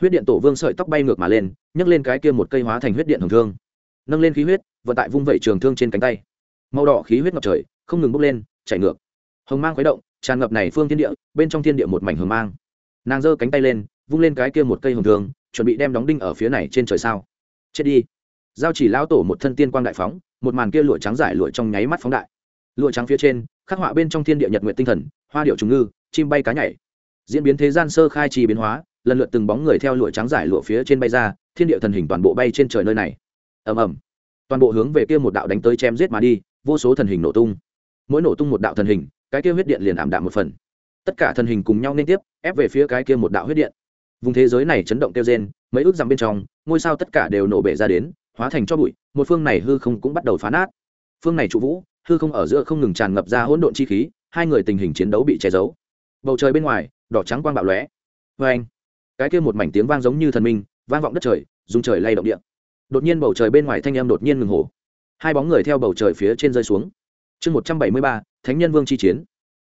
huyết điện tổ vương sợi tóc bay ngược mà lên, nhấc lên cái kia một cây hóa thành huyết điện hồng thương. Nâng lên khí huyết, vận tại vung vẩy trường thương trên cánh tay. Màu đỏ khí huyết ngập trời, không ngừng bốc lên, chảy ngược. Hồng mang khuấy động, tràn ngập này phương thiên địa, bên trong thiên địa một mảnh hồng mang. Nàng giơ cánh tay lên, vung lên cái kia một cây hồng thương, chuẩn bị đem đóng đinh ở phía này trên trời sao. Chết đi. Giao chỉ lão tổ một thân tiên quang đại phóng, một màn kia lụa trắng giải lụa trong nháy mắt phóng đại. Lụa trắng phía trên, khắc họa bên trong thiên địa nhật nguyện tinh thần, hoa điệu trùng ngư, chim bay cá nhảy. Diễn biến thế gian sơ khai trì biến hóa lần lượt từng bóng người theo lụa trắng giải lụa phía trên bay ra, thiên địa thần hình toàn bộ bay trên trời nơi này. Ầm ầm. Toàn bộ hướng về kia một đạo đánh tới chém giết mà đi, vô số thần hình nổ tung. Mỗi nổ tung một đạo thần hình, cái kia huyết điện liền ảm đạm một phần. Tất cả thần hình cùng nhau liên tiếp, ép về phía cái kia một đạo huyết điện. Vùng thế giới này chấn động kêu rên, mấy ước dặm bên trong, ngôi sao tất cả đều nổ bể ra đến, hóa thành cho bụi, một phương này hư không cũng bắt đầu phá nát. Phương này trụ vũ, hư không ở giữa không ngừng tràn ngập ra hỗn độn chi khí, hai người tình hình chiến đấu bị che giấu. Bầu trời bên ngoài, đỏ trắng quang bạo lóe. Vê anh cái kia một mảnh tiếng vang giống như thần minh, vang vọng đất trời, dùng trời lay động địa. Đột nhiên bầu trời bên ngoài thanh em đột nhiên ngừng hổ. Hai bóng người theo bầu trời phía trên rơi xuống. Chương một trăm bảy mươi ba, thánh nhân vương chi chiến.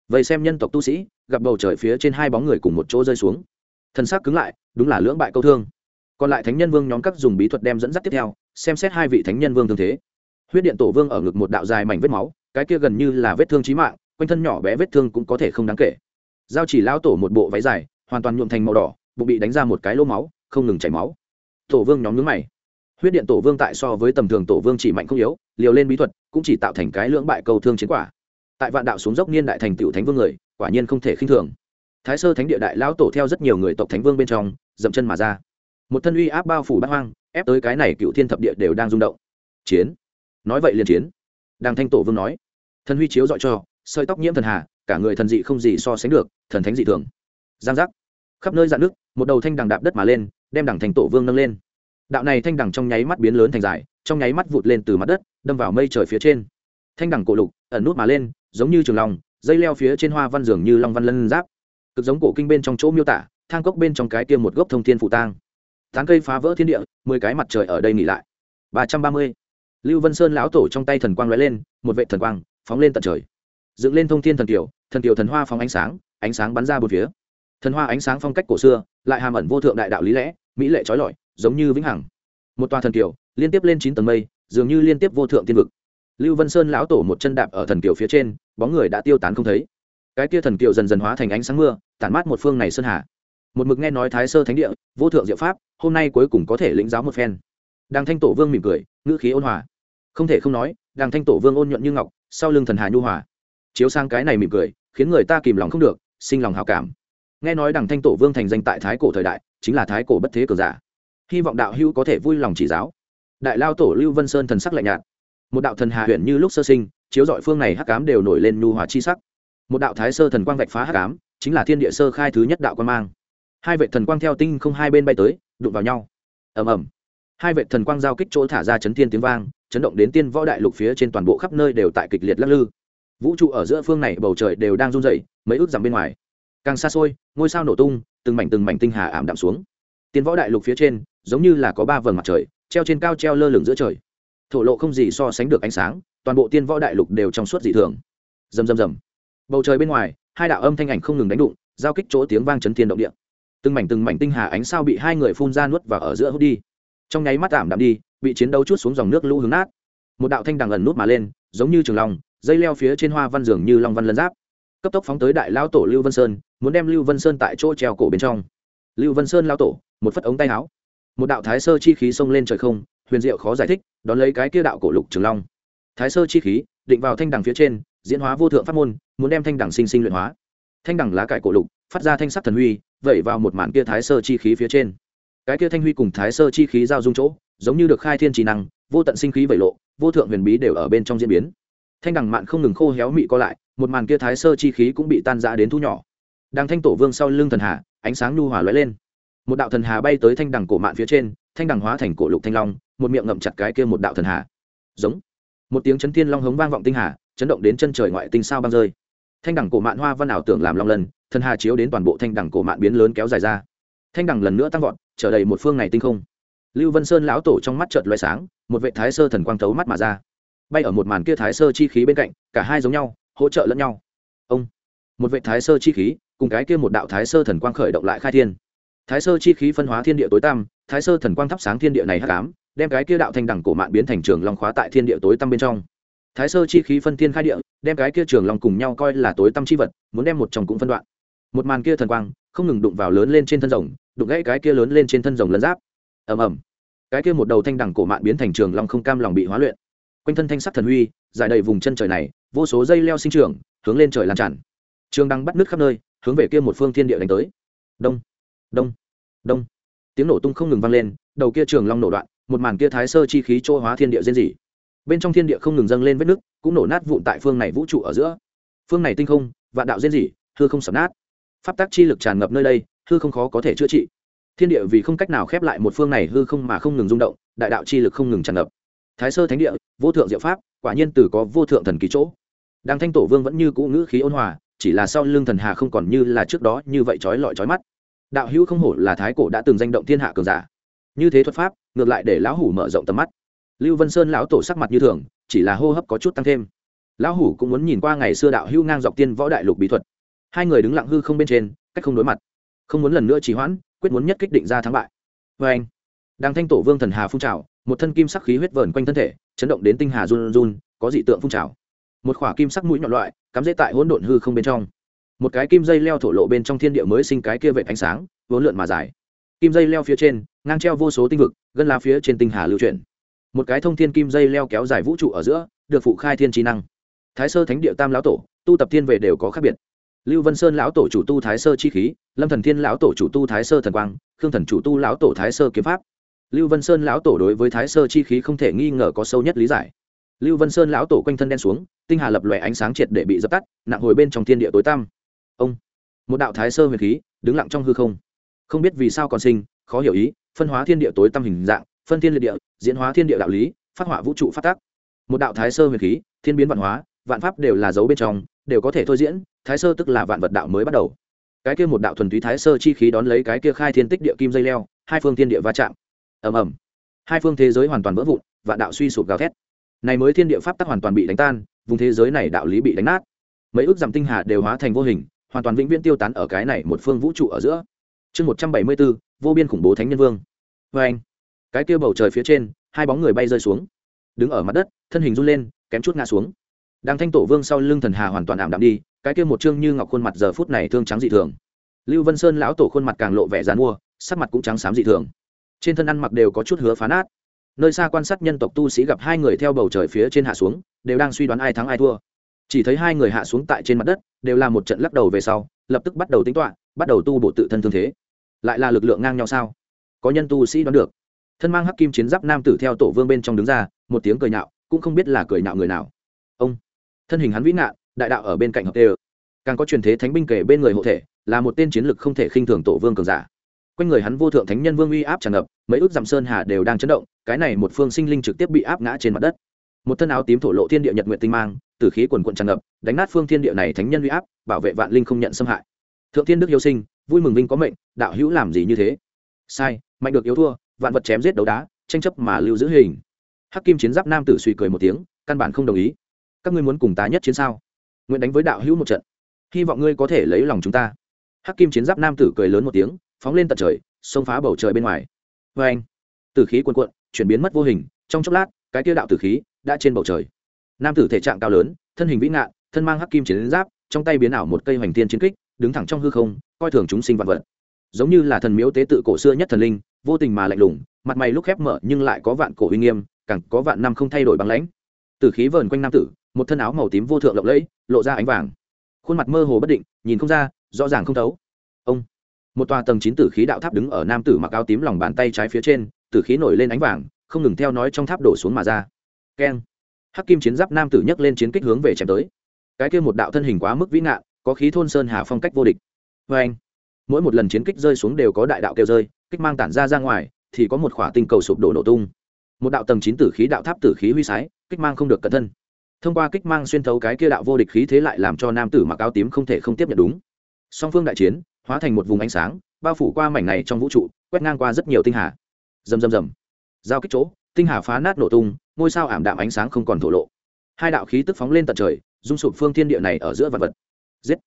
Vậy xem nhân tộc tu sĩ, gặp bầu trời phía trên hai bóng người cùng một chỗ rơi xuống. Thân xác cứng lại, đúng là lưỡng bại câu thương. Còn lại thánh nhân vương nhóm các dùng bí thuật đem dẫn dắt tiếp theo, xem xét hai vị thánh nhân vương thương thế. Huyết điện tổ vương ở ngực một đạo dài mảnh vết máu, cái kia gần như là vết thương trí mạng, quanh thân nhỏ bé vết thương cũng có thể không đáng kể. Giao chỉ lão tổ một bộ váy dài, hoàn toàn nhuộm thành màu đỏ bụng bị đánh ra một cái lỗ máu, không ngừng chảy máu. Tổ vương nhóm nhướng mày. Huyết điện tổ vương tại so với tầm thường tổ vương chỉ mạnh không yếu, liều lên bí thuật, cũng chỉ tạo thành cái lưỡng bại cầu thương chiến quả. Tại vạn đạo xuống dốc niên đại thành tựu thánh vương người, quả nhiên không thể khinh thường. Thái sơ thánh địa đại lão tổ theo rất nhiều người tộc thánh vương bên trong, dậm chân mà ra. Một thân uy áp bao phủ bát hoang, ép tới cái này cựu thiên thập địa đều đang rung động. Chiến. Nói vậy liền chiến. Đàng thanh tổ vương nói. Thần huy chiếu dọi cho, sợi tóc nhiễm thần hà, cả người thần dị không gì so sánh được, thần thánh dị thường. Giang giác. Khắp nơi dạn nước một đầu thanh đằng đạp đất mà lên, đem đằng thành tổ vương nâng lên. Đạo này thanh đằng trong nháy mắt biến lớn thành dài, trong nháy mắt vụt lên từ mặt đất, đâm vào mây trời phía trên. Thanh đằng cổ lục, ẩn nút mà lên, giống như trường lòng dây leo phía trên hoa văn dường như long văn lân giáp. Cực giống cổ kinh bên trong chỗ miêu tả, thang cốc bên trong cái tiêm một gốc thông thiên phụ tang. Tán cây phá vỡ thiên địa, mười cái mặt trời ở đây nghỉ lại. Ba trăm ba mươi. Lưu vân sơn lão tổ trong tay thần quang lóe lên, một vệ thần quang phóng lên tận trời. Dựng lên thông thiên thần kiều thần kiều thần hoa phóng ánh sáng ánh sáng bắn ra bốn phía thần hoa ánh sáng phong cách cổ xưa, lại hàm ẩn vô thượng đại đạo lý lẽ, mỹ lệ trói lọi, giống như vĩnh hằng. Một tòa thần kiều, liên tiếp lên chín tầng mây, dường như liên tiếp vô thượng tiên vực. Lưu vân sơn lão tổ một chân đạp ở thần kiều phía trên, bóng người đã tiêu tán không thấy. Cái kia thần kiều dần dần hóa thành ánh sáng mưa, tản mát một phương này sơn hà. Một mực nghe nói thái sơ thánh địa, vô thượng diệu pháp, hôm nay cuối cùng có thể lĩnh giáo một phen. Đàng thanh tổ vương mỉm cười, ngữ khí ôn hòa. Không thể không nói đàng thanh tổ vương ôn nhuận như ngọc, sau lưng thần hà nhu hòa. Chiếu sang cái này mỉm cười, khiến người ta kìm lòng không được, sinh lòng hào cảm nghe nói đằng thanh tổ vương thành danh tại thái cổ thời đại, chính là thái cổ bất thế cờ giả. Hy vọng đạo hữu có thể vui lòng chỉ giáo. Đại lao tổ lưu vân sơn thần sắc lạnh nhạt. Một đạo thần hà huyện như lúc sơ sinh, chiếu dọi phương này hắc cám đều nổi lên nhu hòa chi sắc. Một đạo thái sơ thần quang vạch phá hắc cám chính là thiên địa sơ khai thứ nhất đạo quan mang. Hai vệ thần quang theo tinh không hai bên bay tới, đụng vào nhau. Ầm ầm. Hai vệ thần quang giao kích chỗ thả ra chấn thiên tiếng vang, chấn động đến tiên võ đại lục phía trên toàn bộ khắp nơi đều tại kịch liệt lắc lư. Vũ trụ ở giữa phương này bầu trời đều đang run rẩy, mấy ước dặm bên ngoài càng xa xôi, ngôi sao nổ tung, từng mảnh từng mảnh tinh hà ảm đạm xuống. Tiên võ đại lục phía trên, giống như là có ba vầng mặt trời, treo trên cao treo lơ lửng giữa trời. Thổ lộ không gì so sánh được ánh sáng, toàn bộ tiên võ đại lục đều trong suốt dị thường. Rầm rầm rầm. Bầu trời bên ngoài, hai đạo âm thanh ảnh không ngừng đánh đụng, giao kích chỗ tiếng vang chấn thiên động địa. Từng mảnh từng mảnh tinh hà ánh sao bị hai người phun ra nuốt vào ở giữa hút đi. Trong nháy mắt ảm đạm đi, bị chiến đấu chút xuống dòng nước lũ hướng nát. Một đạo thanh đằng ẩn nút mà lên, giống như trường long, dây leo phía trên hoa văn dường như long văn lân giáp cấp tốc phóng tới đại lao tổ lưu vân sơn, muốn đem lưu vân sơn tại chỗ treo cổ bên trong. Lưu vân sơn lao tổ, một phất ống tay áo. Một đạo thái sơ chi khí xông lên trời không, huyền diệu khó giải thích, đón lấy cái kia đạo cổ lục trường long. Thái sơ chi khí, định vào thanh đằng phía trên, diễn hóa vô thượng pháp môn, muốn đem thanh đằng sinh sinh luyện hóa. Thanh đằng lá cải cổ lục, phát ra thanh sắc thần huy, vẩy vào một màn kia thái sơ chi khí phía trên. Cái kia thanh huy cùng thái sơ chi khí giao dung chỗ, giống như được khai thiên trí năng, vô tận sinh khí vẩy lộ, vô thượng huyền bí đều ở bên trong diễn biến. Thanh đằng mạn không ngừng khô héo mị co lại một màn kia thái sơ chi khí cũng bị tan rã đến thu nhỏ. Đang thanh tổ vương sau lưng thần hà, ánh sáng nhu hòa lóe lên. Một đạo thần hà bay tới thanh đằng cổ mạn phía trên, thanh đằng hóa thành cổ lục thanh long, một miệng ngậm chặt cái kia một đạo thần hà. Giống. Một tiếng chấn thiên long hống vang vọng tinh hà, chấn động đến chân trời ngoại tinh sao băng rơi. Thanh đằng cổ mạn hoa văn ảo tưởng làm long lần, thần hà chiếu đến toàn bộ thanh đằng cổ mạn biến lớn kéo dài ra. Thanh đằng lần nữa tăng vọt, trở đầy một phương này tinh không. Lưu vân sơn lão tổ trong mắt chợt loay sáng, một vệ thái sơ thần quang thấu mắt mà ra. Bay ở một màn kia thái sơ chi khí bên cạnh, cả hai giống nhau hỗ trợ lẫn nhau. Ông, một vệ thái sơ chi khí, cùng cái kia một đạo thái sơ thần quang khởi động lại khai thiên. Thái sơ chi khí phân hóa thiên địa tối tăm, thái sơ thần quang thắp sáng thiên địa này hắc ám, đem cái kia đạo thanh đẳng cổ mạn biến thành trường long khóa tại thiên địa tối tăm bên trong. Thái sơ chi khí phân thiên khai địa, đem cái kia trường long cùng nhau coi là tối tăm chi vật, muốn đem một chồng cũng phân đoạn. Một màn kia thần quang, không ngừng đụng vào lớn lên trên thân rồng, đụng gãy cái kia lớn lên trên thân rồng lân giáp. Ầm ầm. Cái kia một đầu thanh đẳng cổ mạn biến thành trường long không cam lòng bị hóa luyện. Quanh thân thanh sắc thần huy giải đầy vùng chân trời này vô số dây leo sinh trưởng, hướng lên trời lan tràn. Trường đang bắt nước khắp nơi, hướng về kia một phương thiên địa đánh tới. Đông đông đông. Tiếng nổ tung không ngừng vang lên, đầu kia trường long nổ đoạn, một màn kia thái sơ chi khí chỗ hóa thiên địa diễn dị bên trong thiên địa không ngừng dâng lên vết nước, cũng nổ nát vụn tại phương này vũ trụ ở giữa. Phương này tinh không, vạn đạo diễn dị hư không sập nát. Pháp tác chi lực tràn ngập nơi đây, hư không khó có thể chữa trị. Thiên địa vì không cách nào khép lại một phương này hư không mà không ngừng rung động, đại đạo chi lực không ngừng tràn ngập. Thái sơ thánh địa, vô thượng diệu pháp, quả nhiên từ có vô thượng thần kỳ chỗ đang thanh tổ vương vẫn như cũ ngữ khí ôn hòa, chỉ là sau lưng thần hà không còn như là trước đó như vậy trói lọi trói mắt. Đạo hữu không hổ là thái cổ đã từng danh động thiên hạ cường giả. Như thế thuật pháp, ngược lại để lão hủ mở rộng tầm mắt. Lưu vân sơn lão tổ sắc mặt như thường, chỉ là hô hấp có chút tăng thêm. Lão hủ cũng muốn nhìn qua ngày xưa đạo hữu ngang dọc tiên võ đại lục bí thuật. Hai người đứng lặng hư không bên trên, cách không đối mặt. Không muốn lần nữa trì hoãn, quyết muốn nhất kích định ra thắng bại. Vê anh. Đang thanh tổ vương thần hà phun trào, một thân kim sắc khí huyết vờn quanh thân thể, chấn động đến tinh hà run run, có dị tượng phun trào một khỏa kim sắc mũi nhọn loại, cắm dễ tại hỗn độn hư không bên trong. Một cái kim dây leo thổ lộ bên trong thiên địa mới sinh cái kia vệt ánh sáng, vốn lượn mà dài. Kim dây leo phía trên, ngang treo vô số tinh vực, gân lá phía trên tinh hà lưu chuyển. Một cái thông thiên kim dây leo kéo dài vũ trụ ở giữa, được phụ khai thiên trí năng. Thái sơ thánh địa tam lão tổ, tu tập thiên về đều có khác biệt. Lưu vân sơn lão tổ chủ tu thái sơ chi khí, lâm thần thiên lão tổ chủ tu thái sơ thần quang, khương thần chủ tu lão tổ thái sơ kiếm pháp. Lưu vân sơn lão tổ đối với thái sơ chi khí không thể nghi ngờ có sâu nhất lý giải. Lưu vân sơn lão tổ quanh thân đen xuống tinh hà lập lòe ánh sáng triệt để bị dập tắt, nặng hồi bên trong thiên địa tối tăm. Ông, một đạo thái sơ huyền khí, đứng lặng trong hư không. Không biết vì sao còn sinh, khó hiểu ý, phân hóa thiên địa tối tăm hình dạng, phân thiên liệt địa, diễn hóa thiên địa đạo lý, phát họa vũ trụ phát tác. Một đạo thái sơ huyền khí, thiên biến văn hóa, vạn pháp đều là dấu bên trong, đều có thể thôi diễn, thái sơ tức là vạn vật đạo mới bắt đầu. Cái kia một đạo thuần túy thái sơ chi khí đón lấy cái kia khai thiên tích địa kim dây leo, hai phương thiên địa va chạm. Ầm ầm. Hai phương thế giới hoàn toàn vỡ vụn, vạn đạo suy sụp gào thét này mới thiên địa pháp tắc hoàn toàn bị đánh tan, vùng thế giới này đạo lý bị đánh nát. Mấy ước dặm tinh hà đều hóa thành vô hình, hoàn toàn vĩnh viễn tiêu tán ở cái này một phương vũ trụ ở giữa. Chương một trăm bảy mươi bốn, vô biên khủng bố thánh nhân vương. Vê anh, cái kia bầu trời phía trên, hai bóng người bay rơi xuống. Đứng ở mặt đất, thân hình run lên, kém chút ngã xuống. Đang thanh tổ vương sau lưng thần hà hoàn toàn ảm đạm đi, cái kia một chương như ngọc khuôn mặt giờ phút này thương trắng dị thường. Lưu vân sơn lão tổ khuôn mặt càng lộ vẻ dán mua, sắc mặt cũng trắng xám dị thường. Trên thân ăn mặc đều có chút hứa phá nát nơi xa quan sát nhân tộc tu sĩ gặp hai người theo bầu trời phía trên hạ xuống, đều đang suy đoán ai thắng ai thua. Chỉ thấy hai người hạ xuống tại trên mặt đất, đều là một trận lắc đầu về sau, lập tức bắt đầu tính toạ bắt đầu tu bộ tự thân thương thế. Lại là lực lượng ngang nhau sao? Có nhân tu sĩ đoán được. Thân mang hắc kim chiến giáp nam tử theo tổ vương bên trong đứng ra, một tiếng cười nhạo, cũng không biết là cười nhạo người nào. Ông, thân hình hắn vĩ ngạn, đại đạo ở bên cạnh hợp tê càng có truyền thế thánh binh kể bên người hộ thể, là một tên chiến lực không thể khinh thường tổ vương cường giả. Quanh người hắn vô thượng thánh nhân vương uy áp tràn ngập, mấy ước dặm sơn hà đều đang chấn động cái này một phương sinh linh trực tiếp bị áp ngã trên mặt đất. Một thân áo tím thổ lộ thiên địa nhật nguyện tinh mang từ khí quần quận tràn ngập, đánh nát phương thiên địa này thánh nhân uy áp, bảo vệ vạn linh không nhận xâm hại. Thượng thiên đức yêu sinh, vui mừng vinh có mệnh, đạo hữu làm gì như thế? Sai, mạnh được yếu thua, vạn vật chém giết đấu đá, tranh chấp mà lưu giữ hình. Hắc kim chiến giáp nam tử suy cười một tiếng, căn bản không đồng ý. Các ngươi muốn cùng ta nhất chiến sao? Nguyện đánh với đạo hữu một trận. Hy vọng ngươi có thể lấy lòng chúng ta. Hắc kim chiến giáp nam tử cười lớn một tiếng, phóng lên tận trời, xông phá bầu trời bên ngoài. Vê anh tử khí cuồn cuộn chuyển biến mất vô hình, trong chốc lát, cái tiêu đạo tử khí đã trên bầu trời. Nam tử thể trạng cao lớn, thân hình vĩ ngạn, thân mang hắc kim chiến giáp, trong tay biến ảo một cây hoành tiên chiến kích, đứng thẳng trong hư không, coi thường chúng sinh vạn vật. Giống như là thần miếu tế tự cổ xưa nhất thần linh, vô tình mà lạnh lùng, mặt mày lúc khép mở nhưng lại có vạn cổ uy nghiêm, càng có vạn năm không thay đổi bằng lãnh. Tử khí vờn quanh nam tử, một thân áo màu tím vô thượng lộng lẫy, lộ ra ánh vàng. Khuôn mặt mơ hồ bất định, nhìn không ra, rõ ràng không thấu. Ông, một tòa tầng chín tử khí đạo tháp đứng ở nam tử mặc áo tím lòng bàn tay trái phía trên tử khí nổi lên ánh vàng, không ngừng theo nói trong tháp đổ xuống mà ra. Keng. Hắc kim chiến giáp nam tử nhấc lên chiến kích hướng về chém tới. Cái kia một đạo thân hình quá mức vĩ ngạn, có khí thôn sơn hà phong cách vô địch. Vê anh mỗi một lần chiến kích rơi xuống đều có đại đạo kêu rơi, kích mang tản ra ra ngoài, thì có một khỏa tinh cầu sụp đổ nổ tung. Một đạo tầng chín tử khí đạo tháp tử khí huy sái, kích mang không được cẩn thân thông qua kích mang xuyên thấu cái kia đạo vô địch khí thế lại làm cho nam tử mặc áo tím không thể không tiếp nhận đúng. Song phương đại chiến, hóa thành một vùng ánh sáng, bao phủ qua mảnh này trong vũ trụ, quét ngang qua rất nhiều tinh hà rầm rầm rầm. Giao kích chỗ, tinh hà phá nát nổ tung, ngôi sao ảm đạm ánh sáng không còn thổ lộ. Hai đạo khí tức phóng lên tận trời, dung sụp phương thiên địa này ở giữa vật vật. Giết!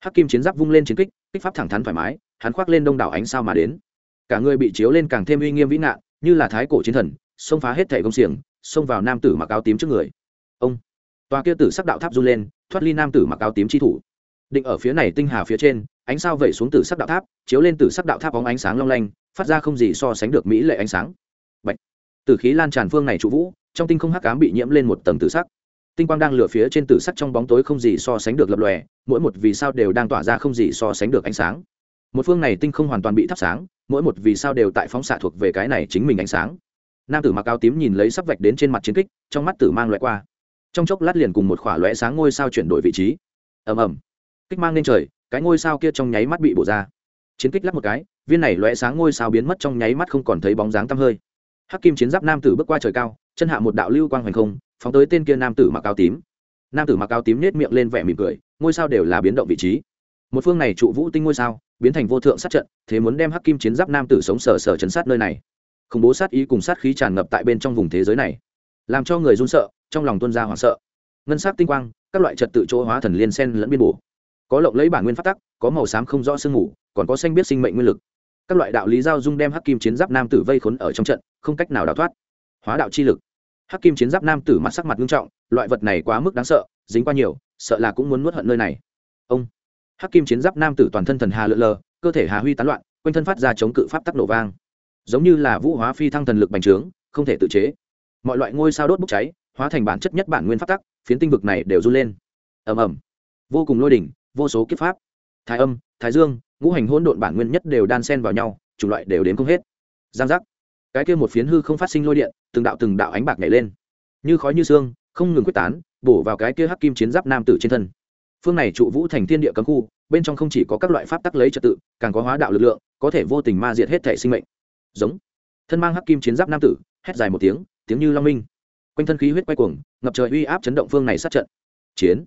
Hắc kim chiến giáp vung lên chiến kích kích pháp thẳng thắn thoải mái, hắn khoác lên đông đảo ánh sao mà đến. Cả người bị chiếu lên càng thêm uy nghiêm vĩ nạn như là thái cổ chiến thần, xông phá hết thẻ công xiềng, xông vào nam tử mặc áo tím trước người. Ông! Tòa kia tử sắc đạo tháp run lên, thoát ly nam tử mặc áo tím chi thủ. Định ở phía này tinh hà phía trên ánh sao vẩy xuống từ sắc đạo tháp, chiếu lên từ sắc đạo tháp bóng ánh sáng long lanh, phát ra không gì so sánh được mỹ lệ ánh sáng. Bạch. từ khí lan tràn phương này trụ vũ, trong tinh không hắc ám bị nhiễm lên một tầng tử sắc. Tinh quang đang lửa phía trên tử sắc trong bóng tối không gì so sánh được lập lòe, mỗi một vì sao đều đang tỏa ra không gì so sánh được ánh sáng. Một phương này tinh không hoàn toàn bị thắp sáng, mỗi một vì sao đều tại phóng xạ thuộc về cái này chính mình ánh sáng. Nam tử mặc áo tím nhìn lấy sắp vạch đến trên mặt chiến kích, trong mắt tử mang loại qua. Trong chốc lát liền cùng một khỏa lõe sáng ngôi sao chuyển đổi vị trí. Ầm ầm. Kích mang lên trời cái ngôi sao kia trong nháy mắt bị bổ ra. Chiến kích lắp một cái, viên này lóe sáng ngôi sao biến mất trong nháy mắt không còn thấy bóng dáng tăm hơi. Hắc kim chiến giáp nam tử bước qua trời cao, chân hạ một đạo lưu quang hoành không, phóng tới tên kia nam tử mặc áo tím. Nam tử mặc áo tím nết miệng lên vẻ mỉm cười, ngôi sao đều là biến động vị trí. Một phương này trụ vũ tinh ngôi sao, biến thành vô thượng sát trận, thế muốn đem hắc kim chiến giáp nam tử sống sờ sờ chấn sát nơi này. Khủng bố sát ý cùng sát khí tràn ngập tại bên trong vùng thế giới này, làm cho người run sợ, trong lòng tuân ra hoảng sợ. Ngân sắc tinh quang, các loại trật tự chỗ hóa thần liên sen lẫn biên bổ có lộng lấy bản nguyên phát tắc, có màu xám không rõ sương mù, còn có xanh biết sinh mệnh nguyên lực. Các loại đạo lý giao dung đem hắc kim chiến giáp nam tử vây khốn ở trong trận, không cách nào đào thoát. Hóa đạo chi lực. Hắc kim chiến giáp nam tử mặt sắc mặt nghiêm trọng, loại vật này quá mức đáng sợ, dính qua nhiều, sợ là cũng muốn nuốt hận nơi này. Ông. Hắc kim chiến giáp nam tử toàn thân thần hà lượn lờ, cơ thể hà huy tán loạn, quanh thân phát ra chống cự pháp tắc nổ vang. Giống như là vũ hóa phi thăng thần lực bành trướng, không thể tự chế. Mọi loại ngôi sao đốt bốc cháy, hóa thành bản chất nhất bản nguyên pháp tắc, phiến tinh vực này đều run lên. Ầm ầm. Vô cùng lôi đỉnh vô số kiếp pháp. Thái âm, thái dương, ngũ hành hỗn độn bản nguyên nhất đều đan xen vào nhau, chủng loại đều đến không hết. Giang giác. Cái kia một phiến hư không phát sinh lôi điện, từng đạo từng đạo ánh bạc nhảy lên. Như khói như xương, không ngừng quyết tán, bổ vào cái kia hắc kim chiến giáp nam tử trên thân. Phương này trụ vũ thành thiên địa cấm khu, bên trong không chỉ có các loại pháp tắc lấy trật tự, càng có hóa đạo lực lượng, có thể vô tình ma diệt hết thể sinh mệnh. Giống. Thân mang hắc kim chiến giáp nam tử, hét dài một tiếng tiếng như long minh. Quanh thân khí huyết quay cuồng, ngập trời uy áp chấn động phương này sát trận. Chiến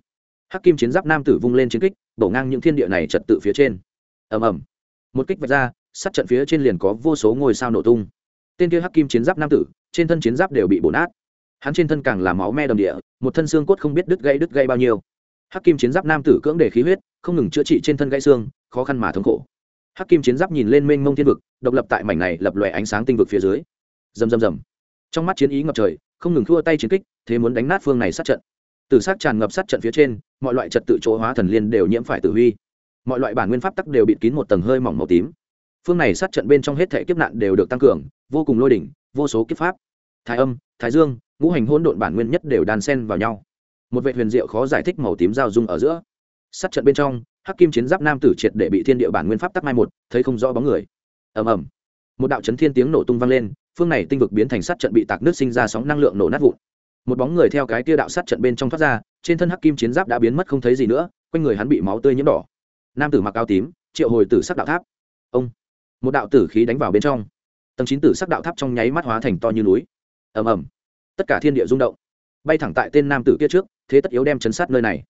hắc kim chiến giáp nam tử vung lên chiến kích, đổ ngang những thiên địa này trật tự phía trên. Ầm ầm. Một kích vạch ra, sát trận phía trên liền có vô số ngôi sao nổ tung. Tên kia hắc kim chiến giáp nam tử, trên thân chiến giáp đều bị bổ nát. Hắn trên thân càng là máu me đầm địa, một thân xương cốt không biết đứt gây đứt gây bao nhiêu. Hắc kim chiến giáp nam tử cưỡng để khí huyết, không ngừng chữa trị trên thân gãy xương, khó khăn mà thống khổ. Hắc kim chiến giáp nhìn lên mênh mông thiên vực, độc lập tại mảnh này lập lòe ánh sáng tinh vực phía dưới. Rầm rầm rầm. Trong mắt chiến ý ngập trời, không ngừng thua tay chiến kích, thế muốn đánh nát phương này sát trận. Tử sát tràn ngập sát trận phía trên, mọi loại trật tự chỗ hóa thần liên đều nhiễm phải tử huy. Mọi loại bản nguyên pháp tắc đều bịt kín một tầng hơi mỏng màu tím. Phương này sát trận bên trong hết thể kiếp nạn đều được tăng cường, vô cùng lôi đỉnh, vô số kiếp pháp. Thái âm, thái dương, ngũ hành hỗn độn bản nguyên nhất đều đan xen vào nhau. Một vệ huyền diệu khó giải thích màu tím giao dung ở giữa. Sát trận bên trong, hắc kim chiến giáp nam tử triệt để bị thiên địa bản nguyên pháp tắc mai một, thấy không rõ bóng người. Ầm ầm. Một đạo chấn thiên tiếng nổ tung vang lên, phương này tinh vực biến thành sát trận bị tạc nước sinh ra sóng năng lượng nổ nát vụn một bóng người theo cái kia đạo sát trận bên trong thoát ra, trên thân hắc kim chiến giáp đã biến mất không thấy gì nữa, quanh người hắn bị máu tươi nhiễm đỏ. Nam tử mặc áo tím, triệu hồi tử sắc đạo tháp. Ông. Một đạo tử khí đánh vào bên trong. Tầng chín tử sắc đạo tháp trong nháy mắt hóa thành to như núi. Ầm ầm. Tất cả thiên địa rung động. Bay thẳng tại tên nam tử kia trước, thế tất yếu đem chấn sát nơi này.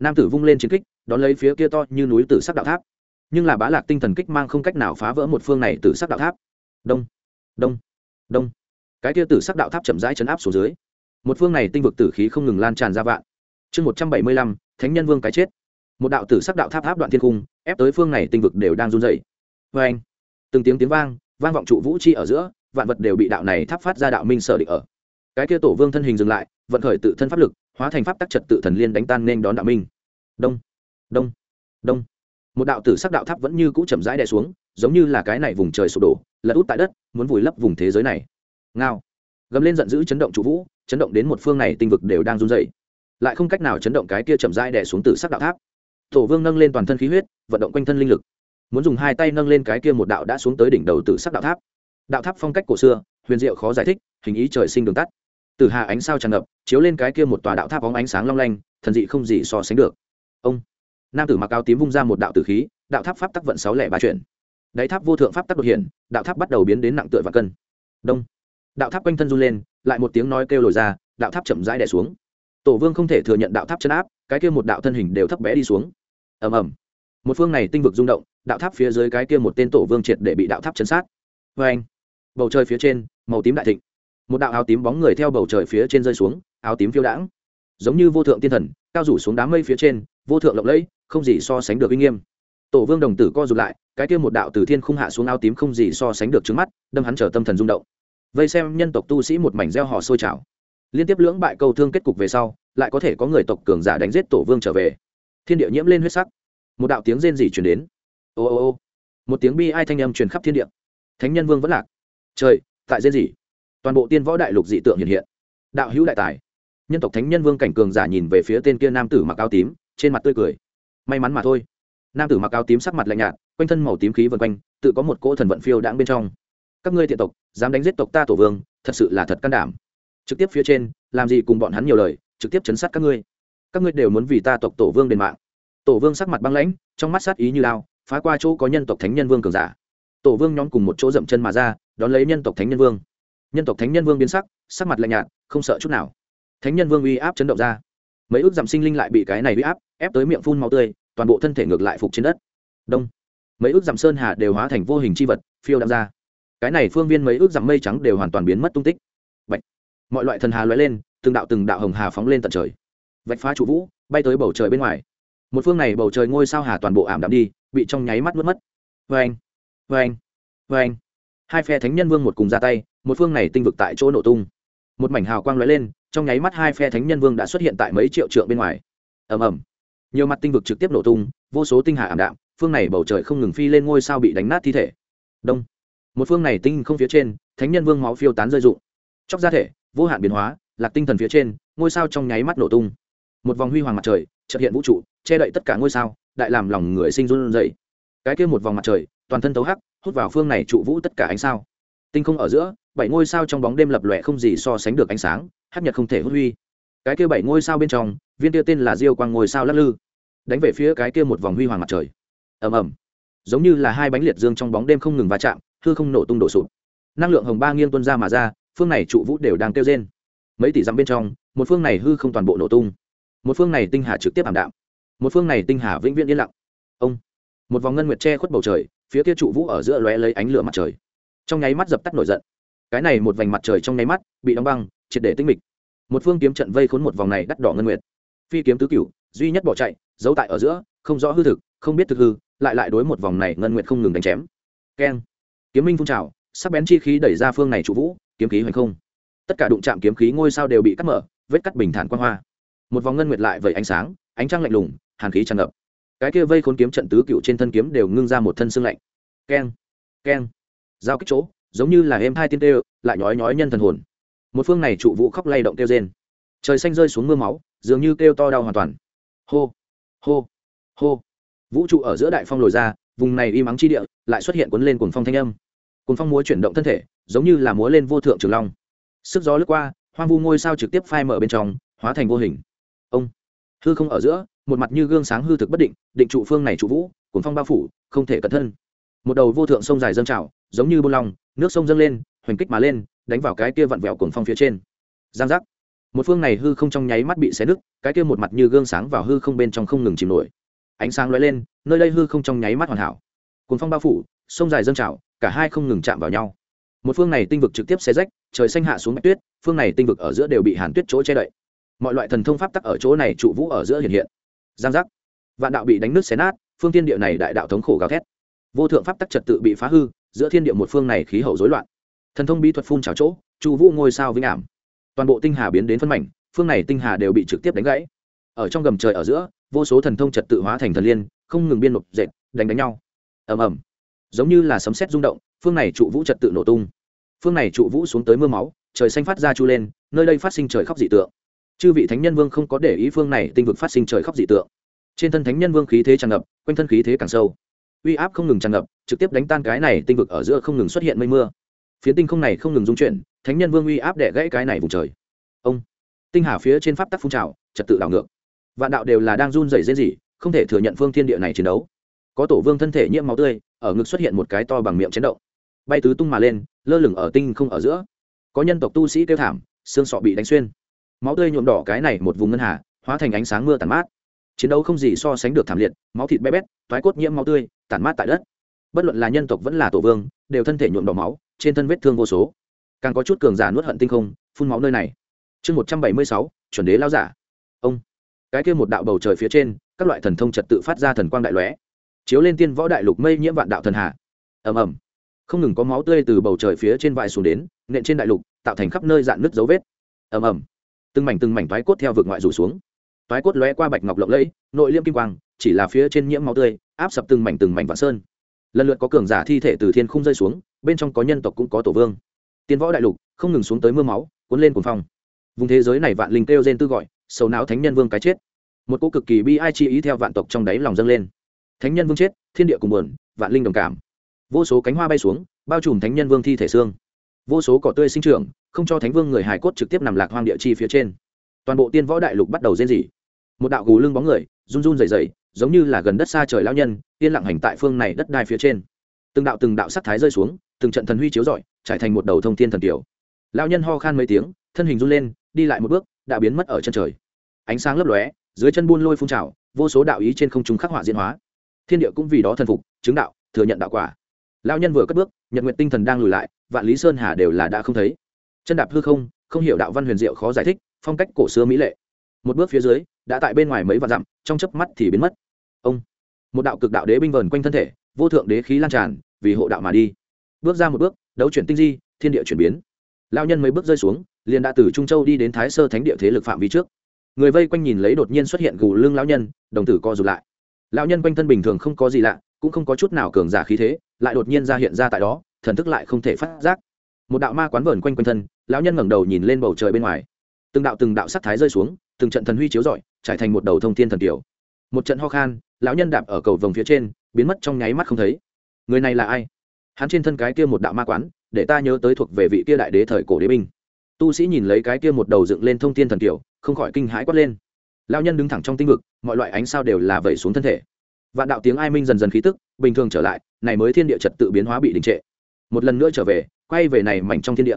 Nam tử vung lên chiến kích, đón lấy phía kia to như núi tử sắc đạo tháp. Nhưng là bá lạc tinh thần kích mang không cách nào phá vỡ một phương này tử sắc đạo tháp. Đông. Đông. Đông. Cái kia tử sắc đạo tháp chậm rãi chấn áp xuống dưới một phương này tinh vực tử khí không ngừng lan tràn ra vạn. Chương một trăm bảy mươi lăm, thánh nhân vương cái chết. Một đạo tử sắc đạo tháp tháp đoạn thiên cung ép tới phương này tinh vực đều đang run dày vê anh, từng tiếng tiếng vang vang vọng trụ vũ chi ở giữa, vạn vật đều bị đạo này tháp phát ra đạo minh sở định ở. Cái kia tổ vương thân hình dừng lại, vận khởi tự thân pháp lực, hóa thành pháp tắc trật tự thần liên đánh tan nên đón đạo minh. Đông đông đông. Một đạo tử sắc đạo tháp vẫn như cũ chậm rãi đè xuống, giống như là cái này vùng trời sụp đổ, lật út tại đất, muốn vùi lấp vùng thế giới này. Ngao gầm lên giận dữ chấn động trụ vũ, chấn động đến một phương này tinh vực đều đang run dày lại không cách nào chấn động cái kia chậm rãi đè xuống tử sắc đạo tháp. Tổ vương nâng lên toàn thân khí huyết, vận động quanh thân linh lực. Muốn dùng hai tay nâng lên cái kia một đạo đã xuống tới đỉnh đầu tử sắc đạo tháp. Đạo tháp phong cách cổ xưa, huyền diệu khó giải thích, hình ý trời sinh đường tắt. Từ hà ánh sao tràn ngập, chiếu lên cái kia một tòa đạo tháp bóng ánh sáng long lanh, thần dị không gì so sánh được. Ông, nam tử mặc áo tím vung ra một đạo tử khí, đạo tháp pháp tắc vận sáu lẻ ba chuyển. Đáy tháp vô thượng pháp tắc đột hiện, đạo tháp bắt đầu biến đến nặng tựa và cân. Đông đạo tháp quanh thân run lên, lại một tiếng nói kêu lồi ra, đạo tháp chậm rãi đẻ xuống. Tổ vương không thể thừa nhận đạo tháp chân áp, cái kia một đạo thân hình đều thấp bé đi xuống. Ầm ầm. Một phương này tinh vực rung động, đạo tháp phía dưới cái kia một tên tổ vương triệt để bị đạo tháp chấn sát. Vê anh, bầu trời phía trên, màu tím đại thịnh. Một đạo áo tím bóng người theo bầu trời phía trên rơi xuống, áo tím phiêu đãng. Giống như vô thượng tiên thần, cao rủ xuống đám mây phía trên, vô thượng lộng lẫy, không gì so sánh được uy nghiêm. Tổ vương đồng tử co rụt lại, cái kia một đạo từ thiên khung hạ xuống áo tím không gì so sánh được trước mắt, đâm hắn trở tâm thần rung động vây xem nhân tộc tu sĩ một mảnh gieo họ sôi trào. Liên tiếp lưỡng bại câu thương kết cục về sau, lại có thể có người tộc cường giả đánh giết tổ vương trở về. Thiên địa nhiễm lên huyết sắc. Một đạo tiếng rên rỉ chuyển đến. Ô ô ô. Một tiếng bi ai thanh âm truyền khắp thiên địa. Thánh nhân vương vẫn lạc. Trời, tại rên rỉ. Toàn bộ tiên võ đại lục dị tượng hiện hiện. Đạo hữu đại tài. Nhân tộc thánh nhân vương cảnh cường giả nhìn về phía tên kia nam tử mặc áo tím, trên mặt tươi cười. May mắn mà thôi. Nam tử mặc áo tím sắc mặt lạnh nhạt, quanh thân màu tím khí vần quanh, tự có một cỗ thần vận phiêu đãng bên trong các ngươi thiện tộc, dám đánh giết tộc ta tổ vương, thật sự là thật can đảm. Trực tiếp phía trên, làm gì cùng bọn hắn nhiều lời, trực tiếp chấn sát các ngươi. Các ngươi đều muốn vì ta tộc tổ vương đền mạng. Tổ vương sắc mặt băng lãnh, trong mắt sát ý như lao, phá qua chỗ có nhân tộc thánh nhân vương cường giả. Tổ vương nhóm cùng một chỗ dậm chân mà ra, đón lấy nhân tộc thánh nhân vương. Nhân tộc thánh nhân vương biến sắc sắc mặt lạnh nhạt, không sợ chút nào. Thánh nhân vương uy áp chấn động ra. Mấy ước giảm sinh linh lại bị cái này uy áp, ép tới miệng phun màu tươi, toàn bộ thân thể ngược lại phục trên đất. Đông. Mấy ước giảm sơn hà đều hóa thành vô hình c h i vật, phiêu đ ra cái này phương viên mấy ước dặm mây trắng đều hoàn toàn biến mất tung tích. Bạch. mọi loại thần hà loay lên, từng đạo từng đạo hồng hà phóng lên tận trời. Vạch phá trụ vũ, bay tới bầu trời bên ngoài. Một phương này bầu trời ngôi sao hà toàn bộ ảm đạm đi, bị trong nháy mắt mất mất. Vê anh vê anh vê anh hai phe thánh nhân vương một cùng ra tay, một phương này tinh vực tại chỗ nổ tung. Một mảnh hào quang lóe lên, trong nháy mắt hai phe thánh nhân vương đã xuất hiện tại mấy triệu trượng bên ngoài. Ầm ầm. Nhiều mặt tinh vực trực tiếp nổ tung, vô số tinh hà ảm đạm, phương này bầu trời không ngừng phi lên ngôi sao bị đánh nát thi thể. Đông một phương này tinh không phía trên, thánh nhân vương máu phiêu tán rơi rụng. Chóc ra thể, vô hạn biến hóa, lạc tinh thần phía trên, ngôi sao trong nháy mắt nổ tung. Một vòng huy hoàng mặt trời trợ hiện vũ trụ, che đậy tất cả ngôi sao, đại làm lòng người sinh run dậy cái kia một vòng mặt trời, toàn thân tấu hắc, hút vào phương này trụ vũ tất cả ánh sao. Tinh không ở giữa, bảy ngôi sao trong bóng đêm lập lòe không gì so sánh được ánh sáng hát nhật không thể hút huy. Cái kia bảy ngôi sao bên trong, viên kia tên là diêu quang ngôi sao lắc lư, đánh về phía cái kia một vòng huy hoàng mặt trời. Ầm ầm. Giống như là hai bánh liệt dương trong bóng đêm không ngừng va chạm hư không nổ tung đổ sụp. Năng lượng hồng ba nghiêng tuân ra mà ra, phương này trụ vũ đều đang kêu trên mấy tỷ dặm bên trong, một phương này hư không toàn bộ nổ tung. Một phương này tinh hà trực tiếp ảm đạm. Một phương này tinh hà vĩnh viễn yên lặng. Ông, một vòng ngân nguyệt che khuất bầu trời, phía kia trụ vũ ở giữa lóe lấy ánh lửa mặt trời. Trong nháy mắt dập tắt nổi giận. Cái này một vành mặt trời trong nháy mắt bị đóng băng, triệt để tinh mịch. Một phương kiếm trận vây khốn một vòng này đắt đỏ ngân nguyệt. Phi kiếm tứ cửu, duy nhất bỏ chạy, giấu tại ở giữa, không rõ hư thực, không biết thực hư, lại lại đối một vòng này ngân nguyệt không ngừng đánh chém. Keng kiếm minh phun trào, sắc bén chi khí đẩy ra phương này trụ vũ, kiếm khí hoành không. Tất cả đụng chạm kiếm khí ngôi sao đều bị cắt mở, vết cắt bình thản quang hoa. Một vòng ngân nguyệt lại vẩy ánh sáng, ánh trăng lạnh lùng, hàn khí tràn ngập. Cái kia vây khốn kiếm trận tứ cựu trên thân kiếm đều ngưng ra một thân xương lạnh. Keng keng. Giao kích chỗ, giống như là êm hai tiên tê, lại nhói nhói nhân thần hồn. Một phương này trụ vũ khóc lay động kêu rên. Trời xanh rơi xuống mưa máu, dường như kêu to đau hoàn toàn. Hô hô hô. Vũ trụ ở giữa đại phong lồi ra, vùng này im ắng chi địa, lại xuất hiện cuốn lên cuồng phong thanh âm cùng phong múa chuyển động thân thể, giống như là múa lên vô thượng trường long. Sức gió lướt qua, hoang vu ngôi sao trực tiếp phai mở bên trong, hóa thành vô hình. Ông! Hư không ở giữa, một mặt như gương sáng hư thực bất định định trụ phương này trụ vũ cuốn phong bao phủ, không thể cẩn thân. Một đầu vô thượng sông dài dâng trào, giống như bôn lòng nước sông dâng lên, hoành kích mà lên, đánh vào cái kia vặn vẹo cuốn phong phía trên. Giang giác! Một phương này hư không trong nháy mắt bị xé nứt, cái kia một mặt như gương sáng vào hư không bên trong không ngừng chìm nổi. Ánh sáng lóe lên, nơi đây hư không trong nháy mắt hoàn hảo. Cuốn phong bao phủ, sông dài dâng trào cả hai không ngừng chạm vào nhau. Một phương này tinh vực trực tiếp xé rách, trời xanh hạ xuống bạch tuyết, phương này tinh vực ở giữa đều bị hàn tuyết chỗ che đậy. Mọi loại thần thông pháp tắc ở chỗ này trụ vũ ở giữa hiện hiện. Giang giác. Vạn đạo bị đánh nứt xé nát, phương thiên địa này đại đạo thống khổ gào thét. Vô thượng pháp tắc trật tự bị phá hư, giữa thiên địa một phương này khí hậu rối loạn. Thần thông bí thuật phun trào chỗ, trụ vũ ngôi sao vĩnh ảm. Toàn bộ tinh hà biến đến phân mảnh, phương này tinh hà đều bị trực tiếp đánh gãy. Ở trong gầm trời ở giữa, vô số thần thông trật tự hóa thành thần liên, không ngừng biên nộp dệt, đánh đánh nhau. Ầm ầm giống như là sấm sét rung động, phương này trụ vũ trật tự nổ tung. Phương này trụ vũ xuống tới mưa máu, trời xanh phát ra chu lên, nơi đây phát sinh trời khóc dị tượng. Chư vị thánh nhân vương không có để ý phương này tinh vực phát sinh trời khóc dị tượng. Trên thân thánh nhân vương khí thế tràn ngập, quanh thân khí thế càng sâu. Uy áp không ngừng tràn ngập, trực tiếp đánh tan cái này tinh vực ở giữa không ngừng xuất hiện mây mưa. Phía tinh không này không ngừng dung chuyển, thánh nhân vương uy áp đẻ gãy cái này vùng trời. Ông, tinh hà phía trên pháp tắc phun trào, trật tự đảo ngược. Vạn đạo đều là đang run rẩy rên rỉ, không thể thừa nhận phương thiên địa này chiến đấu có tổ vương thân thể nhiễm máu tươi, ở ngực xuất hiện một cái to bằng miệng chấn động. Bay tứ tung mà lên, lơ lửng ở tinh không ở giữa. Có nhân tộc tu sĩ kêu thảm, xương sọ bị đánh xuyên. Máu tươi nhuộm đỏ cái này một vùng ngân hà, hóa thành ánh sáng mưa tàn mát. Chiến đấu không gì so sánh được thảm liệt, máu thịt bé bét, toái cốt nhiễm máu tươi tàn mát tại đất. Bất luận là nhân tộc vẫn là tổ vương, đều thân thể nhuộm đỏ máu, trên thân vết thương vô số. Càng có chút cường giả nuốt hận tinh không, phun máu nơi này. Chương một trăm bảy mươi sáu, chuẩn đế lao giả. Ông. Cái kia một đạo bầu trời phía trên, các loại thần thông trật tự phát ra thần quang đại lóe chiếu lên tiên võ đại lục mây nhiễm vạn đạo thần hạ ầm ầm. Không ngừng có máu tươi từ bầu trời phía trên vại xuống đến, nện trên đại lục, tạo thành khắp nơi dạn nứt dấu vết. Ầm ầm. Từng mảnh từng mảnh toái cốt theo vực ngoại rủ xuống. Toái cốt lóe qua bạch ngọc lộng lẫy, nội liêm kim quang, chỉ là phía trên nhiễm máu tươi, áp sập từng mảnh từng mảnh vạn sơn. Lần lượt có cường giả thi thể từ thiên không rơi xuống, bên trong có nhân tộc cũng có tổ vương. Tiên võ đại lục, không ngừng xuống tới mưa máu, cuốn lên cuồng phong. Vùng thế giới này vạn linh kêu gen tư gọi, sầu não thánh nhân vương cái chết. Một cô cực kỳ bi ai chi ý theo vạn tộc trong đáy lòng dâng lên thánh nhân vương chết, thiên địa cùng buồn, vạn linh đồng cảm. Vô số cánh hoa bay xuống, bao trùm thánh nhân vương thi thể xương. Vô số cỏ tươi sinh trưởng, không cho thánh vương người hài cốt trực tiếp nằm lạc hoang địa chi phía trên. Toàn bộ tiên võ đại lục bắt đầu rên rỉ. Một đạo gù lưng bóng người, run run dày dày giống như là gần đất xa trời lao nhân, yên lặng hành tại phương này đất đai phía trên. Từng đạo từng đạo sắc thái rơi xuống, từng trận thần huy chiếu rọi, trải thành một đầu thông thiên thần tiểu. Lao nhân ho khan mấy tiếng, thân hình run lên, đi lại một bước, đã biến mất ở chân trời. Ánh sáng lấp lóe, dưới chân buôn lôi phun trào, vô số đạo ý trên không trung khắc họa diễn hóa thiên địa cũng vì đó thần phục, chứng đạo, thừa nhận đạo quả. Lao nhân vừa cất bước, nhật nguyện tinh thần đang lùi lại, vạn lý sơn hà đều là đã không thấy. Chân đạp hư không không hiểu đạo văn huyền diệu khó giải thích, phong cách cổ xưa mỹ lệ. Một bước phía dưới, đã tại bên ngoài mấy vạn dặm, trong chớp mắt thì biến mất. Ông, một đạo cực đạo đế binh vờn quanh thân thể, vô thượng đế khí lan tràn, vì hộ đạo mà đi. Bước ra một bước, đấu chuyển tinh di, thiên địa chuyển biến. Lao nhân mấy bước rơi xuống, liền đã từ trung châu đi đến thái sơ thánh địa thế lực phạm vi trước. Người vây quanh nhìn lấy đột nhiên xuất hiện gù lưng lão nhân, đồng tử co rụt lại lão nhân quanh thân bình thường không có gì lạ, cũng không có chút nào cường giả khí thế, lại đột nhiên ra hiện ra tại đó, thần thức lại không thể phát giác. Một đạo ma quán vờn quanh quanh thân, lão nhân ngẩng đầu nhìn lên bầu trời bên ngoài. Từng đạo từng đạo sắc thái rơi xuống, từng trận thần huy chiếu rọi, trải thành một đầu thông thiên thần tiểu. Một trận ho khan, lão nhân đạp ở cầu vồng phía trên, biến mất trong nháy mắt không thấy. Người này là ai? Hắn trên thân cái kia một đạo ma quán, để ta nhớ tới thuộc về vị kia đại đế thời cổ đế binh. Tu sĩ nhìn lấy cái kia một đầu dựng lên thông thiên thần tiểu, không khỏi kinh hãi quát lên lao nhân đứng thẳng trong tinh vực, mọi loại ánh sao đều là vẩy xuống thân thể. Vạn đạo tiếng ai minh dần dần khí tức, bình thường trở lại, này mới thiên địa trật tự biến hóa bị đình trệ. Một lần nữa trở về, quay về này mảnh trong thiên địa.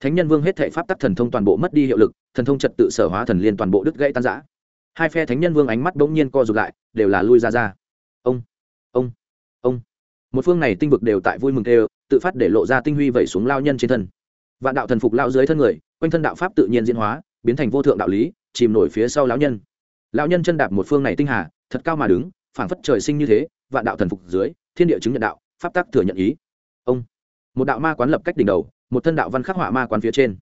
Thánh nhân vương hết thể pháp tắc thần thông toàn bộ mất đi hiệu lực, thần thông trật tự sở hóa thần liên toàn bộ đứt gãy tan giã hai phe thánh nhân vương ánh mắt bỗng nhiên co rụt lại, đều là lui ra ra. Ông ông ông. Một phương này tinh vực đều tại vui mừng đều tự phát để lộ ra tinh huy vẩy xuống lao nhân trên thân. Vạn đạo thần phục lao dưới thân người, quanh thân đạo pháp tự nhiên diễn hóa, biến thành vô thượng đạo lý, chìm nổi phía sau lão nhân lão nhân chân đạp một phương này tinh hà, thật cao mà đứng, phảng phất trời sinh như thế, vạn đạo thần phục dưới, thiên địa chứng nhận đạo, pháp tắc thừa nhận ý. Ông, một đạo ma quán lập cách đỉnh đầu, một thân đạo văn khắc họa ma quán phía trên.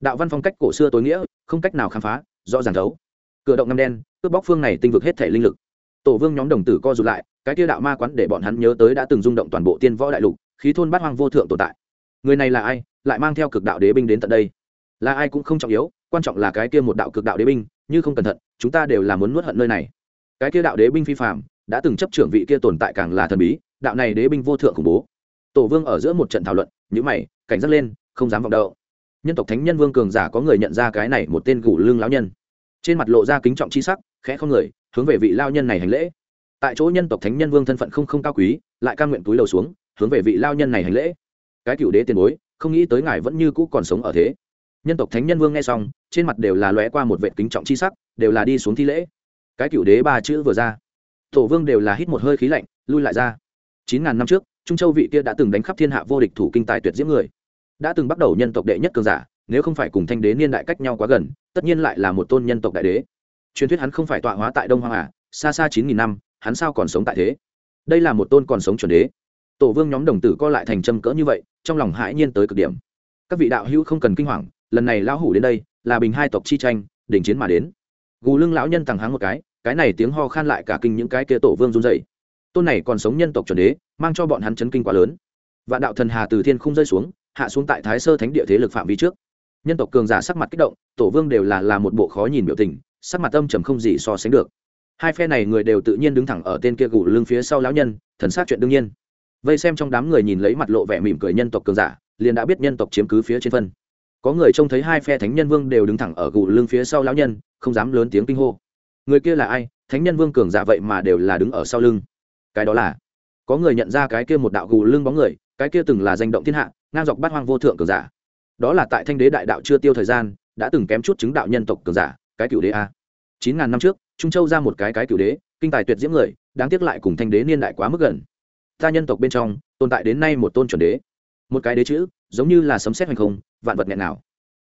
Đạo văn phong cách cổ xưa tối nghĩa, không cách nào khám phá, rõ ràng thấu. Cửa động ngâm đen, cướp bóc phương này tinh vực hết thể linh lực. Tổ vương nhóm đồng tử co rụt lại, cái kia đạo ma quán để bọn hắn nhớ tới đã từng rung động toàn bộ tiên võ đại lục, khí thôn bát hoang vô thượng tồn tại. Người này là ai? Lại mang theo cực đạo đế binh đến tận đây. Là ai cũng không trọng yếu, quan trọng là cái kia một đạo cực đạo đế binh như không cẩn thận, chúng ta đều là muốn nuốt hận nơi này. Cái kia đạo đế binh phi phạm đã từng chấp trưởng vị kia tồn tại càng là thần bí, đạo này đế binh vô thượng khủng bố. Tổ vương ở giữa một trận thảo luận nhữ mày, cảnh giác lên, không dám vọng đậu nhân tộc thánh nhân vương cường giả có người nhận ra cái này một tên gù lương lão nhân. Trên mặt lộ ra kính trọng c h i sắc, khẽ không người, hướng về vị lao nhân này hành lễ. Tại chỗ nhân tộc thánh nhân vương thân phận không không cao quý, lại ca nguyện túi đầu xuống, hướng về vị lao nhân này hành lễ. Cái cựu đế tiền bối, không nghĩ tới ngài vẫn như cũ còn sống ở thế nhân tộc thánh nhân vương nghe xong, trên mặt đều là lóe qua một vệ kính trọng c h i sắc, đều là đi xuống thi lễ. Cái cựu đế ba chữ vừa ra, tổ vương đều là hít một hơi khí lạnh, lui lại ra. Chín ngàn năm trước, trung châu vị kia đã từng đánh khắp thiên hạ vô địch thủ kinh tài tuyệt diễm người. Đã từng bắt đầu nhân tộc đệ nhất cường giả, nếu không phải cùng thanh đế niên đại cách nhau quá gần, tất nhiên lại là một tôn nhân tộc đại đế. Truyền thuyết hắn không phải tọa hóa tại đông hoàng à xa xa chín nghìn năm, hắn sao còn sống tại thế? Đây là một tôn còn sống chuẩn đế. Tổ vương nhóm đồng tử co lại thành châm cỡ như vậy, trong lòng hãi nhiên tới cực điểm. Các vị đạo hữu không cần kinh hoàng lần này lão hủ đến đây, là bình hai tộc chi tranh đình chiến mà đến. Gù lưng lão nhân thẳng háng một cái cái này tiếng ho khan lại cả kinh những cái kia tổ vương run dậy tôn này còn sống nhân tộc chuẩn đế, mang cho bọn hắn chấn kinh quá lớn. Vạn đạo thần hà từ thiên không rơi xuống, hạ xuống tại thái sơ thánh địa thế lực phạm vi trước. Nhân tộc cường giả sắc mặt kích động, tổ vương đều là là một bộ khó nhìn biểu tình, sắc mặt âm trầm không gì so sánh được. Hai phe này người đều tự nhiên đứng thẳng ở tên kia gù lưng phía sau lão nhân, thần sát chuyện đương nhiên. Vây xem trong đám người nhìn lấy mặt lộ vẻ mỉm cười nhân tộc cường giả, liền đã biết nhân tộc chiếm cứ phía trên phân có người trông thấy hai phe thánh nhân vương đều đứng thẳng ở gù lưng phía sau lão nhân, không dám lớn tiếng kinh hô. Người kia là ai? Thánh nhân vương cường giả vậy mà đều là đứng ở sau lưng. Cái đó là, có người nhận ra cái kia một đạo gù lưng bóng người, cái kia từng là danh động thiên hạ, ngang dọc bát hoang vô thượng cường giả. Đó là tại thanh đế đại đạo chưa tiêu thời gian, đã từng kém chút chứng đạo nhân tộc cường giả, cái cựu đế a. Chín ngàn năm trước, trung châu ra một cái cái cựu đế, kinh tài tuyệt diễm người, đáng tiếc lại cùng thanh đế niên đại quá mức gần. Ta nhân tộc bên trong, tồn tại đến nay một tôn chuẩn đế. Một cái đế chữ, giống như là sấm xét hành không vạn vật nghẹn nào.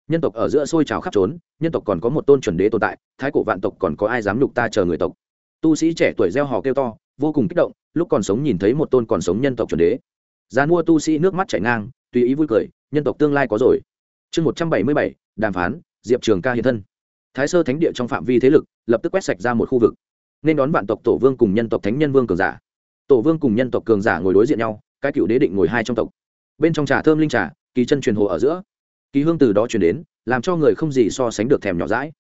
Nhân tộc ở giữa xôi trào khắp trốn, nhân tộc còn có một tôn chuẩn đế tồn tại, thái cổ vạn tộc còn có ai dám nhục ta chờ người tộc? Tu sĩ trẻ tuổi gieo hò kêu to, vô cùng kích động, lúc còn sống nhìn thấy một tôn còn sống nhân tộc chuẩn đế. Gian mua tu sĩ nước mắt chảy ngang, tùy ý vui cười, nhân tộc tương lai có rồi. Chương một trăm bảy mươi bảy, đàm phán, diệp trường ca hiện thân. Thái sơ thánh địa trong phạm vi thế lực, lập tức quét sạch ra một khu vực. Nên đón vạn tộc tổ vương cùng nhân tộc thánh nhân vương cường giả. Tổ vương cùng nhân tộc cường giả ngồi đối diện nhau, cái cựu đế định ngồi hai trong tộc. Bên trong trà thơm linh trà, kỳ chân truyền hồ ở giữa kỳ hương từ đó truyền đến, làm cho người không gì so sánh được thèm nhỏ rãi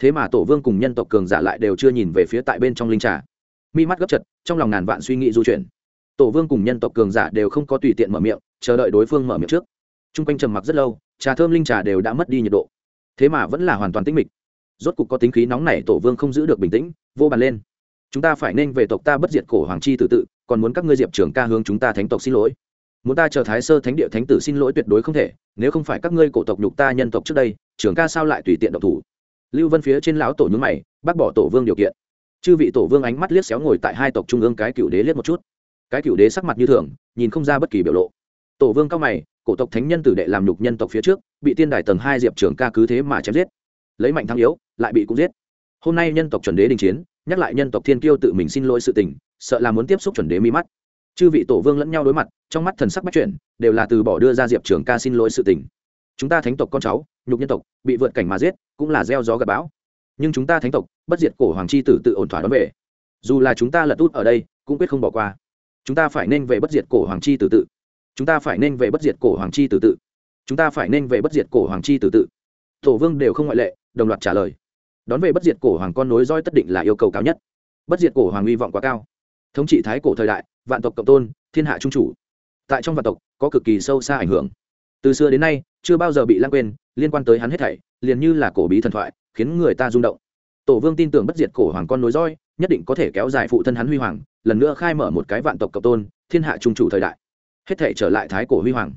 thế mà tổ vương cùng nhân tộc cường giả lại đều chưa nhìn về phía tại bên trong linh trà. Mi mắt gấp chật, trong lòng ngàn vạn suy nghĩ du chuyển. Tổ vương cùng nhân tộc cường giả đều không có tùy tiện mở miệng, chờ đợi đối phương mở miệng trước. T r u n g quanh trầm mặc rất lâu, trà thơm linh trà đều đã mất đi nhiệt độ. Thế mà vẫn là hoàn toàn tĩnh mịch. Rốt cục có tính khí nóng này tổ vương không giữ được bình tĩnh, vô bàn lên. Chúng ta phải nên về tộc ta bất diệt cổ hoàng chi tự tự, còn muốn các ngươi diệp trưởng ca hướng chúng ta thánh tộc xin lỗi muốn ta chờ thái sơ thánh địa thánh tử xin lỗi tuyệt đối không thể, nếu không phải các ngươi cổ tộc nhục ta nhân tộc trước đây trưởng ca sao lại tùy tiện độc thủ? Lưu vân phía trên lão tổ nhúng mày, bác bỏ tổ vương điều kiện. Chư vị tổ vương ánh mắt liếc xéo ngồi tại hai tộc trung ương cái cựu đế liếc một chút. Cái cựu đế sắc mặt như thường, nhìn không ra bất kỳ biểu lộ. Tổ vương cao mày, cổ tộc thánh nhân tử đệ làm nhục nhân tộc phía trước, bị tiên đài tầng hai diệp trường ca cứ thế mà chém giết. Lấy mạnh thắng yếu, lại bị cũng giết. Hôm nay nhân tộc chuẩn đế đình chiến, nhắc lại nhân tộc thiên kiêu tự mình xin lỗi sự tình, sợ là muốn tiếp xúc chuẩn đế mi mắt chư vị tổ vương lẫn nhau đối mặt, trong mắt thần sắc bắt chuyển, đều là từ bỏ đưa ra diệp trường ca xin lỗi sự tình. Chúng ta thánh tộc con cháu, nhục nhân tộc, bị vượt cảnh mà giết, cũng là gieo gió gặp bão. Nhưng chúng ta thánh tộc, bất diệt cổ hoàng chi tử tự ổn thỏa đón về. Dù là chúng ta lật út ở đây, cũng quyết không bỏ qua. Chúng ta phải nên về bất diệt cổ hoàng chi tử tự. Chúng ta phải nên về bất diệt cổ hoàng chi tử tự. Chúng ta phải nên về bất diệt cổ hoàng chi tử tự. Tổ vương đều không ngoại lệ, đồng loạt trả lời. Đón về bất diệt cổ hoàng con nối roi tất định là yêu cầu cao nhất. Bất diệt cổ hoàng hy vọng quá cao thống trị thái cổ thời đại, vạn tộc cộng tôn, thiên hạ trung chủ. Tại trong vạn tộc, có cực kỳ sâu xa ảnh hưởng. Từ xưa đến nay, chưa bao giờ bị lãng quên, liên quan tới hắn hết thảy, liền như là cổ bí thần thoại, khiến người ta rung động. Tổ vương tin tưởng bất diệt cổ hoàng con nối roi nhất định có thể kéo dài phụ thân hắn huy hoàng, lần nữa khai mở một cái vạn tộc cộng tôn, thiên hạ trung chủ thời đại. Hết thảy trở lại thái cổ huy hoàng.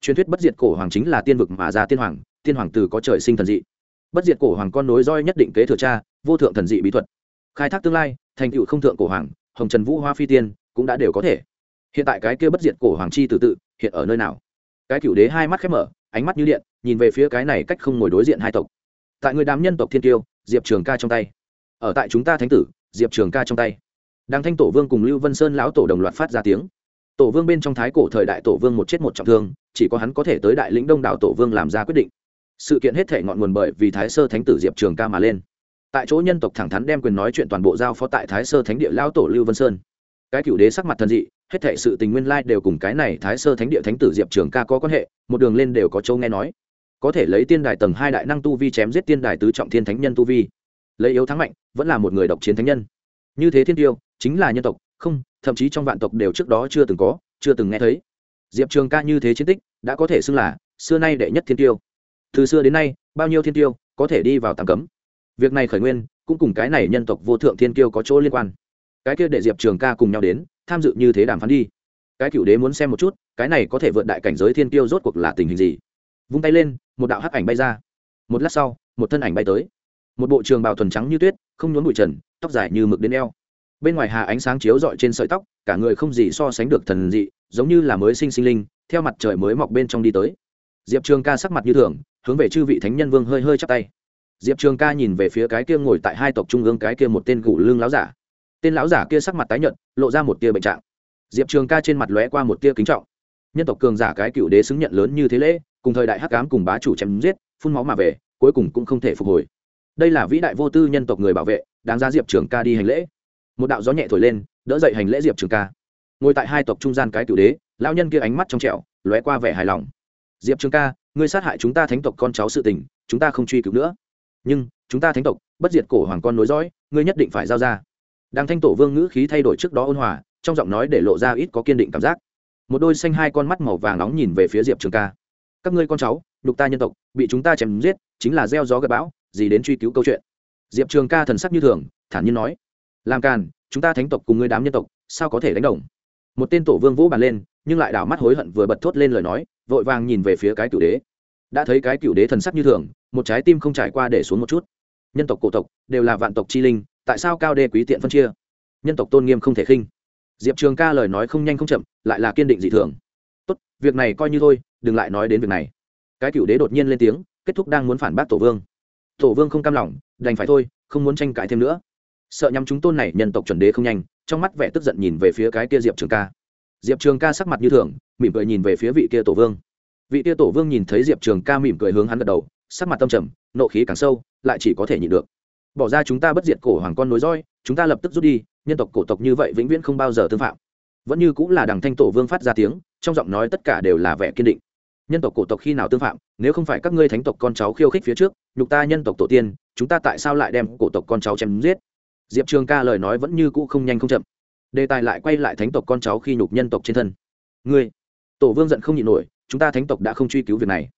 Truyền thuyết bất diệt cổ hoàng chính là tiên vực mà ra tiên hoàng tiên hoàng từ có trời sinh thần dị. Bất diệt cổ hoàng con nối roi nhất định kế thừa cha, vô thượng thần dị bí thuật. Khai thác tương lai, thành tựu không thượng cổ hoàng hồng trần vũ hoa phi tiên cũng đã đều có thể. Hiện tại cái kia bất diệt cổ hoàng chi tự tự hiện ở nơi nào? Cái cựu đế hai mắt khép mở, ánh mắt như điện, nhìn về phía cái này cách không ngồi đối diện hai tộc. Tại người đám nhân tộc thiên tiêu diệp trường ca trong tay. Ở tại chúng ta thánh tử, diệp trường ca trong tay. Đang thanh tổ vương cùng lưu vân sơn lão tổ đồng loạt phát ra tiếng. Tổ vương bên trong thái cổ thời đại tổ vương một chết một trọng thương, chỉ có hắn có thể tới đại lĩnh đông đảo tổ vương làm ra quyết định. Sự kiện hết thể ngọn nguồn bởi vì thái sơ thánh tử diệp trường ca mà lên tại chỗ nhân tộc thẳng thắn đem quyền nói chuyện toàn bộ giao phó tại thái sơ thánh địa lão tổ lưu vân sơn. Cái cựu đế sắc mặt thần dị, hết thệ sự tình nguyên lai đều cùng cái này thái sơ thánh địa thánh tử diệp trường ca có quan hệ, một đường lên đều có châu nghe nói. Có thể lấy tiên đài tầng hai đại năng tu vi chém giết tiên đài tứ trọng thiên thánh nhân tu vi. Lấy yếu thắng mạnh, vẫn là một người độc chiến thánh nhân. Như thế thiên tiêu, chính là nhân tộc, không, thậm chí trong vạn tộc đều trước đó chưa từng có, chưa từng nghe thấy. Diệp trường ca như thế chiến tích, đã có thể xưng là xưa nay đệ nhất thiên tiêu. Từ xưa đến nay, bao nhiêu thiên tiêu, có thể đi vào tạm cấm việc này khởi nguyên, cũng cùng cái này nhân tộc vô thượng thiên kiêu có chỗ liên quan. Cái kia để diệp trường ca cùng nhau đến, tham dự như thế đàm phán đi. Cái cựu đế muốn xem một chút, cái này có thể vượt đại cảnh giới thiên kiêu rốt cuộc là tình hình gì. Vung tay lên, một đạo hắc ảnh bay ra. Một lát sau, một thân ảnh bay tới. Một bộ trường bào thuần trắng như tuyết, không nhốn bụi trần, tóc dài như mực đến eo. Bên ngoài hà ánh sáng chiếu rọi trên sợi tóc, cả người không gì so sánh được thần dị, giống như là mới sinh sinh linh, theo mặt trời mới mọc bên trong đi tới. Diệp trường ca sắc mặt như thường, hướng về chư vị thánh nhân vương hơi hơi chắp tay diệp trường ca nhìn về phía cái kia ngồi tại hai tộc trung ương cái kia một tên gù lương láo giả. Tên lão giả kia sắc mặt tái nhợt, lộ ra một tia bệnh trạng. Diệp trường ca trên mặt lóe qua một tia kính trọng. Nhân tộc cường giả cái cựu đế xứng nhận lớn như thế lễ, cùng thời đại hắc cám cùng bá chủ chém giết, phun máu mà về, cuối cùng cũng không thể phục hồi. Đây là vĩ đại vô tư nhân tộc người bảo vệ, đáng ra diệp trường ca đi hành lễ. Một đạo gió nhẹ thổi lên, đỡ dậy hành lễ diệp trường ca. Ngồi tại hai tộc trung gian cái cựu đế, lão nhân kia ánh mắt trong trẻo, lóe qua vẻ hài lòng. Diệp trường ca, ngươi sát hại chúng ta thánh tộc con cháu sự tình, chúng ta không truy cứu nữa nhưng chúng ta thánh tộc, bất diệt cổ hoàng con nối dõi, ngươi nhất định phải giao ra. Đàng thanh tổ vương ngữ khí thay đổi trước đó ôn hòa, trong giọng nói để lộ ra ít có kiên định cảm giác. Một đôi xanh hai con mắt màu vàng nóng nhìn về phía diệp trường ca. Các ngươi con cháu, nhục ta nhân tộc, bị chúng ta chém giết, chính là gieo gió gây bão, gì đến truy cứu câu chuyện. Diệp trường ca thần sắc như thường, thản nhiên nói. Làm càn, chúng ta thánh tộc cùng ngươi đám nhân tộc, sao có thể đánh đồng? Một tên tổ vương vỗ bàn lên, nhưng lại đảo mắt hối hận vừa bật thốt lên lời nói, vội vàng nhìn về phía cái cựu đế. Đã thấy cái cựu đế thần sắc như thường một trái tim không trải qua để xuống một chút. Nhân tộc cổ tộc đều là vạn tộc chi linh, tại sao cao đê quý tiện phân chia? Nhân tộc tôn nghiêm không thể khinh. Diệp trường ca lời nói không nhanh không chậm, lại là kiên định dị thường. Tốt, việc này coi như thôi, đừng lại nói đến việc này. Cái cựu đế đột nhiên lên tiếng, kết thúc đang muốn phản bác tổ vương. Tổ vương không cam lòng, đành phải thôi, không muốn tranh cãi thêm nữa. Sợ nhắm chúng tôn này nhân tộc chuẩn đế không nhanh, trong mắt vẻ tức giận nhìn về phía cái kia diệp trường ca. Diệp trường ca sắc mặt như thường, mỉm cười nhìn về phía vị kia tổ vương. Vị kia tổ vương nhìn thấy diệp trường ca mỉm cười hướng hắn gật đầu sắc mặt tâm trầm, nộ khí càng sâu, lại chỉ có thể nhịn được. Bỏ ra chúng ta bất diệt cổ hoàng con nối roi, chúng ta lập tức rút đi, nhân tộc cổ tộc như vậy vĩnh viễn không bao giờ tương phạm. Vẫn như cũng là đằng thanh tổ vương phát ra tiếng, trong giọng nói tất cả đều là vẻ kiên định. Nhân tộc cổ tộc khi nào tương phạm, nếu không phải các ngươi thánh tộc con cháu khiêu khích phía trước, nhục ta nhân tộc tổ tiên, chúng ta tại sao lại đem cổ tộc con cháu chém giết? Diệp trường ca lời nói vẫn như cũ không nhanh không chậm. Đề tài lại quay lại thánh tộc con cháu khi nhục nhân tộc trên thân. Ngươi, tổ vương giận không nhịn nổi, chúng ta thánh tộc đã không truy cứu việc này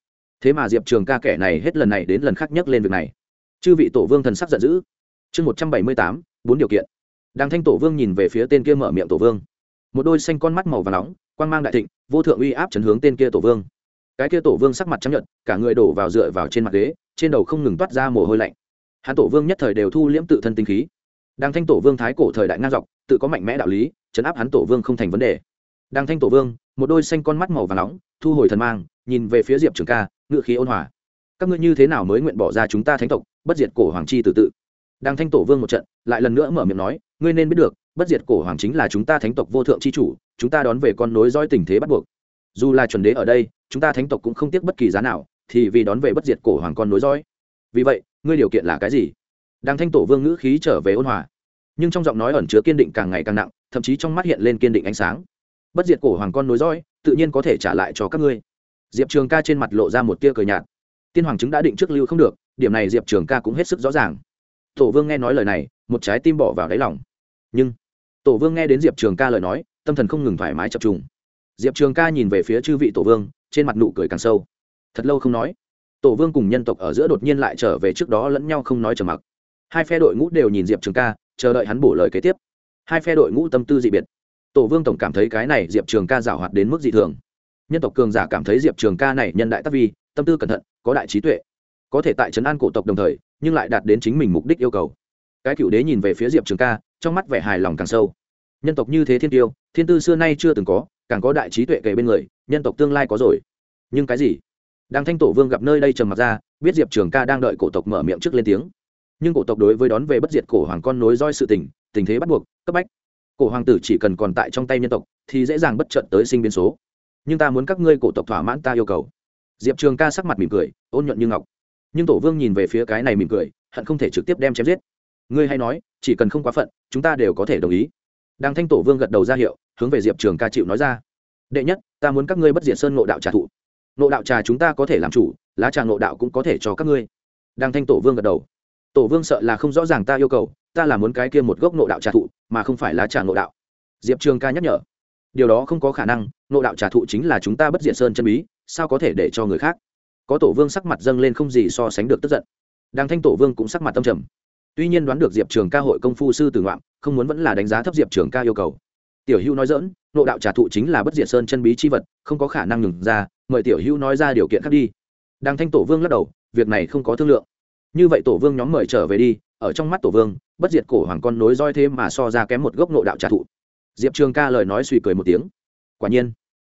thế mà diệp trường ca kẻ này hết lần này đến lần khác nhắc lên việc này. Chư vị tổ vương thần sắc giận dữ. Chương một trăm bảy mươi tám, bốn điều kiện. Đàng thanh tổ vương nhìn về phía tên kia mở miệng tổ vương. Một đôi xanh con mắt màu và nóng quan g mang đại thịnh, vô thượng uy áp chấn hướng tên kia tổ vương. Cái kia tổ vương sắc mặt chấp nhận cả người đổ vào dựa vào trên mặt ghế, trên đầu không ngừng toát ra mồ hôi lạnh. Hắn tổ vương nhất thời đều thu liễm tự thân tinh khí. Đàng thanh tổ vương thái cổ thời đại ngang dọc, tự có mạnh mẽ đạo lý, chấn áp hắn tổ vương không thành vấn đề. Đàng thanh tổ vương, một đôi xanh con mắt màu và nóng, thu hồi thần mang, nhìn về phía diệp trường ca ngự khí ôn hòa. Các ngươi như thế nào mới nguyện bỏ ra chúng ta thánh tộc, bất diệt cổ hoàng chi tự tự? Đang thanh tổ vương một trận, lại lần nữa mở miệng nói, ngươi nên biết được, bất diệt cổ hoàng chính là chúng ta thánh tộc vô thượng chi chủ, chúng ta đón về con nối dõi tình thế bắt buộc. Dù là chuẩn đế ở đây, chúng ta thánh tộc cũng không tiếc bất kỳ giá nào, thì vì đón về bất diệt cổ hoàng con nối dõi. Vì vậy, ngươi điều kiện là cái gì? Đang thanh tổ vương ngữ khí trở về ôn hòa, nhưng trong giọng nói ẩn chứa kiên định càng ngày càng nặng, thậm chí trong mắt hiện lên kiên định ánh sáng. Bất diệt cổ hoàng con nối dõi, tự nhiên có thể trả lại cho các ngươi diệp trường ca trên mặt lộ ra một tia cười nhạt. Tiên hoàng chứng đã định trước lưu không được, điểm này diệp trường ca cũng hết sức rõ ràng. Tổ vương nghe nói lời này, một trái tim bỏ vào đáy lòng. Nhưng, tổ vương nghe đến diệp trường ca lời nói, tâm thần không ngừng thoải mái chập trùng. Diệp trường ca nhìn về phía chư vị tổ vương, trên mặt nụ cười càng sâu. Thật lâu không nói, tổ vương cùng nhân tộc ở giữa đột nhiên lại trở về trước đó lẫn nhau không nói trở mặc. Hai phe đội ngũ đều nhìn diệp trường ca, chờ đợi hắn bổ lời kế tiếp. Hai phe đội ngũ tâm tư dị biệt. Tổ vương tổng cảm thấy cái này diệp trường ca giảo hoạt đến mức dị thường nhân tộc cường giả cảm thấy diệp trường ca này nhân đại tác vi, tâm tư cẩn thận, có đại trí tuệ. Có thể tại trấn an cổ tộc đồng thời, nhưng lại đạt đến chính mình mục đích yêu cầu. Cái cựu đế nhìn về phía diệp trường ca, trong mắt vẻ hài lòng càng sâu. Nhân tộc như thế thiên tiêu, thiên tư xưa nay chưa từng có, càng có đại trí tuệ kể bên người, nhân tộc tương lai có rồi. Nhưng cái gì? Đang thanh tổ vương gặp nơi đây trầm mặt ra, biết diệp trường ca đang đợi cổ tộc mở miệng trước lên tiếng. Nhưng cổ tộc đối với đón về bất diệt cổ hoàng con nối roi sự tình tình thế bắt buộc, cấp bách. Cổ hoàng tử chỉ cần còn tại trong tay nhân tộc, thì dễ dàng bất trận tới sinh biến số nhưng ta muốn các ngươi cổ tộc thỏa mãn ta yêu cầu. Diệp trường ca sắc mặt mỉm cười, ôn nhuận như ngọc. Nhưng tổ vương nhìn về phía cái này mỉm cười, hận không thể trực tiếp đem chém giết. Ngươi hay nói, chỉ cần không quá phận, chúng ta đều có thể đồng ý. Đang thanh tổ vương gật đầu ra hiệu, hướng về diệp trường ca chịu nói ra. Đệ nhất, ta muốn các ngươi bất diệt sơn ngộ đạo trà thụ. Ngộ đạo trà chúng ta có thể làm chủ, lá trà ngộ đạo cũng có thể cho các ngươi. Đang thanh tổ vương gật đầu. Tổ vương sợ là không rõ ràng ta yêu cầu, ta là muốn cái kia một gốc ngộ đạo trà thụ, mà không phải lá trà ngộ đạo. Diệp trường ca nhắc nhở điều đó không có khả năng, nộ đạo trả thụ chính là chúng ta bất diệt sơn chân bí, sao có thể để cho người khác? Có tổ vương sắc mặt dâng lên không gì so sánh được tức giận. Đang thanh tổ vương cũng sắc mặt tâm trầm. Tuy nhiên đoán được diệp trường ca hội công phu sư tử ngoạm không muốn vẫn là đánh giá thấp diệp trường ca yêu cầu. Tiểu hữu nói dỡn nộ đạo trả thụ chính là bất diệt sơn chân bí chi vật, không có khả năng ngừng ra, mời tiểu hữu nói ra điều kiện khác đi. Đang thanh tổ vương lắc đầu, việc này không có thương lượng. Như vậy tổ vương nhóm mời trở về đi, ở trong mắt tổ vương, bất diệt cổ hoàng con nối roi thế mà so ra kém một gốc nộ đạo trả thụ diệp trường ca lời nói suy cười một tiếng. Quả nhiên,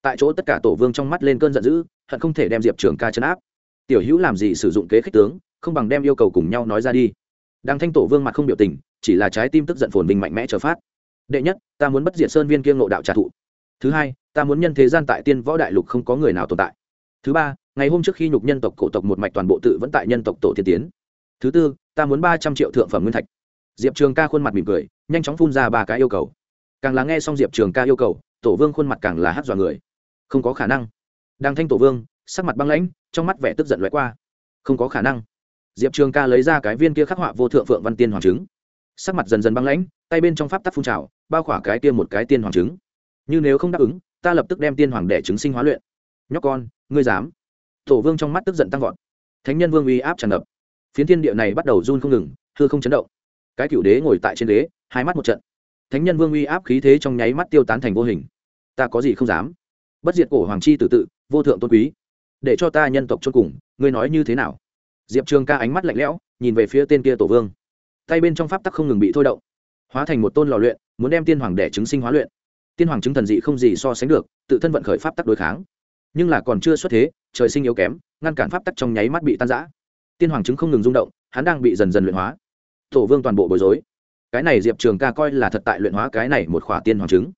tại chỗ tất cả tổ vương trong mắt lên cơn giận dữ, hận không thể đem diệp trường ca chấn áp. Tiểu hữu làm gì sử dụng kế khích tướng, không bằng đem yêu cầu cùng nhau nói ra đi. Đang thanh tổ vương mặt không biểu tình, chỉ là trái tim tức giận phồn bình mạnh mẽ trở phát. Đệ nhất, ta muốn bất diệt sơn viên kiêng ngộ đạo trả thụ thứ hai, ta muốn nhân thế gian tại tiên võ đại lục không có người nào tồn tại. Thứ ba, ngày hôm trước khi nhục nhân tộc cổ tộc một mạch toàn bộ tự vẫn tại nhân tộc tổ tiên tiến. Thứ tư, ta muốn ba trăm triệu thượng phẩm nguyên thạch. Diệp trường ca khuôn mặt mỉm cười, nhanh chóng phun ra ba cái yêu cầu càng là nghe xong diệp trường ca yêu cầu, tổ vương khuôn mặt càng là hát dọa người. Không có khả năng. Đang thanh tổ vương, sắc mặt băng lãnh, trong mắt vẻ tức giận loại qua. Không có khả năng. Diệp trường ca lấy ra cái viên kia khắc họa vô thượng phượng văn tiên hoàng trứng. Sắc mặt dần dần băng lãnh, tay bên trong pháp tắc phun trào, bao khỏa cái kia một cái tiên hoàng trứng. Như nếu không đáp ứng, ta lập tức đem tiên hoàng đẻ trứng sinh hóa luyện. Nhóc con, ngươi dám. Tổ vương trong mắt tức giận tăng vọt. Thánh nhân vương uy áp tràn ngập. Phiến thiên địa này bắt đầu run không ngừng, hư không chấn động. Cái cựu đế ngồi tại trên đế, hai mắt một trận thánh nhân vương uy áp khí thế trong nháy mắt tiêu tán thành vô hình. Ta có gì không dám? Bất diệt cổ hoàng chi tự tự, vô thượng tôn quý. Để cho ta nhân tộc cho cùng, ngươi nói như thế nào? Diệp trường ca ánh mắt lạnh lẽo, nhìn về phía tên kia tổ vương. Tay bên trong pháp tắc không ngừng bị thôi động, hóa thành một tôn lò luyện, muốn đem tiên hoàng đẻ chứng sinh hóa luyện. Tiên hoàng chứng thần dị không gì so sánh được, tự thân vận khởi pháp tắc đối kháng. Nhưng là còn chưa xuất thế, trời sinh yếu kém, ngăn cản pháp tắc trong nháy mắt bị tan giã tiên hoàng chứng không ngừng rung động, hắn đang bị dần dần luyện hóa. Tổ vương toàn bộ bối rối cái này diệp trường ca coi là thật tại luyện hóa cái này một khỏa tiên hoàng trứng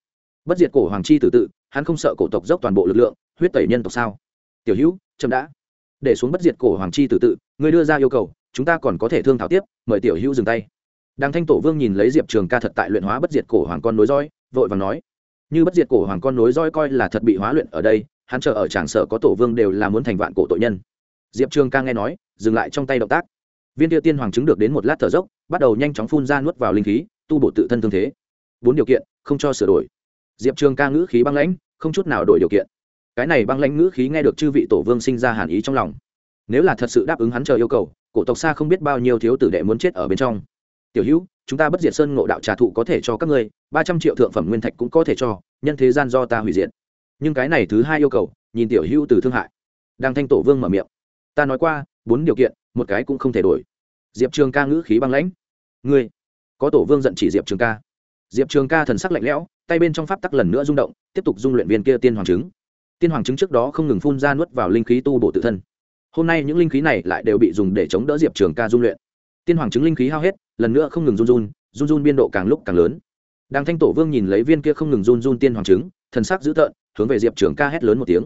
bất diệt cổ hoàng chi tử tự, hắn không sợ cổ tộc dốc toàn bộ lực lượng, huyết tẩy nhân tộc sao? Tiểu hữu, chậm đã. Để xuống bất diệt cổ hoàng chi tử tự người đưa ra yêu cầu, chúng ta còn có thể thương thảo tiếp, mời tiểu hữu dừng tay. Đàng thanh tổ vương nhìn lấy diệp trường ca thật tại luyện hóa bất diệt cổ hoàng con nối roi, vội và nói. Như bất diệt cổ hoàng con nối roi coi là thật bị hóa luyện ở đây, hắn chờ ở tràng sở có tổ vương đều là muốn thành vạn cổ tội nhân. Diệp trường ca nghe nói, dừng lại trong tay động tác viên tiêu tiên hoàng chứng được đến một lát thở dốc, bắt đầu nhanh chóng phun ra nuốt vào linh khí, tu bổ tự thân thương thế. Bốn điều kiện, không cho sửa đổi. Diệp trường ca ngữ khí băng lãnh, không chút nào đổi điều kiện. Cái này băng lãnh ngữ khí nghe được chư vị tổ vương sinh ra hàn ý trong lòng. Nếu là thật sự đáp ứng hắn chờ yêu cầu, cổ tộc xa không biết bao nhiêu thiếu tử đệ muốn chết ở bên trong. Tiểu hữu, chúng ta bất diệt sơn ngộ đạo trà thụ có thể cho các ngươi, ba trăm triệu thượng phẩm nguyên thạch cũng có thể cho, nhân thế gian do ta hủy diệt. Nhưng cái này thứ hai yêu cầu, nhìn tiểu hữu từ thương hại. Đang thanh tổ vương mở miệng. Ta nói qua, bốn điều kiện một cái cũng không thể đổi. Diệp trường ca ngữ khí băng lãnh. Ngươi, có tổ vương giận chỉ diệp trường ca. Diệp trường ca thần sắc lạnh lẽo, tay bên trong pháp tắc lần nữa rung động, tiếp tục dung luyện viên kia tiên hoàng trứng tiên hoàng trứng trước đó không ngừng phun ra nuốt vào linh khí tu bổ tự thân. Hôm nay những linh khí này lại đều bị dùng để chống đỡ diệp trường ca dung luyện. Tiên hoàng trứng linh khí hao hết, lần nữa không ngừng run run run run biên độ càng lúc càng lớn. Đang thanh tổ vương nhìn lấy viên kia không ngừng run run tiên hoàng trứng thần sắc dữ tợn, hướng về diệp trường ca hét lớn một tiếng.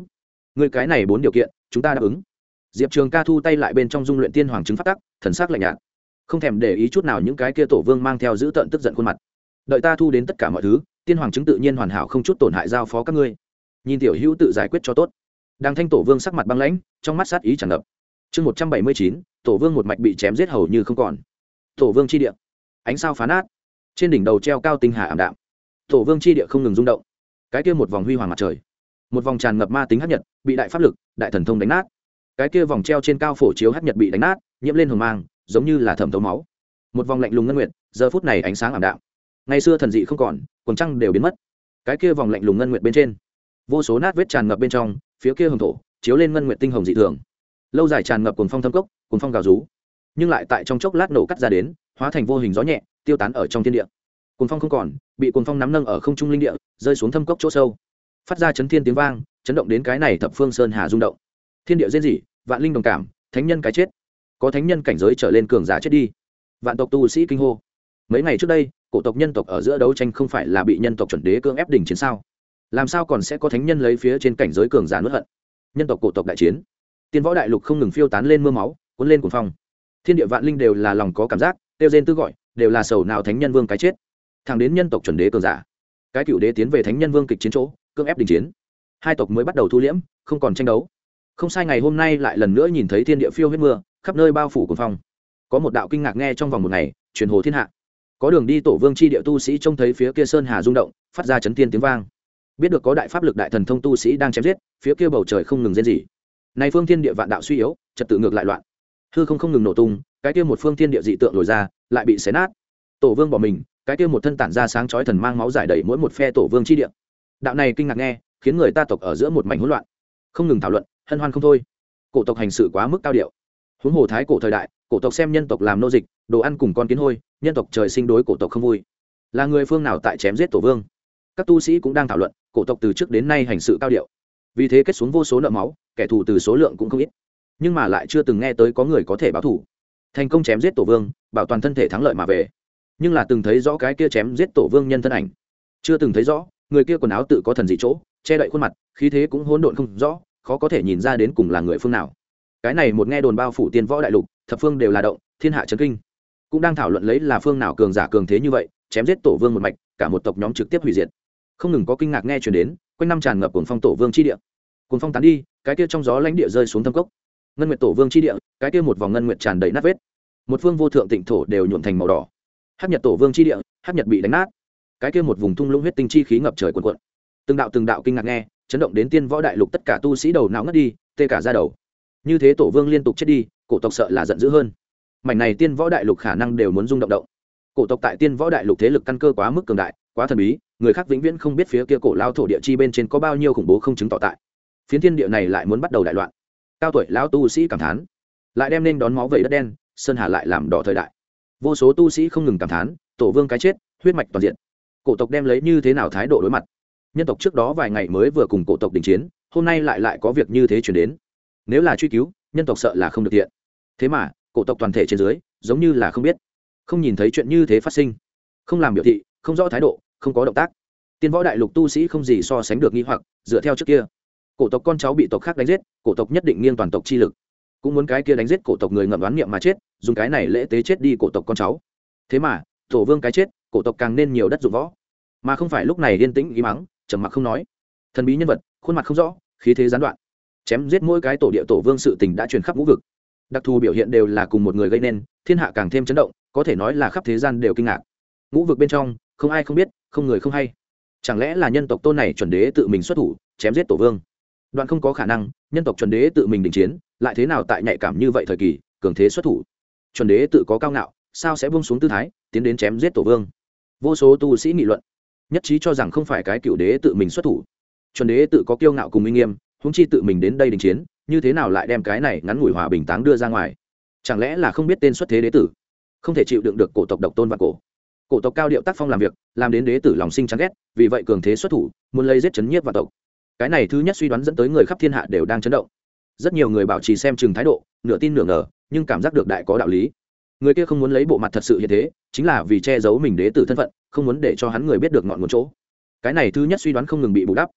Người cái này bốn điều kiện, chúng ta đáp ứng diệp trường ca thu tay lại bên trong dung luyện tiên hoàng chứng phát tắc, thần sắc lạnh nhạt. Không thèm để ý chút nào những cái kia tổ vương mang theo dữ tợn tức giận khuôn mặt. Đợi ta thu đến tất cả mọi thứ, tiên hoàng chứng tự nhiên hoàn hảo không chút tổn hại giao phó các ngươi. Nhìn tiểu hữu tự giải quyết cho tốt. Đang thanh tổ vương sắc mặt băng lãnh, trong mắt sát ý tràn ngập. Chương một trăm bảy mươi chín, tổ vương một mạch bị chém giết hầu như không còn. Tổ vương chi địa. Ánh sao phá nát. Trên đỉnh đầu treo cao tinh hà ảm đạm. Tổ vương chi địa không ngừng rung động. Cái kia một vòng huy hoàng mặt trời. Một vòng tràn ngập ma tính hấp nhật, bị đại pháp lực, đại thần thông đánh nát cái kia vòng treo trên cao phổ chiếu hắc nhật bị đánh nát, nhiễm lên hồng mang, giống như là thẩm thấu máu. Một vòng lạnh lùng ngân nguyệt, giờ phút này ánh sáng ảm đạm. Ngày xưa thần dị không còn quần trăng đều biến mất. Cái kia vòng lạnh lùng ngân nguyệt bên trên, vô số nát vết tràn ngập bên trong, phía kia hồng thổ, chiếu lên ngân nguyệt tinh hồng dị thường. Lâu dài tràn ngập cồn phong thâm cốc cồn phong gào rú. Nhưng lại tại trong chốc lát nổ cắt ra đến, hóa thành vô hình gió nhẹ, tiêu tán ở trong thiên địa. Cồn phong không còn, bị cồn phong nắm nâng ở không trung linh địa, rơi xuống thâm cốc chỗ sâu. Phát ra chấn thiên tiếng vang, chấn động đến cái này thập phương sơn hà rung động thiên địa diễn dị vạn linh đồng cảm, thánh nhân cái chết. Có thánh nhân cảnh giới trở lên cường giả chết đi. Vạn tộc tu sĩ kinh hô. Mấy ngày trước đây, cổ tộc nhân tộc ở giữa đấu tranh không phải là bị nhân tộc chuẩn đế cưỡng ép đỉnh chiến sao? Làm sao còn sẽ có thánh nhân lấy phía trên cảnh giới cường giả nuốt hận? Nhân tộc cổ tộc đại chiến. Tiên võ đại lục không ngừng phiêu tán lên mưa máu, cuốn lên cuồng phong. Thiên địa vạn linh đều là lòng có cảm giác tiêu rên tư gọi, đều là sầu nào thánh nhân vương cái chết. Thẳng đến nhân tộc chuẩn đế cường giả. Cái cựu đế tiến về thánh nhân vương kịch chiến chỗ, cưỡng ép đình chiến. Hai tộc mới bắt đầu thu liễm, không còn tranh đấu không sai ngày hôm nay lại lần nữa nhìn thấy thiên địa phiêu huyết mưa, khắp nơi bao phủ cuồng phong. Có một đạo kinh ngạc nghe trong vòng một ngày, truyền hồ thiên hạ. Có đường đi tổ vương c h i địa tu sĩ trông thấy phía kia sơn hà rung động, phát ra chấn tiên tiếng vang. Biết được có đại pháp lực đại thần thông tu sĩ đang chém giết, phía kia bầu trời không ngừng rên gì này phương thiên địa vạn đạo suy yếu, trật tự ngược lại loạn. Hư không không ngừng nổ tung, cái kia một phương thiên địa dị tượng lồi ra, lại bị xé nát. Tổ vương bỏ mình, cái kia một thân tản ra sáng chói thần mang máu giải đầy mỗi một phe tổ vương chi địa. Đạo này kinh ngạc nghe, khiến người ta tộc ở giữa một mảnh hỗn loạn. Không ngừng thảo luận hân hoan không thôi. Cổ tộc hành sự quá mức cao điệu. Huống hồ thái cổ thời đại, cổ tộc xem nhân tộc làm nô dịch, đồ ăn cùng con kiến hôi, nhân tộc trời sinh đối cổ tộc không vui. Là người phương nào tại chém giết tổ vương? Các tu sĩ cũng đang thảo luận, cổ tộc từ trước đến nay hành sự cao điệu. Vì thế kết xuống vô số nợ máu, kẻ thù từ số lượng cũng không ít. Nhưng mà lại chưa từng nghe tới có người có thể báo thủ thành công chém giết tổ vương, bảo toàn thân thể thắng lợi mà về. Nhưng là từng thấy rõ cái kia chém giết tổ vương nhân thân ảnh. Chưa từng thấy rõ, người kia quần áo tự có thần dị chỗ, che đậy khuôn mặt, khí thế cũng hỗn độn không rõ khó có thể nhìn ra đến cùng là người phương nào. Cái này một nghe đồn bao phủ tiên võ đại lục, thập phương đều là động, thiên hạ trấn kinh. Cũng đang thảo luận lấy là phương nào cường giả cường thế như vậy, chém giết tổ vương một mạch, cả một tộc nhóm trực tiếp hủy diệt. Không ngừng có kinh ngạc nghe chuyển đến, quanh năm tràn ngập cuồng phong tổ vương chi địa. Cuồng phong tán đi, cái kia trong gió lãnh địa rơi xuống thâm cốc. Ngân nguyệt tổ vương chi địa, cái kia một vòng ngân nguyệt tràn đầy nát vết. Một phương vô thượng tịnh thổ đều nhuộn thành màu đỏ. Hát nhật tổ vương chi địa hát nhật bị đánh nát. Cái kia một vùng thung lũng huyết tinh chi khí ngập trời cuồn cuộn. từng đạo từng đạo kinh ngạc nghe chấn động đến tiên võ đại lục tất cả tu sĩ đầu não ngất đi, tê cả ra đầu. Như thế tổ vương liên tục chết đi, cổ tộc sợ là giận dữ hơn. Mảnh này tiên võ đại lục khả năng đều muốn rung động động. Cổ tộc tại tiên võ đại lục thế lực căn cơ quá mức cường đại, quá thần bí, người khác vĩnh viễn không biết phía kia cổ lao thổ địa chi bên trên có bao nhiêu khủng bố không chứng tỏ tại. Phiến thiên địa này lại muốn bắt đầu đại loạn. Cao tuổi lão tu sĩ cảm thán, lại đem nên đón máu vẩy đất đen, sơn hà lại làm đỏ thời đại. Vô số tu sĩ không ngừng cảm thán, tổ vương cái chết, huyết mạch toàn diện. Cổ tộc đem lấy như thế nào thái độ đối mặt? Nhân tộc trước đó vài ngày mới vừa cùng cổ tộc đình chiến, hôm nay lại lại có việc như thế chuyển đến. Nếu là truy cứu, nhân tộc sợ là không được thiện. thế mà, cổ tộc toàn thể trên dưới, giống như là không biết, không nhìn thấy chuyện như thế phát sinh. Không làm biểu thị, không rõ thái độ, không có động tác. Tiên võ đại lục tu sĩ không gì so sánh được nghi hoặc, dựa theo trước kia. Cổ tộc con cháu bị tộc khác đánh giết, cổ tộc nhất định nghiêng toàn tộc chi lực. Cũng muốn cái kia đánh giết cổ tộc người ngậm đoán niệm mà chết, dùng cái này lễ tế chết đi cổ tộc con cháu. Thế mà, tổ vương cái chết, cổ tộc càng nên nhiều đất dụng võ. Mà không phải lúc này yên tĩnh, ý mắng trầm mặc không nói. Thần bí nhân vật, khuôn mặt không rõ, khí thế gián đoạn. Chém giết mỗi cái tổ địa tổ vương sự tình đã truyền khắp ngũ vực. Đặc thù biểu hiện đều là cùng một người gây nên, thiên hạ càng thêm chấn động, có thể nói là khắp thế gian đều kinh ngạc. Ngũ vực bên trong, không ai không biết, không người không hay. Chẳng lẽ là nhân tộc tôn này chuẩn đế tự mình xuất thủ, chém giết tổ vương? Đoạn không có khả năng, nhân tộc chuẩn đế tự mình đình chiến, lại thế nào tại nhạy cảm như vậy thời kỳ, cường thế xuất thủ? Chuẩn đế tự có cao ngạo, sao sẽ buông xuống tư thái, tiến đến chém giết tổ vương? Vô số tu sĩ nghị luận nhất trí cho rằng không phải cái cựu đế tự mình xuất thủ. Chuẩn đế tự có kiêu ngạo cùng uy nghiêm húng chi tự mình đến đây đình chiến, như thế nào lại đem cái này ngắn ngủi hòa bình táng đưa ra ngoài? Chẳng lẽ là không biết tên xuất thế đế tử? Không thể chịu đựng được cổ tộc độc tôn và cổ. Cổ tộc cao điệu tác phong làm việc, làm đến đế tử lòng sinh chán ghét, vì vậy cường thế xuất thủ, muốn lấy giết chấn nhiếp và tộc. Cái này thứ nhất suy đoán dẫn tới người khắp thiên hạ đều đang chấn động. Rất nhiều người bảo trì xem chừng thái độ, nửa tin nửa ngờ, nhưng cảm giác được đại có đạo lý người kia không muốn lấy bộ mặt thật sự như thế, chính là vì che giấu mình đế tử thân phận, không muốn để cho hắn người biết được ngọn nguồn chỗ. Cái này thứ nhất suy đoán không ngừng bị bù đắp.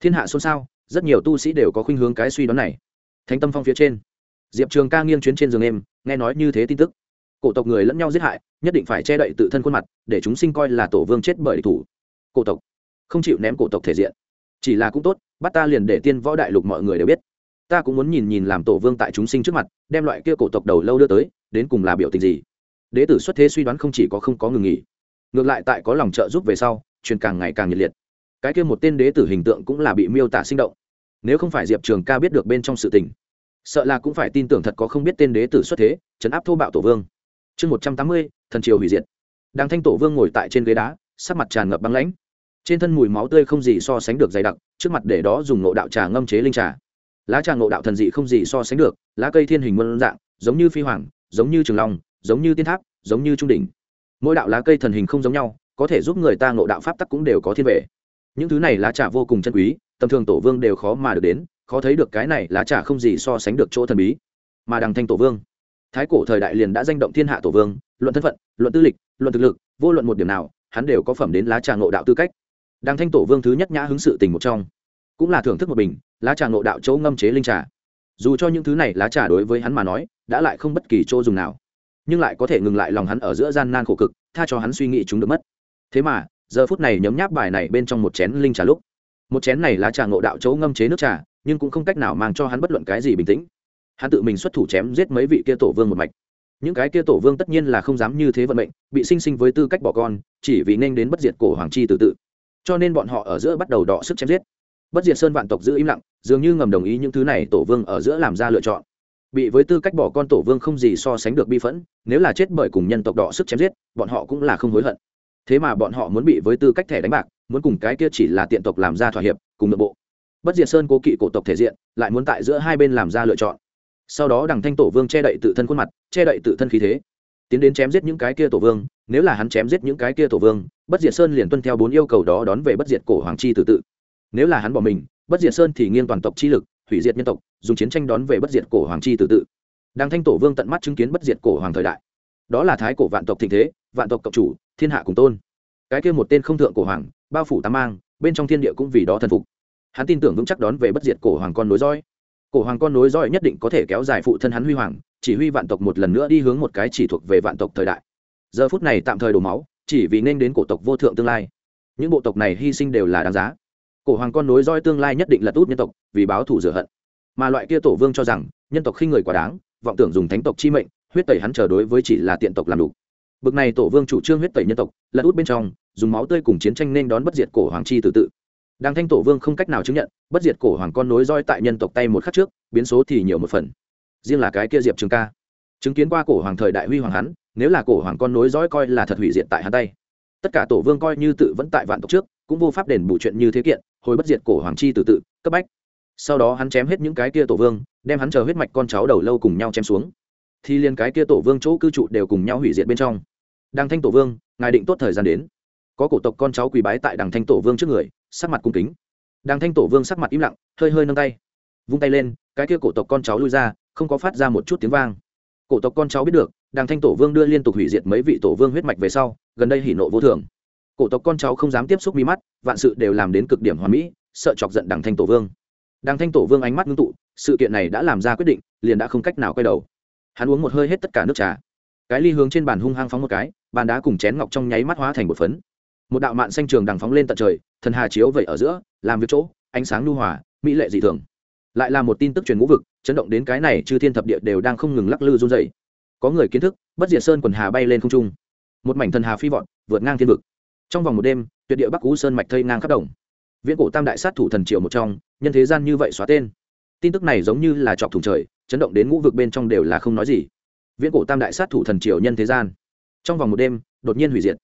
Thiên hạ xôn xao, rất nhiều tu sĩ đều có khuynh hướng cái suy đoán này. Thánh tâm phong phía trên. Diệp trường ca nghiêng chuyến trên giường em, nghe nói như thế tin tức. Cổ tộc người lẫn nhau giết hại, nhất định phải che đậy tự thân khuôn mặt, để chúng sinh coi là tổ vương chết bởi địch thủ. Cổ tộc. Không chịu ném cổ tộc thể diện. Chỉ là cũng tốt, bắt ta liền để tiên võ đại lục mọi người đều biết ta cũng muốn nhìn nhìn làm tổ vương tại chúng sinh trước mặt, đem loại kia cổ tộc đầu lâu đưa tới, đến cùng là biểu tình gì? Đế tử xuất thế suy đoán không chỉ có không có ngừng nghỉ, ngược lại tại có lòng trợ giúp về sau, truyền càng ngày càng nhiệt liệt. Cái kia một tên đế tử hình tượng cũng là bị miêu tả sinh động. Nếu không phải diệp trường ca biết được bên trong sự tình, sợ là cũng phải tin tưởng thật có không biết tên đế tử xuất thế chấn áp thô bạo tổ vương. Chương một trăm tám mươi, thần triều hủy diệt. Đàng thanh tổ vương ngồi tại trên ghế đá, sắc mặt tràn ngập băng lãnh. Trên thân mùi máu tươi không gì so sánh được dày đặc, trước mặt để đó dùng nộ đạo trà ngâm chế linh trà lá trà ngộ đạo thần dị không gì so sánh được, lá cây thiên hình muôn dạng, giống như phi hoàng, giống như trường long, giống như tiên tháp, giống như trung đỉnh. Mỗi đạo lá cây thần hình không giống nhau, có thể giúp người ta ngộ đạo pháp tắc cũng đều có thiên vệ những thứ này lá trà vô cùng chân quý, tầm thường tổ vương đều khó mà được đến, khó thấy được cái này lá trà không gì so sánh được chỗ thần bí. Mà đằng thanh tổ vương, thái cổ thời đại liền đã danh động thiên hạ tổ vương, luận thân phận, luận tư lịch, luận thực lực, vô luận một điểm nào, hắn đều có phẩm đến lá trà ngộ đạo tư cách. Đằng thanh tổ vương thứ nhất nhã hứng sự tình một trong cũng là thưởng thức một bình lá trà ngộ đạo chỗ ngâm chế linh trà. Dù cho những thứ này lá trà đối với hắn mà nói, đã lại không bất kỳ chỗ dùng nào, nhưng lại có thể ngừng lại lòng hắn ở giữa gian nan khổ cực, tha cho hắn suy nghĩ chúng được mất. Thế mà, giờ phút này nhấm nháp bài này bên trong một chén linh trà lúc, một chén này lá trà ngộ đạo chỗ ngâm chế nước trà, nhưng cũng không cách nào mang cho hắn bất luận cái gì bình tĩnh. Hắn tự mình xuất thủ chém giết mấy vị kia tổ vương một mạch. Những cái kia tổ vương tất nhiên là không dám như thế vận mệnh, bị sinh sinh với tư cách bỏ con, chỉ vì nên đến bất diệt cổ hoàng chi tự tự. Cho nên bọn họ ở giữa bắt đầu đọ sức chém giết bất diệt sơn vạn tộc giữ im lặng, dường như ngầm đồng ý những thứ này tổ vương ở giữa làm ra lựa chọn. Bị với tư cách bỏ con tổ vương không gì so sánh được bi phẫn, nếu là chết bởi cùng nhân tộc đỏ sức chém giết, bọn họ cũng là không hối hận. Thế mà bọn họ muốn bị với tư cách thẻ đánh bạc, muốn cùng cái kia chỉ là tiện tộc làm ra thỏa hiệp, cùng nội bộ. Bất diệt sơn cố kỵ cổ tộc thể diện, lại muốn tại giữa hai bên làm ra lựa chọn. Sau đó đằng thanh tổ vương che đậy tự thân khuôn mặt, che đậy tự thân khí thế. Tiến đến chém giết những cái kia tổ vương, nếu là hắn chém giết những cái kia tổ vương, bất diệt sơn liền tuân theo bốn yêu cầu đó đón về bất diệt cổ hoàng chi tự tự nếu là hắn bỏ mình, bất diệt sơn thì nghiêng toàn tộc chi lực, hủy diệt nhân tộc, dùng chiến tranh đón về bất diệt cổ hoàng chi tự tự. Đàng thanh tổ vương tận mắt chứng kiến bất diệt cổ hoàng thời đại. Đó là thái cổ vạn tộc thịnh thế, vạn tộc cộng chủ, thiên hạ cùng tôn. Cái kia một tên không thượng cổ hoàng, bao phủ tam mang, bên trong thiên địa cũng vì đó thần phục. Hắn tin tưởng vững chắc đón về bất diệt cổ hoàng con nối dõi. Cổ hoàng con nối dõi nhất định có thể kéo dài phụ thân hắn huy hoàng, chỉ huy vạn tộc một lần nữa đi hướng một cái chỉ thuộc về vạn tộc thời đại. Giờ phút này tạm thời đổ máu, chỉ vì nên đến cổ tộc vô thượng tương lai. Những bộ tộc này hy sinh đều là đáng giá cổ hoàng con nối roi tương lai nhất định là tốt nhân tộc, vì báo thù rửa hận. Mà loại kia tổ vương cho rằng, nhân tộc khi người quá đáng, vọng tưởng dùng thánh tộc chi mệnh, huyết tẩy hắn chờ đối với chỉ là tiện tộc làm đủ. Bực này tổ vương chủ trương huyết tẩy nhân tộc là út bên trong, dùng máu tươi cùng chiến tranh nên đón bất diệt cổ hoàng chi tự tự. Đang thanh tổ vương không cách nào chứng nhận, bất diệt cổ hoàng con nối roi tại nhân tộc tay một khắc trước, biến số thì nhiều một phần. Riêng là cái kia diệp trường ca. Chứng kiến qua cổ hoàng thời đại huy hoàng hắn, nếu là cổ hoàng con nối dõi coi là thật hủy diệt tại hắn tay. Tất cả tổ vương coi như tự vẫn tại vạn tộc trước cũng vô pháp đền bù chuyện như thế kiện, hồi bất diệt cổ hoàng chi từ tự, cấp bách. Sau đó hắn chém hết những cái kia tổ vương, đem hắn chờ huyết mạch con cháu đầu lâu cùng nhau chém xuống. Thì liền cái kia tổ vương chỗ cư trụ đều cùng nhau hủy diệt bên trong. Đằng thanh tổ vương, ngài định tốt thời gian đến. Có cổ tộc con cháu quỳ bái tại đằng thanh tổ vương trước người, sắc mặt cung kính. Đằng thanh tổ vương sắc mặt im lặng, hơi hơi nâng tay, vung tay lên, cái kia cổ tộc con cháu lui ra, không có phát ra một chút tiếng vang. Cổ tộc con cháu biết được đàng thanh tổ vương đưa liên tục hủy diệt mấy vị tổ vương huyết mạch về sau, gần đây hỉ nộ vô thường cổ tộc con cháu không dám tiếp xúc mi mắt, vạn sự đều làm đến cực điểm hoàn mỹ, sợ chọc giận Đằng thanh tổ vương. Đằng thanh tổ vương ánh mắt ngưng tụ, sự kiện này đã làm ra quyết định, liền đã không cách nào quay đầu. Hắn uống một hơi hết tất cả nước trà. Cái ly hướng trên bàn hung hăng phóng một cái, bàn đá cùng chén ngọc trong nháy mắt hóa thành một phấn. Một đạo mạn xanh trường đằng phóng lên tận trời, thần hà chiếu vậy ở giữa, làm việc chỗ, ánh sáng lưu hòa, mỹ lệ dị thường. Lại là một tin tức truyền ngũ vực, chấn động đến cái này chư thiên thập địa đều đang không ngừng lắc lư run dày có người kiến thức, bất diệt sơn quần hà bay lên không trung. Một mảnh thần hà phi vọt, vượt ngang thiên vực trong vòng một đêm, tuyệt địa bắc cú sơn mạch thây ngang khắp đồng. Viễn cổ tam đại sát thủ thần triều một trong, nhân thế gian như vậy xóa tên. Tin tức này giống như là chọc thủng trời, chấn động đến ngũ vực bên trong đều là không nói gì. Viễn cổ tam đại sát thủ thần triều nhân thế gian. Trong vòng một đêm, đột nhiên hủy diệt.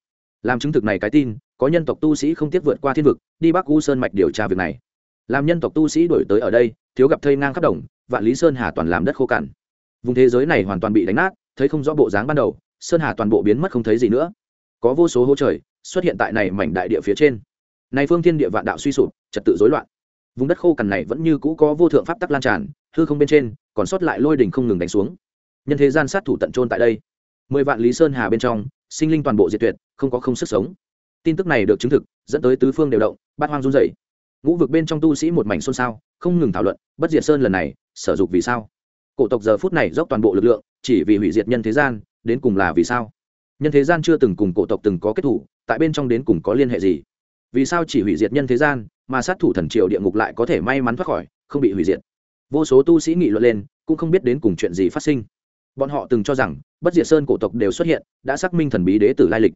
Làm chứng thực này cái tin, có nhân tộc tu sĩ không tiếc vượt qua thiên vực, đi bắc u sơn mạch điều tra việc này. Làm nhân tộc tu sĩ đổi tới ở đây, thiếu gặp thây ngang khắp đồng, vạn lý sơn hà toàn làm đất khô cằn vùng thế giới này hoàn toàn bị đánh nát, thấy không rõ bộ dáng ban đầu, sơn hà toàn bộ biến mất không thấy gì nữa. Có vô số hỗ trời xuất hiện tại này mảnh đại địa phía trên. Này phương thiên địa vạn đạo suy sụp, trật tự rối loạn. Vùng đất khô cằn này vẫn như cũ có vô thượng pháp tắc lan tràn, hư không bên trên còn sót lại lôi đỉnh không ngừng đánh xuống. Nhân thế gian sát thủ tận trôn tại đây. Mười vạn lý sơn hà bên trong, sinh linh toàn bộ diệt tuyệt, không có không sức sống. Tin tức này được chứng thực, dẫn tới tứ phương đều động, bát hoang run rẩy. Ngũ vực bên trong tu sĩ một mảnh xôn xao, không ngừng thảo luận, bất diệt sơn lần này, sở dục vì sao? Cổ tộc giờ phút này dốc toàn bộ lực lượng, chỉ vì hủy diệt nhân thế gian, đến cùng là vì sao? Nhân thế gian chưa từng cùng cổ tộc từng có kết thủ tại bên trong đến cùng có liên hệ gì? Vì sao chỉ hủy diệt nhân thế gian, mà sát thủ thần triều địa ngục lại có thể may mắn thoát khỏi, không bị hủy diệt? Vô số tu sĩ nghị luận lên, cũng không biết đến cùng chuyện gì phát sinh. Bọn họ từng cho rằng, bất diệt sơn cổ tộc đều xuất hiện, đã xác minh thần bí đế tử lai lịch.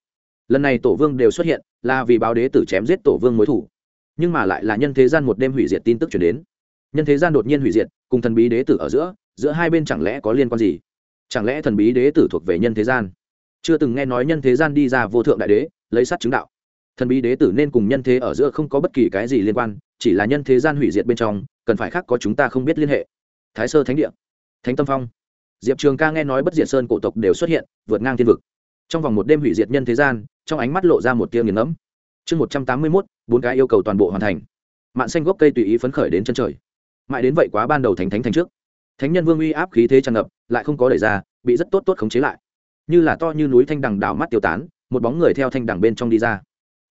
Lần này tổ vương đều xuất hiện, là vì báo đế tử chém giết tổ vương mối thủ. Nhưng mà lại là nhân thế gian một đêm hủy diệt tin tức chuyển đến. Nhân thế gian đột nhiên hủy diệt, cùng thần bí đế tử ở giữa giữa hai bên chẳng lẽ có liên quan gì? Chẳng lẽ thần bí đế tử thuộc về nhân thế gian? Chưa từng nghe nói nhân thế gian đi ra vô thượng đại đế, lấy sắt chứng đạo. Thần bí đế tử nên cùng nhân thế ở giữa không có bất kỳ cái gì liên quan, chỉ là nhân thế gian hủy diệt bên trong, cần phải khác có chúng ta không biết liên hệ. Thái sơ thánh địa, thánh tâm phong. Diệp trường ca nghe nói bất diệt sơn cổ tộc đều xuất hiện, vượt ngang thiên vực. Trong vòng một đêm hủy diệt nhân thế gian, trong ánh mắt lộ ra một tia nghiền ngẫm. Chương một trăm tám mươi mốt, bốn cái yêu cầu toàn bộ hoàn thành. Mạng xanh gốc cây tùy ý phấn khởi đến chân trời. Mãi đến vậy quá ban đầu thành thánh thành trước. Thánh nhân vương uy áp khí thế tràn ngập, lại không có đẩy ra, bị rất tốt tốt khống chế lại như là to như núi thanh đằng đảo mắt tiêu tán, một bóng người theo thanh đằng bên trong đi ra.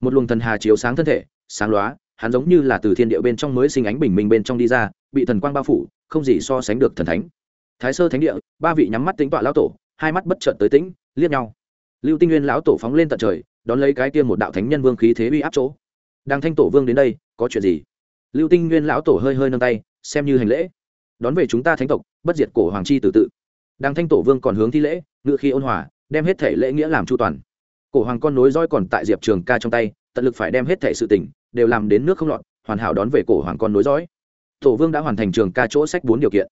Một luồng thần hà chiếu sáng thân thể, sáng lóa, hắn giống như là từ thiên địa bên trong mới sinh ánh bình minh bên trong đi ra, bị thần quang bao phủ, không gì so sánh được thần thánh. Thái sơ thánh địa, ba vị nhắm mắt tính tọa lão tổ, hai mắt bất chợt tới tĩnh, liếc nhau. Lưu tinh nguyên lão tổ phóng lên tận trời, đón lấy cái kia một đạo thánh nhân vương khí thế uy áp chỗ. Đang thanh tổ vương đến đây, có chuyện gì? Lưu tinh nguyên lão tổ hơi hơi nâng tay, xem như hành lễ. Đón về chúng ta thánh tộc, bất diệt cổ hoàng chi từ tự. Đang thanh tổ vương còn hướng thi lễ ngựa khi ôn hòa, đem hết thể lễ nghĩa làm chu toàn. Cổ hoàng con nối roi còn tại diệp trường ca trong tay, tận lực phải đem hết thể sự tỉnh đều làm đến nước không lọt, hoàn hảo đón về cổ hoàng con nối dõi. Tổ vương đã hoàn thành trường ca chỗ sách bốn điều kiện.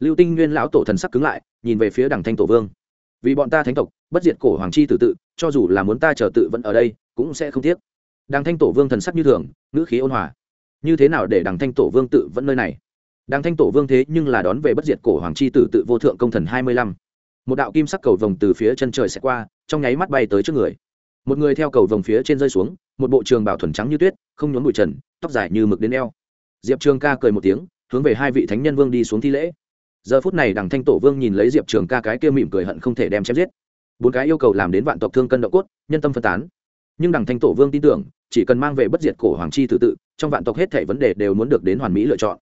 Lưu tinh nguyên lão tổ thần sắc cứng lại, nhìn về phía đằng thanh tổ vương. Vì bọn ta thánh tộc, bất diệt cổ hoàng chi tử tự, cho dù là muốn ta chờ tự vẫn ở đây, cũng sẽ không tiếc. Đằng thanh tổ vương thần sắc như thường, ngữ khí ôn hòa. Như thế nào để đằng thanh tổ vương tự vẫn nơi này? Đằng thanh tổ vương thế nhưng là đón về bất diệt cổ hoàng chi tử tự vô thượng công thần hai mươi lăm một đạo kim sắc cầu vồng từ phía chân trời sẽ qua, trong nháy mắt bay tới trước người. Một người theo cầu vồng phía trên rơi xuống, một bộ trường bảo thuần trắng như tuyết, không nhốn bụi trần, tóc dài như mực đến eo. Diệp trường ca cười một tiếng, hướng về hai vị thánh nhân vương đi xuống thi lễ. Giờ phút này đằng thanh tổ vương nhìn lấy diệp trường ca cái kia mỉm cười hận không thể đem chém giết. Bốn cái yêu cầu làm đến vạn tộc thương cân độ cốt, nhân tâm phân tán. Nhưng đằng thanh tổ vương tin tưởng, chỉ cần mang về bất diệt cổ hoàng chi tự tự, trong vạn tộc hết thể vấn đề đều muốn được đến hoàn mỹ lựa chọn.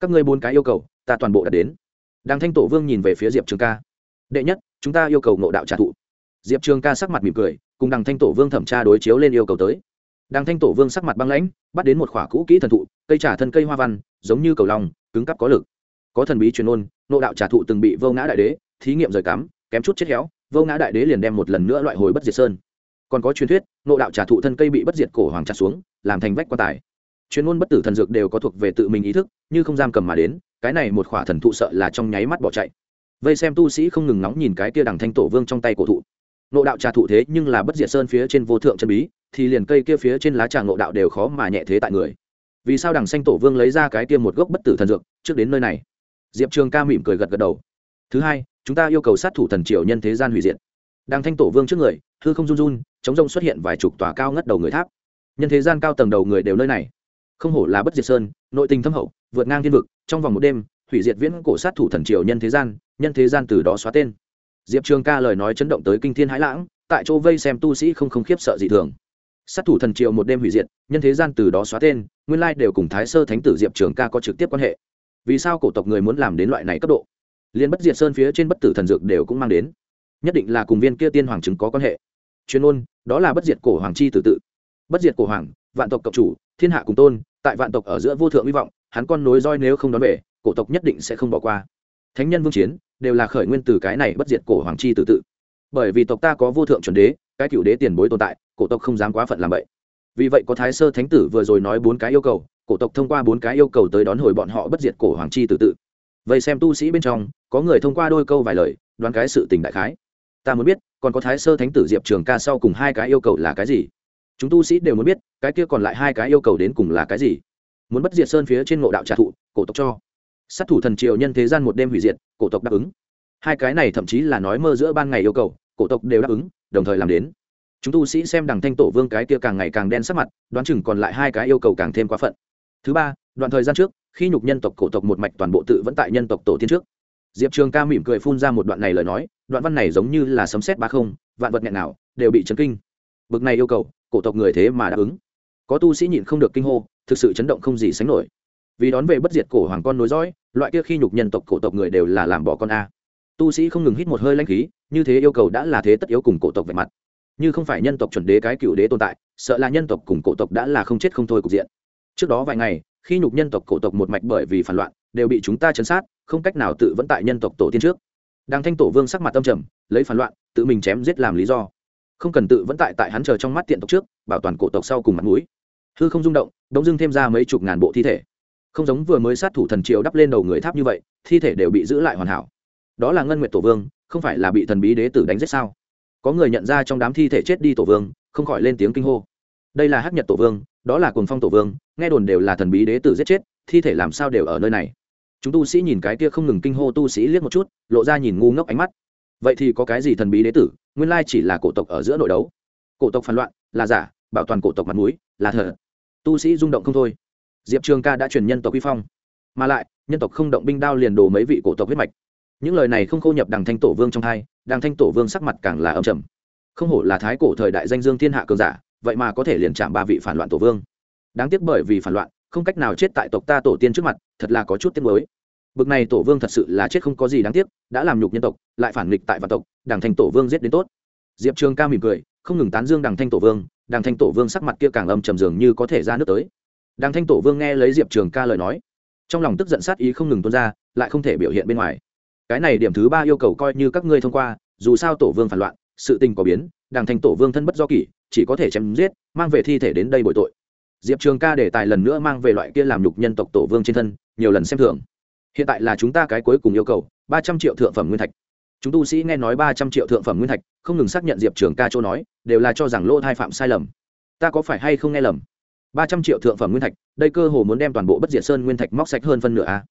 Các ngươi bốn cái yêu cầu, ta toàn bộ đã đến. Đằng thanh tổ vương nhìn về phía diệp trường ca đệ nhất, chúng ta yêu cầu ngộ đạo trả thụ diệp trường ca sắc mặt mỉm cười, cùng đằng thanh tổ vương thẩm tra đối chiếu lên yêu cầu tới. Đằng thanh tổ vương sắc mặt băng lãnh, bắt đến một khỏa cũ kỹ thần thụ, cây trả thân cây hoa văn, giống như cầu lòng cứng cắp có lực. Có thần bí truyền ôn nộ đạo trả thụ từng bị vô ngã đại đế, thí nghiệm rời cắm, kém chút chết héo, vô ngã đại đế liền đem một lần nữa loại hồi bất diệt sơn. Còn có truyền thuyết nộ đạo trả thụ thân cây bị bất diệt cổ hoàng trả xuống, làm thành vách quan tài. Chuyên môn bất tử thần dược đều có thuộc về tự mình ý thức, như không giam cầm mà đến, cái này một khỏa thần thụ sợ là trong nháy mắt bỏ chạy vây xem tu sĩ không ngừng nóng nhìn cái kia đằng thanh tổ vương trong tay cổ thụ. Nộ đạo trà thụ thế nhưng là bất diệt sơn phía trên vô thượng chân bí, thì liền cây kia phía trên lá trà nộ đạo đều khó mà nhẹ thế tại người. Vì sao đằng xanh tổ vương lấy ra cái kia một gốc bất tử thần dược, trước đến nơi này? Diệp trường ca mỉm cười gật gật đầu. Thứ hai, chúng ta yêu cầu sát thủ thần triều nhân thế gian hủy diệt. Đằng thanh tổ vương trước người, hư không run run, chống rông xuất hiện vài chục tòa cao ngất đầu người tháp. Nhân thế gian cao tầng đầu người đều nơi này. Không hổ là bất diệt sơn, nội tình thâm hậu, vượt ngang thiên vực, trong vòng một đêm, hủy diệt viễn cổ sát thủ thần triều nhân thế gian nhân thế gian từ đó xóa tên. Diệp trường ca lời nói chấn động tới kinh thiên hãi lãng, tại chỗ vây xem tu sĩ không không khiếp sợ gì thường. Sát thủ thần triều một đêm hủy diệt, nhân thế gian từ đó xóa tên, nguyên lai đều cùng thái sơ thánh tử diệp trường ca có trực tiếp quan hệ. Vì sao cổ tộc người muốn làm đến loại này cấp độ? Liên bất diệt sơn phía trên bất tử thần dược đều cũng mang đến. Nhất định là cùng viên kia tiên hoàng chứng có quan hệ. Chuyên ôn đó là bất diệt cổ hoàng chi tử tự. Bất diệt cổ hoàng, vạn tộc cộng chủ, thiên hạ cùng tôn, tại vạn tộc ở giữa vô thượng hy vọng, hắn con nối roi nếu không đón về, cổ tộc nhất định sẽ không bỏ qua thánh nhân vương chiến, đều là khởi nguyên từ cái này bất diệt cổ hoàng chi tự tự. Bởi vì tộc ta có vô thượng chuẩn đế, cái cựu đế tiền bối tồn tại, cổ tộc không dám quá phận làm vậy. Vì vậy có thái sơ thánh tử vừa rồi nói bốn cái yêu cầu, cổ tộc thông qua bốn cái yêu cầu tới đón hồi bọn họ bất diệt cổ hoàng chi tự tự. Vậy xem tu sĩ bên trong, có người thông qua đôi câu vài lời, đoán cái sự tình đại khái. Ta muốn biết, còn có thái sơ thánh tử diệp trường ca sau cùng hai cái yêu cầu là cái gì? Chúng tu sĩ đều muốn biết, cái kia còn lại hai cái yêu cầu đến cùng là cái gì? Muốn bất diệt sơn phía trên ngộ đạo trả thụ cổ tộc cho sát thủ thần triều nhân thế gian một đêm hủy diệt, cổ tộc đáp ứng. Hai cái này thậm chí là nói mơ giữa ban ngày yêu cầu, cổ tộc đều đáp ứng, đồng thời làm đến. Chúng tu sĩ xem đằng thanh tổ vương cái kia càng ngày càng đen sắc mặt, đoán chừng còn lại hai cái yêu cầu càng thêm quá phận. Thứ ba, đoạn thời gian trước, khi nhục nhân tộc cổ tộc một mạch toàn bộ tự vẫn tại nhân tộc tổ tiên trước. Diệp trường ca mỉm cười phun ra một đoạn này lời nói, đoạn văn này giống như là sấm xét ba không, vạn vật nghẹn nào, đều bị chấn kinh. Bực này yêu cầu, cổ tộc người thế mà đáp ứng. Có tu sĩ nhịn không được kinh hô, thực sự chấn động không gì sánh nổi vì đón về bất diệt cổ hoàng con nối dõi, loại kia khi nhục nhân tộc cổ tộc người đều là làm bỏ con a. Tu sĩ không ngừng hít một hơi lanh khí, như thế yêu cầu đã là thế tất yếu cùng cổ tộc về mặt. Như không phải nhân tộc chuẩn đế cái cựu đế tồn tại, sợ là nhân tộc cùng cổ tộc đã là không chết không thôi cục diện. Trước đó vài ngày, khi nhục nhân tộc cổ tộc một mạch bởi vì phản loạn, đều bị chúng ta chấn sát, không cách nào tự vẫn tại nhân tộc tổ tiên trước. Đang thanh tổ vương sắc mặt tâm trầm, lấy phản loạn, tự mình chém giết làm lý do. Không cần tự vẫn tại tại hắn chờ trong mắt tiện tộc trước, bảo toàn cổ tộc sau cùng mặt mũi. Hư không rung động đống dưng thêm ra mấy chục ngàn bộ thi thể không giống vừa mới sát thủ thần triều đắp lên đầu người tháp như vậy, thi thể đều bị giữ lại hoàn hảo. Đó là ngân nguyệt tổ vương, không phải là bị thần bí đế tử đánh giết sao? Có người nhận ra trong đám thi thể chết đi tổ vương, không khỏi lên tiếng kinh hô. Đây là hắc nhật tổ vương, đó là cồn phong tổ vương, nghe đồn đều là thần bí đế tử giết chết, thi thể làm sao đều ở nơi này? Chúng tu sĩ nhìn cái kia không ngừng kinh hô tu sĩ liếc một chút, lộ ra nhìn ngu ngốc ánh mắt. Vậy thì có cái gì thần bí đế tử, nguyên lai chỉ là cổ tộc ở giữa nội đấu? Cổ tộc phản loạn, là giả, bảo toàn cổ tộc mặt mũi, là thờ tu sĩ rung động không thôi diệp trường ca đã truyền nhân tộc quy phong. Mà lại, nhân tộc không động binh đao liền đồ mấy vị cổ tộc huyết mạch. Những lời này không khô nhập đằng thanh tổ vương trong hai, đằng thanh tổ vương sắc mặt càng là âm trầm. Không hổ là thái cổ thời đại danh dương thiên hạ cường giả, vậy mà có thể liền chạm ba vị phản loạn tổ vương. Đáng tiếc bởi vì phản loạn, không cách nào chết tại tộc ta tổ tiên trước mặt, thật là có chút tiếc mới bực này tổ vương thật sự là chết không có gì đáng tiếc, đã làm nhục nhân tộc, lại phản nghịch tại vạn tộc, đằng thanh tổ vương giết đến tốt. Diệp trường ca mỉm cười, không ngừng tán dương đằng thanh tổ vương, đằng thanh tổ vương sắc mặt kia càng âm trầm dường như có thể ra nước tới đàng thanh tổ vương nghe lấy diệp trường ca lời nói, trong lòng tức giận sát ý không ngừng tuôn ra, lại không thể biểu hiện bên ngoài. Cái này điểm thứ ba yêu cầu coi như các ngươi thông qua, dù sao tổ vương phản loạn, sự tình có biến đàng thanh tổ vương thân bất do kỷ, chỉ có thể chém giết, mang về thi thể đến đây bồi tội. Diệp trường ca để tài lần nữa mang về loại kia làm nhục nhân tộc tổ vương trên thân, nhiều lần xem thường. Hiện tại là chúng ta cái cuối cùng yêu cầu, ba trăm triệu thượng phẩm nguyên thạch. Chúng tu sĩ nghe nói ba trăm triệu thượng phẩm nguyên thạch, không ngừng xác nhận diệp trường ca châu nói, đều là cho rằng lỗ thai phạm sai lầm. Ta có phải hay không nghe lầm? Ba trăm triệu thượng phẩm nguyên thạch, đây cơ hồ muốn đem toàn bộ bất diệt sơn nguyên thạch móc sạch hơn phân nửa a.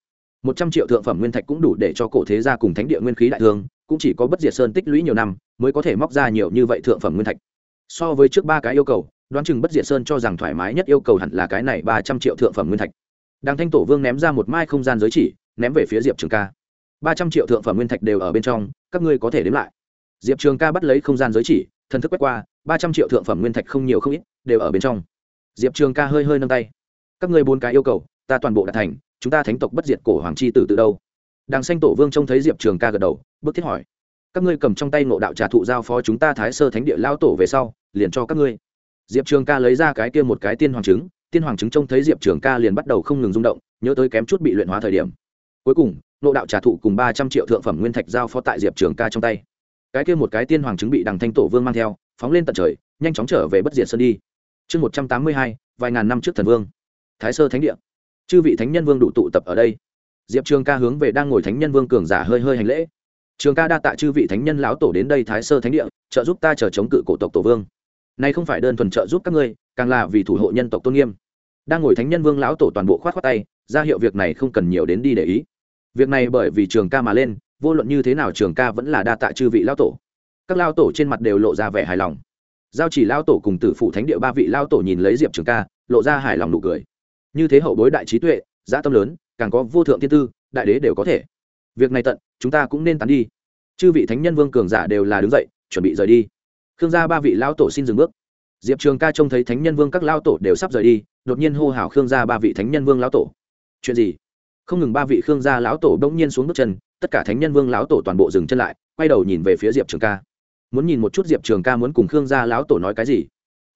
một trăm triệu thượng phẩm nguyên thạch cũng đủ để cho cổ thế gia cùng thánh địa nguyên khí đại thương, cũng chỉ có bất diệt sơn tích lũy nhiều năm mới có thể móc ra nhiều như vậy thượng phẩm nguyên thạch. So với trước ba cái yêu cầu, đoán chừng bất diệt sơn cho rằng thoải mái nhất yêu cầu hẳn là cái này ba trăm triệu thượng phẩm nguyên thạch. Đàng thanh tổ vương ném ra một mai không gian giới chỉ, ném về phía diệp trường ca. ba trăm triệu thượng phẩm nguyên thạch đều ở bên trong, các ngươi có thể đếm lại. Diệp trường ca bắt lấy không gian giới chỉ, thần thức quét qua, ba trăm triệu thượng phẩm nguyên thạch không nhiều không ít, đều ở bên trong diệp trường ca hơi hơi nâng tay. Các ngươi bốn cái yêu cầu, ta toàn bộ đã thành, chúng ta thánh tộc bất diệt cổ hoàng chi tử từ đâu? Đàng xanh tổ vương trông thấy diệp trường ca gật đầu bước thiết hỏi. Các ngươi cầm trong tay ngộ đạo trà thụ giao phó chúng ta thái sơ thánh địa lao tổ về sau, liền cho các ngươi. Diệp trường ca lấy ra cái kia một cái tiên hoàng trứng, tiên hoàng trứng trông thấy diệp trường ca liền bắt đầu không ngừng rung động, nhớ tới kém chút bị luyện hóa thời điểm. Cuối cùng, ngộ đạo trà thụ cùng ba trăm triệu thượng phẩm nguyên thạch giao phó tại diệp trường ca trong tay. Cái kia một cái tiên hoàng trứng bị đằng thanh tổ vương mang theo, phóng lên tận trời, nhanh chóng trở về bất diệt sơn đi chương một trăm tám mươi hai, vài ngàn năm trước thần vương. Thái sơ thánh địa. Chư vị thánh nhân vương đủ tụ tập ở đây. Diệp trường ca hướng về đang ngồi thánh nhân vương cường giả hơi hơi hành lễ. Trường ca đa tạ chư vị thánh nhân lão tổ đến đây thái sơ thánh địa, trợ giúp ta chờ chống cự cổ tộc tổ vương. Nay không phải đơn thuần trợ giúp các ngươi, càng là vì thủ hộ nhân tộc tôn nghiêm. Đang ngồi thánh nhân vương lão tổ toàn bộ khoát khoát tay, ra hiệu việc này không cần nhiều đến đi để ý. Việc này bởi vì trường ca mà lên, vô luận như thế nào trường ca vẫn là đa tạ chư vị lão tổ. Các lao tổ trên mặt đều lộ ra vẻ hài lòng giao chỉ lao tổ cùng tử phụ thánh địa ba vị lao tổ nhìn lấy diệp trường ca, lộ ra hài lòng nụ cười. Như thế hậu bối đại trí tuệ giá tâm lớn, càng có vô thượng thiên tư, đại đế đều có thể. Việc này tận, chúng ta cũng nên tán đi. Chư vị thánh nhân vương cường giả đều là đứng dậy, chuẩn bị rời đi. Khương gia ba vị lão tổ xin dừng bước. Diệp trường ca trông thấy thánh nhân vương các lão tổ đều sắp rời đi, đột nhiên hô hào khương gia ba vị thánh nhân vương lão tổ. Chuyện gì? Không ngừng ba vị khương gia lão tổ bỗng nhiên xuống bước chân, tất cả thánh nhân vương lão tổ toàn bộ dừng chân lại, quay đầu nhìn về phía diệp trường ca muốn nhìn một chút diệp trường ca muốn cùng khương gia lão tổ nói cái gì.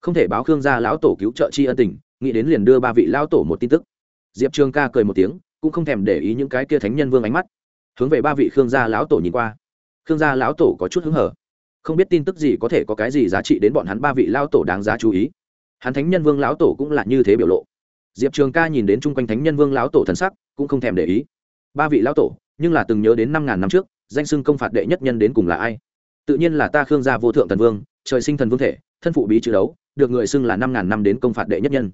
Không thể báo khương gia lão tổ cứu trợ tri ân tình, nghĩ đến liền đưa ba vị lão tổ một tin tức. Diệp trường ca cười một tiếng, cũng không thèm để ý những cái kia thánh nhân vương ánh mắt. Hướng về ba vị khương gia lão tổ nhìn qua. Khương gia lão tổ có chút hứng hở. Không biết tin tức gì có thể có cái gì giá trị đến bọn hắn ba vị lão tổ đáng giá chú ý. Hắn thánh nhân vương lão tổ cũng là như thế biểu lộ. Diệp trường ca nhìn đến chung quanh thánh nhân vương lão tổ thần sắc, cũng không thèm để ý. Ba vị lão tổ, nhưng là từng nhớ đến năm ngàn năm trước, danh xưng công phạt đệ nhất nhân đến cùng là ai? Tự nhiên là ta khương gia vô thượng thần vương, trời sinh thần vương thể, thân phụ bí chữ đấu, được người xưng là năm ngàn năm đến công phạt đệ nhất nhân.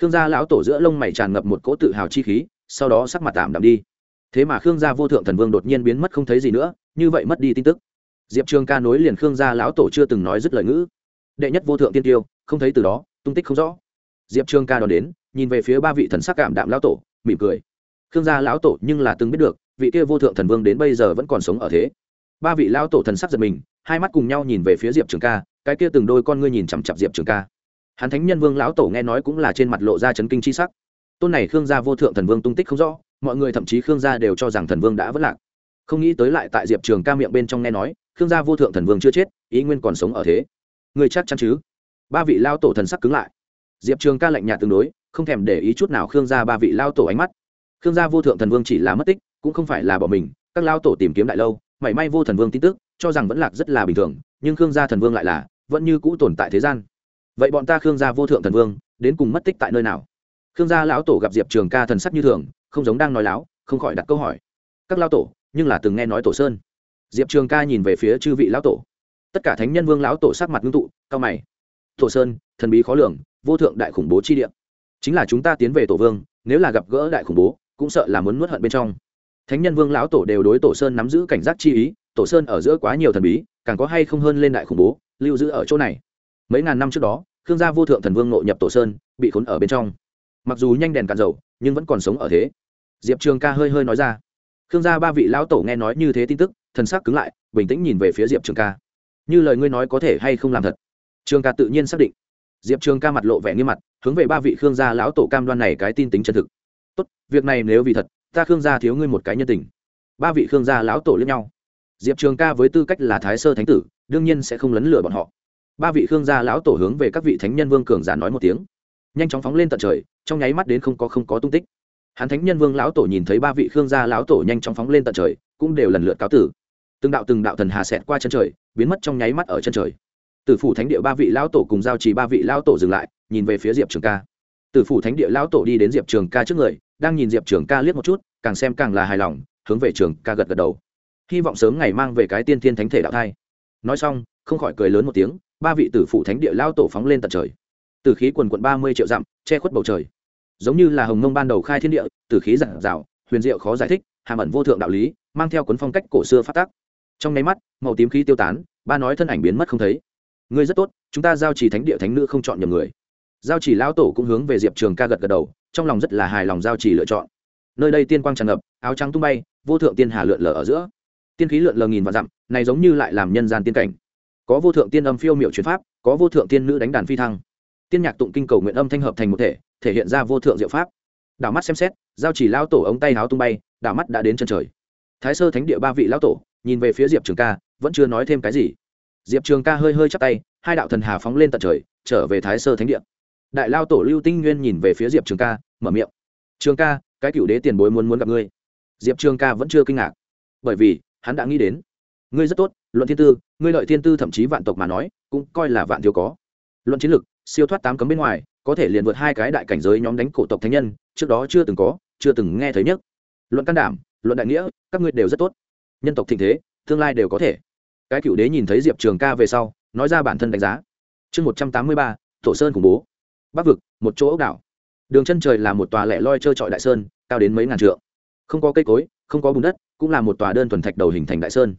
Khương gia lão tổ giữa lông mày tràn ngập một cỗ tự hào chi khí, sau đó sắc mặt tạm đạm đi. Thế mà khương gia vô thượng thần vương đột nhiên biến mất không thấy gì nữa, như vậy mất đi tin tức. Diệp trường ca nối liền khương gia lão tổ chưa từng nói dứt lời ngữ. Đệ nhất vô thượng tiên tiêu, không thấy từ đó, tung tích không rõ. Diệp trường ca đón đến, nhìn về phía ba vị thần sắc cảm đạm lão tổ, mỉm cười. Khương gia lão tổ nhưng là từng biết được, vị kia vô thượng thần vương đến bây giờ vẫn còn sống ở thế ba vị lao tổ thần sắc giật mình, hai mắt cùng nhau nhìn về phía diệp trường ca, cái kia từng đôi con ngươi nhìn chằm chặp diệp trường ca. Hắn thánh nhân vương lão tổ nghe nói cũng là trên mặt lộ ra chấn kinh c h i sắc. Tôn này khương gia vô thượng thần vương tung tích không rõ, mọi người thậm chí khương gia đều cho rằng thần vương đã vất lạc. Không nghĩ tới lại tại diệp trường ca miệng bên trong nghe nói, khương gia vô thượng thần vương chưa chết, ý nguyên còn sống ở thế. Người chắc chắn chứ? Ba vị lao tổ thần sắc cứng lại. Diệp trường ca lạnh nhạt tương đối, không thèm để ý chút nào khương gia ba vị lao tổ ánh mắt. Khương gia vô thượng thần vương chỉ là mất tích, cũng không phải là bỏ mình, các lao tổ tìm kiếm đại lâu mảy may vô thần vương tin tức, cho rằng vẫn lạc rất là bình thường, nhưng khương gia thần vương lại là, vẫn như cũ tồn tại thế gian. Vậy bọn ta khương gia vô thượng thần vương, đến cùng mất tích tại nơi nào? Khương gia lão tổ gặp diệp trường ca thần sắc như thường, không giống đang nói láo, không khỏi đặt câu hỏi. Các lao tổ, nhưng là từng nghe nói tổ sơn. Diệp trường ca nhìn về phía chư vị lão tổ. Tất cả thánh nhân vương lão tổ sắc mặt ngưng tụ, cao mày. Tổ sơn, thần bí khó lường, vô thượng đại khủng bố chi địa. Chính là chúng ta tiến về tổ vương, nếu là gặp gỡ đại khủng bố, cũng sợ là muốn nuốt hận bên trong thánh nhân vương lão tổ đều đối tổ sơn nắm giữ cảnh giác chi ý, tổ sơn ở giữa quá nhiều thần bí, càng có hay không hơn lên đại khủng bố, lưu giữ ở chỗ này. Mấy ngàn năm trước đó, khương gia vô thượng thần vương nội nhập tổ sơn, bị khốn ở bên trong. Mặc dù nhanh đèn cạn dầu, nhưng vẫn còn sống ở thế. Diệp trường ca hơi hơi nói ra. Khương gia ba vị lão tổ nghe nói như thế tin tức, thần sắc cứng lại, bình tĩnh nhìn về phía diệp trường ca. Như lời ngươi nói có thể hay không làm thật? Trường ca tự nhiên xác định. Diệp trường ca mặt lộ vẻ nghiêm mặt, hướng về ba vị khương gia lão tổ cam đoan này cái tin tính chân thực. Tốt, việc này nếu vì thật ta khương gia thiếu ngươi một cái nhân tình. Ba vị khương gia lão tổ lẫn nhau. Diệp trường ca với tư cách là thái sơ thánh tử, đương nhiên sẽ không lấn lửa bọn họ. Ba vị khương gia lão tổ hướng về các vị thánh nhân vương cường giả nói một tiếng. Nhanh chóng phóng lên tận trời, trong nháy mắt đến không có không có tung tích. Hắn thánh nhân vương lão tổ nhìn thấy ba vị khương gia lão tổ nhanh chóng phóng lên tận trời, cũng đều lần lượt cáo tử. Từng đạo từng đạo thần hà xẹt qua chân trời, biến mất trong nháy mắt ở chân trời. Tử phủ thánh địa ba vị lão tổ cùng giao trì ba vị lão tổ dừng lại, nhìn về phía diệp trường ca. Tử phủ thánh địa lão tổ đi đến diệp trường ca trước người đang nhìn diệp trường ca liếc một chút, càng xem càng là hài lòng, hướng về trường ca gật gật đầu. Hy vọng sớm ngày mang về cái tiên thiên thánh thể đạo thai. Nói xong, không khỏi cười lớn một tiếng, ba vị tử phụ thánh địa lao tổ phóng lên tận trời. Tử khí quần quận ba mươi triệu dặm, che khuất bầu trời. Giống như là hồng mông ban đầu khai thiên địa, tử khí giản dạo huyền diệu khó giải thích, hàm ẩn vô thượng đạo lý, mang theo cuốn phong cách cổ xưa phát tác. Trong nháy mắt, màu tím khí tiêu tán, ba nói thân ảnh biến mất không thấy. Ngươi rất tốt, chúng ta giao chỉ thánh địa thánh nữ không chọn nhầm người. Giao chỉ lão tổ cũng hướng về diệp trường ca gật gật đầu trong lòng rất là hài lòng giao chỉ lựa chọn. Nơi đây tiên quang tràn ngập, áo trắng tung bay, vô thượng tiên hà lượn lờ ở giữa. Tiên khí lượn lờ nghìn vạn dặm, này giống như lại làm nhân gian tiên cảnh. Có vô thượng tiên âm phiêu miệu chuyển pháp, có vô thượng tiên nữ đánh đàn phi thăng. Tiên nhạc tụng kinh cầu nguyện âm thanh hợp thành một thể thể hiện ra vô thượng diệu pháp. Đảo mắt xem xét, giao chỉ lao tổ ống tay háo tung bay, đảo mắt đã đến chân trời. Thái sơ thánh địa ba vị lao tổ, nhìn về phía diệp trường ca, vẫn chưa nói thêm cái gì. Diệp trường ca hơi hơi chắp tay, hai đạo thần hà phóng lên tận trời, trở về thái sơ thánh địa đại lao tổ lưu tinh nguyên nhìn về phía diệp trường ca, mở miệng. Trường ca, cái cựu đế tiền bối muốn muốn gặp ngươi. Diệp trường ca vẫn chưa kinh ngạc, bởi vì hắn đã nghĩ đến, ngươi rất tốt, luận thiên tư, ngươi lợi thiên tư thậm chí vạn tộc mà nói, cũng coi là vạn thiếu có. Luận chiến lược siêu thoát tám cấm bên ngoài, có thể liền vượt hai cái đại cảnh giới nhóm đánh cổ tộc thánh nhân, trước đó chưa từng có, chưa từng nghe thấy nhất. Luận can đảm, luận đại nghĩa, các ngươi đều rất tốt. Nhân tộc thịnh thế, tương lai đều có thể. Cái cựu đế nhìn thấy diệp trường ca về sau, nói ra bản thân đánh giá. Chương một trăm tám mươi ba tổ sơn khủng bố bắc vực, một chỗ ốc đảo. Đường chân trời là một tòa lẻ loi trơ trọi đại sơn, cao đến mấy ngàn trượng. Không có cây cối, không có bùn đất, cũng là một tòa đơn thuần thạch đầu hình thành đại sơn.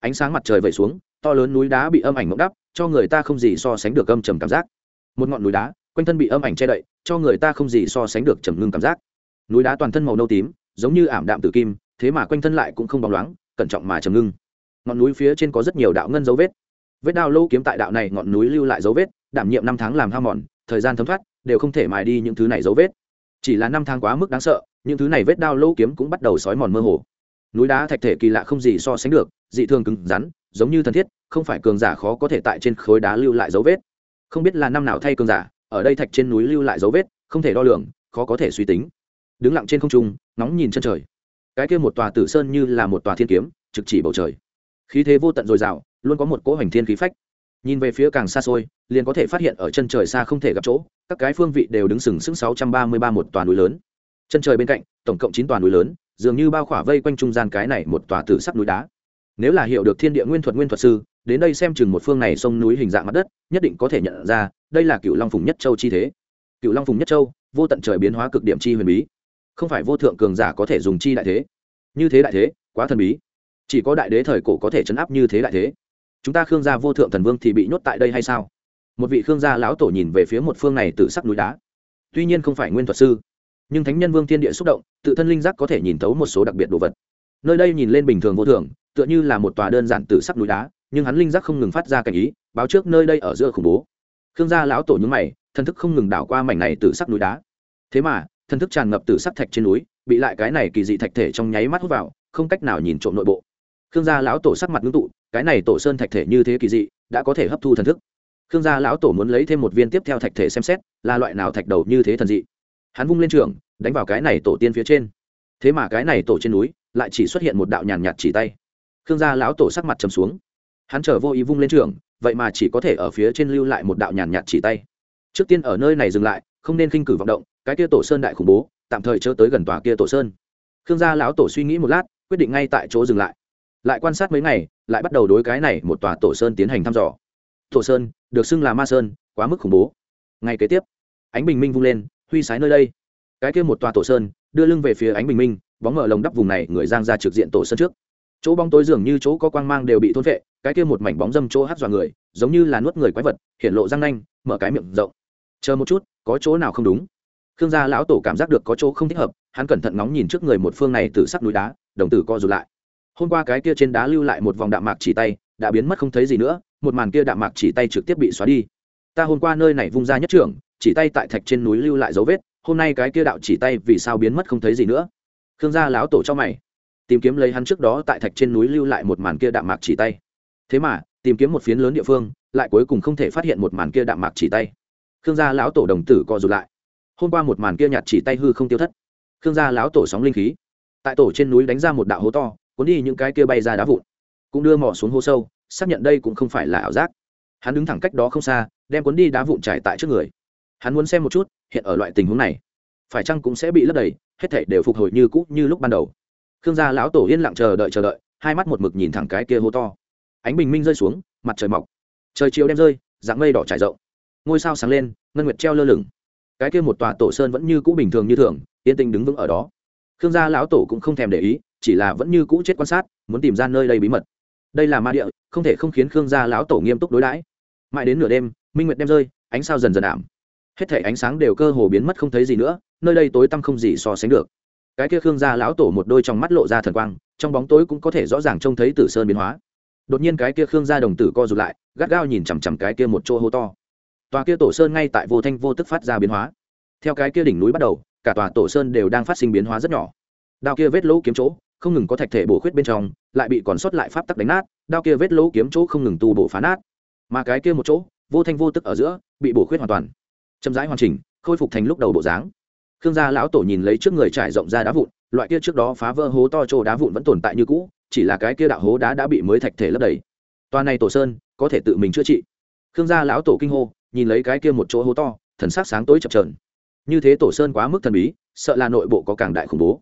Ánh sáng mặt trời vẩy xuống, to lớn núi đá bị âm ảnh mộng đắp cho người ta không gì so sánh được âm trầm cảm giác. Một ngọn núi đá, quanh thân bị âm ảnh che đậy, cho người ta không gì so sánh được trầm ngưng cảm giác. Núi đá toàn thân màu nâu tím, giống như ảm đạm tử kim, thế mà quanh thân lại cũng không bóng loáng, cẩn trọng mà trầm ngưng. Ngọn núi phía trên có rất nhiều đạo ngân dấu vết. Vết đao lâu kiếm tại đạo này ngọn núi lưu lại dấu vết, đảm nhiệm năm tháng làm hao mòn thời gian thấm thoát, đều không thể mài đi những thứ này dấu vết. Chỉ là năm tháng quá mức đáng sợ, những thứ này vết đao lâu kiếm cũng bắt đầu sói mòn mơ hồ. Núi đá thạch thể kỳ lạ không gì so sánh được, dị thường cứng rắn, giống như thân thiết, không phải cường giả khó có thể tại trên khối đá lưu lại dấu vết. Không biết là năm nào thay cường giả, ở đây thạch trên núi lưu lại dấu vết, không thể đo lường, khó có thể suy tính. Đứng lặng trên không trung nóng nhìn chân trời. Cái kia một tòa tử sơn như là một tòa thiên kiếm, trực chỉ bầu trời. Khí thế vô tận dồi dào, luôn có một cỗ hành thiên khí phách nhìn về phía càng xa xôi, liền có thể phát hiện ở chân trời xa không thể gặp chỗ, các cái phương vị đều đứng sừng sững sáu trăm ba mươi ba một tòa núi lớn. Chân trời bên cạnh, tổng cộng chín tòa núi lớn, dường như bao khỏa vây quanh trung gian cái này một tòa tử sắc núi đá. Nếu là hiểu được thiên địa nguyên thuật nguyên thuật sư, đến đây xem chừng một phương này sông núi hình dạng mặt đất, nhất định có thể nhận ra, đây là cựu long phùng nhất châu chi thế. Cựu long phùng nhất châu, vô tận trời biến hóa cực điểm chi huyền bí. Không phải vô thượng cường giả có thể dùng chi đại thế. Như thế đại thế, quá thần bí. Chỉ có đại đế thời cổ có thể chấn áp như thế đại thế chúng ta khương gia vô thượng thần vương thì bị nhốt tại đây hay sao? Một vị khương gia lão tổ nhìn về phía một phương này từ sắc núi đá. Tuy nhiên không phải nguyên thuật sư, nhưng thánh nhân vương thiên địa xúc động, tự thân linh giác có thể nhìn thấu một số đặc biệt đồ vật. Nơi đây nhìn lên bình thường vô thường, tựa như là một tòa đơn giản từ sắc núi đá, nhưng hắn linh giác không ngừng phát ra cảnh ý, báo trước nơi đây ở giữa khủng bố. Khương gia lão tổ nhúng mày thân thức không ngừng đảo qua mảnh này từ sắc núi đá. Thế mà thân thức tràn ngập từ sắc thạch trên núi, bị lại cái này kỳ dị thạch thể trong nháy mắt hút vào, không cách nào nhìn trộm nội bộ khương gia lão tổ sắc mặt ngưng tụ, cái này tổ sơn thạch thể như thế kỳ dị, đã có thể hấp thu thần thức. Khương gia lão tổ muốn lấy thêm một viên tiếp theo thạch thể xem xét, là loại nào thạch đầu như thế thần dị. Hắn vung lên trường, đánh vào cái này tổ tiên phía trên. Thế mà cái này tổ trên núi, lại chỉ xuất hiện một đạo nhàn nhạt chỉ tay. Khương gia lão tổ sắc mặt trầm xuống. Hắn chờ vô ý vung lên trường, vậy mà chỉ có thể ở phía trên lưu lại một đạo nhàn nhạt chỉ tay. Trước tiên ở nơi này dừng lại, không nên khinh cử vọng động, cái kia tổ sơn đại khủng bố, tạm thời chớ tới gần tòa kia tổ sơn. Khương gia lão tổ suy nghĩ một lát, quyết định ngay tại chỗ dừng lại lại quan sát mấy ngày, lại bắt đầu đối cái này một tòa tổ sơn tiến hành thăm dò. Tổ sơn, được xưng là ma sơn, quá mức khủng bố. Ngay kế tiếp, ánh bình minh vung lên, huy sái nơi đây. Cái kia một tòa tổ sơn, đưa lưng về phía ánh bình minh, bóng mở lồng đắp vùng này, người giang ra trực diện tổ sơn trước. Chỗ bóng tối dường như chỗ có quang mang đều bị thôn vệ cái kia một mảnh bóng dâm chỗ hát dọa người, giống như là nuốt người quái vật, hiện lộ răng nanh, mở cái miệng rộng. Chờ một chút, có chỗ nào không đúng? Khương gia lão tổ cảm giác được có chỗ không thích hợp, hắn cẩn thận ngóng nhìn trước người một phương này từ sắc núi đá, đồng tử co rụt lại hôm qua cái kia trên đá lưu lại một vòng đạm mạc chỉ tay, đã biến mất không thấy gì nữa, một màn kia đạm mạc chỉ tay trực tiếp bị xóa đi. Ta hôm qua nơi này vung ra nhất trưởng, chỉ tay tại thạch trên núi lưu lại dấu vết, hôm nay cái kia đạo chỉ tay vì sao biến mất không thấy gì nữa? Khương gia lão tổ cho mày. Tìm kiếm lấy hắn trước đó tại thạch trên núi lưu lại một màn kia đạm mạc chỉ tay. Thế mà, tìm kiếm một phiến lớn địa phương, lại cuối cùng không thể phát hiện một màn kia đạm mạc chỉ tay. Khương gia lão tổ đồng tử co rụt lại. Hôm qua một màn kia nhạt chỉ tay hư không tiêu thất. Khương gia lão tổ sóng linh khí. Tại tổ trên núi đánh ra một đạo hố to cuốn đi những cái kia bay ra đá vụn, cũng đưa mỏ xuống hố sâu, xác nhận đây cũng không phải là ảo giác. Hắn đứng thẳng cách đó không xa, đem cuốn đi đá vụn trải tại trước người. Hắn muốn xem một chút, hiện ở loại tình huống này, phải chăng cũng sẽ bị lấp đầy, hết thảy đều phục hồi như cũ như lúc ban đầu. Khương gia lão tổ yên lặng chờ đợi chờ đợi, hai mắt một mực nhìn thẳng cái kia hố to. Ánh bình minh rơi xuống, mặt trời mọc. Trời chiều đem rơi, dạng mây đỏ trải rộng. Ngôi sao sáng lên, ngân nguyệt treo lơ lửng. Cái kia một tòa tổ sơn vẫn như cũ bình thường như thường, yên tĩnh đứng vững ở đó. Khương gia lão tổ cũng không thèm để ý chỉ là vẫn như cũ chết quan sát, muốn tìm ra nơi đây bí mật. Đây là ma địa, không thể không khiến khương gia lão tổ nghiêm túc đối đãi. Mãi đến nửa đêm, minh nguyệt đem rơi, ánh sao dần dần ảm. Hết thể ánh sáng đều cơ hồ biến mất không thấy gì nữa, nơi đây tối tăm không gì so sánh được. Cái kia khương gia lão tổ một đôi trong mắt lộ ra thần quang, trong bóng tối cũng có thể rõ ràng trông thấy tử sơn biến hóa. Đột nhiên cái kia khương gia đồng tử co rụt lại, gắt gao nhìn chằm chằm cái kia một chỗ hô to. Tòa kia tổ sơn ngay tại vô thanh vô tức phát ra biến hóa. Theo cái kia đỉnh núi bắt đầu, cả tòa tổ sơn đều đang phát sinh biến hóa rất nhỏ. Đao kia vết lỗ kiếm chỗ không ngừng có thạch thể bổ khuyết bên trong, lại bị còn sót lại pháp tắc đánh nát, đao kia vết lỗ kiếm chỗ không ngừng tu bổ phá nát. Mà cái kia một chỗ, vô thanh vô tức ở giữa, bị bổ khuyết hoàn toàn. Chậm rãi hoàn chỉnh, khôi phục thành lúc đầu bộ dáng. Khương gia lão tổ nhìn lấy trước người trải rộng ra đá vụn, loại kia trước đó phá vỡ hố to chỗ đá vụn vẫn tồn tại như cũ, chỉ là cái kia đạo hố đá đã bị mới thạch thể lấp đầy. Toàn này tổ sơn, có thể tự mình chữa trị. Khương gia lão tổ kinh hô, nhìn lấy cái kia một chỗ hố to, thần sắc sáng tối chập trờn như thế tổ sơn quá mức thần bí, sợ là nội bộ có càng đại khủng bố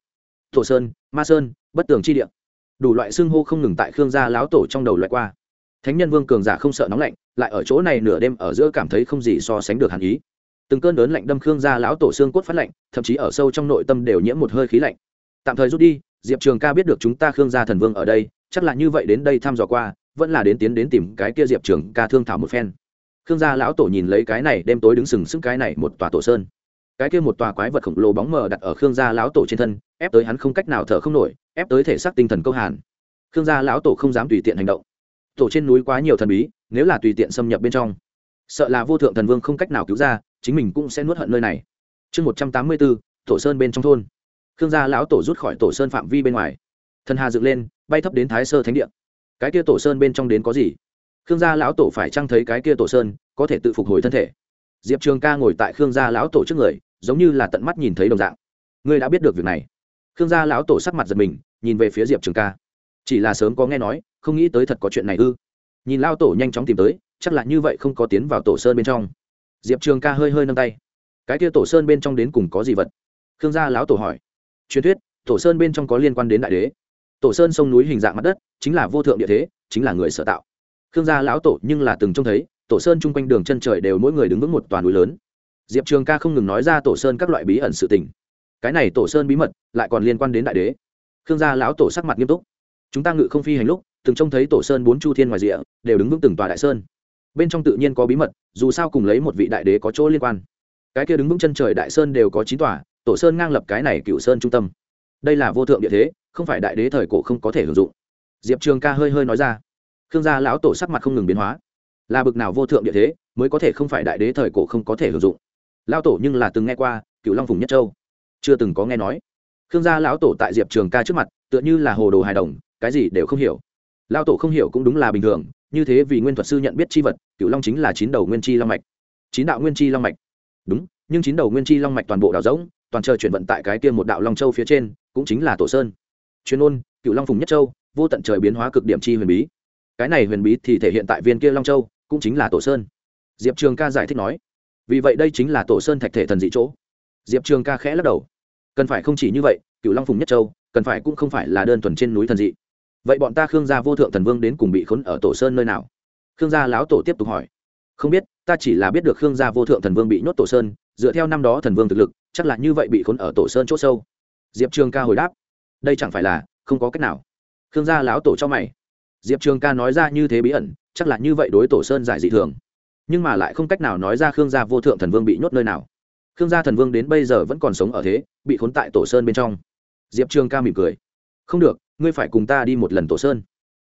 tổ sơn, ma sơn, bất tường chi địa. Đủ loại xương hô không ngừng tại khương gia lão tổ trong đầu loại qua. Thánh nhân vương cường giả không sợ nóng lạnh, lại ở chỗ này nửa đêm ở giữa cảm thấy không gì so sánh được hàn ý. Từng cơn lớn lạnh đâm khương gia lão tổ xương cốt phát lạnh, thậm chí ở sâu trong nội tâm đều nhiễm một hơi khí lạnh. Tạm thời rút đi, diệp trường ca biết được chúng ta khương gia thần vương ở đây, chắc là như vậy đến đây thăm dò qua, vẫn là đến tiến đến tìm cái kia diệp trường ca thương thảo một phen. Khương gia lão tổ nhìn lấy cái này, đêm tối đứng sừng sững cái này một tòa tổ sơn. Cái kia một tòa quái vật khổng lồ bóng mờ đặt ở khương gia lão tổ trên thân ép tới hắn không cách nào thở không nổi, ép tới thể xác tinh thần câu hàn. Khương gia lão tổ không dám tùy tiện hành động. Tổ trên núi quá nhiều thần bí, nếu là tùy tiện xâm nhập bên trong, sợ là vô thượng thần vương không cách nào cứu ra, chính mình cũng sẽ nuốt hận nơi này. Chương một trăm tám mươi bốn, tổ sơn bên trong thôn. Khương gia lão tổ rút khỏi tổ sơn phạm vi bên ngoài. Thần hà dựng lên, bay thấp đến thái sơ thánh địa. Cái kia tổ sơn bên trong đến có gì? Khương gia lão tổ phải trăng thấy cái kia tổ sơn, có thể tự phục hồi thân thể? Diệp trường ca ngồi tại khương gia lão tổ trước người, giống như là tận mắt nhìn thấy đồng dạng. Ngươi đã biết được việc này khương gia lão tổ sắc mặt giật mình, nhìn về phía diệp trường ca. Chỉ là sớm có nghe nói, không nghĩ tới thật có chuyện này ư. Nhìn lao tổ nhanh chóng tìm tới, chắc là như vậy không có tiến vào tổ sơn bên trong. Diệp trường ca hơi hơi nâng tay. Cái kia tổ sơn bên trong đến cùng có gì vật? Khương gia lão tổ hỏi. Truyền thuyết, tổ sơn bên trong có liên quan đến đại đế. Tổ sơn sông núi hình dạng mặt đất, chính là vô thượng địa thế, chính là người sở tạo. Khương gia lão tổ nhưng là từng trông thấy, tổ sơn chung quanh đường chân trời đều mỗi người đứng vững một toàn núi lớn. Diệp trường ca không ngừng nói ra tổ sơn các loại bí ẩn sự tình cái này tổ sơn bí mật lại còn liên quan đến đại đế. Khương gia lão tổ sắc mặt nghiêm túc. Chúng ta ngự không phi hành lúc, từng trông thấy tổ sơn bốn chu thiên ngoài rìa, đều đứng vững từng tòa đại sơn. Bên trong tự nhiên có bí mật, dù sao cùng lấy một vị đại đế có chỗ liên quan. Cái kia đứng vững chân trời đại sơn đều có chín tòa, tổ sơn ngang lập cái này cựu sơn trung tâm. Đây là vô thượng địa thế, không phải đại đế thời cổ không có thể hưởng dụng. Diệp trường ca hơi hơi nói ra. Khương gia lão tổ sắc mặt không ngừng biến hóa. Là bực nào vô thượng địa thế, mới có thể không phải đại đế thời cổ không có thể hưởng dụng. Lao tổ nhưng là từng nghe qua cựu long phùng nhất châu chưa từng có nghe nói. Khương gia lão tổ tại diệp trường ca trước mặt, tựa như là hồ đồ hài đồng, cái gì đều không hiểu. Lão tổ không hiểu cũng đúng là bình thường, như thế vì nguyên thuật sư nhận biết c h i vật cựu long chính là chín đầu nguyên chi long mạch. Chín đạo nguyên chi long mạch. Đúng, nhưng chín đầu nguyên chi long mạch toàn bộ đảo rỗng, toàn chờ chuyển vận tại cái kia một đạo long châu phía trên, cũng chính là tổ sơn. Chuyên ôn cựu long phùng nhất châu, vô tận trời biến hóa cực điểm chi huyền bí. Cái này huyền bí thì thể hiện tại viên kia long châu, cũng chính là tổ sơn. Diệp trường ca giải thích nói, vì vậy đây chính là tổ sơn thạch thể thần dị chỗ diệp trường ca khẽ lắc đầu. Cần phải không chỉ như vậy cựu long phùng nhất châu, cần phải cũng không phải là đơn thuần trên núi thần dị. Vậy bọn ta khương gia vô thượng thần vương đến cùng bị khốn ở tổ sơn nơi nào? Khương gia lão tổ tiếp tục hỏi. Không biết, ta chỉ là biết được khương gia vô thượng thần vương bị nhốt tổ sơn, dựa theo năm đó thần vương thực lực, chắc là như vậy bị khốn ở tổ sơn c h ỗ sâu. Diệp trường ca hồi đáp. Đây chẳng phải là không có cách nào. Khương gia lão tổ cho mày. Diệp trường ca nói ra như thế bí ẩn, chắc là như vậy đối tổ sơn giải dị thường. Nhưng mà lại không cách nào nói ra khương gia vô thượng thần vương bị nhốt nơi nào khương gia thần vương đến bây giờ vẫn còn sống ở thế, bị khốn tại tổ sơn bên trong. Diệp trường ca mỉm cười. Không được, ngươi phải cùng ta đi một lần tổ sơn.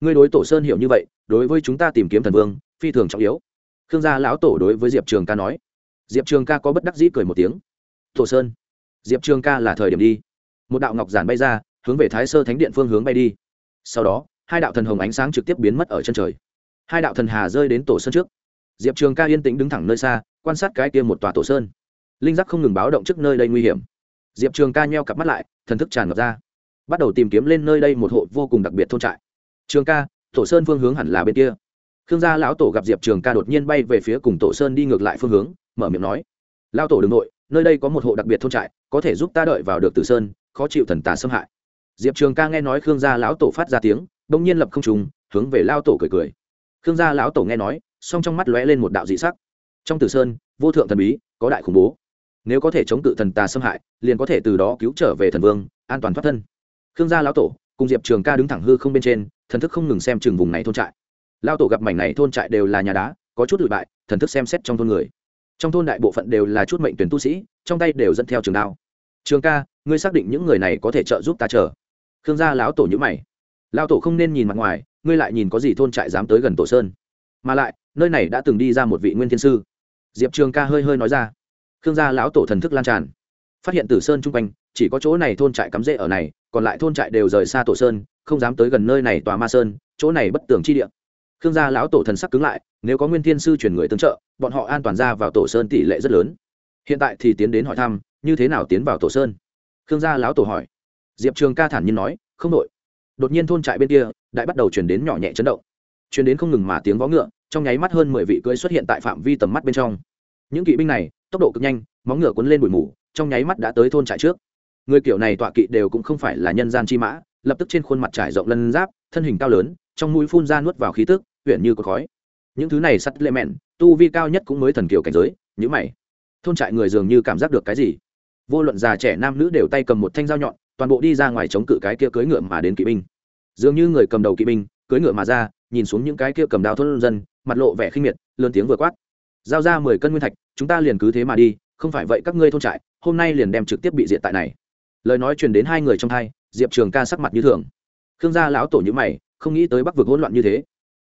Ngươi đối tổ sơn hiểu như vậy, đối với chúng ta tìm kiếm thần vương, phi thường trọng yếu. Khương gia lão tổ đối với diệp trường ca nói. Diệp trường ca có bất đắc dĩ cười một tiếng. Tổ sơn. Diệp trường ca là thời điểm đi. Một đạo ngọc giản bay ra, hướng về thái sơ thánh điện phương hướng bay đi. Sau đó, hai đạo thần hồng ánh sáng trực tiếp biến mất ở chân trời. Hai đạo thần hà rơi đến tổ sơn trước. Diệp trường ca yên tĩnh đứng thẳng nơi xa, quan sát cái kia một tòa tổ sơn linh giác không ngừng báo động trước nơi đây nguy hiểm. Diệp trường ca nheo cặp mắt lại, thần thức tràn ngập ra. Bắt đầu tìm kiếm lên nơi đây một hộ vô cùng đặc biệt thôn trại. Trường ca, tổ sơn phương hướng hẳn là bên kia. Khương gia lão tổ gặp diệp trường ca đột nhiên bay về phía cùng tổ sơn đi ngược lại phương hướng, mở miệng nói lao tổ đ ư n g nội, nơi đây có một hộ đặc biệt thôn trại, có thể giúp ta đợi vào được tử sơn, khó chịu thần tà xâm hại. Diệp trường ca nghe nói khương gia lão tổ phát ra tiếng đ ỗ n g nhiên lập không trùng hướng về lao tổ cười cười. Khương gia lão tổ nghe nói, song trong mắt lóe lên một đạo dị sắc. Trong tử sơn, vô thượng thần bí, có đại khủng bố nếu có thể chống cự thần tà xâm hại, liền có thể từ đó cứu trở về thần vương, an toàn thoát thân. Khương gia lão tổ cùng diệp trường ca đứng thẳng hư không bên trên, thần thức không ngừng xem trường vùng này thôn trại. Lao tổ gặp mảnh này thôn trại đều là nhà đá, có chút lụi bại, thần thức xem xét trong thôn người. Trong thôn đại bộ phận đều là chút mệnh tuyển tu sĩ, trong tay đều dẫn theo trường đao. Trường ca, ngươi xác định những người này có thể trợ giúp ta chờ? Khương gia lão tổ nhữ mày. Lao tổ không nên nhìn mặt ngoài, ngươi lại nhìn có gì thôn trại dám tới gần tổ sơn. Mà lại, nơi này đã từng đi ra một vị nguyên thiên sư. Diệp trường ca hơi hơi nói ra khương gia lão tổ thần thức lan tràn. Phát hiện tử sơn chung quanh, chỉ có chỗ này thôn trại cắm rễ ở này, còn lại thôn trại đều rời xa tổ sơn, không dám tới gần nơi này tòa ma sơn, chỗ này bất tường chi địa. Khương gia lão tổ thần sắc cứng lại, nếu có nguyên thiên sư chuyển người tương trợ, bọn họ an toàn ra vào tổ sơn tỷ lệ rất lớn. Hiện tại thì tiến đến hỏi thăm, như thế nào tiến vào tổ sơn? Khương gia lão tổ hỏi. Diệp trường ca thản nhiên nói, không đội đột nhiên thôn trại bên kia, đại bắt đầu chuyển đến nhỏ nhẹ chấn động. Chuyển đến không ngừng mà tiếng vó ngựa, trong nháy mắt hơn mười vị cưỡi xuất hiện tại phạm vi tầm mắt bên trong. Những kỵ binh này tốc độ cực nhanh, móng ngựa cuốn lên bụi mù, trong nháy mắt đã tới thôn trại trước. Người kiểu này tọa kỵ đều cũng không phải là nhân gian chi mã, lập tức trên khuôn mặt trải rộng lân giáp, thân hình cao lớn, trong mũi phun ra nuốt vào khí tức huyện như có khói. Những thứ này sắt lệ mẹn, tu vi cao nhất cũng mới thần kiều cảnh giới nhữ mày. Thôn trại người dường như cảm giác được cái gì? Vô luận già trẻ nam nữ đều tay cầm một thanh dao nhọn, toàn bộ đi ra ngoài chống cự cái kia cưỡi ngựa mà đến kỵ binh. Dường như người cầm đầu kỵ binh, cưỡi ngựa mà ra, nhìn xuống những cái kia cầm đao thôn dân, mặt lộ vẻ khinh miệt, lớn tiếng vừa quát giao ra mười cân nguyên thạch, chúng ta liền cứ thế mà đi, không phải vậy các ngươi thôn trại, hôm nay liền đem trực tiếp bị diệt tại này. Lời nói truyền đến hai người trong hai, diệp trường ca sắc mặt như thường. Khương gia lão tổ nhữ mày, không nghĩ tới bắc vực hỗn loạn như thế.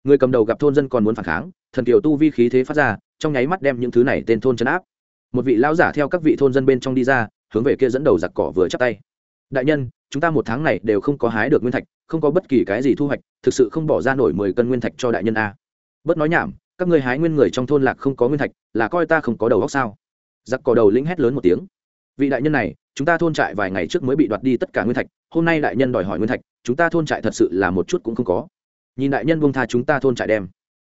Người cầm đầu gặp thôn dân còn muốn phản kháng, thần kiều tu vi khí thế phát ra, trong nháy mắt đem những thứ này tên thôn chấn áp. Một vị lão giả theo các vị thôn dân bên trong đi ra, hướng về kia dẫn đầu giặc cỏ vừa chắp tay. Đại nhân, chúng ta một tháng này đều không có hái được nguyên thạch, không có bất kỳ cái gì thu hoạch, thực sự không bỏ ra nổi mười cân nguyên thạch cho đại nhân a. Bớt nói nhảm các ngươi hái nguyên người trong thôn lạc không có nguyên thạch, là coi ta không có đầu góc sao? Giặc cỏ đầu lĩnh hét lớn một tiếng. Vị đại nhân này, chúng ta thôn trại vài ngày trước mới bị đoạt đi tất cả nguyên thạch, hôm nay đại nhân đòi hỏi nguyên thạch, chúng ta thôn trại thật sự là một chút cũng không có. Nhìn đại nhân buông tha chúng ta thôn trại đem.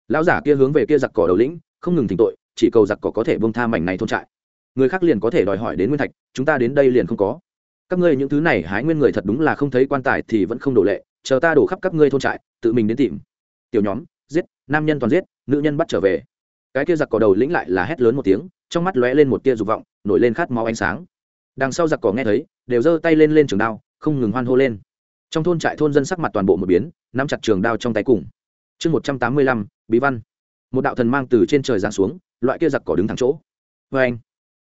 Lão giả kia hướng về kia giặc cỏ đầu lĩnh, không ngừng thỉnh tội, chỉ cầu giặc cỏ có thể buông tha mảnh này thôn trại. Người khác liền có thể đòi hỏi đến nguyên thạch, chúng ta đến đây liền không có. Các ngươi những thứ này hái nguyên người thật đúng là không thấy quan tài thì vẫn không đổ lệ, chờ ta đổ khắp các ngươi thôn trại, tự mình đến tìm. Tiểu nhóm, giết, nam nhân toàn giết nữ nhân bắt trở về. Cái kia giặc cỏ đầu lĩnh lại là hét lớn một tiếng, trong mắt lóe lên một tia dục vọng, nổi lên khát máu ánh sáng. Đằng sau giặc cỏ nghe thấy, đều giơ tay lên lên trường đao, không ngừng hoan hô lên. Trong thôn trại thôn dân sắc mặt toàn bộ một biến, nắm chặt trường đao trong tay cùng. Chương một trăm tám mươi lăm, bí văn. Một đạo thần mang từ trên trời giáng xuống, loại kia giặc cỏ đứng thẳng chỗ. Vê anh.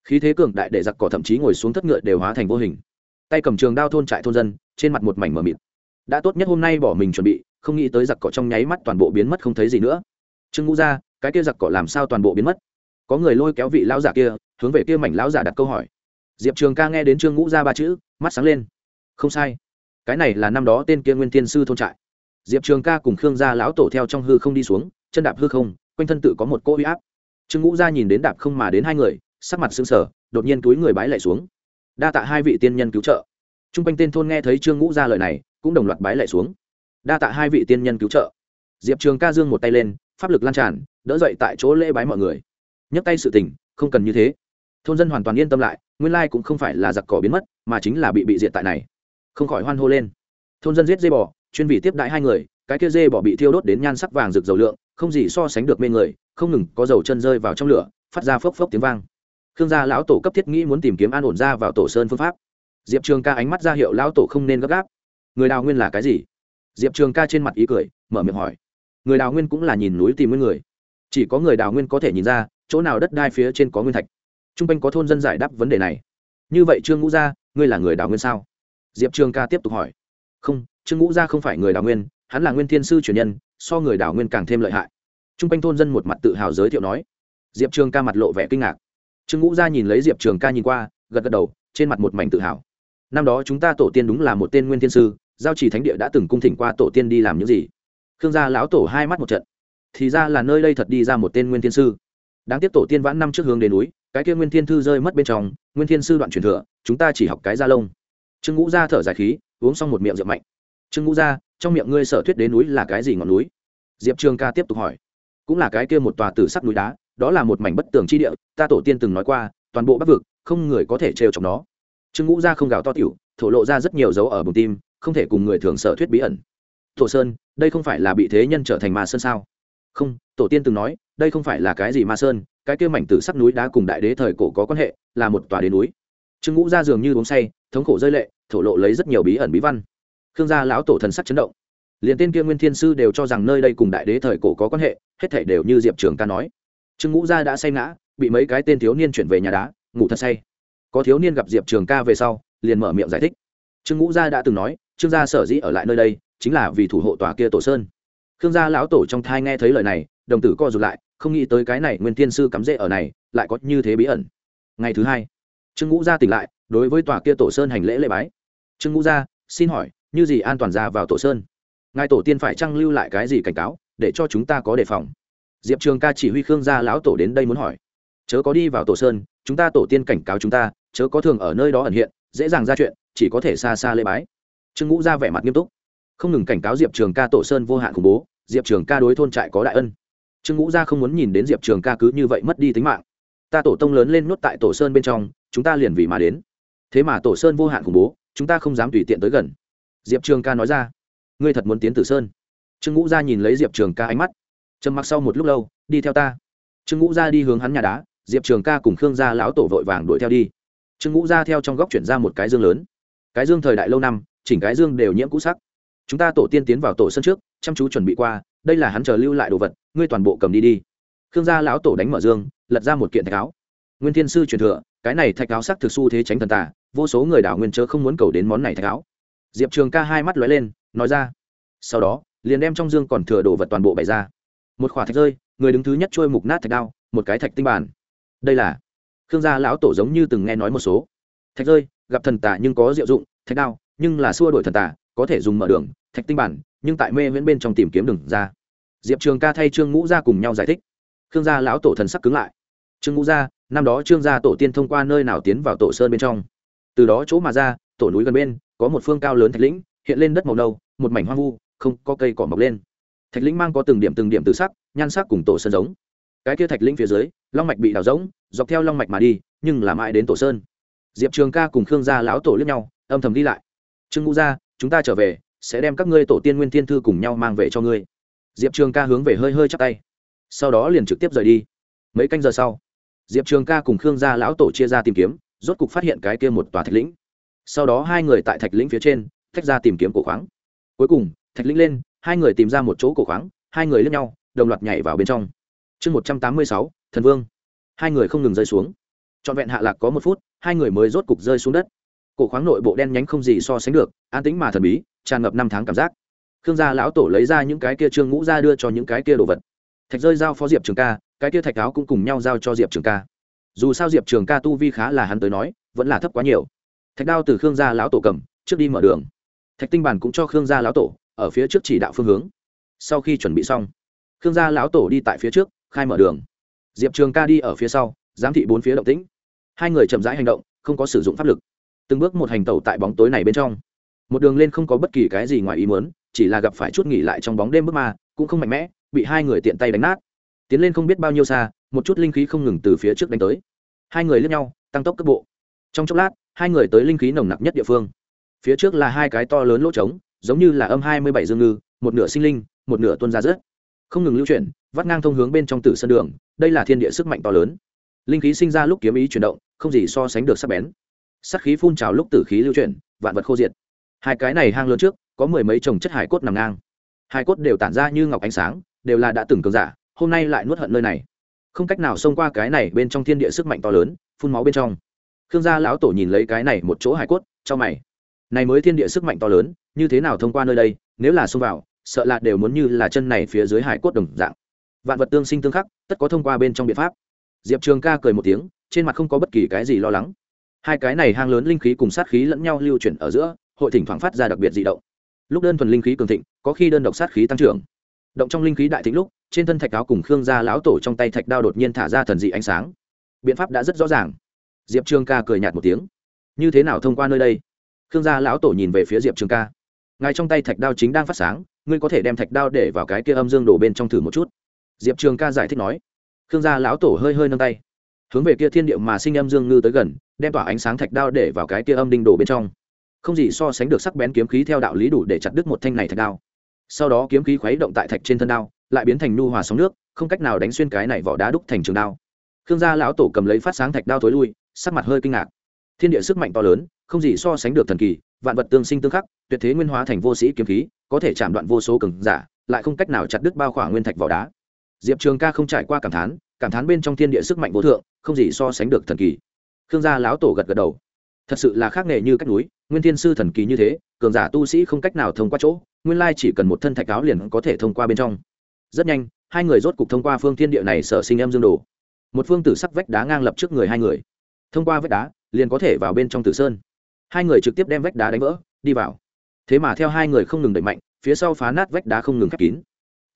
Khí thế cường đại để giặc cỏ thậm chí ngồi xuống thất ngựa đều hóa thành vô hình. Tay cầm trường đao thôn trại thôn dân, trên mặt một mảnh mờ mịt. Đã tốt nhất hôm nay bỏ mình chuẩn bị, không nghĩ tới giặc cỏ trong nháy mắt toàn bộ biến mất không thấy gì nữa trương ngũ ra cái kia giặc cỏ làm sao toàn bộ biến mất? Có người lôi kéo vị lão giả kia, hướng về kia mảnh lão giả đặt câu hỏi. Diệp trường ca nghe đến trương ngũ ra ba chữ, mắt sáng lên. Không sai. Cái này là năm đó tên kia nguyên tiên sư thôn trại. Diệp trường ca cùng khương gia lão tổ theo trong hư không đi xuống, chân đạp hư không, quanh thân tự có một cỗ huy áp. Trương ngũ ra nhìn đến đạp không mà đến hai người, sắc mặt xương sở đột nhiên túi người bái lại xuống. Đa tạ hai vị tiên nhân cứu trợ. T r u n g quanh tên thôn nghe thấy trương ngũ ra lời này, cũng đồng loạt bái lại xuống. Đa tạ hai vị tiên nhân cứu trợ. Diệp trường ca dương một tay lên pháp lực lan tràn, đỡ dậy tại chỗ lễ bái mọi người. Nhấc tay sự tình, không cần như thế. Thôn dân hoàn toàn yên tâm lại, nguyên lai cũng không phải là giặc cỏ biến mất, mà chính là bị bị diệt tại này. Không khỏi hoan hô lên. Thôn dân giết dê bò, chuyên vị tiếp đại hai người, cái kia dê bò bị thiêu đốt đến nhan sắc vàng rực dầu lượng, không gì so sánh được mê người, không ngừng có dầu chân rơi vào trong lửa, phát ra phốc phốc tiếng vang. Khương gia lão tổ cấp thiết nghĩ muốn tìm kiếm an ổn ra vào tổ sơn phương pháp. Diệp trường ca ánh mắt ra hiệu lão tổ không nên gấp gáp. Người đào nguyên là cái gì? Diệp trường ca trên mặt ý cười, mở miệng hỏi người đào nguyên cũng là nhìn núi tìm nguyên người. Chỉ có người đào nguyên có thể nhìn ra, chỗ nào đất đai phía trên có nguyên thạch. T r u n g quanh có thôn dân giải đáp vấn đề này. Như vậy trương ngũ gia, ngươi là người đào nguyên sao? Diệp trường ca tiếp tục hỏi. Không, trương ngũ gia không phải người đào nguyên, hắn là nguyên thiên sư truyền nhân, so người đào nguyên càng thêm lợi hại. T r u n g quanh thôn dân một mặt tự hào giới thiệu nói. Diệp trường ca mặt lộ vẻ kinh ngạc. Trương ngũ gia nhìn lấy diệp trường ca nhìn qua, gật gật đầu, trên mặt một mảnh tự hào. Năm đó chúng ta tổ tiên đúng là một tên nguyên thiên sư, giao chỉ thánh địa đã từng cung thỉnh qua tổ tiên đi làm những gì? Khương gia lão tổ hai mắt một trận. Thì ra là nơi đây thật đi ra một tên nguyên thiên sư. Đáng tiếc tổ tiên vãn năm trước hướng đến núi, cái kia nguyên thiên thư rơi mất bên trong, nguyên thiên sư đoạn truyền thừa, chúng ta chỉ học cái da lông. Trương ngũ gia thở dài khí, uống xong một miệng rượu mạnh. Trương ngũ gia, trong miệng ngươi sở thuyết đến núi là cái gì ngọn núi? Diệp trường ca tiếp tục hỏi. Cũng là cái kia một tòa tử sắc núi đá, đó là một mảnh bất tường chi địa, ta tổ tiên từng nói qua, toàn bộ bắc vực, không người có thể trêu chọc nó. Trương ngũ gia không gào to tiểu, thổ lộ ra rất nhiều dấu ở bụng tim, không thể cùng người thường sở thuyết bí ẩn tổ sơn, đây không phải là bị thế nhân trở thành ma sơn sao? Không, tổ tiên từng nói, đây không phải là cái gì ma sơn, cái kia mảnh tử sắc núi đá cùng đại đế thời cổ có quan hệ, là một tòa đế núi. Trương ngũ ra giường như uống say, thống khổ rơi lệ, thổ lộ lấy rất nhiều bí ẩn bí văn. Khương gia lão tổ thần sắc chấn động. Liền tên kia nguyên thiên sư đều cho rằng nơi đây cùng đại đế thời cổ có quan hệ, hết thảy đều như diệp trường ca nói. Trương ngũ gia đã say ngã, bị mấy cái tên thiếu niên chuyển về nhà đá, ngủ thật say. Có thiếu niên gặp diệp trường ca về sau, liền mở miệng giải thích. Trương ngũ gia đã từng nói, trương gia sở dĩ ở lại nơi đây chính là vì thủ hộ tòa kia tổ sơn. Khương gia lão tổ trong thai nghe thấy lời này, đồng tử co rụt lại, không nghĩ tới cái này nguyên tiên sư cắm rễ ở này, lại có như thế bí ẩn. Ngày thứ hai, trương ngũ gia tỉnh lại, đối với tòa kia tổ sơn hành lễ lễ bái. Trương ngũ gia, xin hỏi, như gì an toàn ra vào tổ sơn? Ngài tổ tiên phải trăng lưu lại cái gì cảnh cáo, để cho chúng ta có đề phòng? Diệp trường ca chỉ huy khương gia lão tổ đến đây muốn hỏi. Chớ có đi vào tổ sơn, chúng ta tổ tiên cảnh cáo chúng ta, chớ có thường ở nơi đó ẩn hiện, dễ dàng ra chuyện, chỉ có thể xa xa lễ bái. Trương ngũ ra vẻ mặt nghiêm túc không ngừng cảnh cáo diệp trường ca tổ sơn vô hạn khủng bố, diệp trường ca đối thôn trại có đại ân. Trương ngũ gia không muốn nhìn đến diệp trường ca cứ như vậy mất đi tính mạng. Ta tổ tông lớn lên nuốt tại tổ sơn bên trong, chúng ta liền vì mà đến. Thế mà tổ sơn vô hạn khủng bố, chúng ta không dám tùy tiện tới gần. Diệp trường ca nói ra. Ngươi thật muốn tiến tử sơn. Trương ngũ gia nhìn lấy diệp trường ca ánh mắt. Trầm mặc sau một lúc lâu, đi theo ta. Trương ngũ gia đi hướng hắn nhà đá, diệp trường ca cùng khương gia lão tổ vội vàng đuổi theo đi. Trương ngũ gia theo trong góc chuyển ra một cái dương lớn. Cái dương thời đại lâu năm, chỉnh cái dương đều nhiễm cũ sắc chúng ta tổ tiên tiến vào tổ sân trước, chăm chú chuẩn bị qua, đây là hắn chờ lưu lại đồ vật, ngươi toàn bộ cầm đi đi. Khương gia lão tổ đánh mở dương, lật ra một kiện thạch áo. Nguyên thiên sư truyền thừa, cái này thạch áo sắc thực su thế tránh thần tả vô số người đảo nguyên chớ không muốn cầu đến món này thạch áo. Diệp trường ca hai mắt lóe lên, nói ra. Sau đó, liền đem trong dương còn thừa đồ vật toàn bộ bày ra. Một khỏa thạch rơi, người đứng thứ nhất trôi mục nát thạch đao, một cái thạch tinh bản đây là khương gia lão tổ giống như từng nghe nói một số. Thạch rơi, gặp thần tà nhưng có diệu dụng, thạch đao nhưng là xua đổi thần tà có thể dùng mở đường, thạch tinh bản, nhưng tại mê viễn bên trong tìm kiếm đường ra. Diệp trường ca thay trương ngũ ra cùng nhau giải thích. Khương gia lão tổ thần sắc cứng lại. Trương ngũ gia, năm đó trương gia tổ tiên thông qua nơi nào tiến vào tổ sơn bên trong? Từ đó chỗ mà ra, tổ núi gần bên, có một phương cao lớn thạch lĩnh, hiện lên đất màu nâu, một mảnh hoang vu, không có cây cỏ mọc lên. Thạch lĩnh mang có từng điểm từng điểm từ sắc, nhan sắc cùng tổ sơn giống. Cái kia thạch lĩnh phía dưới, long mạch bị đào rỗng, dọc theo long mạch mà đi, nhưng làm ai đến tổ sơn. Diệp trường ca cùng khương gia lão tổ lướt nhau, âm thầm đi lại. Trương ngũ gia chúng ta trở về, sẽ đem các ngươi tổ tiên nguyên thiên thư cùng nhau mang về cho ngươi. Diệp trường ca hướng về hơi hơi chắc tay. Sau đó liền trực tiếp rời đi. Mấy canh giờ sau, diệp trường ca cùng khương gia lão tổ chia ra tìm kiếm, rốt cục phát hiện cái kia một tòa thạch lĩnh. Sau đó hai người tại thạch lĩnh phía trên, tách ra tìm kiếm cổ khoáng. Cuối cùng, thạch lĩnh lên, hai người tìm ra một chỗ cổ khoáng, hai người lướt nhau, đồng loạt nhảy vào bên trong. Chương một trăm tám mươi sáu, thần vương. Hai người không ngừng rơi xuống. Trọn vẹn hạ lạc có một phút, hai người mới rốt cục rơi xuống đất cổ khoáng nội bộ đen nhánh không gì so sánh được, an tính mà thần bí, tràn ngập năm tháng cảm giác. Khương gia lão tổ lấy ra những cái kia trương ngũ ra đưa cho những cái kia đồ vật. Thạch rơi giao phó diệp trường ca, cái kia thạch áo cũng cùng nhau giao cho diệp trường ca. Dù sao diệp trường ca tu vi khá là hắn tới nói, vẫn là thấp quá nhiều. Thạch đao từ khương gia lão tổ cầm, trước đi mở đường. Thạch tinh bản cũng cho khương gia lão tổ, ở phía trước chỉ đạo phương hướng. Sau khi chuẩn bị xong, khương gia lão tổ đi tại phía trước, khai mở đường. Diệp trường ca đi ở phía sau, giám thị bốn phía động tĩnh. Hai người chậm rãi hành động, không có sử dụng pháp lực từng bước một hành tẩu tại bóng tối này bên trong. Một đường lên không có bất kỳ cái gì ngoài ý muốn, chỉ là gặp phải chút nghỉ lại trong bóng đêm bước ma, cũng không mạnh mẽ, bị hai người tiện tay đánh nát. Tiến lên không biết bao nhiêu xa, một chút linh khí không ngừng từ phía trước đánh tới. Hai người lướt nhau, tăng tốc cấp bộ. Trong chốc lát, hai người tới linh khí nồng nặc nhất địa phương. Phía trước là hai cái to lớn lỗ trống, giống như là âm hai mươi bảy dương ngư, một nửa sinh linh, một nửa tuân ra rớt. Không ngừng lưu chuyển, vắt ngang thông hướng bên trong tử sân đường, đây là thiên địa sức mạnh to lớn. Linh khí sinh ra lúc kiếm ý chuyển động, không gì so sánh được sắc bén sát khí phun trào lúc tử khí lưu chuyển, vạn vật khô diệt. Hai cái này hang lớn trước, có mười mấy chồng chất hải cốt nằm ngang. Hai cốt đều tản ra như ngọc ánh sáng, đều là đã từng cường giả, hôm nay lại nuốt hận nơi này. Không cách nào xông qua cái này bên trong thiên địa sức mạnh to lớn, phun máu bên trong. Khương gia lão tổ nhìn lấy cái này một chỗ hải cốt, cho mày. Này mới thiên địa sức mạnh to lớn, như thế nào thông qua nơi đây, nếu là xông vào, sợ là đều muốn như là chân này phía dưới hải cốt đồng dạng. Vạn vật tương sinh tương khắc, tất có thông qua bên trong biện pháp. Diệp trường ca cười một tiếng, trên mặt không có bất kỳ cái gì lo lắng hai cái này hang lớn linh khí cùng sát khí lẫn nhau lưu chuyển ở giữa, hội thỉnh thoảng phát ra đặc biệt dị động. Lúc đơn thuần linh khí cường thịnh, có khi đơn độc sát khí tăng trưởng. Động trong linh khí đại thịnh lúc, trên thân thạch áo cùng khương gia lão tổ trong tay thạch đao đột nhiên thả ra thần dị ánh sáng. Biện pháp đã rất rõ ràng. Diệp trường ca cười nhạt một tiếng. Như thế nào thông qua nơi đây? Khương gia lão tổ nhìn về phía diệp trường ca. Ngài trong tay thạch đao chính đang phát sáng, ngươi có thể đem thạch đao để vào cái kia âm dương đổ bên trong thử một chút. Diệp trường ca giải thích nói. Khương gia lão tổ hơi hơi nâng tay. Hướng về kia thiên địa mà sinh âm dương ngư tới gần đem tỏa ánh sáng thạch đao để vào cái kia âm đinh đổ bên trong. Không gì so sánh được sắc bén kiếm khí theo đạo lý đủ để chặt đứt một thanh này thạch đao. Sau đó kiếm khí khuấy động tại thạch trên thân đao, lại biến thành nu hòa sóng nước, không cách nào đánh xuyên cái này vỏ đá đúc thành trường đao. Khương gia lão tổ cầm lấy phát sáng thạch đao thối lui, sắc mặt hơi kinh ngạc. Thiên địa sức mạnh to lớn, không gì so sánh được thần kỳ, vạn vật tương sinh tương khắc, tuyệt thế nguyên hóa thành vô sĩ kiếm khí, có thể chạm đoạn vô số cường giả, lại không cách nào chặt đứt bao khỏa nguyên thạch vỏ đá. Diệp trường ca không trải qua cảm thán cảm thán bên trong thiên địa sức mạnh vô thượng, không gì so sánh được thần kỳ khương gia lão tổ gật gật đầu. Thật sự là khác nghề như cách núi, nguyên thiên sư thần kỳ như thế, cường giả tu sĩ không cách nào thông qua chỗ, nguyên lai chỉ cần một thân thạch áo liền có thể thông qua bên trong. Rất nhanh, hai người rốt cục thông qua phương thiên địa này sở sinh em dương đồ. Một phương tử sắc vách đá ngang lập trước người hai người. Thông qua vách đá, liền có thể vào bên trong tử sơn. Hai người trực tiếp đem vách đá đánh vỡ, đi vào. Thế mà theo hai người không ngừng đẩy mạnh, phía sau phá nát vách đá không ngừng khép kín.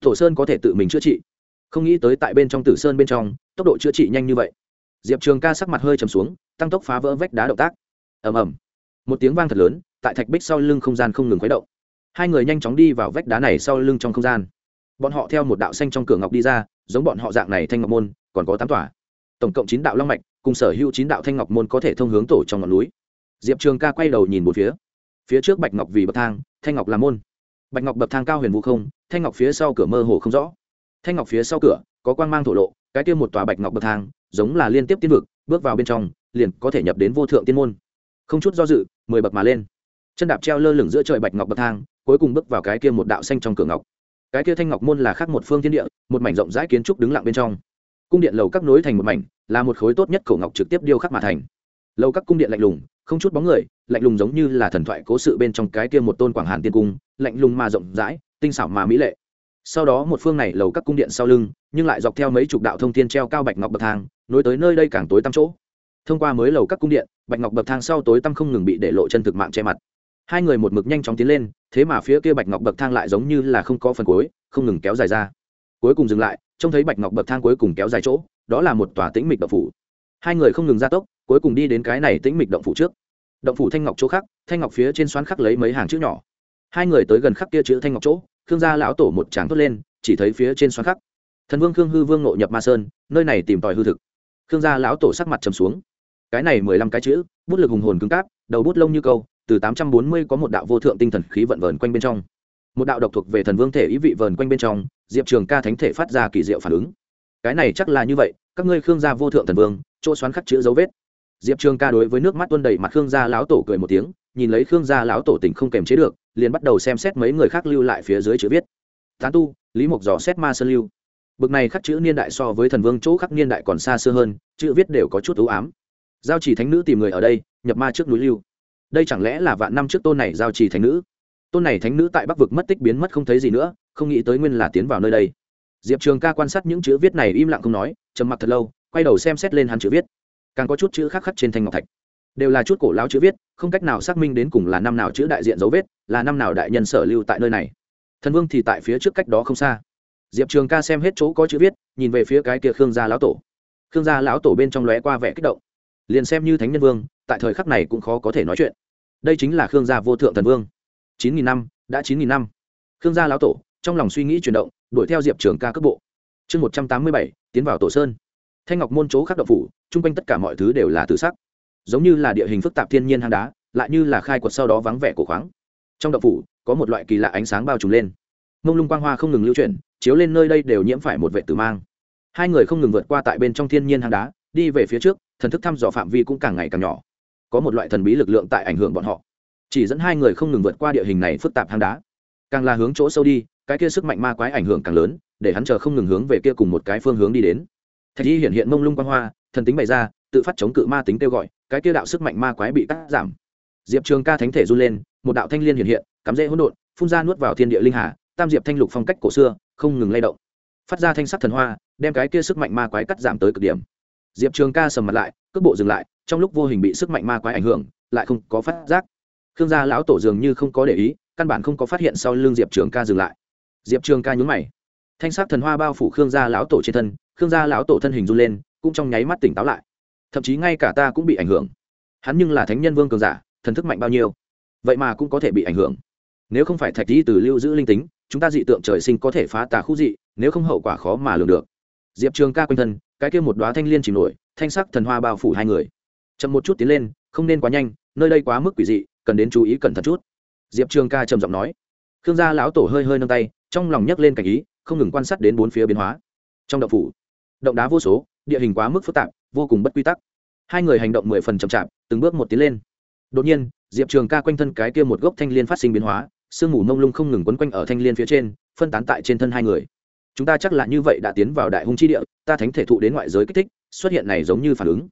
Thổ sơn có thể tự mình chữa trị. Không nghĩ tới tại bên trong tử sơn bên trong, tốc độ chữa trị nhanh như vậy diệp trường ca sắc mặt hơi trầm xuống, tăng tốc phá vỡ vách đá động tác. Ầm ầm. Một tiếng vang thật lớn, tại thạch bích sau lưng không gian không ngừng khuấy động. Hai người nhanh chóng đi vào vách đá này sau lưng trong không gian. Bọn họ theo một đạo xanh trong cửa ngọc đi ra, giống bọn họ dạng này thanh ngọc môn, còn có tám tòa. Tổng cộng chín đạo long mạch, cùng sở hữu chín đạo thanh ngọc môn có thể thông hướng tổ trong ngọn núi. Diệp trường ca quay đầu nhìn một phía. Phía trước bạch ngọc vì bậc thang, thanh ngọc là môn. Bạch ngọc bậc thang cao huyền vũ không, thanh ngọc phía sau cửa mơ hồ không rõ. Thanh ngọc phía sau cửa, có quang mang thổ lộ, cái kia một tòa bạch ngọc bậc thang giống là liên tiếp tiên vực, bước vào bên trong, liền có thể nhập đến vô thượng tiên môn. Không chút do dự, mười bậc mà lên. Chân đạp treo lơ lửng giữa trời bạch ngọc bậc thang, cuối cùng bước vào cái kia một đạo xanh trong cửa ngọc. Cái kia thanh ngọc môn là khác một phương thiên địa, một mảnh rộng rãi kiến trúc đứng lặng bên trong. Cung điện lầu các nối thành một mảnh, là một khối tốt nhất cổ ngọc trực tiếp điêu khắc mà thành. Lầu các cung điện lạnh lùng, không chút bóng người, lạnh lùng giống như là thần thoại cố sự bên trong cái kia một tôn quảng hàn tiên cung, lạnh lùng mà rộng rãi, tinh xảo mà mỹ lệ sau đó một phương này lầu các cung điện sau lưng, nhưng lại dọc theo mấy chục đạo thông thiên treo cao bạch ngọc bậc thang, nối tới nơi đây càng tối tăm chỗ. Thông qua mới lầu các cung điện, bạch ngọc bậc thang sau tối tăm không ngừng bị để lộ chân thực mạng che mặt. Hai người một mực nhanh chóng tiến lên, thế mà phía kia bạch ngọc bậc thang lại giống như là không có phần cuối, không ngừng kéo dài ra. Cuối cùng dừng lại, trông thấy bạch ngọc bậc thang cuối cùng kéo dài chỗ, đó là một tòa tĩnh mịch động phủ. Hai người không ngừng gia tốc, cuối cùng đi đến cái này tĩnh mịch động phủ trước. Động phủ thanh ngọc chỗ khác, thanh ngọc phía trên xoắn khắc lấy mấy hàng chữ nhỏ. Hai người tới gần khắc kia chữ thanh ngọc chỗ khương gia lão tổ một tràng thốt lên, chỉ thấy phía trên xoắn khắc. Thần vương khương hư vương nội nhập ma sơn, nơi này tìm tòi hư thực. Khương gia lão tổ sắc mặt trầm xuống. Cái này mười lăm cái chữ, bút lực hùng hồn cứng cáp, đầu bút lông như câu, từ tám trăm bốn mươi có một đạo vô thượng tinh thần khí vận vờn quanh bên trong. Một đạo độc thuộc về thần vương thể ý vị vờn quanh bên trong, diệp trường ca thánh thể phát ra kỳ diệu phản ứng. Cái này chắc là như vậy, các ngươi khương gia vô thượng thần vương, chỗ xoắn khắc chữ dấu vết diệp trường ca đối với nước mắt tuân đầy mặt khương gia lão tổ cười một tiếng, nhìn lấy khương gia lão tổ tỉnh không kềm chế được, liền bắt đầu xem xét mấy người khác lưu lại phía dưới chữ viết. Tán tu, lý mộc dò xét ma sơn lưu. Bực này khắc chữ niên đại so với thần vương chỗ khắc niên đại còn xa xưa hơn, chữ viết đều có chút ưu ám. Giao chỉ thánh nữ tìm người ở đây, nhập ma trước núi lưu. Đây chẳng lẽ là vạn năm trước tôn này giao chỉ thánh nữ? Tôn này thánh nữ tại bắc vực mất tích biến mất không thấy gì nữa, không nghĩ tới nguyên là tiến vào nơi đây. Diệp trường ca quan sát những chữ viết này im lặng không nói, trầm mặc thật lâu, quay đầu xem xét lên hắn chữ viết càng có chút chữ khắc khắc trên thanh ngọc thạch. Đều là chút cổ lão chữ viết, không cách nào xác minh đến cùng là năm nào chữ đại diện dấu vết, là năm nào đại nhân sở lưu tại nơi này. Thần vương thì tại phía trước cách đó không xa. Diệp trường ca xem hết chỗ có chữ viết, nhìn về phía cái kia khương gia lão tổ. Khương gia lão tổ bên trong lóe qua vẻ kích động. Liền xem như thánh nhân vương, tại thời khắc này cũng khó có thể nói chuyện. Đây chính là khương gia vô thượng thần vương. Chín nghìn năm, đã chín nghìn năm. Khương gia lão tổ, trong lòng suy nghĩ chuyển động, đuổi theo diệp trường ca cước bộ. Chương một trăm tám mươi bảy, tiến vào tổ sơn thanh ngọc môn chỗ khắc động phủ, chung quanh tất cả mọi thứ đều là tự sắc. Giống như là địa hình phức tạp thiên nhiên hang đá, lại như là khai quật sau đó vắng vẻ cổ khoáng. Trong động phủ, có một loại kỳ lạ ánh sáng bao trùm lên. Mông lung quang hoa không ngừng lưu chuyển, chiếu lên nơi đây đều nhiễm phải một vệ tử mang. Hai người không ngừng vượt qua tại bên trong thiên nhiên hang đá, đi về phía trước, thần thức thăm dò phạm vi cũng càng ngày càng nhỏ. Có một loại thần bí lực lượng tại ảnh hưởng bọn họ. Chỉ dẫn hai người không ngừng vượt qua địa hình này phức tạp hang đá. Càng là hướng chỗ sâu đi, cái kia sức mạnh ma quái ảnh hưởng càng lớn, để hắn chờ không ngừng hướng về kia cùng một cái phương hướng đi đến thạch y hiện hiện mông lung quang hoa, thần tính bày ra, tự phát chống cự ma tính kêu gọi, cái kia đạo sức mạnh ma quái bị cắt giảm. Diệp trường ca thánh thể run lên, một đạo thanh liên hiện hiện, cắm rễ hỗn độn, phun ra nuốt vào thiên địa linh hà, tam diệp thanh lục phong cách cổ xưa, không ngừng lay động. Phát ra thanh sắc thần hoa, đem cái kia sức mạnh ma quái cắt giảm tới cực điểm. Diệp trường ca sầm mặt lại, cước bộ dừng lại, trong lúc vô hình bị sức mạnh ma quái ảnh hưởng, lại không có phát giác. Khương gia lão tổ dường như không có để ý, căn bản không có phát hiện sau l ư n g diệp trường ca dừng lại. Diệp trường ca nhún mày thanh sắc thần hoa bao phủ khương gia lão tổ trên thân, khương gia lão tổ thân hình run lên, cũng trong nháy mắt tỉnh táo lại. Thậm chí ngay cả ta cũng bị ảnh hưởng. Hắn nhưng là thánh nhân vương cường giả, thần thức mạnh bao nhiêu? Vậy mà cũng có thể bị ảnh hưởng. Nếu không phải thạch di từ lưu giữ linh tính, chúng ta dị tượng trời sinh có thể phá tà khu dị, nếu không hậu quả khó mà lường được. Diệp trường ca quanh thân, cái kia một đoá thanh liên chìm nổi, thanh sắc thần hoa bao phủ hai người. Chậm một chút tiến lên, không nên quá nhanh, nơi đây quá mức quỷ dị, cần đến chú ý cẩn thận chút. Diệp trường ca trầm giọng nói. Khương gia lão tổ hơi hơi nâng tay, trong lòng nhấc lên cảnh ý không ngừng quan sát đến bốn phía biến hóa. Trong động phủ, động đá vô số, địa hình quá mức phức tạp, vô cùng bất quy tắc. Hai người hành động mười phần chậm chạp, từng bước một tiến lên. Đột nhiên, diệp trường ca quanh thân cái kia một gốc thanh liên phát sinh biến hóa, sương mù mông lung không ngừng quấn quanh ở thanh liên phía trên, phân tán tại trên thân hai người. Chúng ta chắc là như vậy đã tiến vào đại hung chi địa, ta thánh thể thụ đến ngoại giới kích thích, xuất hiện này giống như phản ứng.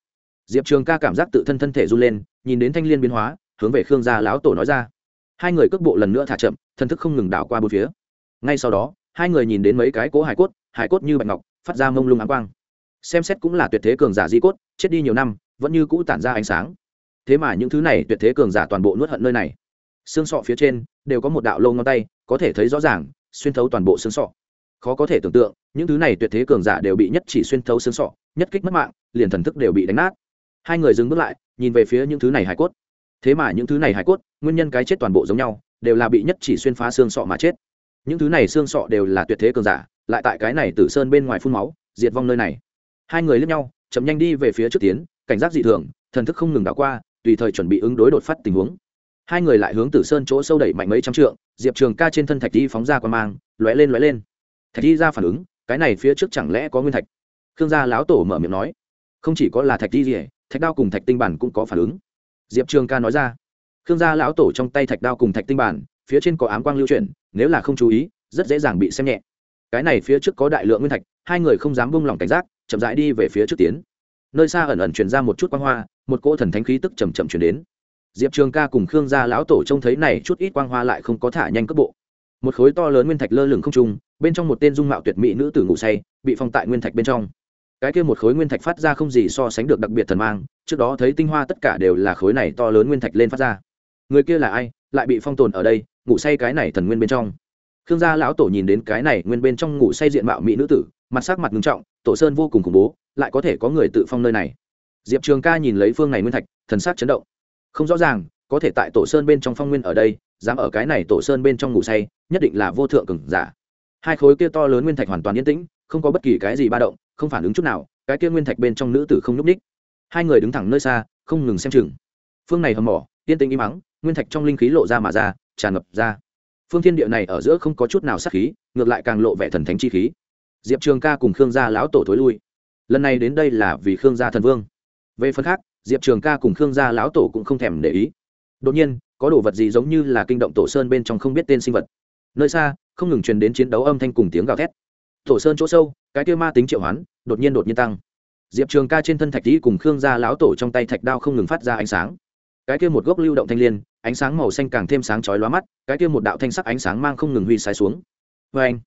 Diệp trường ca cảm giác tự thân thân thể run lên, nhìn đến thanh l i ê n biến hóa, hướng về khương gia lão tổ nói ra. Hai người cước bộ lần nữa thả chậm, thân thức không ngừng đảo qua bốn phía. Ngay sau đó hai người nhìn đến mấy cái cố hải cốt hải cốt như bạch ngọc, phát ra mông lung áng quang. Xem xét cũng là tuyệt thế cường giả di cốt, chết đi nhiều năm, vẫn như cũ tản ra ánh sáng. Thế mà những thứ này tuyệt thế cường giả toàn bộ nuốt hận nơi này. Xương sọ phía trên đều có một đạo lông ngón tay, có thể thấy rõ ràng, xuyên thấu toàn bộ xương sọ. Khó có thể tưởng tượng, những thứ này tuyệt thế cường giả đều bị nhất chỉ xuyên thấu xương sọ, nhất kích mất mạng, liền thần thức đều bị đánh nát. Hai người dừng bước lại, nhìn về phía những thứ này hải cốt. Thế mà những thứ này hải cốt, nguyên nhân cái chết toàn bộ giống nhau, đều là bị nhất chỉ xuyên phá xương sọ mà chết những thứ này xương sọ đều là tuyệt thế cường giả, lại tại cái này tử sơn bên ngoài phun máu, diệt vong nơi này. Hai người lướt nhau, chậm nhanh đi về phía trước tiến, cảnh giác dị thường, thần thức không ngừng đảo qua, tùy thời chuẩn bị ứng đối đột phát tình huống. Hai người lại hướng tử sơn chỗ sâu đẩy mạnh mấy trăm trượng, diệp trường ca trên thân thạch đi phóng ra qua mang, lóe lên lóe lên. Thạch thi ra phản ứng, cái này phía trước chẳng lẽ có nguyên thạch? Khương gia lão tổ mở miệng nói. Không chỉ có là thạch thi gì thạch đao cùng thạch tinh bản cũng có phản ứng. Diệp trường ca nói ra. Khương gia lão tổ trong tay thạch đao cùng thạch tinh bản phía trên có ám quang lưu chuyển, nếu là không chú ý, rất dễ dàng bị xem nhẹ. Cái này phía trước có đại lượng nguyên thạch, hai người không dám buông lỏng cảnh giác, chậm rãi đi về phía trước tiến. Nơi xa ẩn ẩn truyền ra một chút quang hoa, một cỗ thần thánh khí tức chầm chậm chuyển đến. Diệp trường ca cùng khương gia lão tổ trông thấy này chút ít quang hoa lại không có thả nhanh cấp bộ. Một khối to lớn nguyên thạch lơ lửng không trung, bên trong một tên dung mạo tuyệt mỹ nữ tử ngủ say, bị phong tại nguyên thạch bên trong. Cái kia một khối nguyên thạch phát ra không gì so sánh được đặc biệt thần mang, trước đó thấy tinh hoa tất cả đều là khối này to lớn nguyên thạch lên phát ra. Người kia là ai? Lại bị phong tồn ở đây, ngủ say cái này thần nguyên bên trong. Khương gia lão tổ nhìn đến cái này nguyên bên trong ngủ say diện mạo mỹ nữ tử, mặt sắc mặt ngưng trọng, tổ sơn vô cùng khủng bố, lại có thể có người tự phong nơi này. Diệp trường ca nhìn lấy phương này nguyên thạch, thần sắc chấn động. Không rõ ràng, có thể tại tổ sơn bên trong phong nguyên ở đây, dám ở cái này tổ sơn bên trong ngủ say, nhất định là vô thượng cừng giả. Hai khối kia to lớn nguyên thạch hoàn toàn yên tĩnh, không có bất kỳ cái gì ba động, không phản ứng chút nào, cái kia nguyên thạch bên trong nữ tử không n ú c ních hai người đứng thẳng nơi xa, không ngừng xem chừng. Phương này hầm mỏ, yên tĩnh im mắng nguyên thạch trong linh khí lộ ra mà ra, tràn ngập ra. Phương thiên địa này ở giữa không có chút nào sắc khí, ngược lại càng lộ vẻ thần thánh chi khí. Diệp trường ca cùng khương gia lão tổ thối lui. Lần này đến đây là vì khương gia thần vương. Về phần khác, diệp trường ca cùng khương gia lão tổ cũng không thèm để ý. Đột nhiên, có đồ vật gì giống như là kinh động tổ sơn bên trong không biết tên sinh vật. Nơi xa, không ngừng truyền đến chiến đấu âm thanh cùng tiếng gào thét. Tổ sơn chỗ sâu, cái kia ma tính triệu hoán, đột nhiên đột nhiên tăng. Diệp trường ca trên thân thạch tý cùng khương gia lão tổ trong tay thạch đao không ngừng phát ra ánh sáng cái kia một gốc lưu động thanh liên, ánh sáng màu xanh càng thêm sáng chói lóa mắt cái kia một đạo thanh sắc ánh sáng mang không ngừng huy sai xuống. Và anh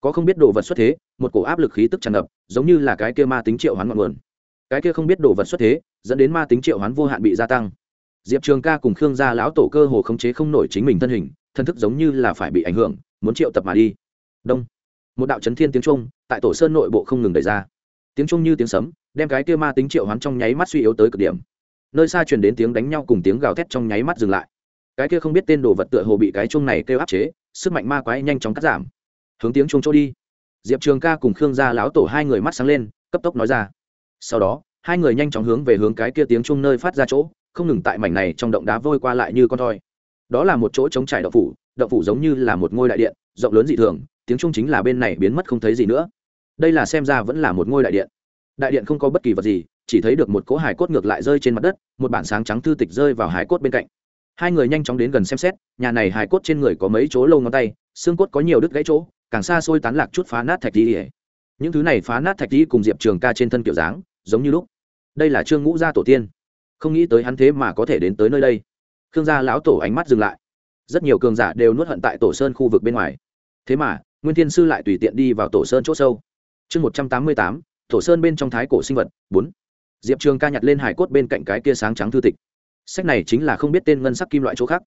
có không biết đồ vật xuất thế một cổ áp lực khí tức tràn ngập giống như là cái kia ma tính triệu hoán ngọn nguồn. Cái kia không biết đồ vật xuất thế dẫn đến ma tính triệu hoán vô hạn bị gia tăng. Diệp trường ca cùng khương gia lão tổ cơ hồ khống chế không nổi chính mình thân hình thân thức giống như là phải bị ảnh hưởng muốn triệu tập mà đi. Đông. Một đạo chấn thiên tiếng trung tại tổ sơn nội bộ không ngừng đẩy ra. Tiếng trung như tiếng sấm đem cái kia ma tính triệu hoán trong nháy mắt suy yếu tới cực điểm nơi xa truyền đến tiếng đánh nhau cùng tiếng gào thét trong nháy mắt dừng lại. Cái kia không biết tên đồ vật tựa hồ bị cái chuông này kêu áp chế, sức mạnh ma quái nhanh chóng cắt giảm. Hướng tiếng chuông chỗ đi. Diệp trường ca cùng khương gia láo tổ hai người mắt sáng lên, cấp tốc nói ra. Sau đó, hai người nhanh chóng hướng về hướng cái kia tiếng chuông nơi phát ra chỗ, không ngừng tại mảnh này trong động đá vôi qua lại như con thoi. Đó là một chỗ trống trải động phủ động phủ giống như là một ngôi đại điện, rộng lớn dị thường, tiếng trung chính là bên này biến mất không thấy gì nữa. Đây là xem ra vẫn là một ngôi đại điện. Đại điện không có bất kỳ vật gì chỉ thấy được một cỗ hải cốt ngược lại rơi trên mặt đất, một bản sáng trắng thư tịch rơi vào hải cốt bên cạnh. Hai người nhanh chóng đến gần xem xét, nhà này hải cốt trên người có mấy chỗ lâu ngón tay, xương cốt có nhiều đứt gãy chỗ, càng xa xôi tán lạc chút phá nát thạch đi những thứ này phá nát thạch đi cùng diệp trường ca trên thân kiểu dáng, giống như lúc. Đây là trương ngũ gia tổ tiên. Không nghĩ tới hắn thế mà có thể đến tới nơi đây. Khương gia lão tổ ánh mắt dừng lại. Rất nhiều cường giả đều nuốt hận tại tổ sơn khu vực bên ngoài. Thế mà, nguyên thiên sư lại tùy tiện đi vào tổ sơn c h ỗ sâu. Chương một trăm tám mươi tám, tổ sơn bên trong thái cổ sinh vật, bốn diệp trường ca nhặt lên hải cốt bên cạnh cái kia sáng trắng thư tịch sách này chính là không biết tên ngân sắc kim loại chỗ khác